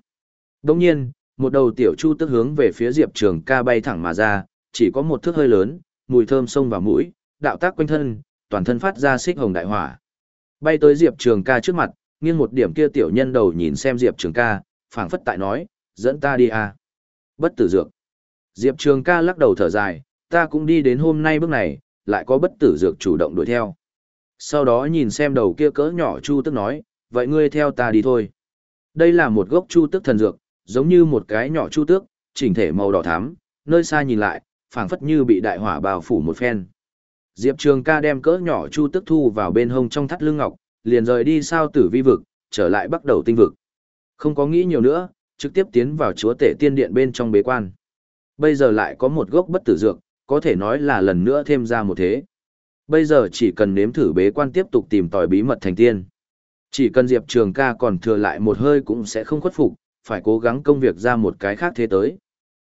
Đồng nhiên, một đầu tiểu chu tức hướng về phía Diệp Trường ca bay thẳng mà ra, chỉ có một thước hơi lớn, mùi thơm sông vào mũi, đạo tác quanh thân, toàn thân phát ra xích hồng đại hỏa. Bay tới Diệp Trường ca trước mặt, nghiêng một điểm kia tiểu nhân đầu nhìn xem Diệp Trường ca, phảng phất tại nói, dẫn ta đi à. Bất tử dược. Diệp Trường ca lắc đầu thở dài, ta cũng đi đến hôm nay bước này, lại có bất tử dược chủ động đuổi theo. Sau đó nhìn xem đầu kia cỡ nhỏ chu tức nói, vậy ngươi theo ta đi thôi. Đây là một gốc chu tức thần dược, giống như một cái nhỏ chu tước, chỉnh thể màu đỏ thắm, nơi xa nhìn lại, phảng phất như bị đại hỏa bao phủ một phen. Diệp Trường ca đem cỡ nhỏ chu tước thu vào bên hông trong thắt lưng ngọc, liền rời đi sao tử vi vực, trở lại bắt đầu tinh vực. Không có nghĩ nhiều nữa, trực tiếp tiến vào chúa tể tiên điện bên trong bế quan. Bây giờ lại có một gốc bất tử dược, có thể nói là lần nữa thêm ra một thế. Bây giờ chỉ cần nếm thử bế quan tiếp tục tìm tòi bí mật thành tiên. Chỉ cần Diệp Trường ca còn thừa lại một hơi cũng sẽ không khuất phục, phải cố gắng công việc ra một cái khác thế tới.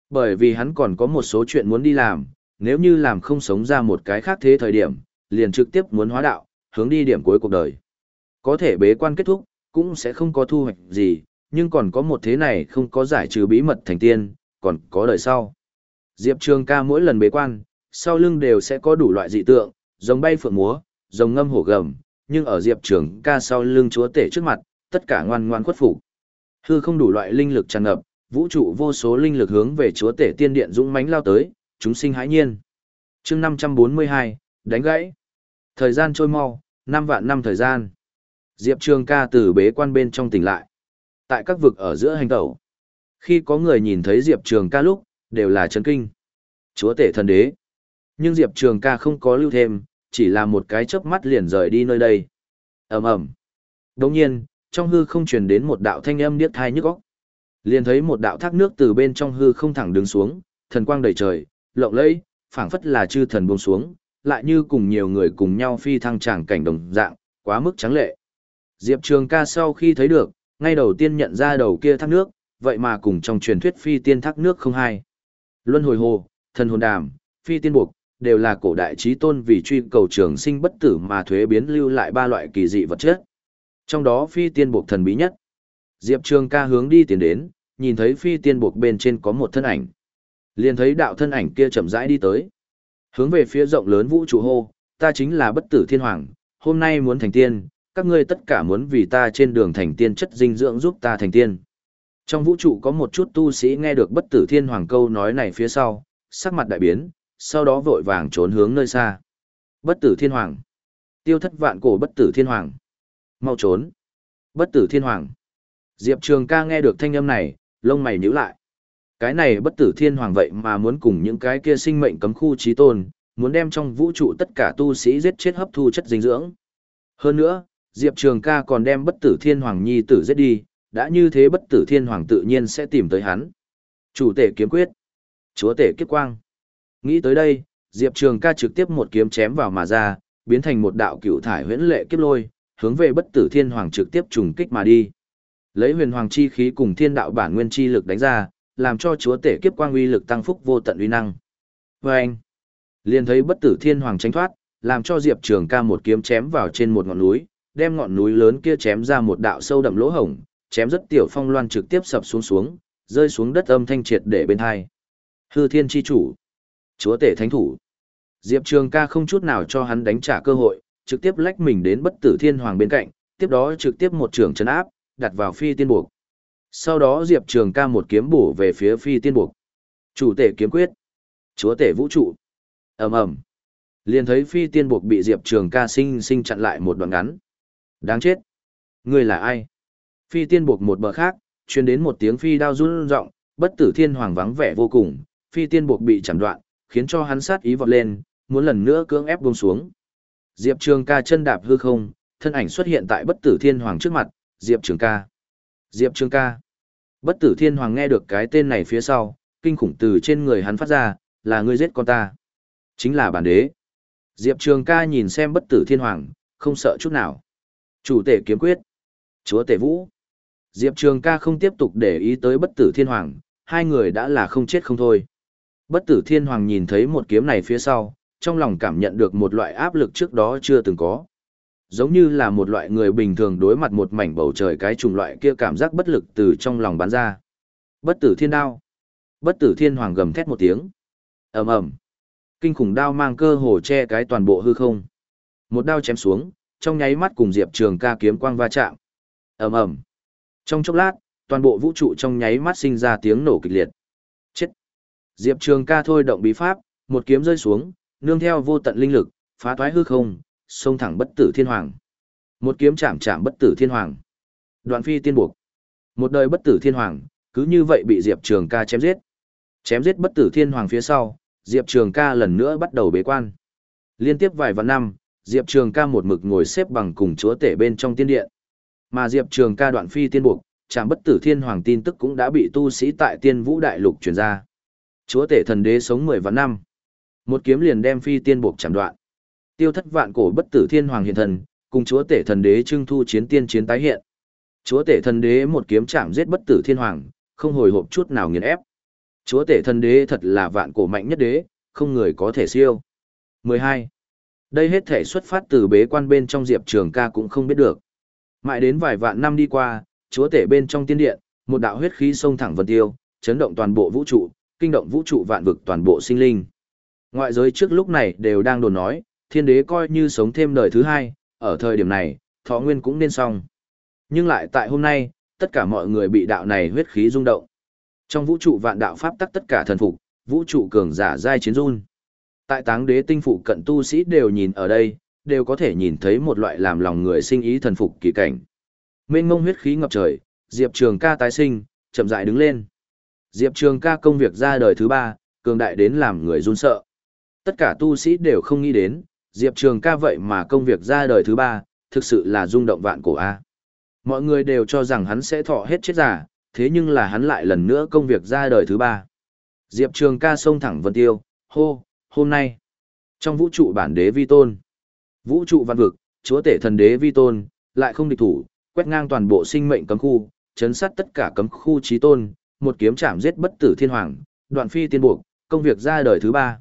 Bởi vì hắn còn có một số chuyện muốn đi làm, nếu như làm không sống ra một cái khác thế thời điểm, liền trực tiếp muốn hóa đạo, hướng đi điểm cuối cuộc đời. Có thể bế quan kết thúc, cũng sẽ không có thu hoạch gì, nhưng còn có một thế này không có giải trừ bí mật thành tiên, còn có đời sau. Diệp Trường ca mỗi lần bế quan, sau lưng đều sẽ có đủ loại dị tượng, giống bay phượng múa, giống ngâm hổ gầm, nhưng ở Diệp Trường ca sau lưng chúa tể trước mặt, tất cả ngoan ngoan khuất phục. Hư không đủ loại linh lực tràn ngập, vũ trụ vô số linh lực hướng về chúa tể tiên điện dũng mãnh lao tới, chúng sinh hãi nhiên. chương 542, đánh gãy. Thời gian trôi mau, 5 vạn năm thời gian. Diệp Trường ca từ bế quan bên trong tỉnh lại. Tại các vực ở giữa hành tẩu. Khi có người nhìn thấy Diệp Trường ca lúc, đều là chấn kinh. Chúa tể thần đế. Nhưng Diệp Trường ca không có lưu thêm, chỉ là một cái chớp mắt liền rời đi nơi đây. ầm ầm Đồng nhiên, trong hư không truyền đến một đạo thanh âm điếc thai nhức óc. Liền thấy một đạo thác nước từ bên trong hư không thẳng đứng xuống, thần quang đầy trời, lộng lẫy, phảng phất là chư thần buông xuống, lại như cùng nhiều người cùng nhau phi thăng tràng cảnh đồng dạng, quá mức trắng lệ. Diệp Trường ca sau khi thấy được, ngay đầu tiên nhận ra đầu kia thác nước, vậy mà cùng trong truyền thuyết phi tiên thác nước không hai. Luân hồi hồ, thần hồn đàm, phi tiên buộc, đều là cổ đại trí tôn vì truy cầu trường sinh bất tử mà thuế biến lưu lại ba loại kỳ dị vật chất. Trong đó phi tiên buộc thần bí nhất. Diệp Trường ca hướng đi tiến đến, nhìn thấy phi tiên buộc bên trên có một thân ảnh. Liền thấy đạo thân ảnh kia chậm rãi đi tới. Hướng về phía rộng lớn vũ trụ hô, ta chính là bất tử thiên hoàng, hôm nay muốn thành tiên, các ngươi tất cả muốn vì ta trên đường thành tiên chất dinh dưỡng giúp ta thành tiên. Trong vũ trụ có một chút tu sĩ nghe được bất tử thiên hoàng câu nói này phía sau, sắc mặt đại biến, sau đó vội vàng trốn hướng nơi xa. Bất tử thiên hoàng. Tiêu thất vạn cổ bất tử thiên hoàng. Mau trốn. Bất tử thiên hoàng. Diệp Trường ca nghe được thanh âm này, lông mày nhíu lại. Cái này bất tử thiên hoàng vậy mà muốn cùng những cái kia sinh mệnh cấm khu trí tôn, muốn đem trong vũ trụ tất cả tu sĩ giết chết hấp thu chất dinh dưỡng. Hơn nữa, Diệp Trường ca còn đem bất tử thiên hoàng nhi tử giết đi, đã như thế bất tử thiên hoàng tự nhiên sẽ tìm tới hắn. Chủ tể kiếm quyết. Chúa tể kiếp quang. Nghĩ tới đây, Diệp Trường ca trực tiếp một kiếm chém vào mà ra, biến thành một đạo cựu thải huyễn lệ kiếp lôi, hướng về bất tử thiên hoàng trực tiếp trùng kích mà đi. Lấy huyền hoàng chi khí cùng thiên đạo bản nguyên chi lực đánh ra, làm cho chúa tể kiếp quang uy lực tăng phúc vô tận uy năng. Và anh, liền thấy bất tử thiên hoàng tránh thoát, làm cho Diệp Trường ca một kiếm chém vào trên một ngọn núi, đem ngọn núi lớn kia chém ra một đạo sâu đậm lỗ hổng, chém rất tiểu phong loan trực tiếp sập xuống xuống, rơi xuống đất âm thanh triệt để bên hai. Hư thiên chi chủ, chúa tể thánh thủ. Diệp Trường ca không chút nào cho hắn đánh trả cơ hội, trực tiếp lách mình đến bất tử thiên hoàng bên cạnh, tiếp đó trực tiếp một trường chấn áp, đặt vào phi tiên buộc. Sau đó Diệp Trường ca một kiếm bổ về phía phi tiên buộc. Chủ tể kiếm quyết. Chúa tể vũ trụ. ầm ầm liền thấy phi tiên buộc bị Diệp Trường ca sinh sinh chặn lại một đoạn ngắn. Đáng chết. Người là ai? Phi tiên buộc một bờ khác, truyền đến một tiếng phi đao run rộng, bất tử thiên hoàng vắng vẻ vô cùng, phi tiên buộc bị chặn đoạn, khiến cho hắn sát ý vọt lên, muốn lần nữa cưỡng ép buông xuống. Diệp Trường ca chân đạp hư không, thân ảnh xuất hiện tại bất tử thiên hoàng trước mặt, Diệp Trường ca. Diệp Trường ca. Bất tử thiên hoàng nghe được cái tên này phía sau, kinh khủng từ trên người hắn phát ra, là ngươi giết con ta. Chính là bản đế. Diệp Trường ca nhìn xem bất tử thiên hoàng, không sợ chút nào. Chủ tể kiếm quyết. Chúa tể vũ. Diệp Trường ca không tiếp tục để ý tới bất tử thiên hoàng, hai người đã là không chết không thôi. Bất tử thiên hoàng nhìn thấy một kiếm này phía sau, trong lòng cảm nhận được một loại áp lực trước đó chưa từng có. Giống như là một loại người bình thường đối mặt một mảnh bầu trời cái chủng loại kia cảm giác bất lực từ trong lòng bắn ra. Bất tử thiên đao. Bất tử thiên hoàng gầm thét một tiếng. ầm ầm Kinh khủng đao mang cơ hồ che cái toàn bộ hư không. Một đao chém xuống, trong nháy mắt cùng Diệp Trường ca kiếm quang va chạm. ầm ầm Trong chốc lát, toàn bộ vũ trụ trong nháy mắt sinh ra tiếng nổ kịch liệt. Chết! Diệp Trường ca thôi động bí pháp, một kiếm rơi xuống, nương theo vô tận linh lực, phá thoái hư không, xông thẳng bất tử thiên hoàng. Một kiếm chạm chạm bất tử thiên hoàng. Đoạn phi tiên buộc. Một đời bất tử thiên hoàng, cứ như vậy bị Diệp Trường ca chém giết. Chém giết bất tử thiên hoàng phía sau, Diệp Trường ca lần nữa bắt đầu bế quan. Liên tiếp vài vạn năm, Diệp Trường ca một mực ngồi xếp bằng cùng chúa tể bên trong tiên điện. Mà Diệp Trường ca đoạn phi tiên buộc, chạm bất tử thiên hoàng tin tức cũng đã bị tu sĩ tại tiên vũ đại lục truyền ra. Chúa tể thần đế sống 10 vạn năm. Một kiếm liền đem phi tiên buộc chạm đoạn. Tiêu thất vạn cổ bất tử thiên hoàng hiện thần, cùng chúa tể thần đế trưng thu chiến tiên chiến tái hiện. Chúa tể thần đế một kiếm chạm giết bất tử thiên hoàng, không hồi hộp chút nào nghiền ép. Chúa tể thần đế thật là vạn cổ mạnh nhất đế, không người có thể siêu. 12. Đây hết thể xuất phát từ bế quan bên trong Diệp Trường ca cũng không biết được. Mãi đến vài vạn năm đi qua, chúa tể bên trong tiên điện, một đạo huyết khí sông thẳng vân tiêu, chấn động toàn bộ vũ trụ, kinh động vũ trụ vạn vực toàn bộ sinh linh. Ngoại giới trước lúc này đều đang đồn nói, thiên đế coi như sống thêm đời thứ hai, ở thời điểm này, thọ nguyên cũng nên xong. Nhưng lại tại hôm nay, tất cả mọi người bị đạo này huyết khí rung động. Trong vũ trụ vạn đạo pháp tắc tất cả thần phục, vũ trụ cường giả giai chiến run. Tại táng đế tinh phụ cận tu sĩ đều nhìn ở đây, đều có thể nhìn thấy một loại làm lòng người sinh ý thần phục kỳ cảnh. Mênh ngông huyết khí ngập trời, Diệp Trường ca tái sinh, chậm rãi đứng lên. Diệp Trường ca công việc ra đời thứ ba, cường đại đến làm người run sợ. Tất cả tu sĩ đều không nghĩ đến, Diệp Trường ca vậy mà công việc ra đời thứ ba, thực sự là rung động vạn cổ A. Mọi người đều cho rằng hắn sẽ thọ hết chết giả, thế nhưng là hắn lại lần nữa công việc ra đời thứ ba. Diệp Trường ca sông thẳng vân tiêu, hô, hôm nay, trong vũ trụ bản đế vi tôn, vũ trụ văn vực, chúa tể thần đế vi tôn, lại không địch thủ, quét ngang toàn bộ sinh mệnh cấm khu, chấn sát tất cả cấm khu trí tôn, một kiếm chạm giết bất tử thiên hoàng, đoạn phi tiên buộc, công việc ra đời thứ ba.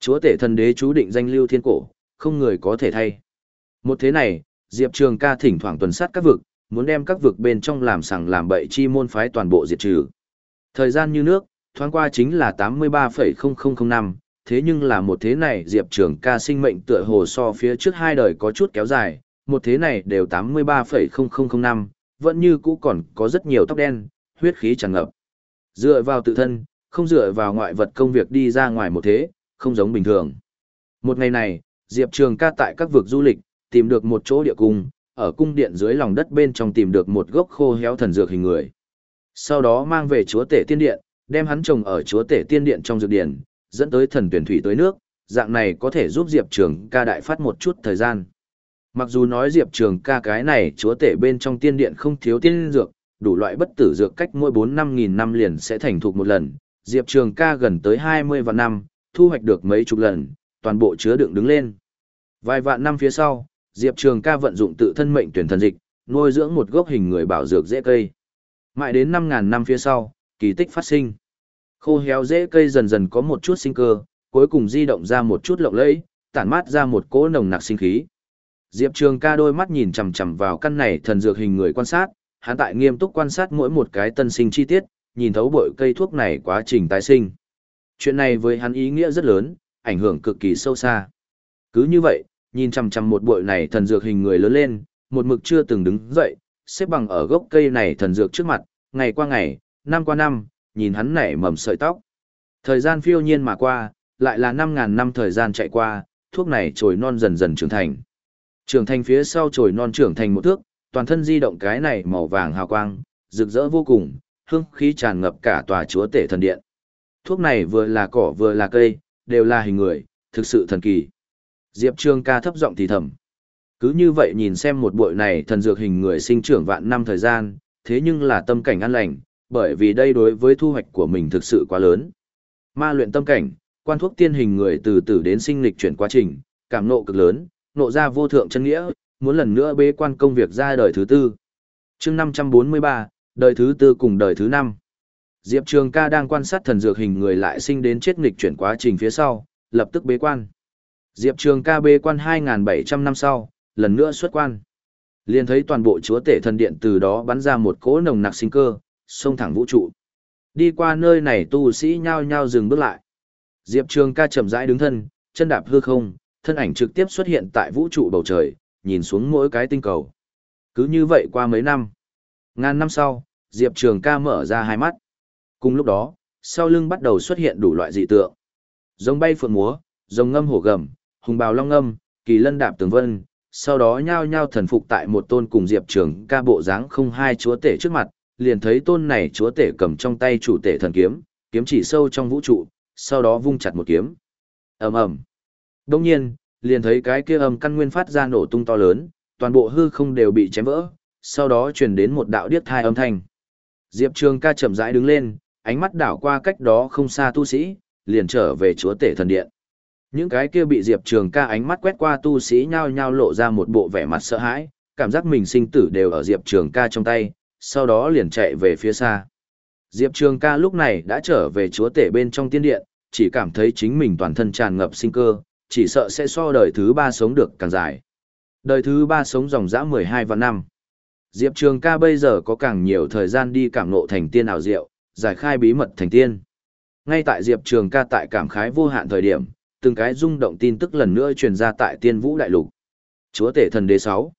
Chúa tể thần đế chú định danh lưu thiên cổ, không người có thể thay. Một thế này, Diệp Trường ca thỉnh thoảng tuần sát các vực, muốn đem các vực bên trong làm sằng làm bậy chi môn phái toàn bộ diệt trừ. Thời gian như nước, thoáng qua chính là 83,0005, năm, thế nhưng là một thế này Diệp Trường ca sinh mệnh tựa hồ so phía trước hai đời có chút kéo dài, một thế này đều 83,0005, năm, vẫn như cũ còn có rất nhiều tóc đen, huyết khí tràn ngập. Dựa vào tự thân, không dựa vào ngoại vật công việc đi ra ngoài một thế, không giống bình thường. Một ngày này, Diệp Trường ca tại các vực du lịch, tìm được một chỗ địa cung, ở cung điện dưới lòng đất bên trong tìm được một gốc khô héo thần dược hình người. Sau đó mang về chúa tể tiên điện, đem hắn trồng ở chúa tể tiên điện trong dược điện, dẫn tới thần tuyển thủy tới nước, dạng này có thể giúp Diệp Trường ca đại phát một chút thời gian. Mặc dù nói Diệp Trường ca cái này chúa tể bên trong tiên điện không thiếu tiên dược, đủ loại bất tử dược cách mỗi 4-5 nghìn năm liền sẽ thành thục một lần, Diệp Trường ca gần tới 20 vạn năm, thu hoạch được mấy chục lần, toàn bộ chứa đựng đứng lên. Vài vạn năm phía sau, Diệp Trường ca vận dụng tự thân mệnh tuyển thần dịch, nuôi dưỡng một gốc hình người bảo dược dễ cây. Mãi đến 5.000 năm phía sau, kỳ tích phát sinh. Khô héo dễ cây dần dần có một chút sinh cơ, cuối cùng di động ra một chút lộng lẫy, tản mát ra một cỗ nồng nặc sinh khí. Diệp Trường ca đôi mắt nhìn chằm chằm vào căn này thần dược hình người quan sát, hắn tại nghiêm túc quan sát mỗi một cái tân sinh chi tiết, nhìn thấu bội cây thuốc này quá trình tái sinh. Chuyện này với hắn ý nghĩa rất lớn, ảnh hưởng cực kỳ sâu xa. Cứ như vậy, nhìn chằm chằm một bội này thần dược hình người lớn lên, một mực chưa từng đứng dậy, xếp bằng ở gốc cây này thần dược trước mặt, ngày qua ngày, năm qua năm, nhìn hắn nảy mầm sợi tóc. Thời gian phiêu nhiên mà qua, lại là 5.000 năm thời gian chạy qua, thuốc này trồi non dần dần trưởng thành. Trưởng thành phía sau trồi non trưởng thành một thước, toàn thân di động cái này màu vàng hào quang, rực rỡ vô cùng, hương khí tràn ngập cả tòa chúa tể thần điện. Thuốc này vừa là cỏ vừa là cây, đều là hình người, thực sự thần kỳ. Diệp Trương ca thấp giọng thì thầm. Cứ như vậy nhìn xem một bội này thần dược hình người sinh trưởng vạn năm thời gian, thế nhưng là tâm cảnh an lành, bởi vì đây đối với thu hoạch của mình thực sự quá lớn. Ma luyện tâm cảnh, quan thuốc tiên hình người từ từ đến sinh lịch chuyển quá trình, cảm nộ cực lớn, nộ ra vô thượng chân nghĩa, muốn lần nữa bế quan công việc ra đời thứ tư. chương 543, đời thứ tư cùng đời thứ năm. Diệp Trường ca đang quan sát thần dược hình người lại sinh đến chết nghịch chuyển quá trình phía sau, lập tức bế quan. Diệp Trường ca bế quan 2.700 năm sau, lần nữa xuất quan. liền thấy toàn bộ chúa tể thần điện từ đó bắn ra một cỗ nồng nặc sinh cơ, xông thẳng vũ trụ. Đi qua nơi này tu sĩ nhao nhao dừng bước lại. Diệp Trường ca chậm rãi đứng thân, chân đạp hư không, thân ảnh trực tiếp xuất hiện tại vũ trụ bầu trời, nhìn xuống mỗi cái tinh cầu. Cứ như vậy qua mấy năm. Ngàn năm sau, Diệp Trường ca mở ra hai mắt. Cùng lúc đó, sau lưng bắt đầu xuất hiện đủ loại dị tượng. Rồng bay phượng múa, rồng ngâm hổ gầm, hùng bào long ngâm, kỳ lân đạp tường vân, sau đó nhao nhao thần phục tại một tôn cùng Diệp Trường ca bộ dáng không hai chúa tể trước mặt, liền thấy tôn này chúa tể cầm trong tay chủ tể thần kiếm, kiếm chỉ sâu trong vũ trụ, sau đó vung chặt một kiếm. ầm ầm. Đông nhiên, liền thấy cái kia âm căn nguyên phát ra nổ tung to lớn, toàn bộ hư không đều bị chém vỡ, sau đó truyền đến một đạo điếc thai âm thanh. Diệp Trường ca chậm rãi đứng lên, ánh mắt đảo qua cách đó không xa tu sĩ, liền trở về chúa tể thần điện. Những cái kia bị Diệp Trường ca ánh mắt quét qua tu sĩ nhao nhao lộ ra một bộ vẻ mặt sợ hãi, cảm giác mình sinh tử đều ở Diệp Trường ca trong tay, sau đó liền chạy về phía xa. Diệp Trường ca lúc này đã trở về chúa tể bên trong tiên điện, chỉ cảm thấy chính mình toàn thân tràn ngập sinh cơ, chỉ sợ sẽ so đời thứ ba sống được càng dài. Đời thứ ba sống dòng dã 12 và năm. Diệp Trường ca bây giờ có càng nhiều thời gian đi cảm ngộ thành tiên ảo diệu, giải khai bí mật thành tiên. Ngay tại Diệp Trường ca tại cảm khái vô hạn thời điểm, từng cái rung động tin tức lần nữa truyền ra tại tiên vũ đại lục. Chúa tể thần đế 6.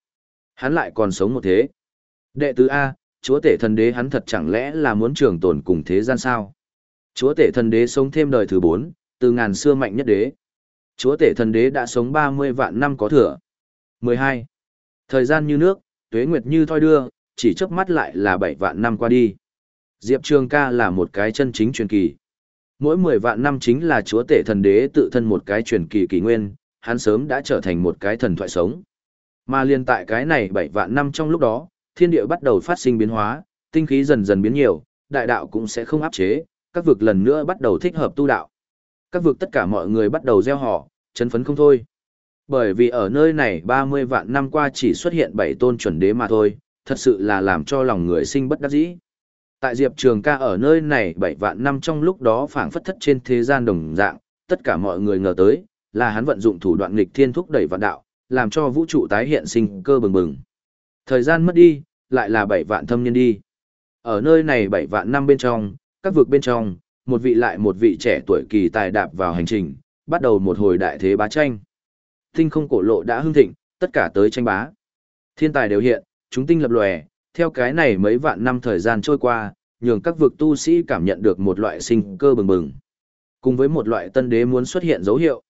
Hắn lại còn sống một thế. Đệ tứ A, chúa tể thần đế hắn thật chẳng lẽ là muốn trường tồn cùng thế gian sao? Chúa tể thần đế sống thêm đời thứ 4, từ ngàn xưa mạnh nhất đế. Chúa tể thần đế đã sống 30 vạn năm có thừa. 12. Thời gian như nước, tuế nguyệt như thoi đưa, chỉ chớp mắt lại là 7 vạn năm qua đi. Diệp Trường ca là một cái chân chính truyền kỳ. Mỗi 10 vạn năm chính là chúa tể thần đế tự thân một cái truyền kỳ kỳ nguyên, hắn sớm đã trở thành một cái thần thoại sống. Mà liên tại cái này 7 vạn năm trong lúc đó, thiên địa bắt đầu phát sinh biến hóa, tinh khí dần dần biến nhiều, đại đạo cũng sẽ không áp chế, các vực lần nữa bắt đầu thích hợp tu đạo. Các vực tất cả mọi người bắt đầu gieo họ, chấn phấn không thôi. Bởi vì ở nơi này 30 vạn năm qua chỉ xuất hiện 7 tôn chuẩn đế mà thôi, thật sự là làm cho lòng người sinh bất đắc dĩ. Tại Diệp Trường ca ở nơi này 7 vạn năm trong lúc đó phảng phất thất trên thế gian đồng dạng, tất cả mọi người ngờ tới, là hắn vận dụng thủ đoạn nghịch thiên thúc đẩy vạn đạo, làm cho vũ trụ tái hiện sinh cơ bừng bừng. Thời gian mất đi, lại là 7 vạn thâm nhân đi. Ở nơi này 7 vạn năm bên trong, các vực bên trong, một vị lại một vị trẻ tuổi kỳ tài đạp vào hành trình, bắt đầu một hồi đại thế bá tranh. Tinh không cổ lộ đã hưng thịnh, tất cả tới tranh bá. Thiên tài đều hiện, chúng tinh lập lòe, theo cái này mấy vạn năm thời gian trôi qua, nhường các vực tu sĩ cảm nhận được một loại sinh cơ bừng bừng. Cùng với một loại tân đế muốn xuất hiện dấu hiệu.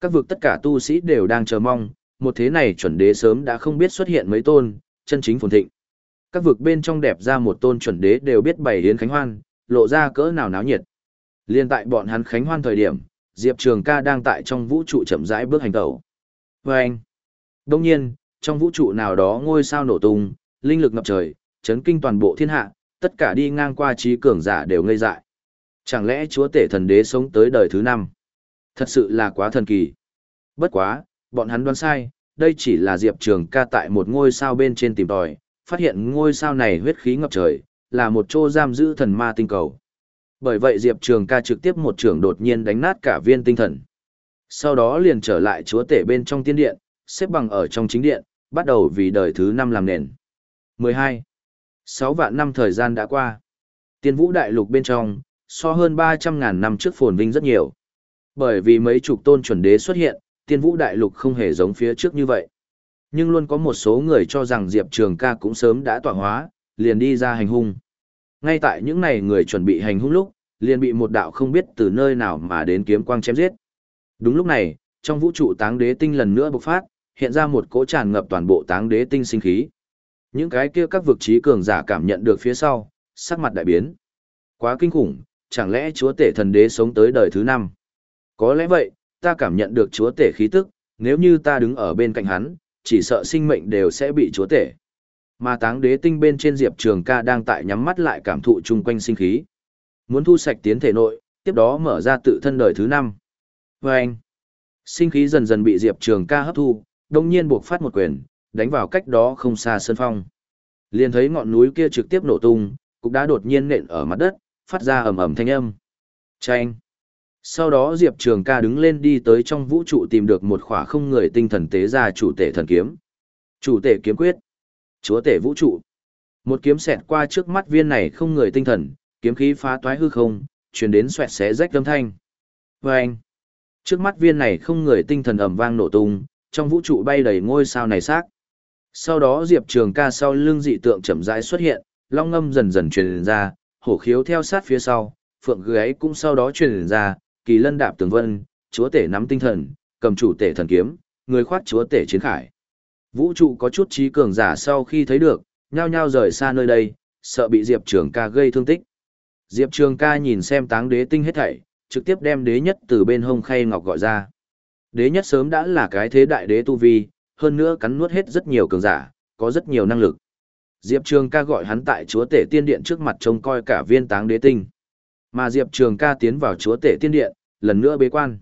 Các vực tất cả tu sĩ đều đang chờ mong, một thế này chuẩn đế sớm đã không biết xuất hiện mấy tôn, chân chính phồn thịnh. Các vực bên trong đẹp ra một tôn chuẩn đế đều biết bày yến khánh hoan, lộ ra cỡ nào náo nhiệt. Liên tại bọn hắn khánh hoan thời điểm, Diệp Trường ca đang tại trong vũ trụ chậm rãi bước hành tẩu. vâng, đương đông nhiên, trong vũ trụ nào đó ngôi sao nổ tung, linh lực ngập trời, chấn kinh toàn bộ thiên hạ, tất cả đi ngang qua trí cường giả đều ngây dại. Chẳng lẽ chúa tể thần đế sống tới đời thứ năm? Thật sự là quá thần kỳ. Bất quá, bọn hắn đoán sai, đây chỉ là Diệp Trường ca tại một ngôi sao bên trên tìm tòi, phát hiện ngôi sao này huyết khí ngập trời, là một chỗ giam giữ thần ma tinh cầu. Bởi vậy Diệp Trường ca trực tiếp một trường đột nhiên đánh nát cả viên tinh thần. Sau đó liền trở lại chúa tể bên trong tiên điện, xếp bằng ở trong chính điện, bắt đầu vì đời thứ năm làm nền. 12. 6 vạn năm thời gian đã qua. Tiên vũ đại lục bên trong, so hơn 300.000 năm trước phồn vinh rất nhiều. Bởi vì mấy chục tôn chuẩn đế xuất hiện, tiên vũ đại lục không hề giống phía trước như vậy. Nhưng luôn có một số người cho rằng Diệp Trường ca cũng sớm đã tọa hóa, liền đi ra hành hung. Ngay tại những này người chuẩn bị hành hung lúc, liền bị một đạo không biết từ nơi nào mà đến kiếm quang chém giết. Đúng lúc này, trong vũ trụ táng đế tinh lần nữa bộc phát, hiện ra một cỗ tràn ngập toàn bộ táng đế tinh sinh khí. Những cái kia các vực trí cường giả cảm nhận được phía sau, sắc mặt đại biến. Quá kinh khủng, chẳng lẽ chúa tể thần đế sống tới đời thứ năm? Có lẽ vậy, ta cảm nhận được chúa tể khí tức, nếu như ta đứng ở bên cạnh hắn, chỉ sợ sinh mệnh đều sẽ bị chúa tể. Mà táng đế tinh bên trên Diệp Trường ca đang tại nhắm mắt lại cảm thụ chung quanh sinh khí. Muốn thu sạch tiến thể nội, tiếp đó mở ra tự thân đời thứ năm. vâng sinh khí dần dần bị Diệp Trường ca hấp thu, đồng nhiên buộc phát một quyền, đánh vào cách đó không xa sân phong. Liền thấy ngọn núi kia trực tiếp nổ tung, cũng đã đột nhiên nện ở mặt đất, phát ra ầm ầm thanh âm. Chanh. Sau đó Diệp Trường ca đứng lên đi tới trong vũ trụ tìm được một khỏa không người tinh thần tế ra chủ tể thần kiếm. Chủ tể kiếm quyết. Chúa tể vũ trụ. Một kiếm xẹt qua trước mắt viên này không người tinh thần, kiếm khí phá toái hư không, chuyển đến xoẹt xé rách âm thanh. Vâng! Trước mắt viên này không người tinh thần ầm vang nổ tung, trong vũ trụ bay đầy ngôi sao này xác. Sau đó Diệp Trường ca sau lưng dị tượng chậm rãi xuất hiện, long ngâm dần dần truyền ra, hổ khiếu theo sát phía sau, phượng gáy cũng sau đó truyền ra, kỳ lân đạp tường vân, chúa tể nắm tinh thần, cầm chủ tể thần kiếm, người khoát chúa tể chiến khải. Vũ trụ có chút trí cường giả sau khi thấy được, nhao nhao rời xa nơi đây, sợ bị Diệp Trường ca gây thương tích. Diệp Trường ca nhìn xem táng đế tinh hết thảy, trực tiếp đem đế nhất từ bên hông khay ngọc gọi ra. Đế nhất sớm đã là cái thế đại đế tu vi, hơn nữa cắn nuốt hết rất nhiều cường giả, có rất nhiều năng lực. Diệp Trường ca gọi hắn tại chúa tể tiên điện trước mặt trông coi cả viên táng đế tinh. Mà Diệp Trường ca tiến vào chúa tể tiên điện, lần nữa bế quan.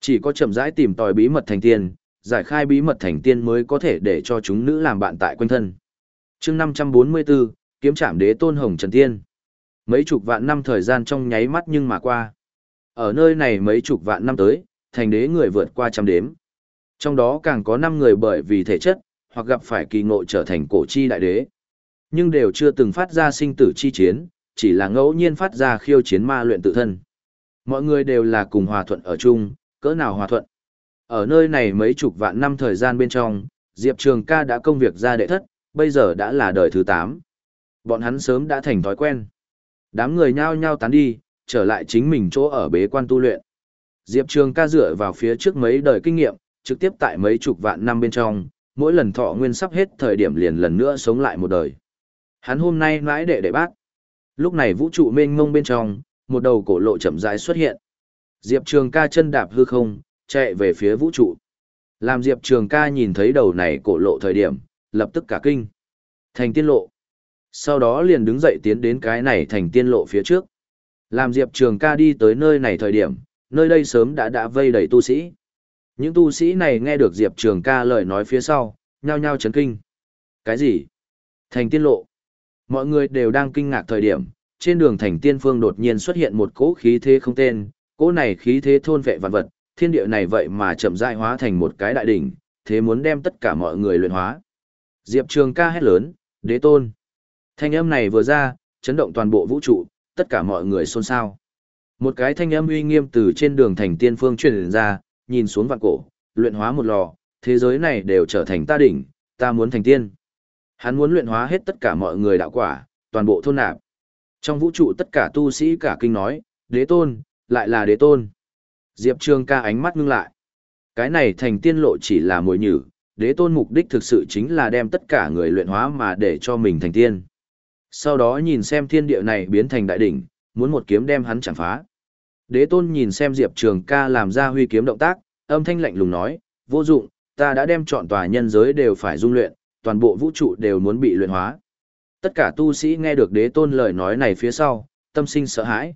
Chỉ có chậm rãi tìm tòi bí mật thành tiên, giải khai bí mật thành tiên mới có thể để cho chúng nữ làm bạn tại quanh thân. chương 544, kiếm trảm đế tôn hồng trần tiên. Mấy chục vạn năm thời gian trong nháy mắt nhưng mà qua. Ở nơi này mấy chục vạn năm tới, thành đế người vượt qua trăm đếm. Trong đó càng có 5 người bởi vì thể chất, hoặc gặp phải kỳ ngộ trở thành cổ chi đại đế. Nhưng đều chưa từng phát ra sinh tử chi chiến, chỉ là ngẫu nhiên phát ra khiêu chiến ma luyện tự thân. Mọi người đều là cùng hòa thuận ở chung, cỡ nào hòa thuận. Ở nơi này mấy chục vạn năm thời gian bên trong, Diệp Trường ca đã công việc ra đệ thất, bây giờ đã là đời thứ 8. Bọn hắn sớm đã thành thói quen. Đám người nhao nhao tán đi, trở lại chính mình chỗ ở bế quan tu luyện. Diệp Trường ca dựa vào phía trước mấy đời kinh nghiệm, trực tiếp tại mấy chục vạn năm bên trong, mỗi lần thọ nguyên sắp hết thời điểm liền lần nữa sống lại một đời. Hắn hôm nay mãi đệ đệ bác. Lúc này vũ trụ mênh mông bên trong, một đầu cổ lộ chậm rãi xuất hiện. Diệp Trường ca chân đạp hư không, chạy về phía vũ trụ. Làm Diệp Trường ca nhìn thấy đầu này cổ lộ thời điểm, lập tức cả kinh. Thành tiên lộ. Sau đó liền đứng dậy tiến đến cái này thành tiên lộ phía trước. Làm Diệp Trường ca đi tới nơi này thời điểm, nơi đây sớm đã đã vây đầy tu sĩ. Những tu sĩ này nghe được Diệp Trường ca lời nói phía sau, nhao nhao chấn kinh. Cái gì? Thành tiên lộ. Mọi người đều đang kinh ngạc thời điểm, trên đường thành tiên phương đột nhiên xuất hiện một cỗ khí thế không tên, cỗ này khí thế thôn vệ vạn vật, thiên địa này vậy mà chậm rãi hóa thành một cái đại đỉnh, thế muốn đem tất cả mọi người luyện hóa. Diệp Trường ca hét lớn, đế tôn. Thanh âm này vừa ra, chấn động toàn bộ vũ trụ, tất cả mọi người xôn xao. Một cái thanh âm uy nghiêm từ trên đường thành tiên phương truyền ra, nhìn xuống vạn cổ, luyện hóa một lò, thế giới này đều trở thành ta đỉnh, ta muốn thành tiên. Hắn muốn luyện hóa hết tất cả mọi người đạo quả, toàn bộ thôn nạp. Trong vũ trụ tất cả tu sĩ cả kinh nói, đế tôn, lại là đế tôn. Diệp Trường ca ánh mắt ngưng lại. Cái này thành tiên lộ chỉ là mồi nhử, đế tôn mục đích thực sự chính là đem tất cả người luyện hóa mà để cho mình thành tiên. Sau đó nhìn xem thiên địa này biến thành đại đỉnh, muốn một kiếm đem hắn chẳng phá. Đế tôn nhìn xem Diệp Trường ca làm ra huy kiếm động tác, âm thanh lạnh lùng nói, vô dụng, ta đã đem chọn tòa nhân giới đều phải dung luyện, toàn bộ vũ trụ đều muốn bị luyện hóa. Tất cả tu sĩ nghe được đế tôn lời nói này phía sau, tâm sinh sợ hãi.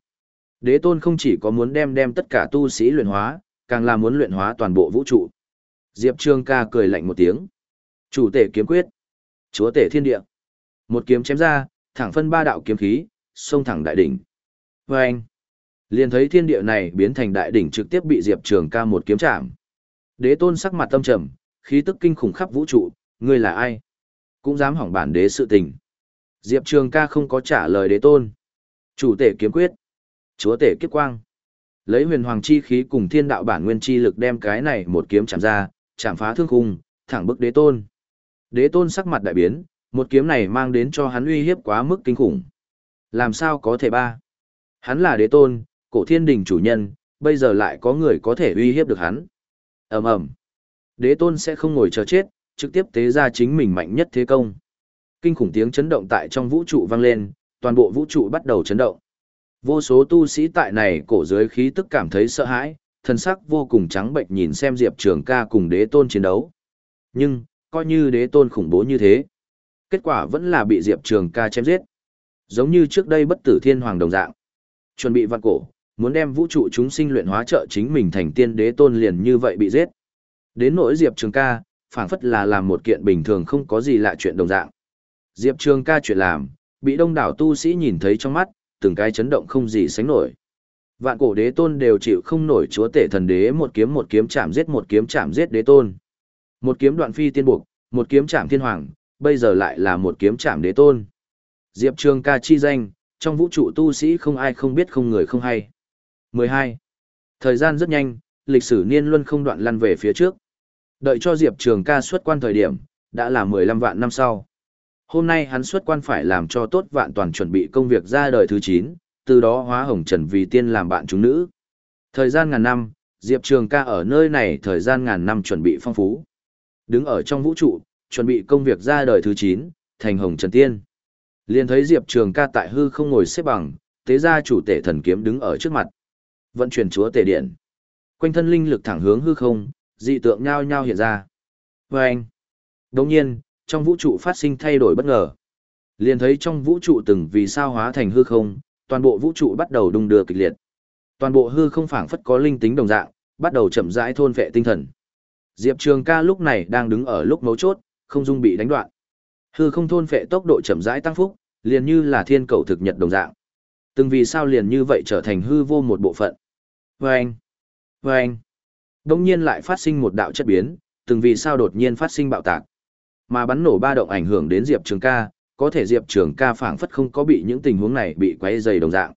Đế tôn không chỉ có muốn đem đem tất cả tu sĩ luyện hóa, càng là muốn luyện hóa toàn bộ vũ trụ. Diệp Trường ca cười lạnh một tiếng. Chủ tể kiếm quyết. Chúa tể thiên địa. Một kiếm chém ra, thẳng phân ba đạo kiếm khí, xông thẳng đại đỉnh. Và anh, Liền thấy thiên địa này biến thành đại đỉnh trực tiếp bị Diệp Trường ca một kiếm chạm. Đế tôn sắc mặt tâm trầm, khí tức kinh khủng khắp vũ trụ, ngươi là ai? Cũng dám hỏng bản đế sự tình. Diệp Trường ca không có trả lời đế tôn. Chủ tể kiếm quyết. Chúa tể kiếp quang. Lấy huyền hoàng chi khí cùng thiên đạo bản nguyên chi lực đem cái này một kiếm chạm ra, chạm phá thương khung, thẳng bức đế tôn. Đế tôn sắc mặt đại biến, một kiếm này mang đến cho hắn uy hiếp quá mức kinh khủng. Làm sao có thể ba? Hắn là đế tôn, cổ thiên đình chủ nhân, bây giờ lại có người có thể uy hiếp được hắn. ầm ầm, Đế tôn sẽ không ngồi chờ chết, trực tiếp tế ra chính mình mạnh nhất thế công. Kinh khủng tiếng chấn động tại trong vũ trụ vang lên, toàn bộ vũ trụ bắt đầu chấn động. Vô số tu sĩ tại này cổ dưới khí tức cảm thấy sợ hãi, thân sắc vô cùng trắng bệnh nhìn xem Diệp Trường ca cùng đế tôn chiến đấu. Nhưng, coi như đế tôn khủng bố như thế. Kết quả vẫn là bị Diệp Trường ca chém giết. Giống như trước đây bất tử thiên hoàng đồng dạng. Chuẩn bị vạn cổ, muốn đem vũ trụ chúng sinh luyện hóa trợ chính mình thành tiên đế tôn liền như vậy bị giết. Đến nỗi Diệp Trường ca, phản phất là làm một kiện bình thường không có gì lạ chuyện đồng dạng. Diệp Trường ca chuyện làm, bị đông đảo tu sĩ nhìn thấy trong mắt, từng cái chấn động không gì sánh nổi. Vạn cổ đế tôn đều chịu không nổi chúa tể thần đế một kiếm một kiếm chạm giết một kiếm chạm giết đế tôn. Một kiếm đoạn phi tiên buộc, một kiếm chạm thiên hoàng, bây giờ lại là một kiếm chạm đế tôn. Diệp Trường ca chi danh, trong vũ trụ tu sĩ không ai không biết không người không hay. 12. Thời gian rất nhanh, lịch sử niên luân không đoạn lăn về phía trước. Đợi cho Diệp Trường ca xuất quan thời điểm, đã là 15 vạn năm sau. Hôm nay hắn xuất quan phải làm cho tốt vạn toàn chuẩn bị công việc ra đời thứ 9, từ đó hóa hồng trần vì tiên làm bạn chúng nữ. Thời gian ngàn năm, Diệp Trường ca ở nơi này thời gian ngàn năm chuẩn bị phong phú. Đứng ở trong vũ trụ, chuẩn bị công việc ra đời thứ 9, thành hồng trần tiên. Liên thấy Diệp Trường ca tại hư không ngồi xếp bằng, tế ra chủ tể thần kiếm đứng ở trước mặt. Vận chuyển chúa tể điện. Quanh thân linh lực thẳng hướng hư không, dị tượng nhao nhao hiện ra. vê anh. đông nhiên, trong vũ trụ phát sinh thay đổi bất ngờ. Liền thấy trong vũ trụ từng vì sao hóa thành hư không, toàn bộ vũ trụ bắt đầu đung đưa kịch liệt. Toàn bộ hư không phảng phất có linh tính đồng dạng, bắt đầu chậm rãi thôn vệ tinh thần. Diệp Trường ca lúc này đang đứng ở lúc mấu chốt, không dung bị đánh đoạn. Hư không thôn phệ tốc độ chậm rãi tăng phúc, liền như là thiên cầu thực nhật đồng dạng. Từng vì sao liền như vậy trở thành hư vô một bộ phận. Vâng! Vâng! Đông nhiên lại phát sinh một đạo chất biến, từng vì sao đột nhiên phát sinh bạo tạc. Mà bắn nổ ba động ảnh hưởng đến Diệp Trường ca, có thể Diệp Trường ca phảng phất không có bị những tình huống này bị quấy dày đồng dạng.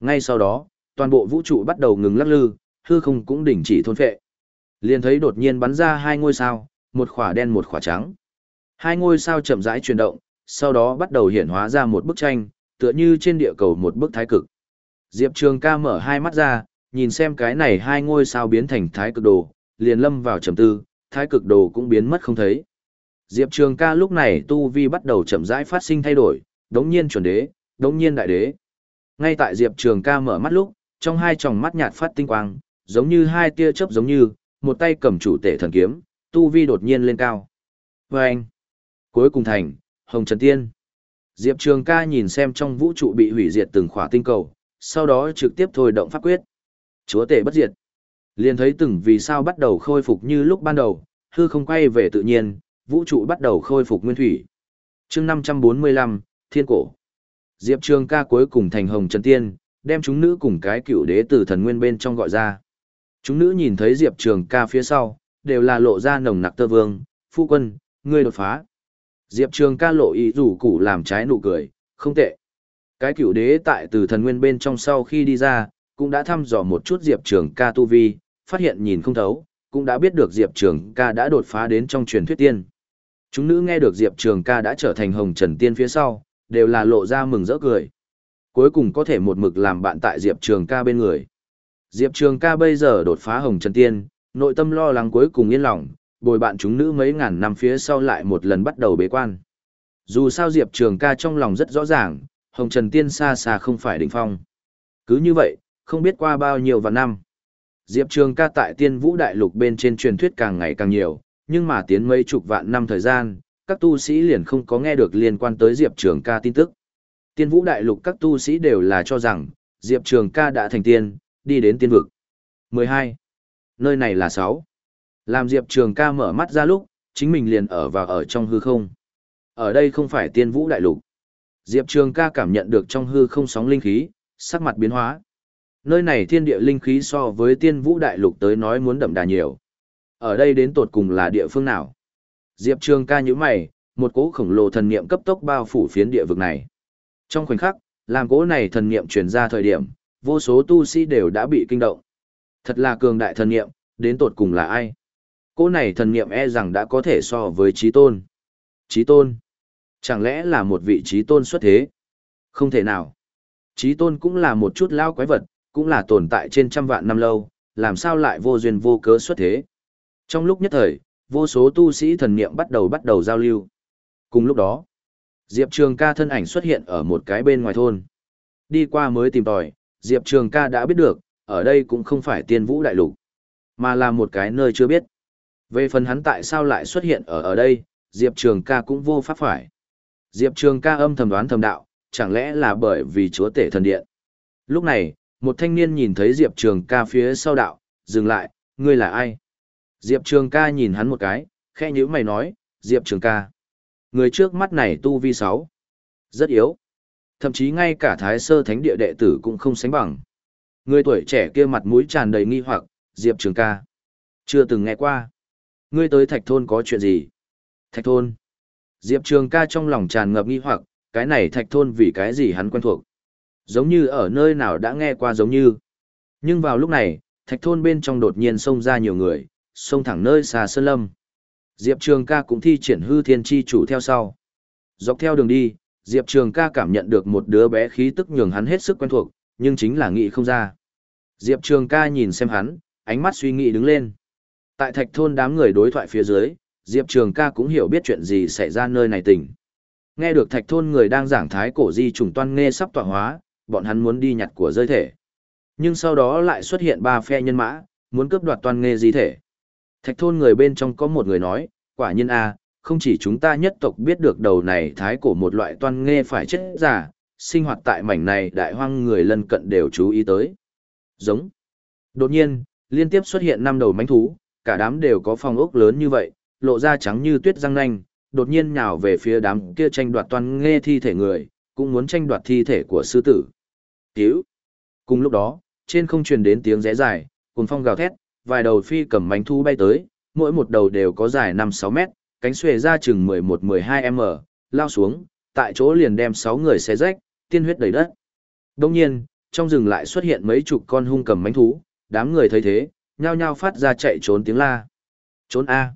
Ngay sau đó, toàn bộ vũ trụ bắt đầu ngừng lắc lư, hư không cũng đình chỉ thôn phệ. Liền thấy đột nhiên bắn ra hai ngôi sao, một khỏa đen một khỏa trắng. Hai ngôi sao chậm rãi chuyển động, sau đó bắt đầu hiện hóa ra một bức tranh, tựa như trên địa cầu một bức thái cực. Diệp Trường ca mở hai mắt ra, nhìn xem cái này hai ngôi sao biến thành thái cực đồ, liền lâm vào trầm tư, thái cực đồ cũng biến mất không thấy. Diệp Trường ca lúc này tu vi bắt đầu chậm rãi phát sinh thay đổi, đống nhiên chuẩn đế, đống nhiên đại đế. Ngay tại Diệp Trường ca mở mắt lúc, trong hai tròng mắt nhạt phát tinh quang, giống như hai tia chớp giống như, một tay cầm chủ tể thần kiếm, tu vi đột nhiên lên cao. Và anh, cuối cùng thành, Hồng Trần Tiên. Diệp Trường ca nhìn xem trong vũ trụ bị hủy diệt từng khỏa tinh cầu, sau đó trực tiếp thôi động pháp quyết. Chúa tể bất diệt. Liền thấy từng vì sao bắt đầu khôi phục như lúc ban đầu, hư không quay về tự nhiên, vũ trụ bắt đầu khôi phục nguyên thủy. chương 545, Thiên Cổ. Diệp Trường ca cuối cùng thành Hồng Trần Tiên, đem chúng nữ cùng cái cựu đế tử thần nguyên bên trong gọi ra. Chúng nữ nhìn thấy Diệp Trường ca phía sau, đều là lộ ra nồng nặc tơ vương, phu quân, ngươi đột phá. Diệp Trường ca lộ ý rủ củ làm trái nụ cười, không tệ. Cái cựu đế tại từ thần nguyên bên trong sau khi đi ra, cũng đã thăm dò một chút Diệp Trường ca tu vi, phát hiện nhìn không thấu, cũng đã biết được Diệp Trường ca đã đột phá đến trong truyền thuyết tiên. Chúng nữ nghe được Diệp Trường ca đã trở thành hồng trần tiên phía sau, đều là lộ ra mừng rỡ cười. Cuối cùng có thể một mực làm bạn tại Diệp Trường ca bên người. Diệp Trường ca bây giờ đột phá hồng trần tiên, nội tâm lo lắng cuối cùng yên lòng, bồi bạn chúng nữ mấy ngàn năm phía sau lại một lần bắt đầu bế quan. Dù sao Diệp Trường ca trong lòng rất rõ ràng, Hồng Trần Tiên xa xa không phải đỉnh phong. Cứ như vậy, không biết qua bao nhiêu vạn năm. Diệp Trường ca tại tiên vũ đại lục bên trên truyền thuyết càng ngày càng nhiều, nhưng mà tiến mấy chục vạn năm thời gian, các tu sĩ liền không có nghe được liên quan tới Diệp Trường ca tin tức. Tiên vũ đại lục các tu sĩ đều là cho rằng, Diệp Trường ca đã thành tiên, đi đến tiên vực. 12. Nơi này là 6. Làm Diệp Trường ca mở mắt ra lúc, chính mình liền ở vào ở trong hư không. Ở đây không phải tiên vũ đại lục. Diệp Trường ca cảm nhận được trong hư không sóng linh khí, sắc mặt biến hóa. Nơi này thiên địa linh khí so với tiên vũ đại lục tới nói muốn đậm đà nhiều. Ở đây đến tột cùng là địa phương nào? Diệp Trường ca như mày, một cỗ khổng lồ thần niệm cấp tốc bao phủ phiến địa vực này. Trong khoảnh khắc, làm cỗ này thần niệm truyền ra thời điểm, vô số tu sĩ đều đã bị kinh động. Thật là cường đại thần niệm, đến tột cùng là ai? Cỗ này thần niệm e rằng đã có thể so với trí tôn. Trí tôn? Chẳng lẽ là một vị trí tôn xuất thế? Không thể nào. Trí tôn cũng là một chút lao quái vật, cũng là tồn tại trên trăm vạn năm lâu, làm sao lại vô duyên vô cớ xuất thế? Trong lúc nhất thời, vô số tu sĩ thần niệm bắt đầu bắt đầu giao lưu. Cùng lúc đó, Diệp Trường ca thân ảnh xuất hiện ở một cái bên ngoài thôn. Đi qua mới tìm tòi, Diệp Trường ca đã biết được, ở đây cũng không phải tiên vũ đại lục, mà là một cái nơi chưa biết. Về phần hắn tại sao lại xuất hiện ở ở đây, Diệp Trường ca cũng vô pháp phải. Diệp Trường ca âm thầm đoán thầm đạo, chẳng lẽ là bởi vì chúa tể thần điện. Lúc này, một thanh niên nhìn thấy Diệp Trường ca phía sau đạo, dừng lại, ngươi là ai? Diệp Trường ca nhìn hắn một cái, khe nhữ mày nói, Diệp Trường ca. Người trước mắt này tu vi 6. Rất yếu. Thậm chí ngay cả thái sơ thánh địa đệ tử cũng không sánh bằng. Người tuổi trẻ kia mặt mũi tràn đầy nghi hoặc, Diệp Trường ca. Chưa từng nghe qua. Ngươi tới thạch thôn có chuyện gì? Thạch thôn. Diệp Trường ca trong lòng tràn ngập nghi hoặc, cái này thạch thôn vì cái gì hắn quen thuộc. Giống như ở nơi nào đã nghe qua giống như. Nhưng vào lúc này, thạch thôn bên trong đột nhiên xông ra nhiều người, xông thẳng nơi xa sơn lâm. Diệp Trường ca cũng thi triển hư thiên chi chủ theo sau. Dọc theo đường đi, Diệp Trường ca cảm nhận được một đứa bé khí tức nhường hắn hết sức quen thuộc, nhưng chính là nghĩ không ra. Diệp Trường ca nhìn xem hắn, ánh mắt suy nghĩ đứng lên. Tại thạch thôn đám người đối thoại phía dưới, Diệp Trường ca cũng hiểu biết chuyện gì xảy ra nơi này tỉnh. Nghe được thạch thôn người đang giảng thái cổ di trùng toan nghe sắp tọa hóa, bọn hắn muốn đi nhặt của rơi thể. Nhưng sau đó lại xuất hiện ba phe nhân mã, muốn cướp đoạt toàn nghe di thể. Thạch thôn người bên trong có một người nói, quả nhiên a, không chỉ chúng ta nhất tộc biết được đầu này thái cổ một loại toan nghe phải chết giả, sinh hoạt tại mảnh này đại hoang người lân cận đều chú ý tới. Giống. Đột nhiên, liên tiếp xuất hiện năm đầu mánh thú, cả đám đều có phòng ốc lớn như vậy, lộ ra trắng như tuyết răng nanh, đột nhiên nhào về phía đám kia tranh đoạt toan nghe thi thể người, cũng muốn tranh đoạt thi thể của sư tử. Cứu. Cùng lúc đó, trên không truyền đến tiếng rẽ dài, cùng phong gào thét, vài đầu phi cầm mánh thú bay tới, mỗi một đầu đều có dài 5-6 mét, cánh xuề ra chừng 11-12m, lao xuống, tại chỗ liền đem 6 người xé rách, tiên huyết đầy đất. Đồng nhiên, trong rừng lại xuất hiện mấy chục con hung cầm mánh thú, đám người thấy thế, nhao nhao phát ra chạy trốn tiếng la. Trốn A.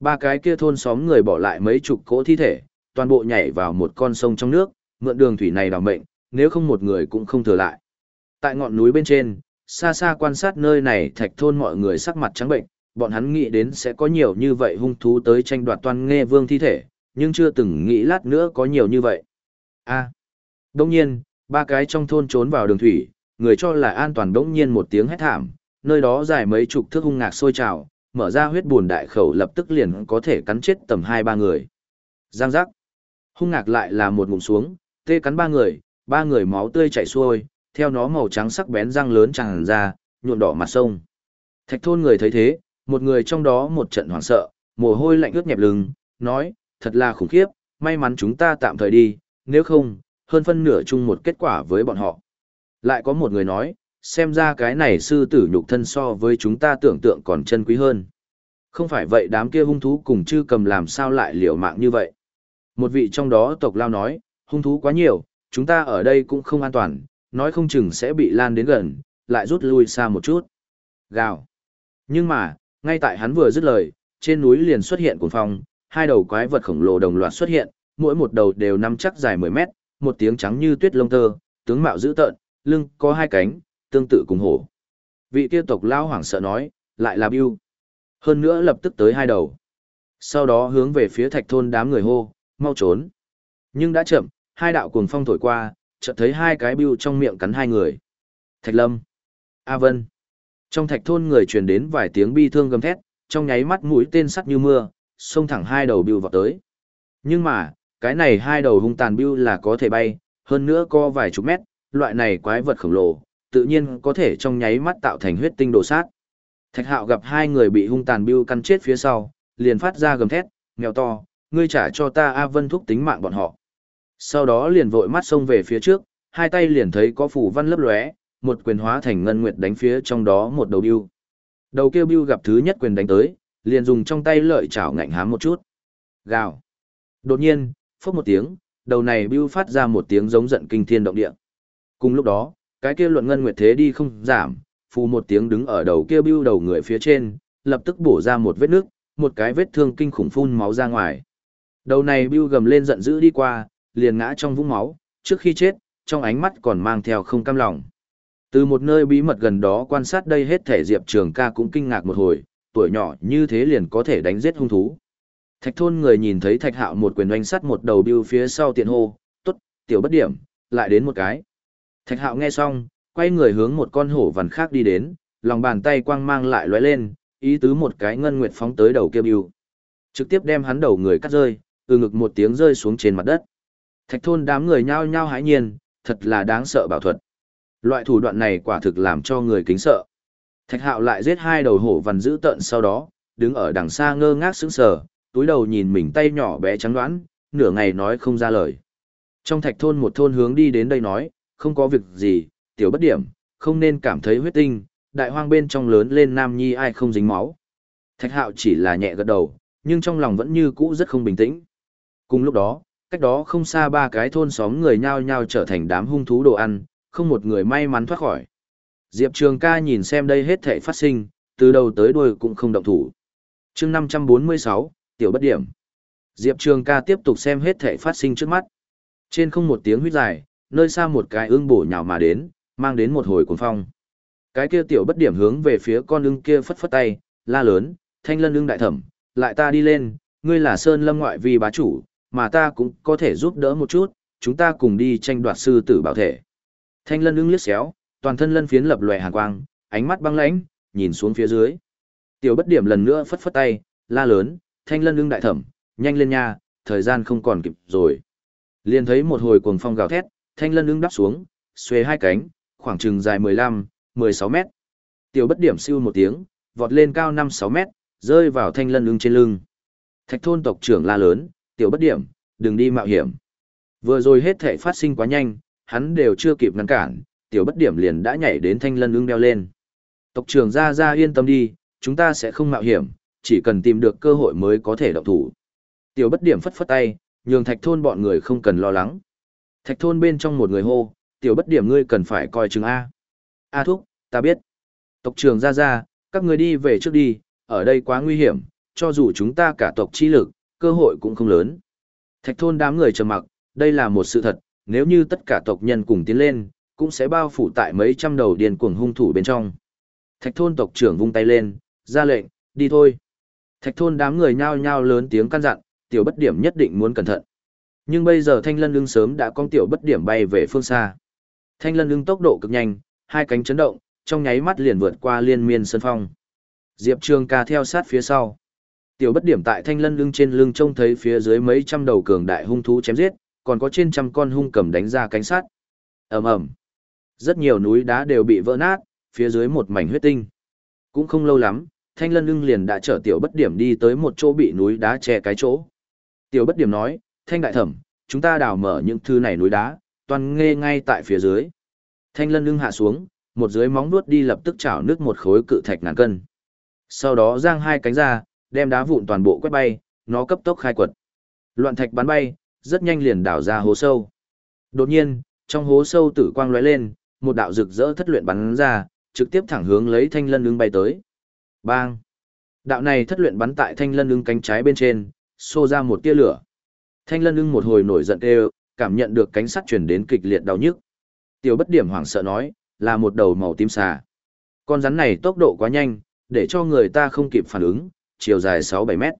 Ba cái kia thôn xóm người bỏ lại mấy chục cỗ thi thể, toàn bộ nhảy vào một con sông trong nước, mượn đường thủy này đào mệnh, nếu không một người cũng không thừa lại. Tại ngọn núi bên trên, xa xa quan sát nơi này thạch thôn mọi người sắc mặt trắng bệnh, bọn hắn nghĩ đến sẽ có nhiều như vậy hung thú tới tranh đoạt toàn nghe vương thi thể, nhưng chưa từng nghĩ lát nữa có nhiều như vậy. A. À. Đông nhiên, ba cái trong thôn trốn vào đường thủy, người cho là an toàn đống nhiên một tiếng hét thảm, nơi đó dài mấy chục thước hung ngạc sôi trào, mở ra huyết buồn đại khẩu lập tức liền có thể cắn chết tầm hai ba người. Giang giác. Hung ngạc lại là một ngụm xuống, tê cắn ba người, ba người máu tươi chảy xuôi, theo nó màu trắng sắc bén răng lớn tràn ra, nhuộm đỏ mặt sông. Thạch thôn người thấy thế, một người trong đó một trận hoảng sợ, mồ hôi lạnh ướt nhẹp lưng, nói, thật là khủng khiếp, may mắn chúng ta tạm thời đi, nếu không, hơn phân nửa chung một kết quả với bọn họ. Lại có một người nói, xem ra cái này sư tử nhục thân so với chúng ta tưởng tượng còn chân quý hơn. Không phải vậy đám kia hung thú cùng chư cầm làm sao lại liều mạng như vậy. Một vị trong đó tộc lao nói, hung thú quá nhiều, chúng ta ở đây cũng không an toàn, nói không chừng sẽ bị lan đến gần, lại rút lui xa một chút. Gào. Nhưng mà, ngay tại hắn vừa dứt lời, trên núi liền xuất hiện cuồng phong, hai đầu quái vật khổng lồ đồng loạt xuất hiện, mỗi một đầu đều nắm chắc dài 10 mét, một tiếng trắng như tuyết lông tơ, tướng mạo dữ tợn, lưng có hai cánh, tương tự cùng hổ. Vị tiêu tộc lao hoảng sợ nói, lại là Bill. Hơn nữa lập tức tới hai đầu. Sau đó hướng về phía thạch thôn đám người hô, mau trốn. Nhưng đã chậm, hai đạo cuồng phong thổi qua, chợt thấy hai cái bưu trong miệng cắn hai người. Thạch Lâm. A Vân. Trong thạch thôn người truyền đến vài tiếng bi thương gầm thét, trong nháy mắt mũi tên sắt như mưa, xông thẳng hai đầu bưu vào tới. Nhưng mà, cái này hai đầu hung tàn bưu là có thể bay, hơn nữa có vài chục mét, loại này quái vật khổng lồ, tự nhiên có thể trong nháy mắt tạo thành huyết tinh đồ sát. Thạch hạo gặp hai người bị hung tàn bưu căn chết phía sau, liền phát ra gầm thét, nghèo to, ngươi trả cho ta A Vân thúc tính mạng bọn họ. Sau đó liền vội mắt xông về phía trước, hai tay liền thấy có phủ văn lấp lóe, một quyền hóa thành ngân nguyệt đánh phía trong đó một đầu bưu. Đầu kia bưu gặp thứ nhất quyền đánh tới, liền dùng trong tay lợi chảo ngạnh hám một chút. Gào. Đột nhiên, phốc một tiếng, đầu này bưu phát ra một tiếng giống giận kinh thiên động địa. Cùng lúc đó, cái kia luận ngân nguyệt thế đi không giảm, phù một tiếng đứng ở đầu kia bưu đầu người phía trên, lập tức bổ ra một vết nước, một cái vết thương kinh khủng phun máu ra ngoài. Đầu này bưu gầm lên giận dữ đi qua, liền ngã trong vũng máu, trước khi chết, trong ánh mắt còn mang theo không cam lòng. Từ một nơi bí mật gần đó quan sát đây hết thể Diệp Trường ca cũng kinh ngạc một hồi, tuổi nhỏ như thế liền có thể đánh giết hung thú. Thạch thôn người nhìn thấy thạch hạo một quyền oanh sắt một đầu biêu phía sau tiện hô, tốt, tiểu bất điểm, lại đến một cái. Thạch hạo nghe xong, quay người hướng một con hổ vằn khác đi đến, lòng bàn tay quang mang lại lóe lên, ý tứ một cái ngân nguyệt phóng tới đầu kia biêu. Trực tiếp đem hắn đầu người cắt rơi, từ ngực một tiếng rơi xuống trên mặt đất. Thạch thôn đám người nhao nhao hãi nhiên, thật là đáng sợ bảo thuật. Loại thủ đoạn này quả thực làm cho người kính sợ. Thạch hạo lại giết hai đầu hổ vằn dữ tợn sau đó, đứng ở đằng xa ngơ ngác sững sờ, túi đầu nhìn mình tay nhỏ bé trắng đoán, nửa ngày nói không ra lời. Trong thạch thôn một thôn hướng đi đến đây nói, không có việc gì, tiểu bất điểm, không nên cảm thấy huyết tinh, đại hoang bên trong lớn lên nam nhi ai không dính máu. Thạch hạo chỉ là nhẹ gật đầu, nhưng trong lòng vẫn như cũ rất không bình tĩnh. Cùng lúc đó, cách đó không xa ba cái thôn xóm người nhao nhao trở thành đám hung thú đồ ăn, không một người may mắn thoát khỏi. Diệp Trường ca nhìn xem đây hết thể phát sinh, từ đầu tới đuôi cũng không động thủ. chương 546, tiểu bất điểm. Diệp Trường ca tiếp tục xem hết thể phát sinh trước mắt. Trên không một tiếng huyết dài, nơi xa một cái ương bổ nhào mà đến, mang đến một hồi cuồng phong. Cái kia tiểu bất điểm hướng về phía con ưng kia phất phất tay, la lớn, thanh lân ưng đại thẩm, lại ta đi lên, ngươi là sơn lâm ngoại vi bá chủ, mà ta cũng có thể giúp đỡ một chút, chúng ta cùng đi tranh đoạt sư tử bảo thể. Thanh lân ưng liếc xéo, toàn thân lân phiến lập lòe hàn quang, ánh mắt băng lãnh, nhìn xuống phía dưới. Tiểu bất điểm lần nữa phất phất tay, la lớn, thanh lân ưng đại thẩm, nhanh lên nha, thời gian không còn kịp rồi. Liền thấy một hồi cuồng phong gào thét, thanh lân ưng đắp xuống, xuê hai cánh, khoảng chừng dài 15, 16 mét. Tiểu bất điểm siêu một tiếng, vọt lên cao 5-6 mét, rơi vào thanh lân ưng trên lưng. Thạch thôn tộc trưởng la lớn, tiểu bất điểm, đừng đi mạo hiểm. Vừa rồi hết thể phát sinh quá nhanh, hắn đều chưa kịp ngăn cản, tiểu bất điểm liền đã nhảy đến thanh lân ưng đeo lên. Tộc trưởng ra ra yên tâm đi, chúng ta sẽ không mạo hiểm, chỉ cần tìm được cơ hội mới có thể động thủ. Tiểu bất điểm phất phất tay, nhường thạch thôn bọn người không cần lo lắng. Thạch thôn bên trong một người hô, tiểu bất điểm ngươi cần phải coi chừng A. A thúc, ta biết. Tộc trưởng ra ra, các người đi về trước đi, ở đây quá nguy hiểm, cho dù chúng ta cả tộc chi lực, cơ hội cũng không lớn. Thạch thôn đám người trầm mặc, đây là một sự thật, nếu như tất cả tộc nhân cùng tiến lên, cũng sẽ bao phủ tại mấy trăm đầu điền cuồng hung thủ bên trong. Thạch thôn tộc trưởng vung tay lên, ra lệnh, đi thôi. Thạch thôn đám người nhao nhao lớn tiếng căn dặn, tiểu bất điểm nhất định muốn cẩn thận. Nhưng bây giờ thanh lân ưng sớm đã con tiểu bất điểm bay về phương xa. Thanh lân ưng tốc độ cực nhanh, hai cánh chấn động, trong nháy mắt liền vượt qua liên miên sân phong. Diệp Trường ca theo sát phía sau. Tiểu bất điểm tại thanh lân lưng trên lưng trông thấy phía dưới mấy trăm đầu cường đại hung thú chém giết, còn có trên trăm con hung cầm đánh ra cánh sát. ầm ầm, Rất nhiều núi đá đều bị vỡ nát, phía dưới một mảnh huyết tinh. Cũng không lâu lắm, thanh lân lưng liền đã chở tiểu bất điểm đi tới một chỗ bị núi đá che cái chỗ. Tiểu bất điểm nói, thanh đại thẩm, chúng ta đào mở những thứ này núi đá, toàn nghe ngay tại phía dưới. Thanh lân lưng hạ xuống, một dưới móng nuốt đi lập tức chảo nước một khối cự thạch ngàn cân. Sau đó giang hai cánh ra, đem đá vụn toàn bộ quét bay, nó cấp tốc khai quật. Loạn thạch bắn bay, rất nhanh liền đảo ra hố sâu. Đột nhiên, trong hố sâu tử quang lóe lên, một đạo rực rỡ thất luyện bắn ra, trực tiếp thẳng hướng lấy thanh lân ứng bay tới. Bang! Đạo này thất luyện bắn tại thanh lân ứng cánh trái bên trên, xô ra một tia lửa. Thanh lân ưng một hồi nổi giận kêu, cảm nhận được cánh sắt truyền đến kịch liệt đau nhức. Tiểu bất điểm hoảng sợ nói, là một đầu màu tím xà. Con rắn này tốc độ quá nhanh, để cho người ta không kịp phản ứng, chiều dài 6-7 mét.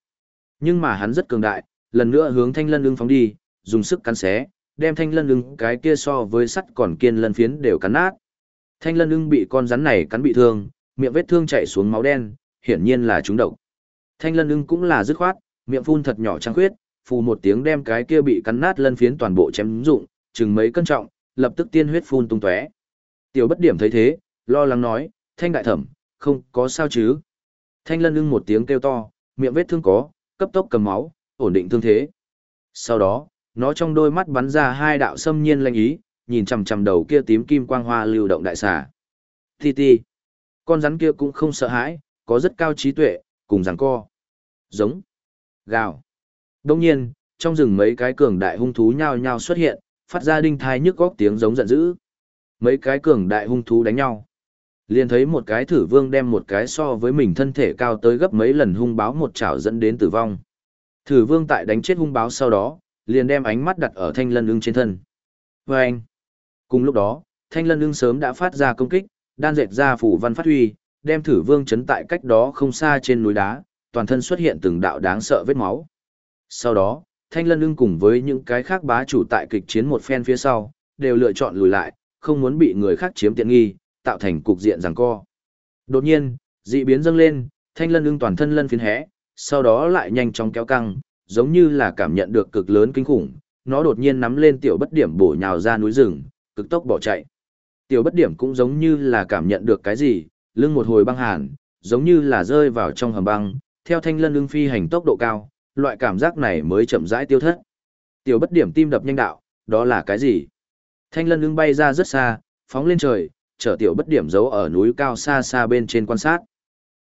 Nhưng mà hắn rất cường đại, lần nữa hướng thanh lân ưng phóng đi, dùng sức cắn xé, đem thanh lân ưng cái kia so với sắt còn kiên lân phiến đều cắn nát. Thanh lân ưng bị con rắn này cắn bị thương, miệng vết thương chảy xuống máu đen, hiển nhiên là trúng độc. Thanh lân ưng cũng là dứt khoát, miệng phun thật nhỏ trăng khuyết, phù một tiếng đem cái kia bị cắn nát lân phiến toàn bộ chém rụng, chừng mấy cân trọng, lập tức tiên huyết phun tung tóe. Tiểu bất điểm thấy thế, lo lắng nói, thanh đại thẩm, không có sao chứ. Thanh lân ưng một tiếng kêu to, miệng vết thương có, cấp tốc cầm máu, ổn định thương thế. Sau đó, nó trong đôi mắt bắn ra hai đạo xâm nhiên lanh ý, nhìn chằm chằm đầu kia tím kim quang hoa lưu động đại xà. Ti ti. Con rắn kia cũng không sợ hãi, có rất cao trí tuệ, cùng rằng co. Giống. Gào. Đông nhiên, trong rừng mấy cái cường đại hung thú nhao nhao xuất hiện, phát ra đinh thai nhức góc tiếng giống giận dữ. Mấy cái cường đại hung thú đánh nhau. Liền thấy một cái thử vương đem một cái so với mình thân thể cao tới gấp mấy lần hung báo một chảo dẫn đến tử vong. Thử vương tại đánh chết hung báo sau đó, liền đem ánh mắt đặt ở thanh lân ưng trên thân. Và anh, cùng lúc đó, thanh lân ưng sớm đã phát ra công kích, đan dệt ra phủ văn phát huy, đem thử vương chấn tại cách đó không xa trên núi đá, toàn thân xuất hiện từng đạo đáng sợ vết máu. Sau đó, thanh lân ưng cùng với những cái khác bá chủ tại kịch chiến một phen phía sau, đều lựa chọn lùi lại, không muốn bị người khác chiếm tiện nghi, tạo thành cục diện giằng co. Đột nhiên, dị biến dâng lên, thanh lân ưng toàn thân lân phiến hé, sau đó lại nhanh chóng kéo căng, giống như là cảm nhận được cực lớn kinh khủng, nó đột nhiên nắm lên tiểu bất điểm bổ nhào ra núi rừng, cực tốc bỏ chạy. Tiểu bất điểm cũng giống như là cảm nhận được cái gì, lưng một hồi băng hàn, giống như là rơi vào trong hầm băng, theo thanh lân ưng phi hành tốc độ cao, loại cảm giác này mới chậm rãi tiêu thất. Tiểu bất điểm tim đập nhanh đạo, đó là cái gì? Thanh lân ưng bay ra rất xa, phóng lên trời, chở tiểu bất điểm giấu ở núi cao xa xa bên trên quan sát.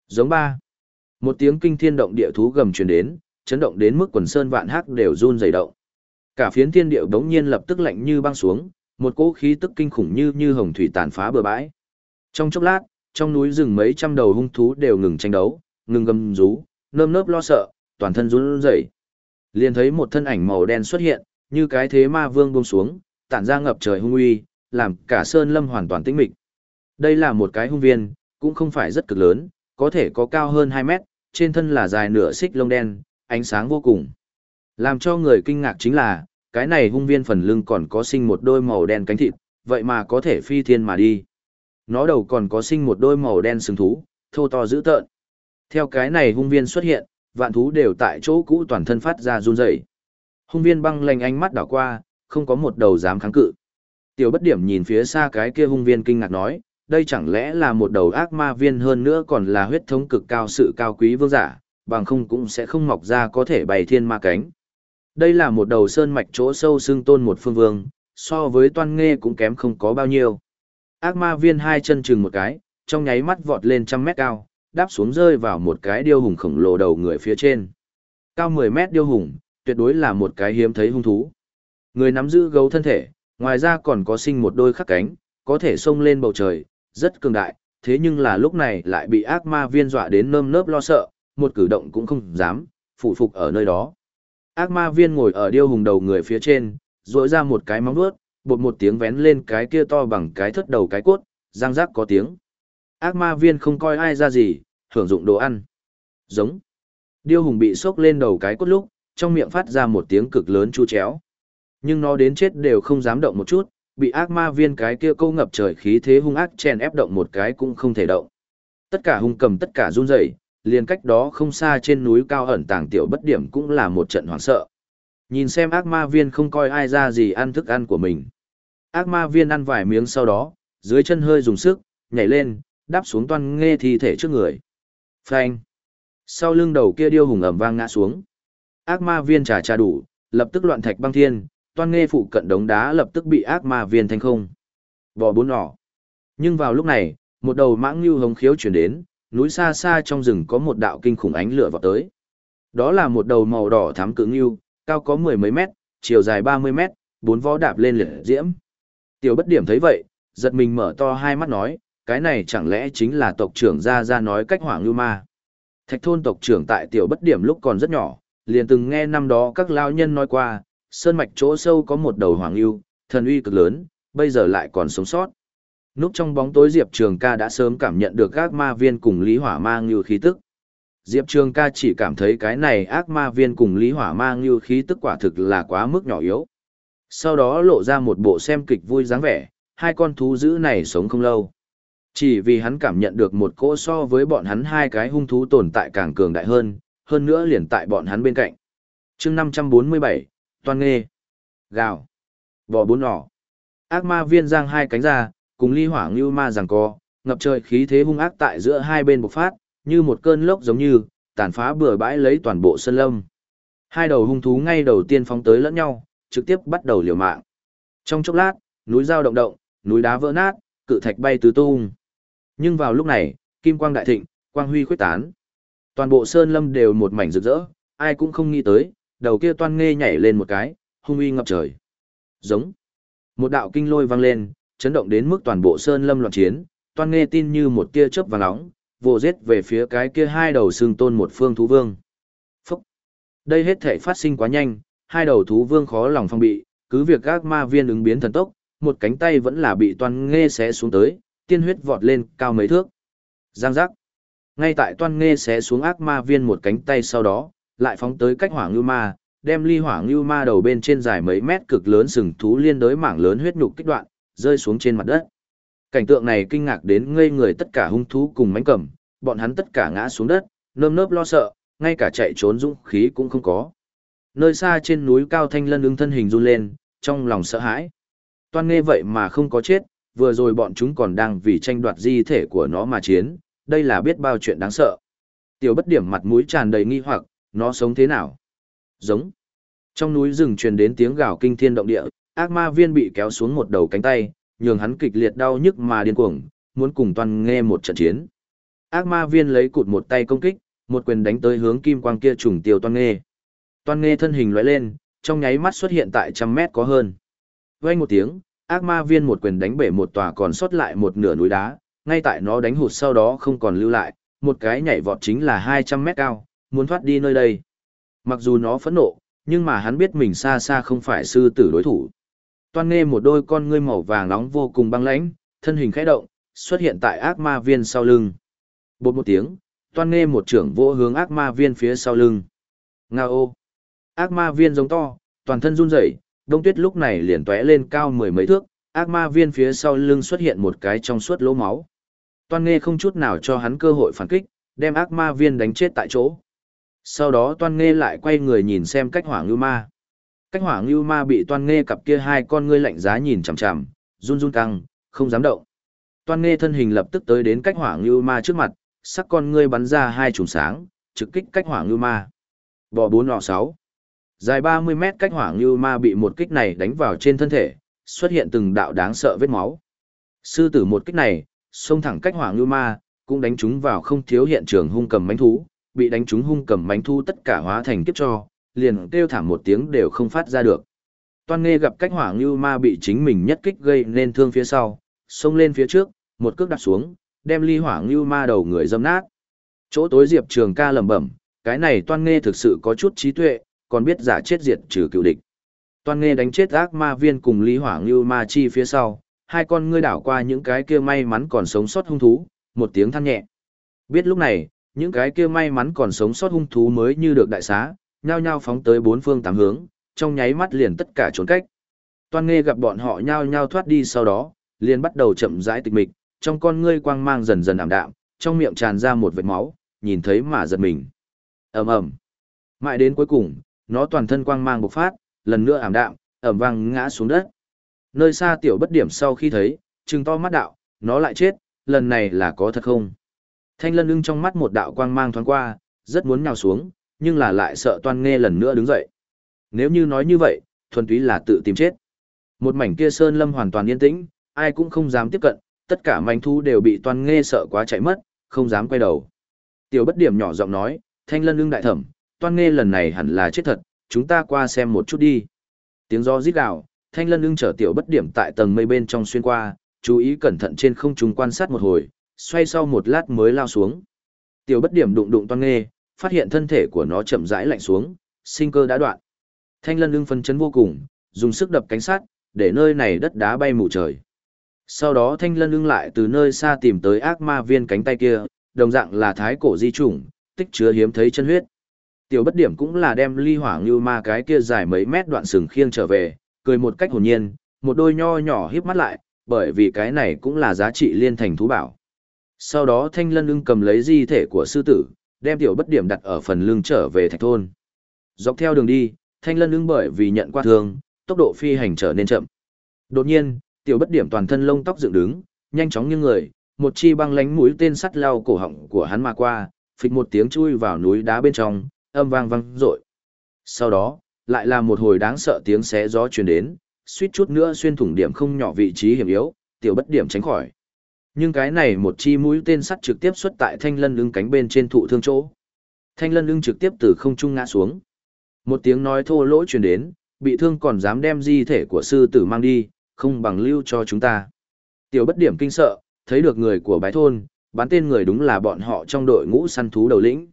Giống ba. Một tiếng kinh thiên động địa thú gầm truyền đến, chấn động đến mức quần sơn vạn hắc đều run rẩy động. Cả phiến thiên địa đống nhiên lập tức lạnh như băng xuống, một cỗ khí tức kinh khủng như như hồng thủy tàn phá bờ bãi. Trong chốc lát, trong núi rừng mấy trăm đầu hung thú đều ngừng tranh đấu, ngừng gầm rú, nơm nớp lo sợ, toàn thân run rẩy. Liền thấy một thân ảnh màu đen xuất hiện, như cái thế ma vương buông xuống, tản ra ngập trời hung uy, làm cả sơn lâm hoàn toàn tĩnh mịch. Đây là một cái hung viên, cũng không phải rất cực lớn, có thể có cao hơn 2 mét, trên thân là dài nửa xích lông đen, ánh sáng vô cùng. Làm cho người kinh ngạc chính là, cái này hung viên phần lưng còn có sinh một đôi màu đen cánh thịt, vậy mà có thể phi thiên mà đi. Nó đầu còn có sinh một đôi màu đen sừng thú, thô to dữ tợn. Theo cái này hung viên xuất hiện, vạn thú đều tại chỗ cũ toàn thân phát ra run rẩy. Hung viên băng lành ánh mắt đảo qua, không có một đầu dám kháng cự. Tiểu bất điểm nhìn phía xa cái kia hung viên kinh ngạc nói, đây chẳng lẽ là một đầu ác ma viên hơn nữa còn là huyết thống cực cao sự cao quý vương giả, bằng không cũng sẽ không mọc ra có thể bày thiên ma cánh. Đây là một đầu sơn mạch chỗ sâu xương tôn một phương vương, so với toan nghe cũng kém không có bao nhiêu. Ác ma viên hai chân chừng một cái, trong nháy mắt vọt lên trăm mét cao, đáp xuống rơi vào một cái điêu hùng khổng lồ đầu người phía trên. Cao 10 mét điêu hùng, tuyệt đối là một cái hiếm thấy hung thú. Người nắm giữ gấu thân thể, ngoài ra còn có sinh một đôi khắc cánh, có thể xông lên bầu trời, rất cường đại, thế nhưng là lúc này lại bị ác ma viên dọa đến nơm nớp lo sợ, một cử động cũng không dám, phụ phục ở nơi đó. Ác ma viên ngồi ở điêu hùng đầu người phía trên, rỗi ra một cái móng vuốt, bột một tiếng vén lên cái kia to bằng cái thất đầu cái cốt, răng rác có tiếng. Ác ma viên không coi ai ra gì, hưởng dụng đồ ăn. Giống. Điêu hùng bị sốc lên đầu cái cốt lúc, trong miệng phát ra một tiếng cực lớn chu chéo. Nhưng nó đến chết đều không dám động một chút, bị ác ma viên cái kia câu ngập trời khí thế hung ác chèn ép động một cái cũng không thể động. Tất cả hung cầm tất cả run rẩy, liền cách đó không xa trên núi cao ẩn tàng tiểu bất điểm cũng là một trận hoảng sợ. Nhìn xem ác ma viên không coi ai ra gì ăn thức ăn của mình. Ác ma viên ăn vài miếng sau đó, dưới chân hơi dùng sức, nhảy lên, đáp xuống toan nghe thi thể trước người. Phanh. Sau lưng đầu kia điêu hùng ẩm vang ngã xuống. Ác ma viên trà trà đủ, lập tức loạn thạch băng thiên, toan nghe phụ cận đống đá lập tức bị ác ma viên thanh không. Bò bốn nỏ. Nhưng vào lúc này, một đầu mãng như hống khiếu chuyển đến, núi xa xa trong rừng có một đạo kinh khủng ánh lửa vọt tới. Đó là một đầu màu đỏ thắm cứng như, cao có mười mấy mét, chiều dài ba mươi mét, bốn vó đạp lên liệt diễm. Tiểu bất điểm thấy vậy, giật mình mở to hai mắt nói, cái này chẳng lẽ chính là tộc trưởng ra ra nói cách hoảng lưu ma. Thạch thôn tộc trưởng tại tiểu bất điểm lúc còn rất nhỏ, liền từng nghe năm đó các lao nhân nói qua, sơn mạch chỗ sâu có một đầu hoàng ngưu, thần uy cực lớn, bây giờ lại còn sống sót. Núp trong bóng tối Diệp Trường ca đã sớm cảm nhận được các ma viên cùng Lý Hỏa mang như khí tức. Diệp Trường ca chỉ cảm thấy cái này ác ma viên cùng Lý Hỏa mang như khí tức quả thực là quá mức nhỏ yếu. Sau đó lộ ra một bộ xem kịch vui dáng vẻ, hai con thú dữ này sống không lâu. Chỉ vì hắn cảm nhận được một cỗ so với bọn hắn hai cái hung thú tồn tại càng cường đại hơn, hơn nữa liền tại bọn hắn bên cạnh. chương 547, Toàn Nghê, Gào, Bò bốn nỏ. Ác ma viên giang hai cánh ra, cùng ly hỏa ngưu ma giằng co, ngập trời khí thế hung ác tại giữa hai bên bộc phát, như một cơn lốc giống như, tàn phá bừa bãi lấy toàn bộ sân lâm. Hai đầu hung thú ngay đầu tiên phóng tới lẫn nhau, trực tiếp bắt đầu liều mạng. Trong chốc lát, núi dao động động, núi đá vỡ nát, cự thạch bay tứ tung. Nhưng vào lúc này, kim quang đại thịnh, quang huy khuếch tán. Toàn bộ sơn lâm đều một mảnh rực rỡ, ai cũng không nghĩ tới, đầu kia toan nghe nhảy lên một cái, hung uy ngập trời. Giống. Một đạo kinh lôi vang lên, chấn động đến mức toàn bộ sơn lâm loạn chiến, toan nghe tin như một tia chớp vàng nóng, vồ giết về phía cái kia hai đầu xương tôn một phương thú vương. Phúc! Đây hết thể phát sinh quá nhanh, hai đầu thú vương khó lòng phong bị, cứ việc các ma viên ứng biến thần tốc, một cánh tay vẫn là bị toan nghe xé xuống tới, tiên huyết vọt lên cao mấy thước. Giang giác! Ngay tại toan nghe xé xuống ác ma viên một cánh tay sau đó, lại phóng tới cách hỏa ngưu ma, đem ly hỏa ngưu ma đầu bên trên dài mấy mét cực lớn sừng thú liên đới mảng lớn huyết nhục kích đoạn, rơi xuống trên mặt đất. Cảnh tượng này kinh ngạc đến ngây người tất cả hung thú cùng mánh cầm, bọn hắn tất cả ngã xuống đất, nơm nớp lo sợ, ngay cả chạy trốn dũng khí cũng không có. Nơi xa trên núi cao thanh lân ứng thân hình run lên, trong lòng sợ hãi. Toan nghe vậy mà không có chết, vừa rồi bọn chúng còn đang vì tranh đoạt di thể của nó mà chiến, đây là biết bao chuyện đáng sợ. Tiểu bất điểm mặt mũi tràn đầy nghi hoặc, nó sống thế nào? Giống. Trong núi rừng truyền đến tiếng gào kinh thiên động địa, ác ma viên bị kéo xuống một đầu cánh tay, nhường hắn kịch liệt đau nhức mà điên cuồng, muốn cùng toàn nghe một trận chiến. Ác ma viên lấy cụt một tay công kích, một quyền đánh tới hướng kim quang kia trùng tiêu toàn nghe. Toàn nghe thân hình lóe lên, trong nháy mắt xuất hiện tại trăm mét có hơn. Vang một tiếng, ác ma viên một quyền đánh bể một tòa còn sót lại một nửa núi đá, ngay tại nó đánh hụt sau đó không còn lưu lại, một cái nhảy vọt chính là 200 mét cao, muốn thoát đi nơi đây. Mặc dù nó phẫn nộ, nhưng mà hắn biết mình xa xa không phải sư tử đối thủ. Toan nghe một đôi con ngươi màu vàng nóng vô cùng băng lãnh, thân hình khẽ động, xuất hiện tại ác ma viên sau lưng. Bột một tiếng, toan nghe một trưởng vỗ hướng ác ma viên phía sau lưng. Nga ô! Ác ma viên giống to, toàn thân run rẩy, đông tuyết lúc này liền tóe lên cao mười mấy thước, ác ma viên phía sau lưng xuất hiện một cái trong suốt lỗ máu. Toan nghe không chút nào cho hắn cơ hội phản kích, đem ác ma viên đánh chết tại chỗ. Sau đó toan nghe lại quay người nhìn xem cách hỏa ngưu ma. Cách hỏa ngưu ma bị toan nghe cặp kia hai con ngươi lạnh giá nhìn chằm chằm, run run căng, không dám động. Toan nghe thân hình lập tức tới đến cách hỏa ngưu ma trước mặt, sắc con ngươi bắn ra hai chùm sáng, trực kích cách hỏa ngưu ma. Bò bốn lọ sáu. Dài 30 mét cách hỏa ngưu ma bị một kích này đánh vào trên thân thể, xuất hiện từng đạo đáng sợ vết máu. Sư tử một kích này, xông thẳng cách hỏa ngưu ma, cũng đánh chúng vào không thiếu hiện trường hung cầm mánh thú, bị đánh trúng hung cầm mánh thu tất cả hóa thành kiếp cho, liền kêu thảm một tiếng đều không phát ra được. Toan nghe gặp cách hỏa ngưu ma bị chính mình nhất kích gây nên thương phía sau, xông lên phía trước, một cước đặt xuống, đem ly hỏa ngưu ma đầu người dâm nát. Chỗ tối Diệp Trường ca lẩm bẩm, cái này toan nghe thực sự có chút trí tuệ, còn biết giả chết diệt trừ cựu địch. Toan nghe đánh chết ác ma viên cùng ly hỏa ngưu ma chi phía sau, hai con ngươi đảo qua những cái kia may mắn còn sống sót hung thú, một tiếng than nhẹ. Biết lúc này, những cái kia may mắn còn sống sót hung thú mới như được đại xá, nhao nhao phóng tới bốn phương tám hướng, trong nháy mắt liền tất cả trốn cách. Toan nghe gặp bọn họ nhao nhao thoát đi sau đó, liền bắt đầu chậm rãi tịch mịch, trong con ngươi quang mang dần dần ảm đạm, trong miệng tràn ra một vệt máu, nhìn thấy mà giật mình. Ầm ầm. Mãi đến cuối cùng, nó toàn thân quang mang bộc phát, lần nữa ảm đạm, ầm vang ngã xuống đất. Nơi xa tiểu bất điểm sau khi thấy, trừng to mắt đạo, nó lại chết, lần này là có thật không? Thanh lân ưng trong mắt một đạo quang mang thoáng qua, rất muốn nhào xuống, nhưng là lại sợ toan nghe lần nữa đứng dậy. Nếu như nói như vậy, thuần túy là tự tìm chết. Một mảnh kia sơn lâm hoàn toàn yên tĩnh, ai cũng không dám tiếp cận, tất cả manh thu đều bị toan nghe sợ quá chạy mất, không dám quay đầu. Tiểu bất điểm nhỏ giọng nói, thanh lân ưng đại thẩm, toan nghe lần này hẳn là chết thật, chúng ta qua xem một chút đi. Tiếng gió rít gào, thanh lân ưng chở tiểu bất điểm tại tầng mây bên trong xuyên qua, chú ý cẩn thận trên không trung quan sát một hồi, xoay sau một lát mới lao xuống. Tiểu bất điểm đụng đụng toan nghê, phát hiện thân thể của nó chậm rãi lạnh xuống, sinh cơ đã đoạn. Thanh lân lưng phân chấn vô cùng, dùng sức đập cánh sát, để nơi này đất đá bay mù trời. Sau đó thanh lân lưng lại từ nơi xa tìm tới ác ma viên cánh tay kia, đồng dạng là thái cổ di chủng, tích chứa hiếm thấy chân huyết. Tiểu bất điểm cũng là đem ly hỏa như ma cái kia dài mấy mét đoạn sừng khiêng trở về, cười một cách hồn nhiên, một đôi nho nhỏ híp mắt lại, bởi vì cái này cũng là giá trị liên thành thú bảo. Sau đó thanh lân ưng cầm lấy di thể của sư tử, đem tiểu bất điểm đặt ở phần lưng trở về thạch thôn. Dọc theo đường đi, thanh lân ưng bởi vì nhận qua thương, tốc độ phi hành trở nên chậm. Đột nhiên, tiểu bất điểm toàn thân lông tóc dựng đứng, nhanh chóng như người, một chi băng lánh mũi tên sắt lao cổ họng của hắn mà qua, phịch một tiếng chui vào núi đá bên trong, âm vang vang rội. Sau đó, lại là một hồi đáng sợ tiếng xé gió truyền đến, suýt chút nữa xuyên thủng điểm không nhỏ vị trí hiểm yếu, tiểu bất điểm tránh khỏi. Nhưng cái này một chi mũi tên sắt trực tiếp xuất tại thanh lân ưng cánh bên trên thụ thương chỗ. Thanh lân ưng trực tiếp từ không trung ngã xuống. Một tiếng nói thô lỗ truyền đến, bị thương còn dám đem di thể của sư tử mang đi, không bằng lưu cho chúng ta. Tiểu bất điểm kinh sợ, thấy được người của bái thôn, bắn tên người đúng là bọn họ trong đội ngũ săn thú đầu lĩnh.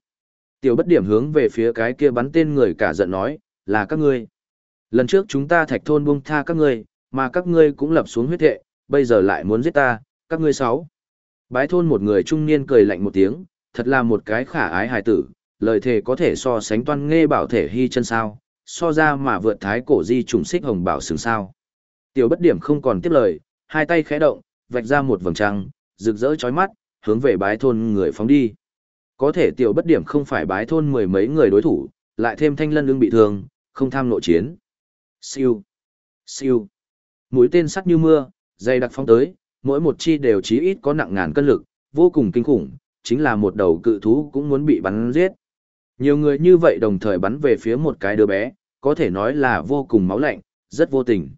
Tiểu bất điểm hướng về phía cái kia bắn tên người cả giận nói, là các ngươi. Lần trước chúng ta thạch thôn buông tha các ngươi, mà các ngươi cũng lập xuống huyết thệ, bây giờ lại muốn giết ta, các ngươi sáu. Bái thôn một người trung niên cười lạnh một tiếng, thật là một cái khả ái hài tử, lời thề có thể so sánh toan nghe bảo thể hy chân sao, so ra mà vượt thái cổ di trùng xích hồng bảo sừng sao. Tiểu bất điểm không còn tiếp lời, hai tay khẽ động, vạch ra một vầng trăng, rực rỡ chói mắt, hướng về bái thôn người phóng đi. Có thể tiểu bất điểm không phải bái thôn mười mấy người đối thủ, lại thêm thanh lân lưng bị thương, không tham nội chiến. Siêu, siêu, mũi tên sắt như mưa, dày đặc phóng tới, mỗi một chi đều chí ít có nặng ngàn cân lực, vô cùng kinh khủng, chính là một đầu cự thú cũng muốn bị bắn giết. Nhiều người như vậy đồng thời bắn về phía một cái đứa bé, có thể nói là vô cùng máu lạnh, rất vô tình.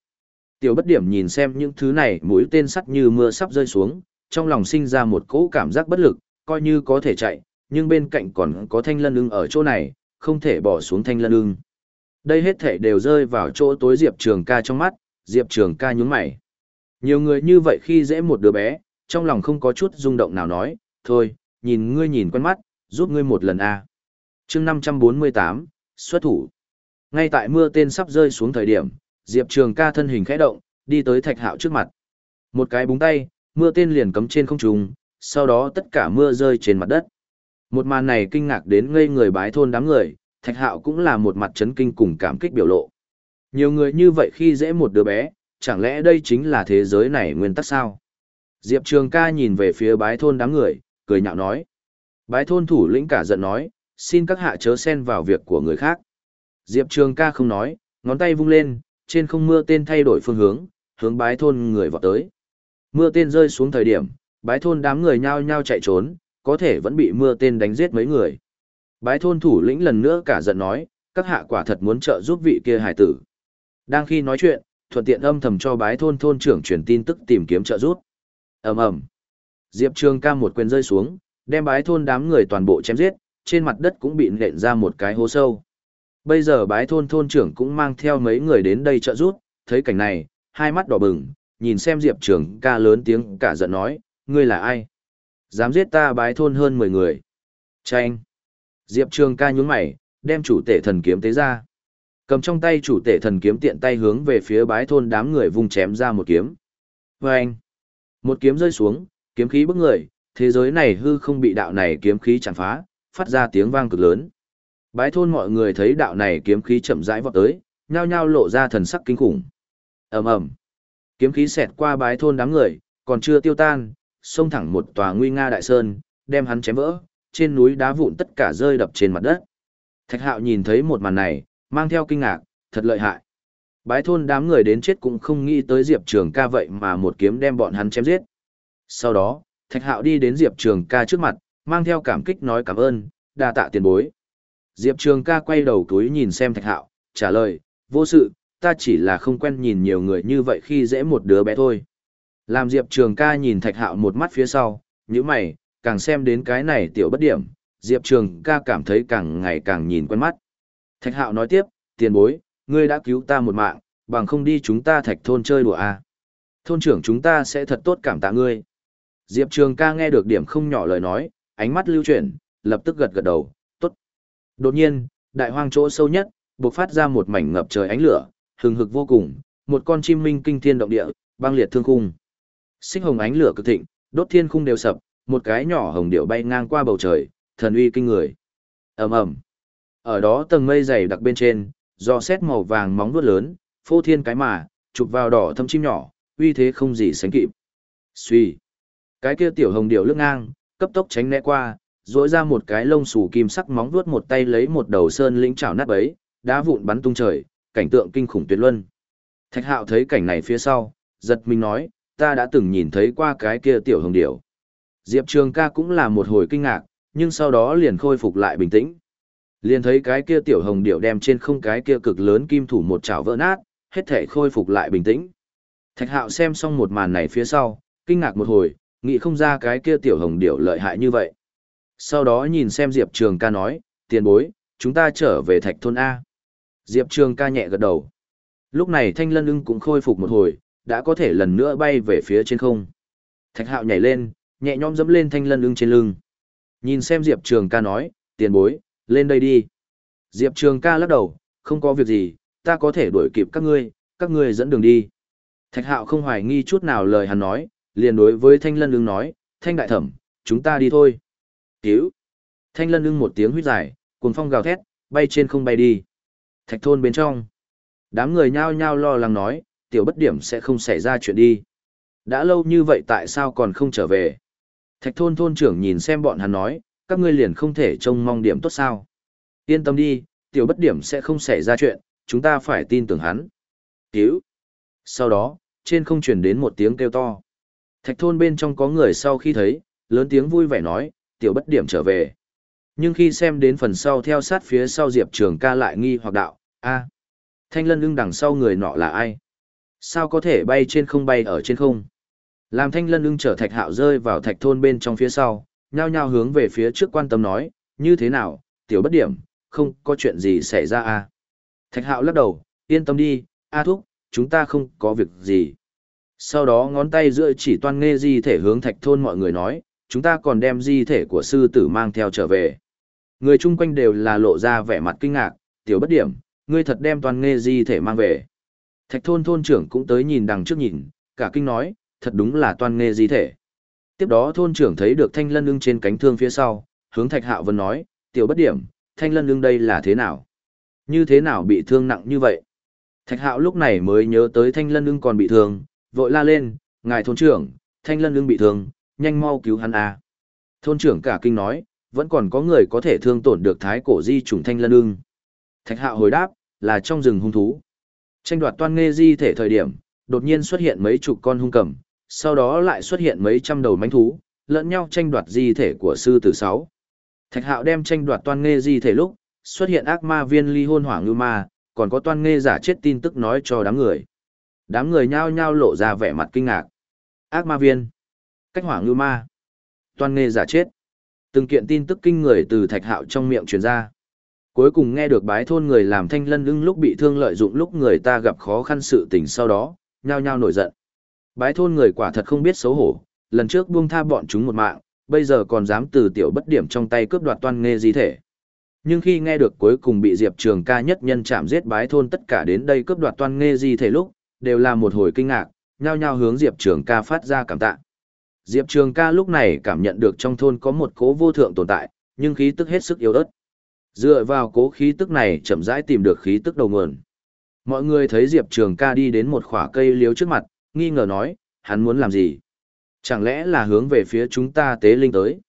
Tiểu bất điểm nhìn xem những thứ này mũi tên sắt như mưa sắp rơi xuống, trong lòng sinh ra một cỗ cảm giác bất lực, coi như có thể chạy, nhưng bên cạnh còn có thanh lân ưng ở chỗ này, không thể bỏ xuống thanh lân ưng. Đây hết thể đều rơi vào chỗ tối Diệp Trường ca trong mắt, Diệp Trường ca nhún mày. Nhiều người như vậy khi dễ một đứa bé, trong lòng không có chút rung động nào nói, thôi, nhìn ngươi nhìn quen mắt, giúp ngươi một lần a à. chương 548, xuất thủ. Ngay tại mưa tên sắp rơi xuống thời điểm, Diệp Trường ca thân hình khẽ động, đi tới thạch hạo trước mặt. Một cái búng tay, mưa tên liền cấm trên không trung, sau đó tất cả mưa rơi trên mặt đất. Một màn này kinh ngạc đến ngây người bái thôn đám người, thạch hạo cũng là một mặt chấn kinh cùng cảm kích biểu lộ. Nhiều người như vậy khi dễ một đứa bé, chẳng lẽ đây chính là thế giới này nguyên tắc sao? Diệp Trường ca nhìn về phía bái thôn đám người, cười nhạo nói. Bái thôn thủ lĩnh cả giận nói, xin các hạ chớ xen vào việc của người khác. Diệp Trường ca không nói, ngón tay vung lên, trên không mưa tên thay đổi phương hướng, hướng bái thôn người vọt tới. Mưa tên rơi xuống thời điểm, bái thôn đám người nhao nhao chạy trốn, có thể vẫn bị mưa tên đánh giết mấy người. Bái thôn thủ lĩnh lần nữa cả giận nói, các hạ quả thật muốn trợ giúp vị kia hải tử. Đang khi nói chuyện, thuận tiện âm thầm cho bái thôn thôn trưởng truyền tin tức tìm kiếm trợ giúp. ầm ầm, Diệp Trường ca một quyền rơi xuống, đem bái thôn đám người toàn bộ chém giết, trên mặt đất cũng bị nện ra một cái hố sâu. Bây giờ bái thôn thôn trưởng cũng mang theo mấy người đến đây trợ giúp, thấy cảnh này, hai mắt đỏ bừng, nhìn xem Diệp Trường ca lớn tiếng cả giận nói, ngươi là ai? Dám giết ta bái thôn hơn 10 người. Chanh! Diệp Trường ca nhún mày, đem chủ tể thần kiếm tế ra. Cầm trong tay chủ tể thần kiếm tiện tay hướng về phía bái thôn đám người vùng chém ra một kiếm. Vâng! Một kiếm rơi xuống, kiếm khí bức người, thế giới này hư không bị đạo này kiếm khí chẳng phá, phát ra tiếng vang cực lớn. Bái thôn mọi người thấy đạo này kiếm khí chậm rãi vọt tới, nhao nhao lộ ra thần sắc kinh khủng. Ầm ầm. Kiếm khí xẹt qua bái thôn đám người, còn chưa tiêu tan, xông thẳng một tòa nguy nga đại sơn, đem hắn chém vỡ, trên núi đá vụn tất cả rơi đập trên mặt đất. Thạch Hạo nhìn thấy một màn này, mang theo kinh ngạc, thật lợi hại. Bái thôn đám người đến chết cũng không nghĩ tới Diệp Trường ca vậy mà một kiếm đem bọn hắn chém giết. Sau đó, Thạch Hạo đi đến Diệp Trường ca trước mặt, mang theo cảm kích nói cảm ơn, đa tạ tiền bối. Diệp Trường ca quay đầu túi nhìn xem Thạch Hạo, trả lời, vô sự, ta chỉ là không quen nhìn nhiều người như vậy khi dễ một đứa bé thôi. Làm Diệp Trường ca nhìn Thạch Hạo một mắt phía sau, như mày, càng xem đến cái này tiểu bất điểm, Diệp Trường ca cảm thấy càng ngày càng nhìn quen mắt. Thạch Hạo nói tiếp, tiền bối, ngươi đã cứu ta một mạng, bằng không đi chúng ta thạch thôn chơi đùa à. Thôn trưởng chúng ta sẽ thật tốt cảm tạ ngươi. Diệp Trường ca nghe được điểm không nhỏ lời nói, ánh mắt lưu chuyển, lập tức gật gật đầu, tốt. Đột nhiên, đại hoang chỗ sâu nhất, bộc phát ra một mảnh ngập trời ánh lửa, hừng hực vô cùng, một con chim minh kinh thiên động địa, băng liệt thương khung. Xích hồng ánh lửa cực thịnh, đốt thiên khung đều sập, một cái nhỏ hồng điệu bay ngang qua bầu trời, thần uy kinh người. Ầm ầm. Ở đó tầng mây dày đặc bên trên, do xét màu vàng móng vuốt lớn, phô thiên cái mà, chụp vào đỏ thâm chim nhỏ, uy thế không gì sánh kịp. Suy. Cái kia tiểu hồng điệu lướt ngang, cấp tốc tránh né qua, rỗi ra một cái lông xù kim sắc móng vuốt một tay lấy một đầu sơn lĩnh chảo nát bấy, đá vụn bắn tung trời, cảnh tượng kinh khủng tuyệt luân. Thạch Hạo thấy cảnh này phía sau, giật mình nói, ta đã từng nhìn thấy qua cái kia tiểu hồng điểu. Diệp Trường ca cũng là một hồi kinh ngạc, nhưng sau đó liền khôi phục lại bình tĩnh. Liền thấy cái kia tiểu hồng điệu đem trên không cái kia cực lớn kim thủ một chảo vỡ nát, hết thể khôi phục lại bình tĩnh. Thạch hạo xem xong một màn này phía sau, kinh ngạc một hồi, Nghĩ không ra cái kia tiểu hồng điệu lợi hại như vậy. Sau đó nhìn xem Diệp Trường ca nói, tiền bối, chúng ta trở về thạch thôn A. Diệp Trường ca nhẹ gật đầu. Lúc này thanh lân ưng cũng khôi phục một hồi, đã có thể lần nữa bay về phía trên không. Thạch hạo nhảy lên, nhẹ nhõm dẫm lên thanh lân ưng trên lưng. Nhìn xem Diệp Trường ca nói, tiền bối, lên đây đi. Diệp Trường ca lắc đầu, không có việc gì, ta có thể đuổi kịp các ngươi, các ngươi dẫn đường đi. Thạch hạo không hoài nghi chút nào lời hắn nói, liền đối với thanh lân ưng nói, thanh đại thẩm, chúng ta đi thôi. Tiểu. Thanh lân ưng một tiếng huyết dài, cuồng phong gào thét, bay trên không bay đi. Thạch thôn bên trong. Đám người nhao nhao lo lắng nói, tiểu bất điểm sẽ không xảy ra chuyện đi. Đã lâu như vậy tại sao còn không trở về? Thạch thôn thôn trưởng nhìn xem bọn hắn nói, các ngươi liền không thể trông mong điểm tốt sao. Yên tâm đi, tiểu bất điểm sẽ không xảy ra chuyện, chúng ta phải tin tưởng hắn. tiểu Sau đó, trên không truyền đến một tiếng kêu to. Thạch thôn bên trong có người sau khi thấy, lớn tiếng vui vẻ nói, tiểu bất điểm trở về. Nhưng khi xem đến phần sau theo sát phía sau Diệp Trường ca lại nghi hoặc đạo, a thanh lân ưng đằng sau người nọ là ai? Sao có thể bay trên không bay ở trên không? Làm thanh lân ưng trở thạch hạo rơi vào thạch thôn bên trong phía sau, nhao nhao hướng về phía trước quan tâm nói, như thế nào, tiểu bất điểm, không có chuyện gì xảy ra à? Thạch hạo lắc đầu, yên tâm đi, A thúc, chúng ta không có việc gì. Sau đó ngón tay giữa chỉ toan nghe di thể hướng thạch thôn mọi người nói, chúng ta còn đem di thể của sư tử mang theo trở về. Người chung quanh đều là lộ ra vẻ mặt kinh ngạc, tiểu bất điểm, ngươi thật đem toàn nghe di thể mang về. Thạch thôn thôn trưởng cũng tới nhìn đằng trước nhìn, cả kinh nói, thật đúng là toàn nghe di thể. Tiếp đó thôn trưởng thấy được thanh lân ưng trên cánh thương phía sau, hướng thạch hạo vân nói, tiểu bất điểm, thanh lân ưng đây là thế nào? Như thế nào bị thương nặng như vậy? Thạch hạo lúc này mới nhớ tới thanh lân ưng còn bị thương, vội la lên, ngài thôn trưởng, thanh lân ưng bị thương, nhanh mau cứu hắn à. Thôn trưởng cả kinh nói, vẫn còn có người có thể thương tổn được thái cổ di trùng thanh lân ưng. Thạch hạo hồi đáp, là trong rừng hung thú. Tranh đoạt toan nghe di thể thời điểm, đột nhiên xuất hiện mấy chục con hung cầm, sau đó lại xuất hiện mấy trăm đầu mánh thú, lẫn nhau tranh đoạt di thể của sư tử sáu. Thạch hạo đem tranh đoạt toan nghe di thể lúc, xuất hiện ác ma viên ly hôn hỏa ngư ma, còn có toan nghe giả chết tin tức nói cho đám người. Đám người nhao nhao lộ ra vẻ mặt kinh ngạc. Ác ma viên, cách hỏa ngư ma, toan nghe giả chết. Từng kiện tin tức kinh người từ thạch hạo trong miệng truyền ra. Cuối cùng nghe được bái thôn người làm thanh lân ưng lúc bị thương lợi dụng lúc người ta gặp khó khăn sự tình sau đó, nhao nhao nổi giận. Bái thôn người quả thật không biết xấu hổ, lần trước buông tha bọn chúng một mạng, bây giờ còn dám từ tiểu bất điểm trong tay cướp đoạt toan nghe di thể. Nhưng khi nghe được cuối cùng bị Diệp Trường ca nhất nhân chạm giết bái thôn tất cả đến đây cướp đoạt toan nghe di thể lúc, đều là một hồi kinh ngạc, nhao nhao hướng Diệp Trường ca phát ra cảm tạ. Diệp Trường ca lúc này cảm nhận được trong thôn có một cố vô thượng tồn tại, nhưng khí tức hết sức yếu ớt. Dựa vào cố khí tức này chậm rãi tìm được khí tức đầu nguồn. Mọi người thấy Diệp Trường ca đi đến một khỏa cây liếu trước mặt, nghi ngờ nói, hắn muốn làm gì? Chẳng lẽ là hướng về phía chúng ta tế linh tới?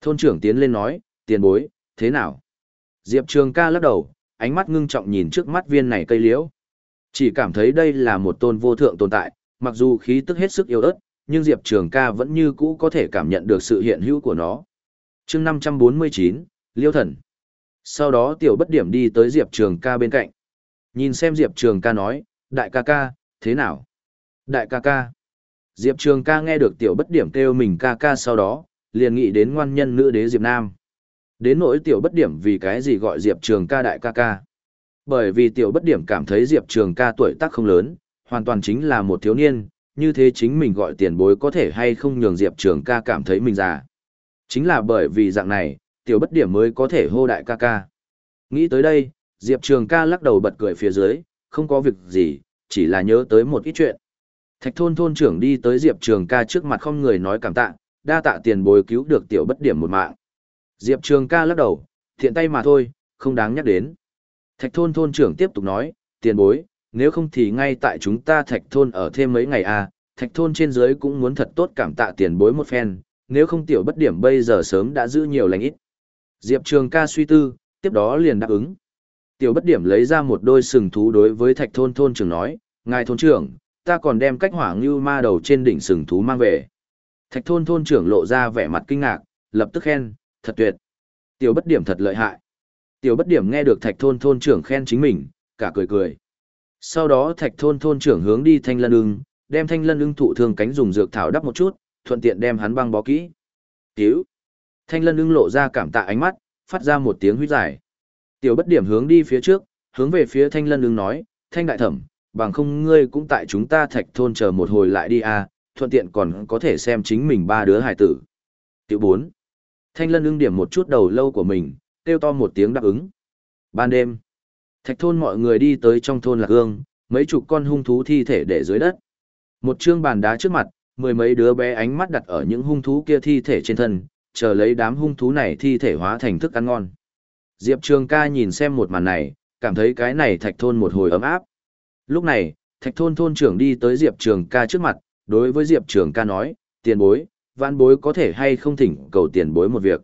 Thôn trưởng tiến lên nói, tiền bối, thế nào? Diệp Trường ca lắc đầu, ánh mắt ngưng trọng nhìn trước mắt viên này cây liễu. Chỉ cảm thấy đây là một tôn vô thượng tồn tại, mặc dù khí tức hết sức yếu ớt, nhưng Diệp Trường ca vẫn như cũ có thể cảm nhận được sự hiện hữu của nó. chương 549, Liêu Thần. Sau đó tiểu bất điểm đi tới Diệp Trường ca bên cạnh. Nhìn xem Diệp Trường ca nói, đại ca ca, thế nào? Đại ca ca. Diệp Trường ca nghe được tiểu bất điểm kêu mình ca ca sau đó, liền nghĩ đến ngoan nhân nữ đế Diệp Nam. Đến nỗi tiểu bất điểm vì cái gì gọi Diệp Trường ca đại ca ca. Bởi vì tiểu bất điểm cảm thấy Diệp Trường ca tuổi tác không lớn, hoàn toàn chính là một thiếu niên, như thế chính mình gọi tiền bối có thể hay không nhường Diệp Trường ca cảm thấy mình già. Chính là bởi vì dạng này, tiểu bất điểm mới có thể hô đại ca ca. Nghĩ tới đây, Diệp Trường ca lắc đầu bật cười phía dưới, không có việc gì, chỉ là nhớ tới một ít chuyện. Thạch thôn thôn trưởng đi tới Diệp Trường ca trước mặt không người nói cảm tạ, đa tạ tiền bối cứu được tiểu bất điểm một mạng. Diệp Trường ca lắc đầu, thiện tay mà thôi, không đáng nhắc đến. Thạch thôn thôn trưởng tiếp tục nói, tiền bối, nếu không thì ngay tại chúng ta thạch thôn ở thêm mấy ngày à, thạch thôn trên dưới cũng muốn thật tốt cảm tạ tiền bối một phen, nếu không tiểu bất điểm bây giờ sớm đã giữ nhiều lành ít. Diệp Trường ca suy tư, tiếp đó liền đáp ứng. Tiểu bất điểm lấy ra một đôi sừng thú đối với thạch thôn thôn trưởng nói, ngài thôn trưởng, ta còn đem cách hỏa ngưu ma đầu trên đỉnh sừng thú mang về. Thạch thôn thôn trưởng lộ ra vẻ mặt kinh ngạc, lập tức khen, thật tuyệt. Tiểu bất điểm thật lợi hại. Tiểu bất điểm nghe được thạch thôn thôn trưởng khen chính mình, cả cười cười. Sau đó thạch thôn thôn trưởng hướng đi thanh lân ưng, đem thanh lân ưng thụ thương cánh dùng dược thảo đắp một chút, thuận tiện đem hắn băng bó kỹ. Cứu! Thanh lân ưng lộ ra cảm tạ ánh mắt, phát ra một tiếng huyết dài. Tiểu bất điểm hướng đi phía trước, hướng về phía thanh lân ưng nói, thanh đại thẩm, bằng không ngươi cũng tại chúng ta thạch thôn chờ một hồi lại đi à, thuận tiện còn có thể xem chính mình ba đứa hải tử. Tiểu bốn. Thanh lân ưng điểm một chút đầu lâu của mình, kêu to một tiếng đáp ứng. Ban đêm, thạch thôn mọi người đi tới trong thôn lạc hương, mấy chục con hung thú thi thể để dưới đất. Một chương bàn đá trước mặt, mười mấy đứa bé ánh mắt đặt ở những hung thú kia thi thể trên thân, chờ lấy đám hung thú này thi thể hóa thành thức ăn ngon. Diệp Trường ca nhìn xem một màn này, cảm thấy cái này thạch thôn một hồi ấm áp. Lúc này, thạch thôn thôn trưởng đi tới Diệp Trường ca trước mặt, đối với Diệp Trường ca nói, tiền bối, vãn bối có thể hay không thỉnh cầu tiền bối một việc.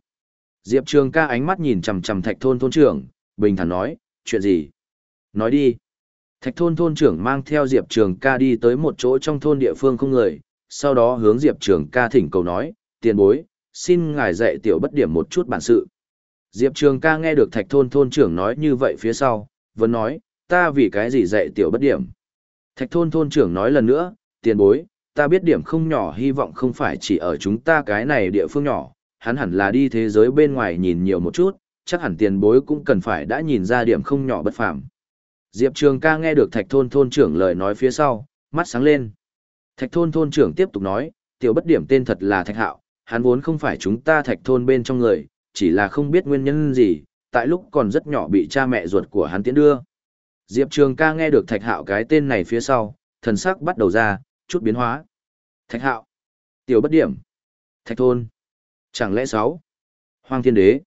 Diệp Trường ca ánh mắt nhìn chầm chầm thạch thôn thôn trưởng, bình thản nói, chuyện gì? Nói đi. Thạch thôn thôn trưởng mang theo Diệp Trường ca đi tới một chỗ trong thôn địa phương không người, sau đó hướng Diệp Trường ca thỉnh cầu nói, tiền bối, xin ngài dạy tiểu bất điểm một chút bản sự. Diệp Trường ca nghe được thạch thôn thôn trưởng nói như vậy phía sau, vẫn nói, ta vì cái gì dạy tiểu bất điểm. Thạch thôn thôn trưởng nói lần nữa, tiền bối, ta biết điểm không nhỏ hy vọng không phải chỉ ở chúng ta cái này địa phương nhỏ, hắn hẳn là đi thế giới bên ngoài nhìn nhiều một chút, chắc hẳn tiền bối cũng cần phải đã nhìn ra điểm không nhỏ bất phàm. Diệp Trường ca nghe được thạch thôn thôn trưởng lời nói phía sau, mắt sáng lên. Thạch thôn thôn trưởng tiếp tục nói, tiểu bất điểm tên thật là thạch hạo, hắn vốn không phải chúng ta thạch thôn bên trong người, chỉ là không biết nguyên nhân gì, tại lúc còn rất nhỏ bị cha mẹ ruột của hắn tiến đưa. Diệp Trường ca nghe được thạch hạo cái tên này phía sau, thần sắc bắt đầu ra, chút biến hóa. Thạch hạo, tiểu bất điểm, thạch thôn, chẳng lẽ sáu, Hoàng thiên đế.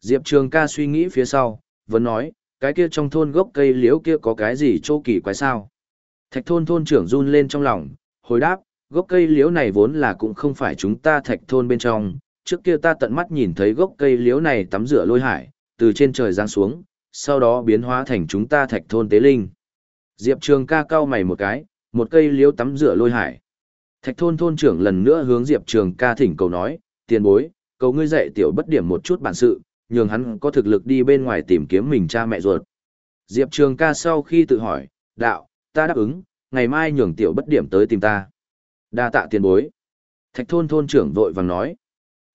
Diệp Trường ca suy nghĩ phía sau, vẫn nói, cái kia trong thôn gốc cây liễu kia có cái gì chỗ kỳ quái sao? Thạch thôn thôn trưởng run lên trong lòng, hồi đáp, gốc cây liễu này vốn là cũng không phải chúng ta thạch thôn bên trong, trước kia ta tận mắt nhìn thấy gốc cây liễu này tắm rửa lôi hải, từ trên trời giáng xuống, sau đó biến hóa thành chúng ta thạch thôn tế linh. Diệp Trường ca cao mày một cái, một cây liễu tắm rửa lôi hải. Thạch thôn thôn trưởng lần nữa hướng Diệp Trường ca thỉnh cầu nói, tiền bối, cầu ngươi dạy tiểu bất điểm một chút bản sự, nhường hắn có thực lực đi bên ngoài tìm kiếm mình cha mẹ ruột. Diệp Trường ca sau khi tự hỏi, đạo, ta đáp ứng, ngày mai nhường tiểu bất điểm tới tìm ta. đa tạ tiền bối. Thạch thôn thôn trưởng vội vàng nói.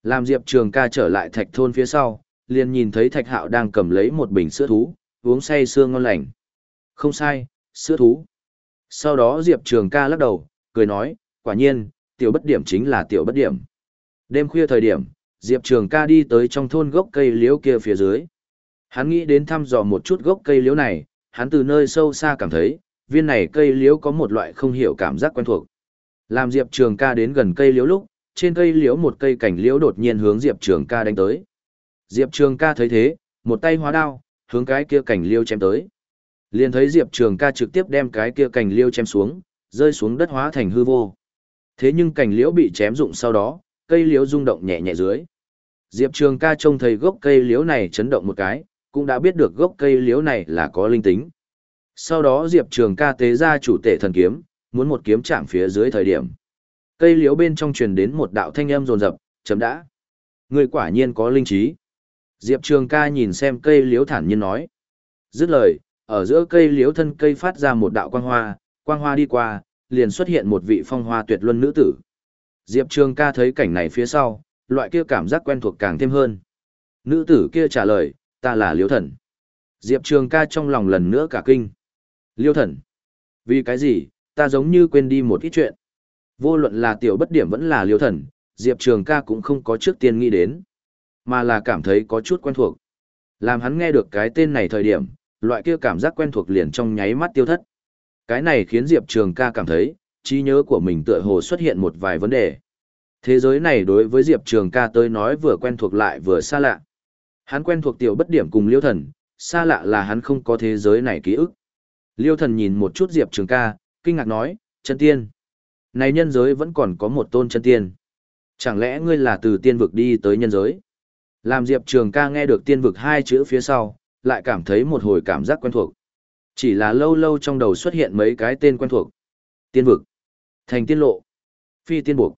Làm Diệp Trường ca trở lại thạch thôn phía sau, liền nhìn thấy thạch hạo đang cầm lấy một bình sữa thú, uống say sương ngon lành. Không sai, sữa thú. Sau đó Diệp Trường ca lắc đầu, cười nói, quả nhiên, tiểu bất điểm chính là tiểu bất điểm. Đêm khuya thời điểm, Diệp Trường ca đi tới trong thôn gốc cây liễu kia phía dưới. Hắn nghĩ đến thăm dò một chút gốc cây liễu này, hắn từ nơi sâu xa cảm thấy, viên này cây liễu có một loại không hiểu cảm giác quen thuộc. Làm Diệp Trường ca đến gần cây liễu lúc, trên cây liễu một cây cảnh liễu đột nhiên hướng Diệp Trường ca đánh tới. Diệp Trường ca thấy thế, một tay hóa đao, hướng cái kia cảnh liễu chém tới. Liền thấy Diệp Trường ca trực tiếp đem cái kia cảnh liễu chém xuống, rơi xuống đất hóa thành hư vô. Thế nhưng cảnh liễu bị chém rụng sau đó, cây liễu rung động nhẹ nhẹ dưới. Diệp Trường ca trông thấy gốc cây liễu này chấn động một cái, cũng đã biết được gốc cây liễu này là có linh tính. Sau đó Diệp Trường ca tế ra chủ tể thần kiếm, muốn một kiếm chạm phía dưới thời điểm. Cây liễu bên trong truyền đến một đạo thanh âm rồn rập, chấm đã. Người quả nhiên có linh trí. Diệp Trường ca nhìn xem cây liễu thản nhiên nói. Dứt lời, ở giữa cây liễu thân cây phát ra một đạo quang hoa, quang hoa đi qua, liền xuất hiện một vị phong hoa tuyệt luân nữ tử. Diệp Trường ca thấy cảnh này phía sau, loại kia cảm giác quen thuộc càng thêm hơn. Nữ tử kia trả lời, ta là liễu thần. Diệp Trường ca trong lòng lần nữa cả kinh. Liêu thần. Vì cái gì, ta giống như quên đi một ít chuyện. Vô luận là tiểu bất điểm vẫn là liêu thần, Diệp Trường ca cũng không có trước tiên nghĩ đến. Mà là cảm thấy có chút quen thuộc. Làm hắn nghe được cái tên này thời điểm, loại kia cảm giác quen thuộc liền trong nháy mắt tiêu thất. Cái này khiến Diệp Trường ca cảm thấy, trí nhớ của mình tựa hồ xuất hiện một vài vấn đề. Thế giới này đối với Diệp Trường ca tới nói vừa quen thuộc lại vừa xa lạ. Hắn quen thuộc tiểu bất điểm cùng liêu thần, xa lạ là hắn không có thế giới này ký ức. Liêu thần nhìn một chút Diệp Trường ca, kinh ngạc nói, chân tiên. Này nhân giới vẫn còn có một tôn chân tiên. Chẳng lẽ ngươi là từ tiên vực đi tới nhân giới? Làm Diệp Trường ca nghe được tiên vực hai chữ phía sau, lại cảm thấy một hồi cảm giác quen thuộc. Chỉ là lâu lâu trong đầu xuất hiện mấy cái tên quen thuộc. Tiên vực, thành tiên lộ, phi tiên buộc.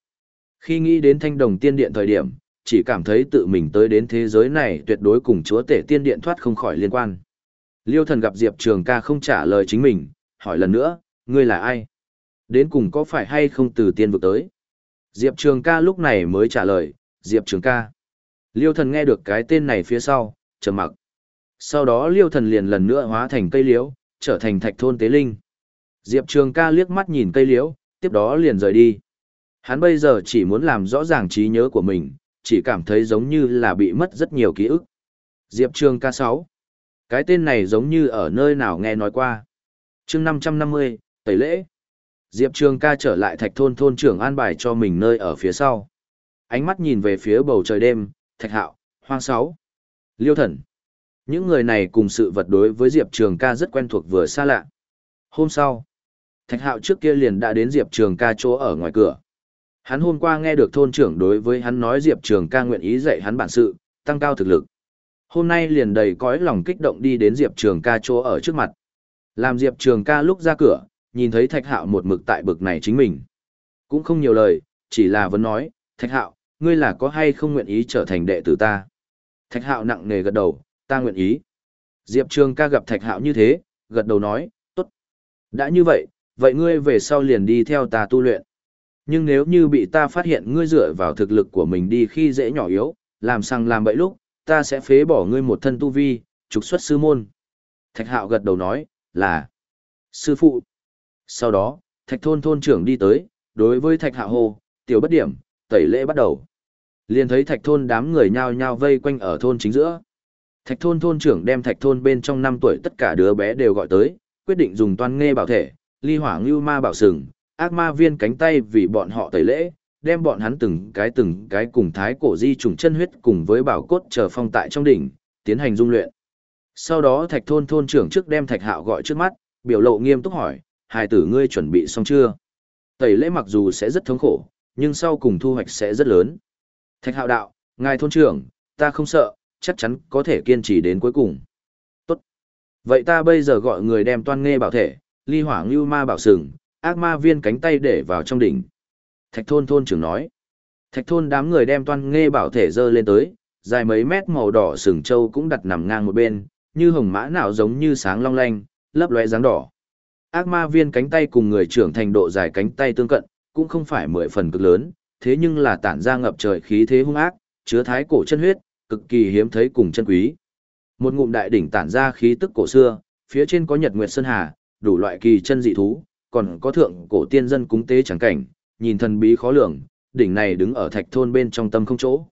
Khi nghĩ đến thanh đồng tiên điện thời điểm, chỉ cảm thấy tự mình tới đến thế giới này tuyệt đối cùng chúa tể tiên điện thoát không khỏi liên quan. Liêu thần gặp Diệp Trường ca không trả lời chính mình, hỏi lần nữa, ngươi là ai? Đến cùng có phải hay không từ tiên vực tới? Diệp Trường ca lúc này mới trả lời, Diệp Trường ca. Liêu thần nghe được cái tên này phía sau, trầm mặc. Sau đó liêu thần liền lần nữa hóa thành cây liễu, trở thành thạch thôn tế linh. Diệp Trường ca liếc mắt nhìn cây liễu, tiếp đó liền rời đi. Hắn bây giờ chỉ muốn làm rõ ràng trí nhớ của mình, chỉ cảm thấy giống như là bị mất rất nhiều ký ức. Diệp Trường ca 6. Cái tên này giống như ở nơi nào nghe nói qua. chương 550, Tẩy lễ. Diệp Trường ca trở lại thạch thôn thôn trưởng an bài cho mình nơi ở phía sau. Ánh mắt nhìn về phía bầu trời đêm, thạch hạo, hoang sáu. Liêu thần. Những người này cùng sự vật đối với Diệp Trường ca rất quen thuộc vừa xa lạ. Hôm sau, thạch hạo trước kia liền đã đến Diệp Trường ca chỗ ở ngoài cửa. Hắn hôm qua nghe được thôn trưởng đối với hắn nói Diệp Trường ca nguyện ý dạy hắn bản sự, tăng cao thực lực. Hôm nay liền đầy cõi lòng kích động đi đến Diệp Trường ca chỗ ở trước mặt. Làm Diệp Trường ca lúc ra cửa, nhìn thấy Thạch Hạo một mực tại bực này chính mình. Cũng không nhiều lời, chỉ là vẫn nói, Thạch Hạo, ngươi là có hay không nguyện ý trở thành đệ tử ta? Thạch Hạo nặng nề gật đầu, ta nguyện ý. Diệp Trường ca gặp Thạch Hạo như thế, gật đầu nói, tốt. Đã như vậy, vậy ngươi về sau liền đi theo ta tu luyện. Nhưng nếu như bị ta phát hiện ngươi dựa vào thực lực của mình đi khi dễ nhỏ yếu, làm sang làm bậy lúc, ta sẽ phế bỏ ngươi một thân tu vi, trục xuất sư môn. Thạch Hạo gật đầu nói, là sư phụ. Sau đó, thạch thôn thôn trưởng đi tới, đối với thạch hạ hô, tiểu bất điểm, tẩy lễ bắt đầu. Liền thấy thạch thôn đám người nhao nhao vây quanh ở thôn chính giữa. Thạch thôn thôn trưởng đem thạch thôn bên trong năm tuổi tất cả đứa bé đều gọi tới, quyết định dùng toàn nghe bảo thể, ly hỏa ngưu ma bảo sừng, ác ma viên cánh tay vì bọn họ tẩy lễ, đem bọn hắn từng cái từng cái cùng thái cổ di trùng chân huyết cùng với bảo cốt chờ phong tại trong đỉnh, tiến hành dung luyện. Sau đó thạch thôn thôn trưởng trước đem thạch hạo gọi trước mắt, biểu lộ nghiêm túc hỏi, hài tử ngươi chuẩn bị xong chưa? Tẩy lễ mặc dù sẽ rất thống khổ, nhưng sau cùng thu hoạch sẽ rất lớn. Thạch hạo đạo, ngài thôn trưởng, ta không sợ, chắc chắn có thể kiên trì đến cuối cùng. Tốt. Vậy ta bây giờ gọi người đem toan nghe bảo thể, ly hỏa ngưu ma bảo sừng, ác ma viên cánh tay để vào trong đỉnh. Thạch thôn thôn trưởng nói. Thạch thôn đám người đem toan nghe bảo thể dơ lên tới, dài mấy mét màu đỏ sừng trâu cũng đặt nằm ngang một bên, như hồng mã nào giống như sáng long lanh, lấp lóe dáng đỏ. Ác ma viên cánh tay cùng người trưởng thành độ dài cánh tay tương cận, cũng không phải mười phần cực lớn, thế nhưng là tản ra ngập trời khí thế hung ác, chứa thái cổ chân huyết, cực kỳ hiếm thấy cùng chân quý. Một ngụm đại đỉnh tản ra khí tức cổ xưa, phía trên có nhật nguyệt sơn hà, đủ loại kỳ chân dị thú, còn có thượng cổ tiên dân cúng tế chẳng cảnh, nhìn thần bí khó lường, đỉnh này đứng ở thạch thôn bên trong tâm không chỗ.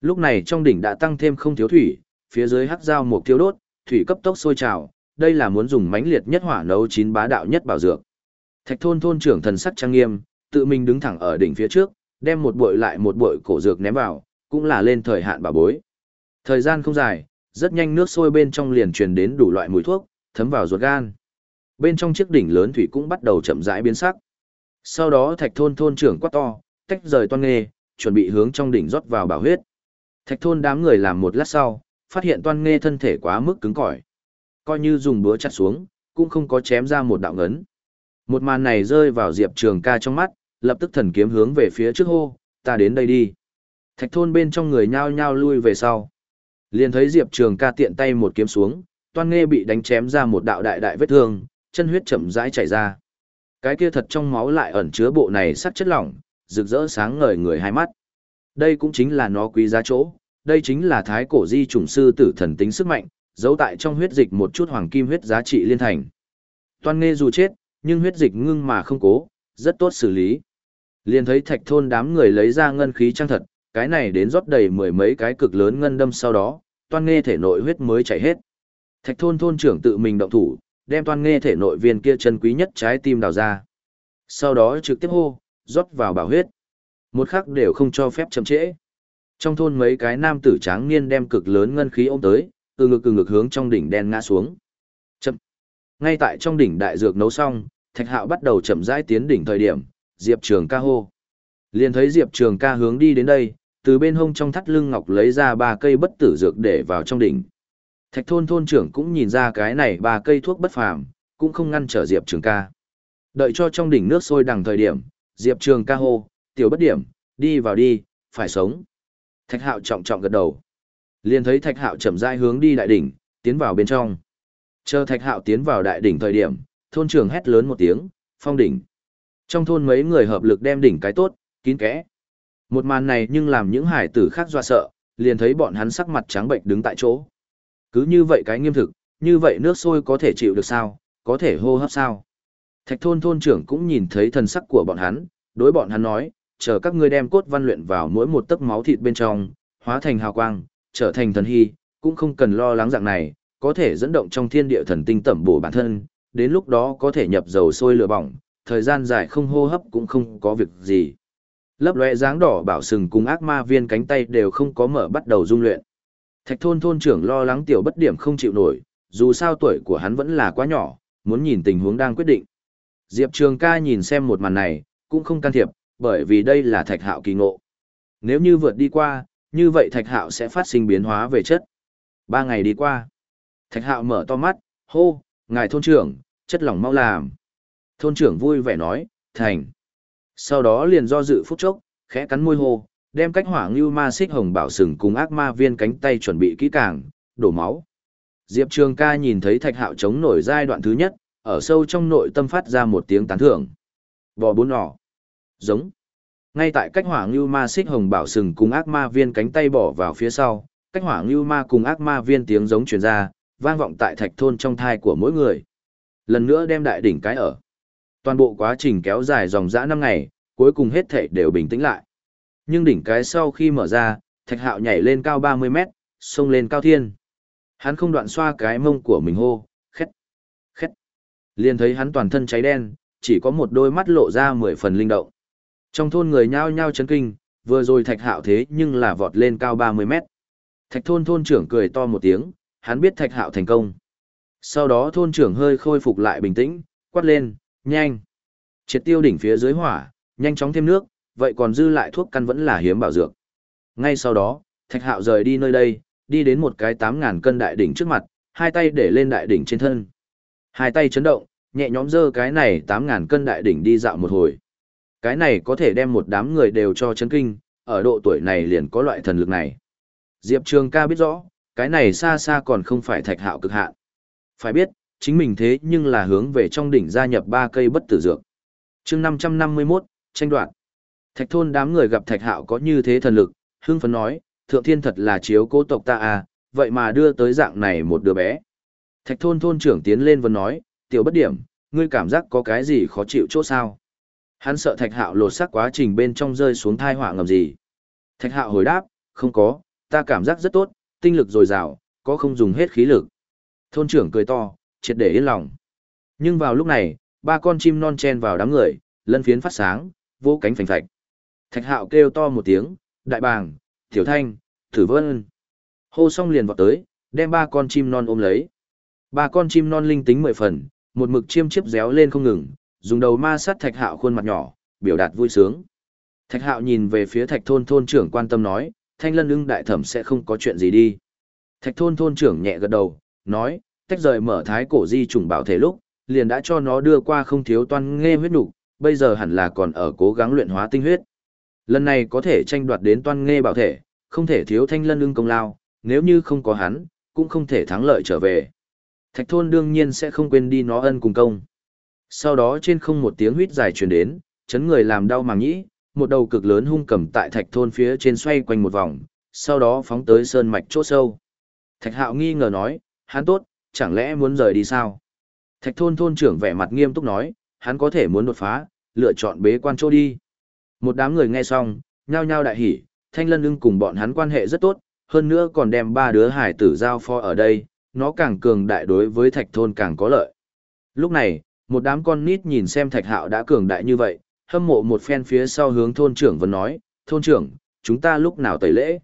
Lúc này trong đỉnh đã tăng thêm không thiếu thủy, phía dưới hắc dao một thiếu đốt, thủy cấp tốc sôi trào, đây là muốn dùng mãnh liệt nhất hỏa nấu chín bá đạo nhất bảo dược. Thạch thôn thôn trưởng thần sắc trang nghiêm, tự mình đứng thẳng ở đỉnh phía trước, đem một bội lại một bội cổ dược ném vào, cũng là lên thời hạn bà bối. Thời gian không dài, rất nhanh nước sôi bên trong liền truyền đến đủ loại mùi thuốc, thấm vào ruột gan. Bên trong chiếc đỉnh lớn thủy cũng bắt đầu chậm rãi biến sắc. Sau đó thạch thôn thôn trưởng quát to, tách rời toan nghê, chuẩn bị hướng trong đỉnh rót vào bảo huyết. Thạch thôn đám người làm một lát sau, phát hiện toan nghê thân thể quá mức cứng cỏi. Coi như dùng búa chặt xuống, cũng không có chém ra một đạo ngấn. Một màn này rơi vào Diệp Trường ca trong mắt, lập tức thần kiếm hướng về phía trước hô, ta đến đây đi. Thạch thôn bên trong người nhao nhao lui về sau. Liền thấy Diệp Trường ca tiện tay một kiếm xuống, toan nghe bị đánh chém ra một đạo đại đại vết thương, chân huyết chậm rãi chảy ra. Cái kia thật trong máu lại ẩn chứa bộ này sắc chất lỏng, rực rỡ sáng ngời người hai mắt. Đây cũng chính là nó quý giá chỗ, đây chính là thái cổ di trùng sư tử thần tính sức mạnh, giấu tại trong huyết dịch một chút hoàng kim huyết giá trị liên thành. Toan nghe dù chết, nhưng huyết dịch ngưng mà không cố, rất tốt xử lý. Liền thấy thạch thôn đám người lấy ra ngân khí trang thật, cái này đến rót đầy mười mấy cái cực lớn ngân đâm sau đó, toan nghe thể nội huyết mới chảy hết. Thạch thôn thôn trưởng tự mình động thủ, đem toan nghe thể nội viên kia chân quý nhất trái tim đào ra. Sau đó trực tiếp hô, rót vào bảo huyết. Một khắc đều không cho phép chậm trễ. Trong thôn mấy cái nam tử tráng niên đem cực lớn ngân khí ôm tới, từ ngực từ ngực hướng trong đỉnh đen ngã xuống. Chậm. Ngay tại trong đỉnh đại dược nấu xong, Thạch Hạo bắt đầu chậm rãi tiến đỉnh thời điểm, Diệp Trường ca hô. Liền thấy Diệp Trường ca hướng đi đến đây, từ bên hông trong thắt lưng ngọc lấy ra ba cây bất tử dược để vào trong đỉnh. Thạch thôn thôn trưởng cũng nhìn ra cái này ba cây thuốc bất phàm, cũng không ngăn trở Diệp Trường ca. Đợi cho trong đỉnh nước sôi đằng thời điểm, Diệp Trường ca hô, tiểu bất điểm, đi vào đi, phải sống. Thạch hạo trọng trọng gật đầu. Liền thấy Thạch Hạo chậm rãi hướng đi đại đỉnh, tiến vào bên trong. Chờ Thạch Hạo tiến vào đại đỉnh thời điểm, thôn trưởng hét lớn một tiếng, "Phong đỉnh!" Trong thôn mấy người hợp lực đem đỉnh cái tốt, kín kẽ, Một màn này nhưng làm những hải tử khác do sợ, liền thấy bọn hắn sắc mặt trắng bệnh đứng tại chỗ. Cứ như vậy cái nghiêm thực, như vậy nước sôi có thể chịu được sao, có thể hô hấp sao. Thạch thôn thôn trưởng cũng nhìn thấy thần sắc của bọn hắn, đối bọn hắn nói, chờ các ngươi đem cốt văn luyện vào mỗi một tấc máu thịt bên trong, hóa thành hào quang, trở thành thần hy, cũng không cần lo lắng dạng này, có thể dẫn động trong thiên địa thần tinh tẩm bổ bản thân, đến lúc đó có thể nhập dầu sôi lửa bỏng, thời gian dài không hô hấp cũng không có việc gì. Lấp lóe dáng đỏ bảo sừng cùng ác ma viên cánh tay đều không có mở bắt đầu dung luyện. Thạch thôn thôn trưởng lo lắng tiểu bất điểm không chịu nổi, dù sao tuổi của hắn vẫn là quá nhỏ, muốn nhìn tình huống đang quyết định. Diệp Trường ca nhìn xem một màn này, cũng không can thiệp, bởi vì đây là thạch hạo kỳ ngộ. Nếu như vượt đi qua, như vậy thạch hạo sẽ phát sinh biến hóa về chất. Ba ngày đi qua. Thạch hạo mở to mắt, hô, ngài thôn trưởng, chất lỏng mau làm. Thôn trưởng vui vẻ nói, thành. Sau đó liền do dự phút chốc, khẽ cắn môi hô, đem cách hỏa ngưu ma xích hồng bảo sừng cùng ác ma viên cánh tay chuẩn bị kỹ càng, đổ máu. Diệp Trường ca nhìn thấy thạch hạo chống nổi giai đoạn thứ nhất, ở sâu trong nội tâm phát ra một tiếng tán thưởng. Bò bốn nỏ. Giống. Ngay tại cách hỏa ngưu ma xích hồng bảo sừng cùng ác ma viên cánh tay bỏ vào phía sau, cách hỏa ngưu ma cùng ác ma viên tiếng giống truyền ra, vang vọng tại thạch thôn trong thai của mỗi người. Lần nữa đem đại đỉnh cái ở. Toàn bộ quá trình kéo dài dòng dã năm ngày, cuối cùng hết thể đều bình tĩnh lại. Nhưng đỉnh cái sau khi mở ra, thạch hạo nhảy lên cao 30 mét, xông lên cao thiên. Hắn không đoạn xoa cái mông của mình hô, khét, khét. Liền thấy hắn toàn thân cháy đen, chỉ có một đôi mắt lộ ra mười phần linh động. Trong thôn người nhao nhao chấn kinh, vừa rồi thạch hạo thế nhưng là vọt lên cao 30 mét. Thạch thôn thôn trưởng cười to một tiếng, hắn biết thạch hạo thành công. Sau đó thôn trưởng hơi khôi phục lại bình tĩnh, quát lên, nhanh. Triệt tiêu đỉnh phía dưới hỏa, nhanh chóng thêm nước, vậy còn dư lại thuốc căn vẫn là hiếm bảo dược. Ngay sau đó, thạch hạo rời đi nơi đây, đi đến một cái tám ngàn cân đại đỉnh trước mặt, hai tay để lên đại đỉnh trên thân. Hai tay chấn động, nhẹ nhõm dơ cái này tám ngàn cân đại đỉnh đi dạo một hồi. Cái này có thể đem một đám người đều cho chấn kinh, ở độ tuổi này liền có loại thần lực này. Diệp Trường ca biết rõ, cái này xa xa còn không phải thạch hạo cực hạn. Phải biết, chính mình thế nhưng là hướng về trong đỉnh gia nhập ba cây bất tử dược. chương 551, tranh đoạn. Thạch thôn đám người gặp thạch hạo có như thế thần lực, hưng phấn nói, thượng thiên thật là chiếu cố tộc ta à, vậy mà đưa tới dạng này một đứa bé. Thạch thôn thôn trưởng tiến lên và nói, tiểu bất điểm, ngươi cảm giác có cái gì khó chịu chỗ sao? Hắn sợ thạch hạo lột xác quá trình bên trong rơi xuống thai họa ngầm gì. Thạch hạo hồi đáp, không có, ta cảm giác rất tốt, tinh lực dồi dào, có không dùng hết khí lực. Thôn trưởng cười to, triệt để yên lòng. Nhưng vào lúc này, ba con chim non chen vào đám người, lân phiến phát sáng, vỗ cánh phành phạch. Thạch hạo kêu to một tiếng, đại bàng, tiểu thanh, thử vân. Hô xong liền vọt tới, đem ba con chim non ôm lấy. Ba con chim non linh tính mười phần, một mực chiêm chiếp réo lên không ngừng, dùng đầu ma sát thạch hạo khuôn mặt nhỏ, biểu đạt vui sướng. Thạch hạo nhìn về phía thạch thôn thôn trưởng quan tâm nói, thanh lân ưng đại thẩm sẽ không có chuyện gì đi. Thạch thôn thôn trưởng nhẹ gật đầu, nói, tách rời mở thái cổ di trùng bảo thể lúc, liền đã cho nó đưa qua không thiếu toan nghe huyết nục, bây giờ hẳn là còn ở cố gắng luyện hóa tinh huyết. Lần này có thể tranh đoạt đến toan nghe bảo thể, không thể thiếu thanh lân ưng công lao, nếu như không có hắn, cũng không thể thắng lợi trở về. Thạch thôn đương nhiên sẽ không quên đi nó ân cùng công. Sau đó trên không một tiếng huyết dài truyền đến, chấn người làm đau màng nhĩ, một đầu cực lớn hung cầm tại thạch thôn phía trên xoay quanh một vòng, sau đó phóng tới sơn mạch chỗ sâu. Thạch hạo nghi ngờ nói, hắn tốt, chẳng lẽ muốn rời đi sao? Thạch thôn thôn trưởng vẻ mặt nghiêm túc nói, hắn có thể muốn đột phá, lựa chọn bế quan chỗ đi. Một đám người nghe xong, nhao nhao đại hỉ, thanh lân ưng cùng bọn hắn quan hệ rất tốt, hơn nữa còn đem ba đứa hải tử giao pho ở đây, nó càng cường đại đối với thạch thôn càng có lợi. Lúc này, một đám con nít nhìn xem thạch hạo đã cường đại như vậy, hâm mộ một phen phía sau hướng thôn trưởng vẫn nói, thôn trưởng, chúng ta lúc nào tẩy lễ.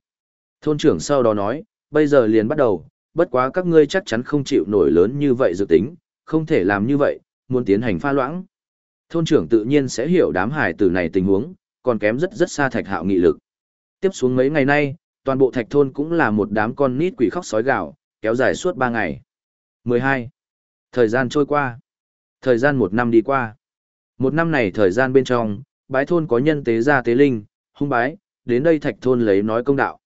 Thôn trưởng sau đó nói, bây giờ liền bắt đầu, bất quá các ngươi chắc chắn không chịu nổi lớn như vậy dự tính, không thể làm như vậy, muốn tiến hành pha loãng. Thôn trưởng tự nhiên sẽ hiểu đám hải tử này tình huống, còn kém rất rất xa thạch hạo nghị lực. Tiếp xuống mấy ngày nay, toàn bộ thạch thôn cũng là một đám con nít quỷ khóc sói gạo, kéo dài suốt 3 ngày. 12. Thời gian trôi qua. Thời gian một năm đi qua. Một năm này thời gian bên trong, bái thôn có nhân tế gia tế linh, hung bái, đến đây thạch thôn lấy nói công đạo.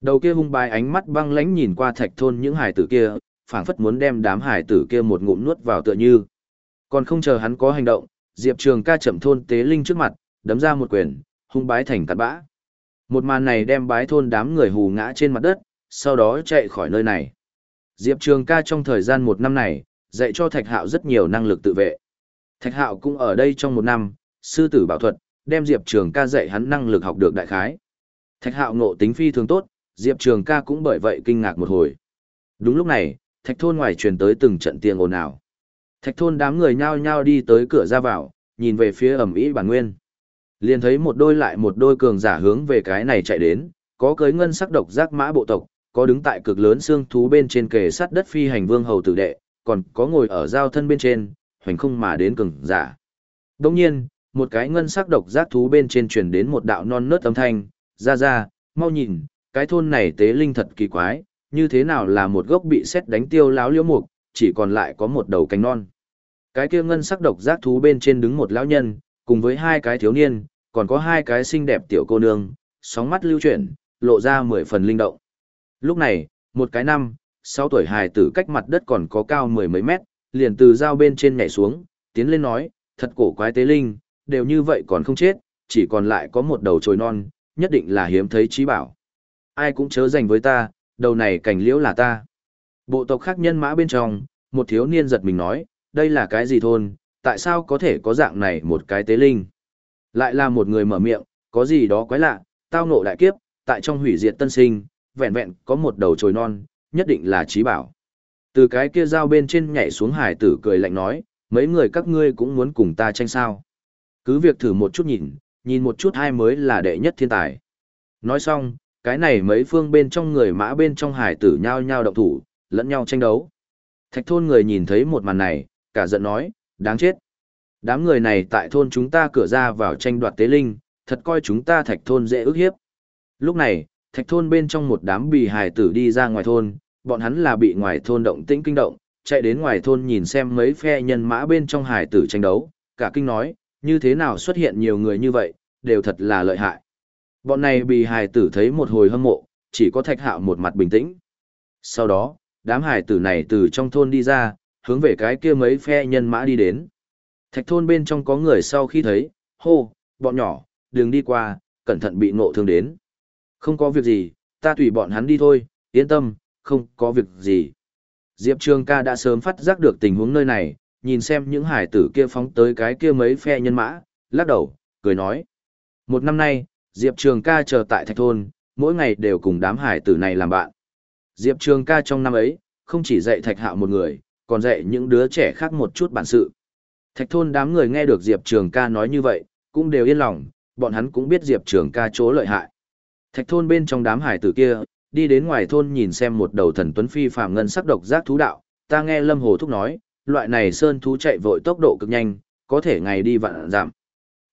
Đầu kia hung bái ánh mắt băng lãnh nhìn qua thạch thôn những hải tử kia, phảng phất muốn đem đám hải tử kia một ngụm nuốt vào tựa như. Còn không chờ hắn có hành động, Diệp Trường ca chậm thôn tế linh trước mặt, đấm ra một quyền, hung bái thành cát bã. Một màn này đem bái thôn đám người hù ngã trên mặt đất, sau đó chạy khỏi nơi này. Diệp Trường ca trong thời gian một năm này, dạy cho Thạch Hạo rất nhiều năng lực tự vệ. Thạch Hạo cũng ở đây trong một năm, sư tử bảo thuật, đem Diệp Trường ca dạy hắn năng lực học được đại khái. Thạch Hạo ngộ tính phi thường tốt, Diệp Trường ca cũng bởi vậy kinh ngạc một hồi. Đúng lúc này, Thạch thôn ngoài truyền tới từng trận tiếng ồn ào. Thạch thôn đám người nhao nhao đi tới cửa ra vào, nhìn về phía ẩm ý bản nguyên. Liền thấy một đôi lại một đôi cường giả hướng về cái này chạy đến, có cưới ngân sắc độc giác mã bộ tộc, có đứng tại cực lớn xương thú bên trên kề sắt đất phi hành vương hầu tử đệ, còn có ngồi ở giao thân bên trên, hoành không mà đến cường giả. Đồng nhiên, một cái ngân sắc độc giác thú bên trên truyền đến một đạo non nớt âm thanh, ra ra, mau nhìn, cái thôn này tế linh thật kỳ quái, như thế nào là một gốc bị xét đánh tiêu láo liễu mục, chỉ còn lại có một đầu cánh non. Cái kia ngân sắc độc giác thú bên trên đứng một lão nhân, cùng với hai cái thiếu niên, còn có hai cái xinh đẹp tiểu cô nương, sóng mắt lưu chuyển, lộ ra mười phần linh động. Lúc này, một cái năm, sáu tuổi hài tử cách mặt đất còn có cao mười mấy mét, liền từ dao bên trên nhảy xuống, tiến lên nói, thật cổ quái tế linh, đều như vậy còn không chết, chỉ còn lại có một đầu trồi non, nhất định là hiếm thấy trí bảo. Ai cũng chớ dành với ta, đầu này cảnh liễu là ta. Bộ tộc khác nhân mã bên trong, một thiếu niên giật mình nói, đây là cái gì thôn, tại sao có thể có dạng này một cái tế linh? Lại là một người mở miệng, có gì đó quái lạ, tao nộ đại kiếp, tại trong hủy diệt tân sinh, vẹn vẹn có một đầu trồi non, nhất định là trí bảo. Từ cái kia dao bên trên nhảy xuống hải tử cười lạnh nói, mấy người các ngươi cũng muốn cùng ta tranh sao. Cứ việc thử một chút nhìn, nhìn một chút hai mới là đệ nhất thiên tài. Nói xong, cái này mấy phương bên trong người mã bên trong hải tử nhao nhao động thủ, lẫn nhau tranh đấu. Thạch thôn người nhìn thấy một màn này, cả giận nói, đáng chết. Đám người này tại thôn chúng ta cửa ra vào tranh đoạt tế linh, thật coi chúng ta thạch thôn dễ ức hiếp. Lúc này, thạch thôn bên trong một đám bì hài tử đi ra ngoài thôn, bọn hắn là bị ngoài thôn động tĩnh kinh động, chạy đến ngoài thôn nhìn xem mấy phe nhân mã bên trong hài tử tranh đấu, cả kinh nói, như thế nào xuất hiện nhiều người như vậy, đều thật là lợi hại. Bọn này bị hài tử thấy một hồi hâm mộ, chỉ có thạch hạo một mặt bình tĩnh. Sau đó, đám hài tử này từ trong thôn đi ra, hướng về cái kia mấy phe nhân mã đi đến. Thạch thôn bên trong có người sau khi thấy, hô, bọn nhỏ, đừng đi qua, cẩn thận bị ngộ thương đến. Không có việc gì, ta tùy bọn hắn đi thôi, yên tâm, không có việc gì. Diệp Trường ca đã sớm phát giác được tình huống nơi này, nhìn xem những hải tử kia phóng tới cái kia mấy phe nhân mã, lắc đầu, cười nói. Một năm nay, Diệp Trường ca chờ tại thạch thôn, mỗi ngày đều cùng đám hải tử này làm bạn. Diệp Trường ca trong năm ấy, không chỉ dạy thạch hạo một người, còn dạy những đứa trẻ khác một chút bản sự. Thạch thôn đám người nghe được Diệp Trường ca nói như vậy, cũng đều yên lòng, bọn hắn cũng biết Diệp Trường ca chỗ lợi hại. Thạch thôn bên trong đám hải tử kia, đi đến ngoài thôn nhìn xem một đầu thần tuấn phi phàm ngân sắc độc giác thú đạo, ta nghe Lâm Hồ Thúc nói, loại này sơn thú chạy vội tốc độ cực nhanh, có thể ngày đi vạn giảm.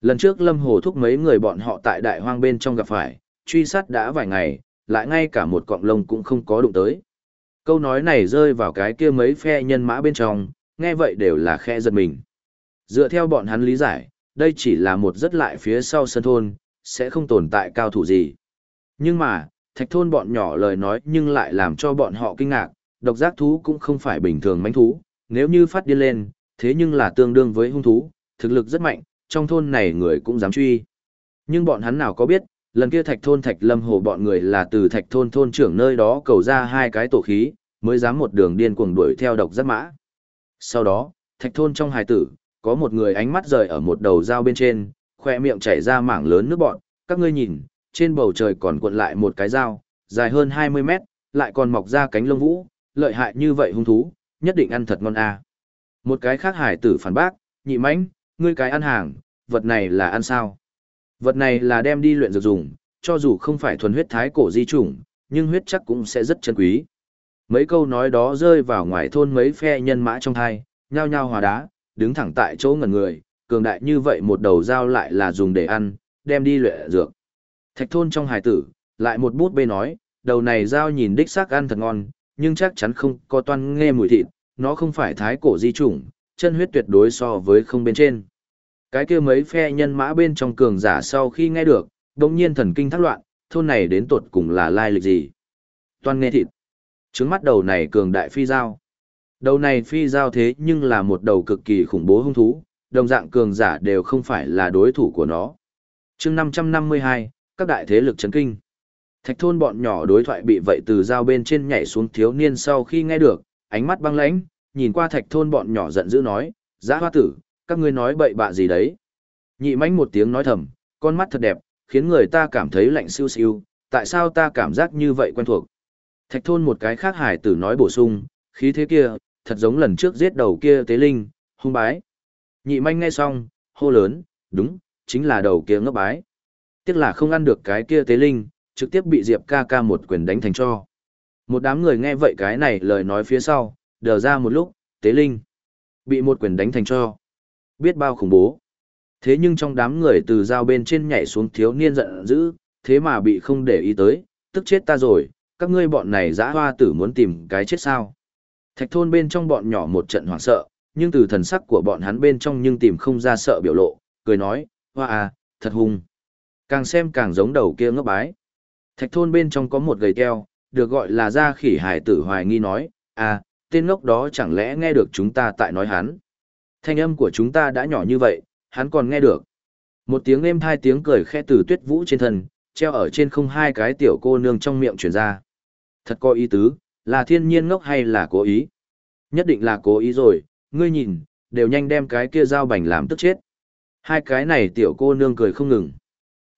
Lần trước Lâm Hồ Thúc mấy người bọn họ tại đại hoang bên trong gặp phải, truy sát đã vài ngày, lại ngay cả một cọng lông cũng không có đụng tới. Câu nói này rơi vào cái kia mấy phe nhân mã bên trong, nghe vậy đều là khe giật mình. Dựa theo bọn hắn lý giải, đây chỉ là một rất lại phía sau sân thôn, sẽ không tồn tại cao thủ gì. Nhưng mà, thạch thôn bọn nhỏ lời nói nhưng lại làm cho bọn họ kinh ngạc, độc giác thú cũng không phải bình thường mánh thú, nếu như phát điên lên, thế nhưng là tương đương với hung thú, thực lực rất mạnh, trong thôn này người cũng dám truy. Nhưng bọn hắn nào có biết, lần kia thạch thôn thạch lâm hồ bọn người là từ thạch thôn thôn trưởng nơi đó cầu ra hai cái tổ khí, mới dám một đường điên cuồng đuổi theo độc giác mã. Sau đó, thạch thôn trong hài tử, có một người ánh mắt rời ở một đầu dao bên trên, khoe miệng chảy ra mảng lớn nước bọn, các ngươi nhìn, trên bầu trời còn cuộn lại một cái dao, dài hơn 20 mét, lại còn mọc ra cánh lông vũ, lợi hại như vậy hung thú, nhất định ăn thật ngon à. Một cái khác hải tử phản bác, nhị mãnh, ngươi cái ăn hàng, vật này là ăn sao? Vật này là đem đi luyện dược dùng, cho dù không phải thuần huyết thái cổ di chủng, nhưng huyết chắc cũng sẽ rất chân quý. Mấy câu nói đó rơi vào ngoài thôn mấy phe nhân mã trong thai, nhao nhao hòa đá, đứng thẳng tại chỗ ngẩn người, cường đại như vậy một đầu dao lại là dùng để ăn, đem đi luyện dược. Thạch thôn trong hài tử, lại một bút bê nói, đầu này dao nhìn đích xác ăn thật ngon, nhưng chắc chắn không có toan nghe mùi thịt, nó không phải thái cổ di chủng, chân huyết tuyệt đối so với không bên trên. Cái kia mấy phe nhân mã bên trong cường giả sau khi nghe được, đồng nhiên thần kinh thắc loạn, thôn này đến tột cùng là lai lịch gì. toàn nghe thịt. Trứng mắt đầu này cường đại phi giao. Đầu này phi giao thế nhưng là một đầu cực kỳ khủng bố hung thú, đồng dạng cường giả đều không phải là đối thủ của nó. chương 552, các đại thế lực chấn kinh. Thạch thôn bọn nhỏ đối thoại bị vậy từ giao bên trên nhảy xuống thiếu niên sau khi nghe được, ánh mắt băng lãnh, nhìn qua thạch thôn bọn nhỏ giận dữ nói, giã hoa tử, các ngươi nói bậy bạ gì đấy. Nhị mánh một tiếng nói thầm, con mắt thật đẹp, khiến người ta cảm thấy lạnh siêu siêu, tại sao ta cảm giác như vậy quen thuộc. Thạch thôn một cái khác hải tử nói bổ sung, khí thế kia, thật giống lần trước giết đầu kia tế linh, hung bái. Nhị manh nghe xong, hô lớn, đúng, chính là đầu kia ngốc bái. Tiếc là không ăn được cái kia tế linh, trực tiếp bị Diệp ca ca một quyền đánh thành cho. Một đám người nghe vậy cái này lời nói phía sau, đờ ra một lúc, tế linh. Bị một quyền đánh thành cho. Biết bao khủng bố. Thế nhưng trong đám người từ dao bên trên nhảy xuống thiếu niên giận dữ, thế mà bị không để ý tới, tức chết ta rồi, các ngươi bọn này dã hoa tử muốn tìm cái chết sao. Thạch thôn bên trong bọn nhỏ một trận hoảng sợ, nhưng từ thần sắc của bọn hắn bên trong nhưng tìm không ra sợ biểu lộ, cười nói, hoa à, thật hung. Càng xem càng giống đầu kia ngốc bái. Thạch thôn bên trong có một gầy keo, được gọi là gia khỉ hải tử hoài nghi nói, à, tên ngốc đó chẳng lẽ nghe được chúng ta tại nói hắn. Thanh âm của chúng ta đã nhỏ như vậy, hắn còn nghe được. Một tiếng êm hai tiếng cười khẽ từ tuyết vũ trên thân, treo ở trên không hai cái tiểu cô nương trong miệng truyền ra. Thật có ý tứ, là thiên nhiên ngốc hay là cố ý? Nhất định là cố ý rồi, ngươi nhìn, đều nhanh đem cái kia dao bành làm tức chết. Hai cái này tiểu cô nương cười không ngừng.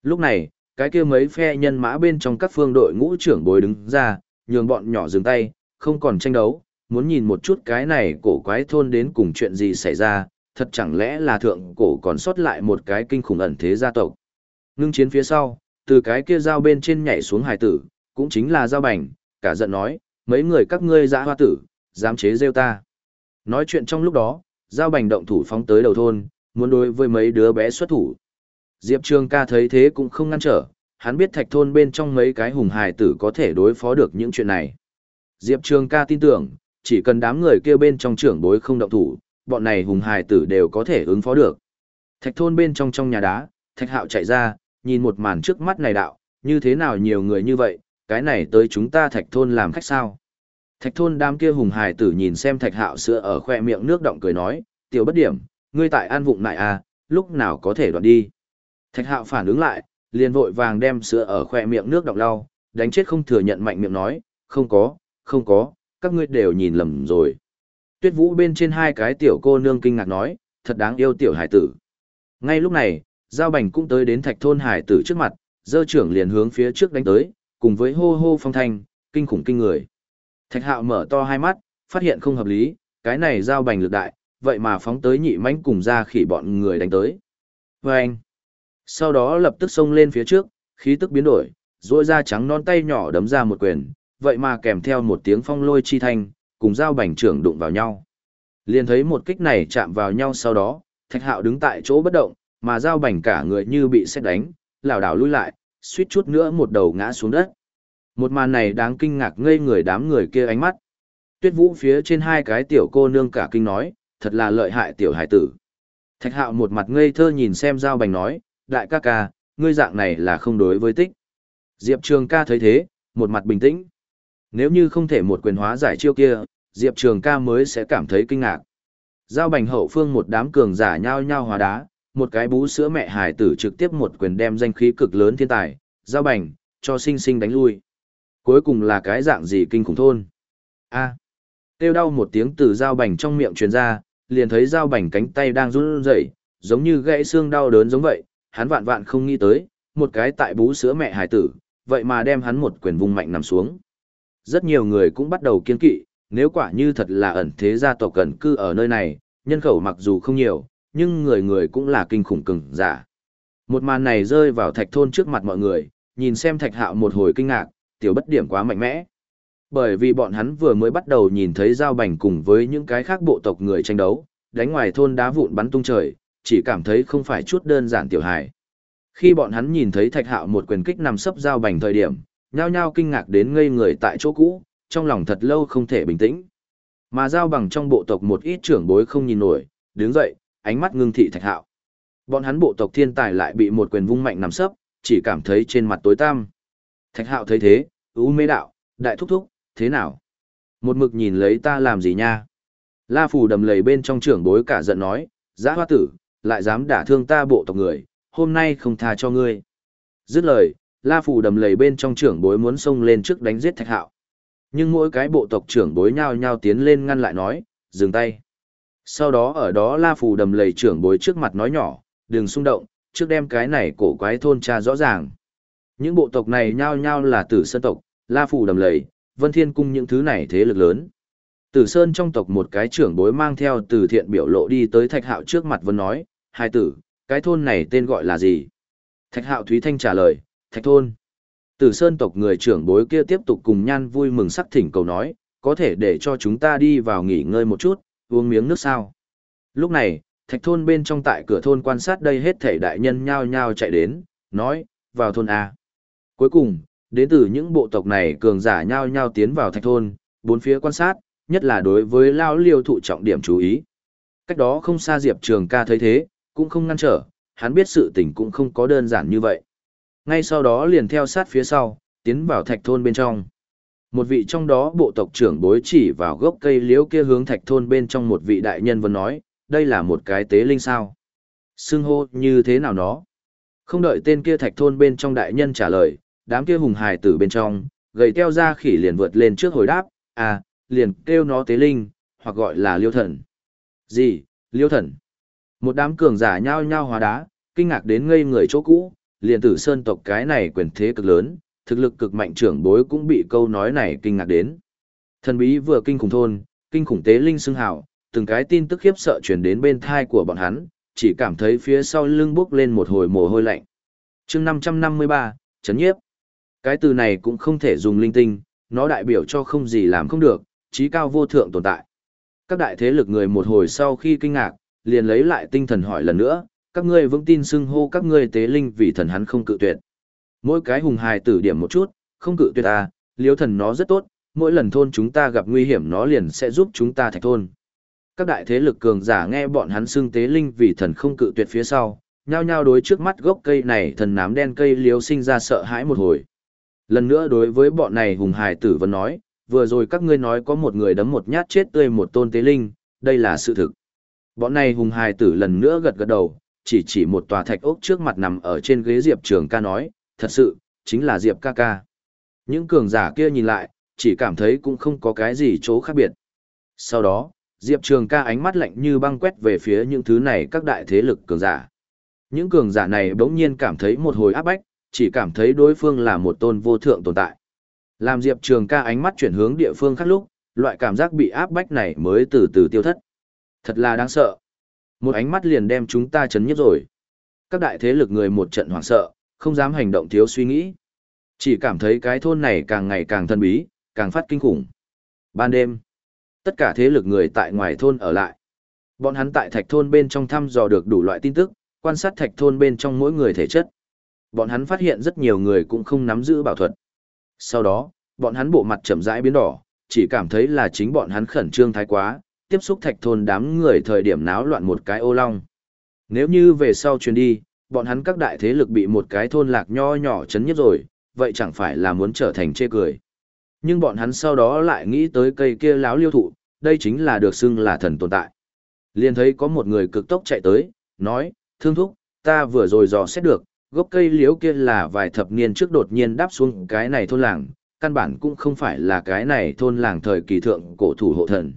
Lúc này, cái kia mấy phe nhân mã bên trong các phương đội ngũ trưởng bồi đứng ra, nhường bọn nhỏ dừng tay, không còn tranh đấu, muốn nhìn một chút cái này cổ quái thôn đến cùng chuyện gì xảy ra, thật chẳng lẽ là thượng cổ còn sót lại một cái kinh khủng ẩn thế gia tộc. Ngưng chiến phía sau, từ cái kia dao bên trên nhảy xuống hài tử, cũng chính là dao bành, cả giận nói, mấy người các ngươi dã hoa tử, dám chế rêu ta. Nói chuyện trong lúc đó, dao bành động thủ phóng tới đầu thôn, muốn đối với mấy đứa bé xuất thủ. Diệp Trường ca thấy thế cũng không ngăn trở, hắn biết thạch thôn bên trong mấy cái hùng hài tử có thể đối phó được những chuyện này. Diệp Trường ca tin tưởng, chỉ cần đám người kia bên trong trưởng bối không động thủ, bọn này hùng hài tử đều có thể ứng phó được. Thạch thôn bên trong trong nhà đá, thạch hạo chạy ra, nhìn một màn trước mắt này đạo, như thế nào nhiều người như vậy, cái này tới chúng ta thạch thôn làm khách sao. Thạch thôn đám kia hùng hài tử nhìn xem thạch hạo sữa ở khoe miệng nước động cười nói, tiểu bất điểm, ngươi tại an vụng nại à, lúc nào có thể đoạn đi. Thạch hạo phản ứng lại, liền vội vàng đem sữa ở khoe miệng nước động lau, đánh chết không thừa nhận mạnh miệng nói, không có, không có, các ngươi đều nhìn lầm rồi. Tuyết vũ bên trên hai cái tiểu cô nương kinh ngạc nói, thật đáng yêu tiểu hải tử. Ngay lúc này, Giao Bành cũng tới đến thạch thôn hải tử trước mặt, dơ trưởng liền hướng phía trước đánh tới, cùng với hô hô phong thanh, kinh khủng kinh người. Thạch hạo mở to hai mắt, phát hiện không hợp lý, cái này Giao Bành lực đại, vậy mà phóng tới nhị mãnh cùng ra khỉ bọn người đánh tới. Và anh, sau đó lập tức xông lên phía trước, khí tức biến đổi, duỗi ra trắng non tay nhỏ đấm ra một quyền, vậy mà kèm theo một tiếng phong lôi chi thanh, cùng dao bành trưởng đụng vào nhau. Liền thấy một kích này chạm vào nhau sau đó, thạch hạo đứng tại chỗ bất động, mà dao bành cả người như bị xét đánh, lảo đảo lui lại, suýt chút nữa một đầu ngã xuống đất. Một màn này đáng kinh ngạc ngây người đám người kia ánh mắt. Tuyết vũ phía trên hai cái tiểu cô nương cả kinh nói, thật là lợi hại tiểu hải tử. Thạch hạo một mặt ngây thơ nhìn xem dao bành nói, đại ca ca, ngươi dạng này là không đối với tích. Diệp Trường ca thấy thế, một mặt bình tĩnh. Nếu như không thể một quyền hóa giải chiêu kia, Diệp Trường ca mới sẽ cảm thấy kinh ngạc. Giao bành hậu phương một đám cường giả nhao nhao hóa đá, một cái bú sữa mẹ hải tử trực tiếp một quyền đem danh khí cực lớn thiên tài, giao bành, cho sinh sinh đánh lui. Cuối cùng là cái dạng gì kinh khủng thôn. a à. Tiêu đau một tiếng từ giao bành trong miệng truyền ra, liền thấy giao bành cánh tay đang run rẩy, giống như gãy xương đau đớn giống vậy, hắn vạn vạn không nghĩ tới, một cái tại bú sữa mẹ hải tử, vậy mà đem hắn một quyền vung mạnh nằm xuống. Rất nhiều người cũng bắt đầu kiên kỵ, nếu quả như thật là ẩn thế gia tộc cần cư ở nơi này, nhân khẩu mặc dù không nhiều, nhưng người người cũng là kinh khủng cường giả. Một màn này rơi vào thạch thôn trước mặt mọi người, nhìn xem thạch hạo một hồi kinh ngạc, tiểu bất điểm quá mạnh mẽ. Bởi vì bọn hắn vừa mới bắt đầu nhìn thấy giao bành cùng với những cái khác bộ tộc người tranh đấu, đánh ngoài thôn đá vụn bắn tung trời, chỉ cảm thấy không phải chút đơn giản tiểu hài. Khi bọn hắn nhìn thấy thạch hạo một quyền kích nằm sấp giao bành thời điểm, nhao nhao kinh ngạc đến ngây người tại chỗ cũ, trong lòng thật lâu không thể bình tĩnh. Mà giao bằng trong bộ tộc một ít trưởng bối không nhìn nổi, đứng dậy, ánh mắt ngưng thị thạch hạo. Bọn hắn bộ tộc thiên tài lại bị một quyền vung mạnh nằm sấp, chỉ cảm thấy trên mặt tối tăm. Thạch hạo thấy thế, ú mê đạo, đại thúc thúc, thế nào? Một mực nhìn lấy ta làm gì nha? La Phù đầm lầy bên trong trưởng bối cả giận nói, giã hoa tử, lại dám đả thương ta bộ tộc người, hôm nay không tha cho ngươi. Dứt lời, La Phủ đầm lầy bên trong trưởng bối muốn xông lên trước đánh giết Thạch Hạo. Nhưng mỗi cái bộ tộc trưởng bối nhao nhao tiến lên ngăn lại nói, dừng tay. Sau đó ở đó La Phủ đầm lầy trưởng bối trước mặt nói nhỏ, đừng xung động, trước đem cái này cổ quái thôn tra rõ ràng. Những bộ tộc này nhao nhao là tử sơn tộc, La Phủ đầm lầy, Vân Thiên cung những thứ này thế lực lớn. Tử Sơn trong tộc một cái trưởng bối mang theo từ thiện biểu lộ đi tới Thạch Hạo trước mặt vẫn nói, hai tử, cái thôn này tên gọi là gì? Thạch Hạo Thúy Thanh trả lời, Thạch Thôn. Tử Sơn tộc người trưởng bối kia tiếp tục cùng nhan vui mừng sắc thỉnh cầu nói, có thể để cho chúng ta đi vào nghỉ ngơi một chút, uống miếng nước sao. Lúc này, Thạch Thôn bên trong tại cửa thôn quan sát đây hết thể đại nhân nhao nhao chạy đến, nói, vào thôn A. Cuối cùng, đến từ những bộ tộc này cường giả nhao nhao tiến vào Thạch Thôn, bốn phía quan sát, nhất là đối với lao liêu thụ trọng điểm chú ý. Cách đó không xa Diệp Trường ca thấy thế, cũng không ngăn trở, hắn biết sự tình cũng không có đơn giản như vậy. Ngay sau đó liền theo sát phía sau, tiến vào thạch thôn bên trong. Một vị trong đó bộ tộc trưởng bối chỉ vào gốc cây liễu kia hướng thạch thôn bên trong một vị đại nhân vẫn nói, đây là một cái tế linh sao. Xưng hô như thế nào nó? Không đợi tên kia thạch thôn bên trong đại nhân trả lời, đám kia hùng hài tử bên trong, gầy teo ra khỉ liền vượt lên trước hồi đáp, à, liền kêu nó tế linh, hoặc gọi là liêu thần. Gì, liêu thần? Một đám cường giả nhao nhao hóa đá, kinh ngạc đến ngây người chỗ cũ, liền tử sơn tộc cái này quyền thế cực lớn, thực lực cực mạnh trưởng bối cũng bị câu nói này kinh ngạc đến. Thần bí vừa kinh khủng thôn, kinh khủng tế linh xưng hào, từng cái tin tức khiếp sợ truyền đến bên thai của bọn hắn, chỉ cảm thấy phía sau lưng bốc lên một hồi mồ hôi lạnh. chương 553, chấn nhiếp. Cái từ này cũng không thể dùng linh tinh, nó đại biểu cho không gì làm không được, trí cao vô thượng tồn tại. Các đại thế lực người một hồi sau khi kinh ngạc, liền lấy lại tinh thần hỏi lần nữa, các ngươi vững tin xưng hô các ngươi tế linh vì thần hắn không cự tuyệt. Mỗi cái hùng hài tử điểm một chút, không cự tuyệt à, liếu thần nó rất tốt, mỗi lần thôn chúng ta gặp nguy hiểm nó liền sẽ giúp chúng ta thạch thôn. Các đại thế lực cường giả nghe bọn hắn xưng tế linh vì thần không cự tuyệt phía sau, nhao nhao đối trước mắt gốc cây này thần nám đen cây liếu sinh ra sợ hãi một hồi. Lần nữa đối với bọn này hùng hài tử vẫn nói, vừa rồi các ngươi nói có một người đấm một nhát chết tươi một tôn tế linh, đây là sự thực. Bọn này hùng hài tử lần nữa gật gật đầu, chỉ chỉ một tòa thạch ốc trước mặt nằm ở trên ghế Diệp Trường ca nói, thật sự, chính là Diệp ca ca. Những cường giả kia nhìn lại, chỉ cảm thấy cũng không có cái gì chỗ khác biệt. Sau đó, Diệp Trường ca ánh mắt lạnh như băng quét về phía những thứ này các đại thế lực cường giả. Những cường giả này bỗng nhiên cảm thấy một hồi áp bách, chỉ cảm thấy đối phương là một tôn vô thượng tồn tại. Làm Diệp Trường ca ánh mắt chuyển hướng địa phương khác lúc, loại cảm giác bị áp bách này mới từ từ tiêu thất. Thật là đáng sợ. Một ánh mắt liền đem chúng ta chấn nhất rồi. Các đại thế lực người một trận hoảng sợ, không dám hành động thiếu suy nghĩ. Chỉ cảm thấy cái thôn này càng ngày càng thân bí, càng phát kinh khủng. Ban đêm, tất cả thế lực người tại ngoài thôn ở lại. Bọn hắn tại thạch thôn bên trong thăm dò được đủ loại tin tức, quan sát thạch thôn bên trong mỗi người thể chất. Bọn hắn phát hiện rất nhiều người cũng không nắm giữ bảo thuật. Sau đó, bọn hắn bộ mặt chậm rãi biến đỏ, chỉ cảm thấy là chính bọn hắn khẩn trương thái quá, tiếp xúc thạch thôn đám người thời điểm náo loạn một cái ô long. Nếu như về sau truyền đi, bọn hắn các đại thế lực bị một cái thôn lạc nho nhỏ chấn nhất rồi, vậy chẳng phải là muốn trở thành chê cười. Nhưng bọn hắn sau đó lại nghĩ tới cây kia láo liêu thụ, đây chính là được xưng là thần tồn tại. Liền thấy có một người cực tốc chạy tới, nói, thương thúc, ta vừa rồi dò xét được, gốc cây liễu kia là vài thập niên trước đột nhiên đáp xuống cái này thôn làng, căn bản cũng không phải là cái này thôn làng thời kỳ thượng cổ thủ hộ thần.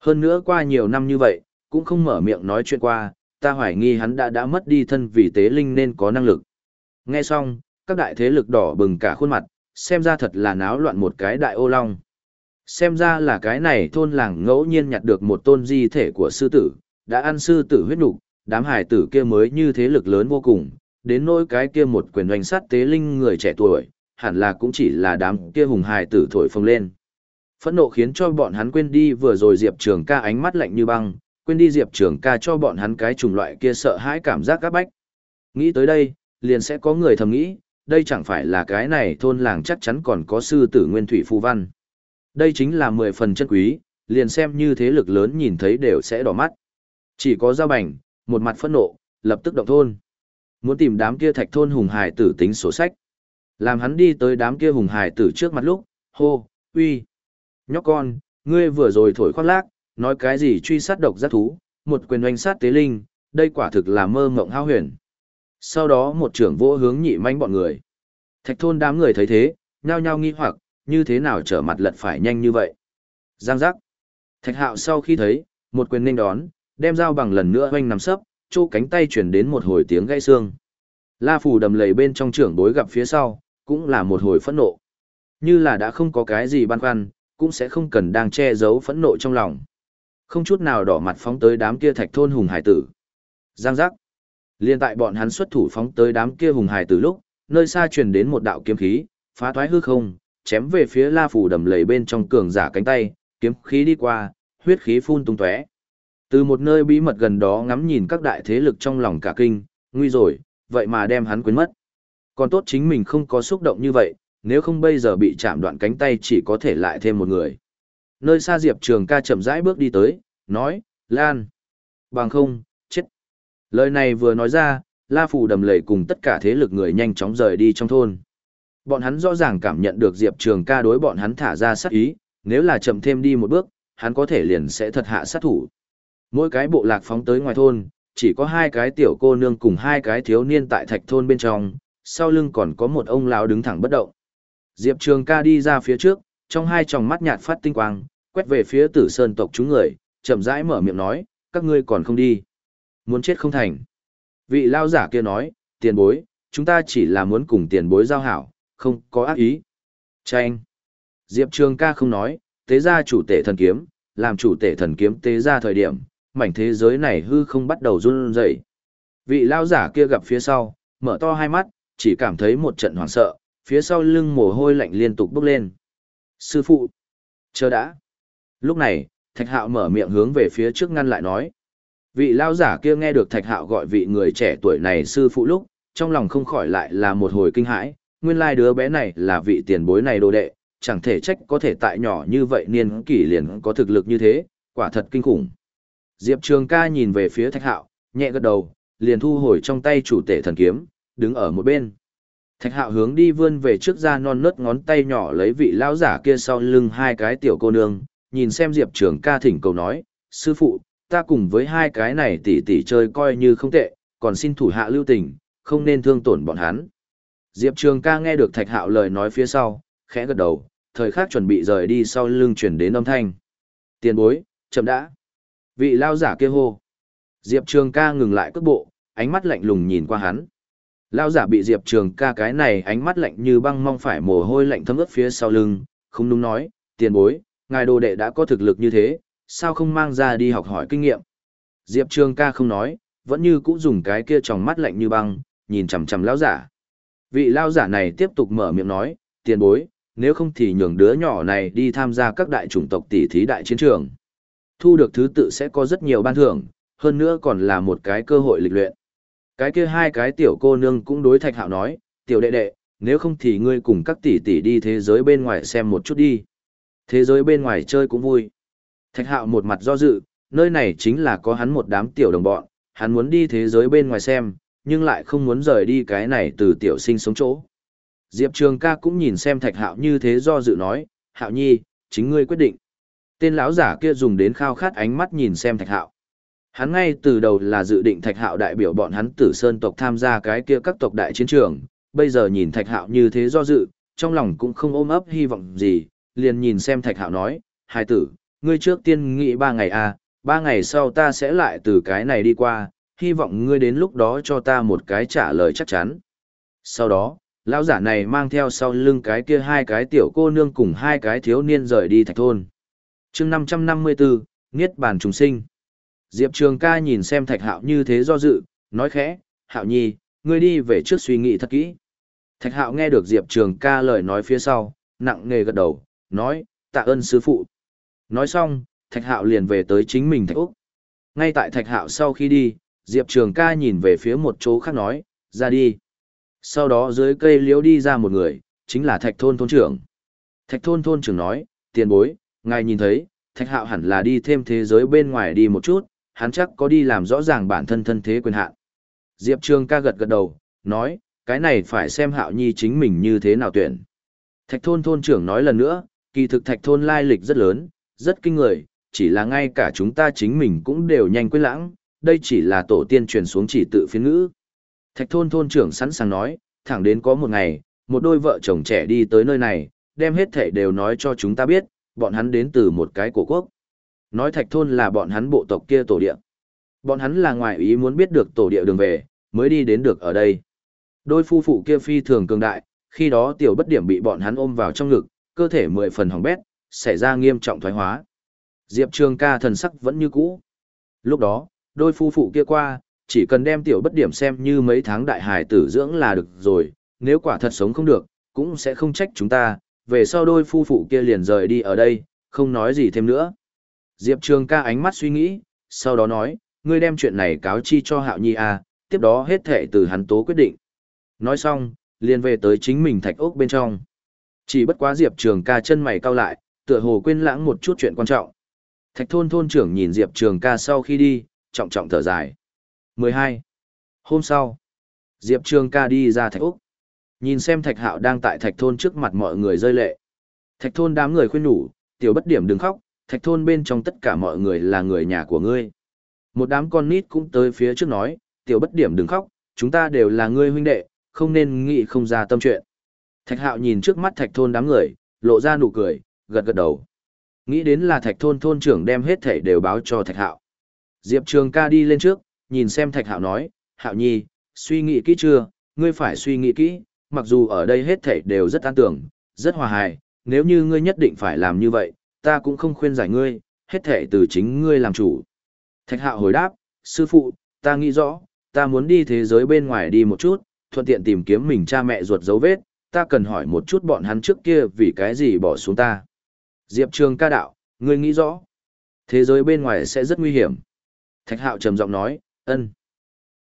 Hơn nữa qua nhiều năm như vậy, cũng không mở miệng nói chuyện qua, ta hoài nghi hắn đã đã mất đi thân vì tế linh nên có năng lực. Nghe xong, các đại thế lực đỏ bừng cả khuôn mặt, xem ra thật là náo loạn một cái đại ô long. Xem ra là cái này thôn làng ngẫu nhiên nhặt được một tôn di thể của sư tử, đã ăn sư tử huyết nục, đám hải tử kia mới như thế lực lớn vô cùng, đến nỗi cái kia một quyền hoành sát tế linh người trẻ tuổi, hẳn là cũng chỉ là đám kia hùng hải tử thổi phồng lên. Phẫn nộ khiến cho bọn hắn quên đi vừa rồi Diệp Trường ca ánh mắt lạnh như băng, quên đi Diệp Trường ca cho bọn hắn cái chủng loại kia sợ hãi cảm giác các bách. Nghĩ tới đây, liền sẽ có người thầm nghĩ, đây chẳng phải là cái này thôn làng chắc chắn còn có sư tử nguyên thủy phù văn. Đây chính là mười phần chân quý, liền xem như thế lực lớn nhìn thấy đều sẽ đỏ mắt. Chỉ có giao bành, một mặt phẫn nộ, lập tức động thôn. Muốn tìm đám kia thạch thôn hùng hải tử tính sổ sách. Làm hắn đi tới đám kia hùng hải tử trước mặt lúc, hô, uy. Nhóc con, ngươi vừa rồi thổi khoác lác, nói cái gì truy sát độc giác thú, một quyền oanh sát tế linh, đây quả thực là mơ mộng hao huyền. Sau đó một trưởng vỗ hướng nhị manh bọn người. Thạch thôn đám người thấy thế, nhao nhao nghi hoặc, như thế nào trở mặt lật phải nhanh như vậy. Giang giác. Thạch hạo sau khi thấy, một quyền nên đón, đem dao bằng lần nữa oanh nằm sấp, chỗ cánh tay chuyển đến một hồi tiếng gãy xương. La Phù đầm lầy bên trong trưởng bối gặp phía sau, cũng là một hồi phẫn nộ. Như là đã không có cái gì băn khoăn, cũng sẽ không cần đang che giấu phẫn nộ trong lòng. Không chút nào đỏ mặt phóng tới đám kia thạch thôn hùng hải tử. Giang giác. Liên tại bọn hắn xuất thủ phóng tới đám kia hùng hải tử lúc, nơi xa truyền đến một đạo kiếm khí, phá thoái hư không, chém về phía La phủ đầm lầy bên trong cường giả cánh tay, kiếm khí đi qua, huyết khí phun tung tóe. Từ một nơi bí mật gần đó ngắm nhìn các đại thế lực trong lòng cả kinh, nguy rồi, vậy mà đem hắn quên mất. Còn tốt chính mình không có xúc động như vậy, nếu không bây giờ bị chạm đoạn cánh tay chỉ có thể lại thêm một người. Nơi xa Diệp Trường ca chậm rãi bước đi tới, nói, Lan. Bằng không, chết. Lời này vừa nói ra, La Phủ đầm lầy cùng tất cả thế lực người nhanh chóng rời đi trong thôn. Bọn hắn rõ ràng cảm nhận được Diệp Trường ca đối bọn hắn thả ra sát ý, nếu là chậm thêm đi một bước, hắn có thể liền sẽ thật hạ sát thủ. Mỗi cái bộ lạc phóng tới ngoài thôn, chỉ có hai cái tiểu cô nương cùng hai cái thiếu niên tại thạch thôn bên trong, sau lưng còn có một ông lão đứng thẳng bất động. Diệp Trường ca đi ra phía trước, trong hai tròng mắt nhạt phát tinh quang, quét về phía tử sơn tộc chúng người, chậm rãi mở miệng nói, các ngươi còn không đi. Muốn chết không thành. Vị lao giả kia nói, tiền bối, chúng ta chỉ là muốn cùng tiền bối giao hảo, không có ác ý. Chanh. Diệp Trường ca không nói, tế ra chủ tể thần kiếm, làm chủ tể thần kiếm tế ra thời điểm, mảnh thế giới này hư không bắt đầu run rẩy. Vị lao giả kia gặp phía sau, mở to hai mắt, chỉ cảm thấy một trận hoảng sợ, phía sau lưng mồ hôi lạnh liên tục bốc lên. Sư phụ! Chờ đã! Lúc này, Thạch Hạo mở miệng hướng về phía trước ngăn lại nói. Vị lao giả kia nghe được Thạch Hạo gọi vị người trẻ tuổi này sư phụ lúc, trong lòng không khỏi lại là một hồi kinh hãi, nguyên lai đứa bé này là vị tiền bối này đồ đệ, chẳng thể trách có thể tại nhỏ như vậy niên kỷ liền có thực lực như thế, quả thật kinh khủng. Diệp Trường ca nhìn về phía Thạch Hạo, nhẹ gật đầu, liền thu hồi trong tay chủ tể thần kiếm, đứng ở một bên. Thạch Hạo hướng đi vươn về trước ra non nớt ngón tay nhỏ lấy vị lão giả kia sau lưng hai cái tiểu cô nương, nhìn xem Diệp Trường ca thỉnh cầu nói, sư phụ, ta cùng với hai cái này tỷ tỷ chơi coi như không tệ, còn xin thủ hạ lưu tình, không nên thương tổn bọn hắn. Diệp Trường ca nghe được Thạch Hạo lời nói phía sau, khẽ gật đầu, thời khắc chuẩn bị rời đi sau lưng chuyển đến âm thanh. Tiền bối, chậm đã. Vị lao giả kia hô. Diệp Trường ca ngừng lại cước bộ, ánh mắt lạnh lùng nhìn qua hắn. Lao giả bị Diệp Trường ca cái này ánh mắt lạnh như băng mong phải mồ hôi lạnh thấm ướt phía sau lưng, không đúng nói, tiền bối, ngài đồ đệ đã có thực lực như thế, sao không mang ra đi học hỏi kinh nghiệm. Diệp Trường ca không nói, vẫn như cũ dùng cái kia tròng mắt lạnh như băng, nhìn chằm chằm lao giả. Vị lao giả này tiếp tục mở miệng nói, tiền bối, nếu không thì nhường đứa nhỏ này đi tham gia các đại chủng tộc tỷ thí đại chiến trường. Thu được thứ tự sẽ có rất nhiều ban thưởng, hơn nữa còn là một cái cơ hội lịch luyện. Cái kia hai cái tiểu cô nương cũng đối thạch hạo nói, tiểu đệ đệ, nếu không thì ngươi cùng các tỷ tỷ đi thế giới bên ngoài xem một chút đi. Thế giới bên ngoài chơi cũng vui. Thạch hạo một mặt do dự, nơi này chính là có hắn một đám tiểu đồng bọn, hắn muốn đi thế giới bên ngoài xem, nhưng lại không muốn rời đi cái này từ tiểu sinh sống chỗ. Diệp Trường ca cũng nhìn xem thạch hạo như thế do dự nói, hạo nhi, chính ngươi quyết định. Tên lão giả kia dùng đến khao khát ánh mắt nhìn xem thạch hạo. Hắn ngay từ đầu là dự định thạch hạo đại biểu bọn hắn tử sơn tộc tham gia cái kia các tộc đại chiến trường, bây giờ nhìn thạch hạo như thế do dự, trong lòng cũng không ôm ấp hy vọng gì, liền nhìn xem thạch hạo nói, hai tử, ngươi trước tiên nghĩ ba ngày à, ba ngày sau ta sẽ lại từ cái này đi qua, hy vọng ngươi đến lúc đó cho ta một cái trả lời chắc chắn. Sau đó, lão giả này mang theo sau lưng cái kia hai cái tiểu cô nương cùng hai cái thiếu niên rời đi thạch thôn. chương 554, Niết Bàn Trùng Sinh. Diệp Trường ca nhìn xem thạch hạo như thế do dự, nói khẽ, hạo nhi, ngươi đi về trước suy nghĩ thật kỹ. Thạch hạo nghe được Diệp Trường ca lời nói phía sau, nặng nề gật đầu, nói, tạ ơn sư phụ. Nói xong, thạch hạo liền về tới chính mình thạch Úc. Ngay tại thạch hạo sau khi đi, Diệp Trường ca nhìn về phía một chỗ khác nói, ra đi. Sau đó dưới cây liễu đi ra một người, chính là thạch thôn thôn trưởng. Thạch thôn thôn trưởng nói, tiền bối, ngài nhìn thấy, thạch hạo hẳn là đi thêm thế giới bên ngoài đi một chút, hắn chắc có đi làm rõ ràng bản thân thân thế quyền hạn. Diệp Trường ca gật gật đầu, nói, cái này phải xem hạo nhi chính mình như thế nào tuyển. Thạch thôn thôn trưởng nói lần nữa, kỳ thực thạch thôn lai lịch rất lớn, rất kinh người, chỉ là ngay cả chúng ta chính mình cũng đều nhanh quên lãng, đây chỉ là tổ tiên truyền xuống chỉ tự phiên ngữ. Thạch thôn thôn trưởng sẵn sàng nói, thẳng đến có một ngày, một đôi vợ chồng trẻ đi tới nơi này, đem hết thể đều nói cho chúng ta biết, bọn hắn đến từ một cái cổ quốc. Nói thạch thôn là bọn hắn bộ tộc kia tổ địa. Bọn hắn là ngoài ý muốn biết được tổ địa đường về, mới đi đến được ở đây. Đôi phu phụ kia phi thường cường đại, khi đó tiểu bất điểm bị bọn hắn ôm vào trong ngực, cơ thể mười phần hỏng bét, xảy ra nghiêm trọng thoái hóa. Diệp Trường ca thần sắc vẫn như cũ. Lúc đó, đôi phu phụ kia qua, chỉ cần đem tiểu bất điểm xem như mấy tháng đại hải tử dưỡng là được rồi, nếu quả thật sống không được, cũng sẽ không trách chúng ta, về sau đôi phu phụ kia liền rời đi ở đây, không nói gì thêm nữa. Diệp Trường ca ánh mắt suy nghĩ, sau đó nói, ngươi đem chuyện này cáo chi cho Hạo Nhi à, tiếp đó hết thệ từ hắn tố quyết định. Nói xong, liền về tới chính mình thạch ốc bên trong. Chỉ bất quá Diệp Trường ca chân mày cau lại, tựa hồ quên lãng một chút chuyện quan trọng. Thạch thôn thôn trưởng nhìn Diệp Trường ca sau khi đi, trọng trọng thở dài. 12. Hôm sau, Diệp Trường ca đi ra thạch ốc. Nhìn xem thạch hạo đang tại thạch thôn trước mặt mọi người rơi lệ. Thạch thôn đám người khuyên nhủ, tiểu bất điểm đừng khóc, thạch thôn bên trong tất cả mọi người là người nhà của ngươi. Một đám con nít cũng tới phía trước nói, tiểu bất điểm đừng khóc, chúng ta đều là ngươi huynh đệ, không nên nghĩ không ra tâm chuyện. Thạch hạo nhìn trước mắt thạch thôn đám người, lộ ra nụ cười, gật gật đầu. Nghĩ đến là thạch thôn thôn trưởng đem hết thể đều báo cho thạch hạo. Diệp Trường ca đi lên trước, nhìn xem thạch hạo nói, hạo nhi, suy nghĩ kỹ chưa, ngươi phải suy nghĩ kỹ, mặc dù ở đây hết thể đều rất an tưởng, rất hòa hài, nếu như ngươi nhất định phải làm như vậy, ta cũng không khuyên giải ngươi, hết thể từ chính ngươi làm chủ. Thạch hạo hồi đáp, sư phụ, ta nghĩ rõ, ta muốn đi thế giới bên ngoài đi một chút, thuận tiện tìm kiếm mình cha mẹ ruột dấu vết, ta cần hỏi một chút bọn hắn trước kia vì cái gì bỏ xuống ta. Diệp Trường ca đạo, ngươi nghĩ rõ. Thế giới bên ngoài sẽ rất nguy hiểm. Thạch hạo trầm giọng nói, ân.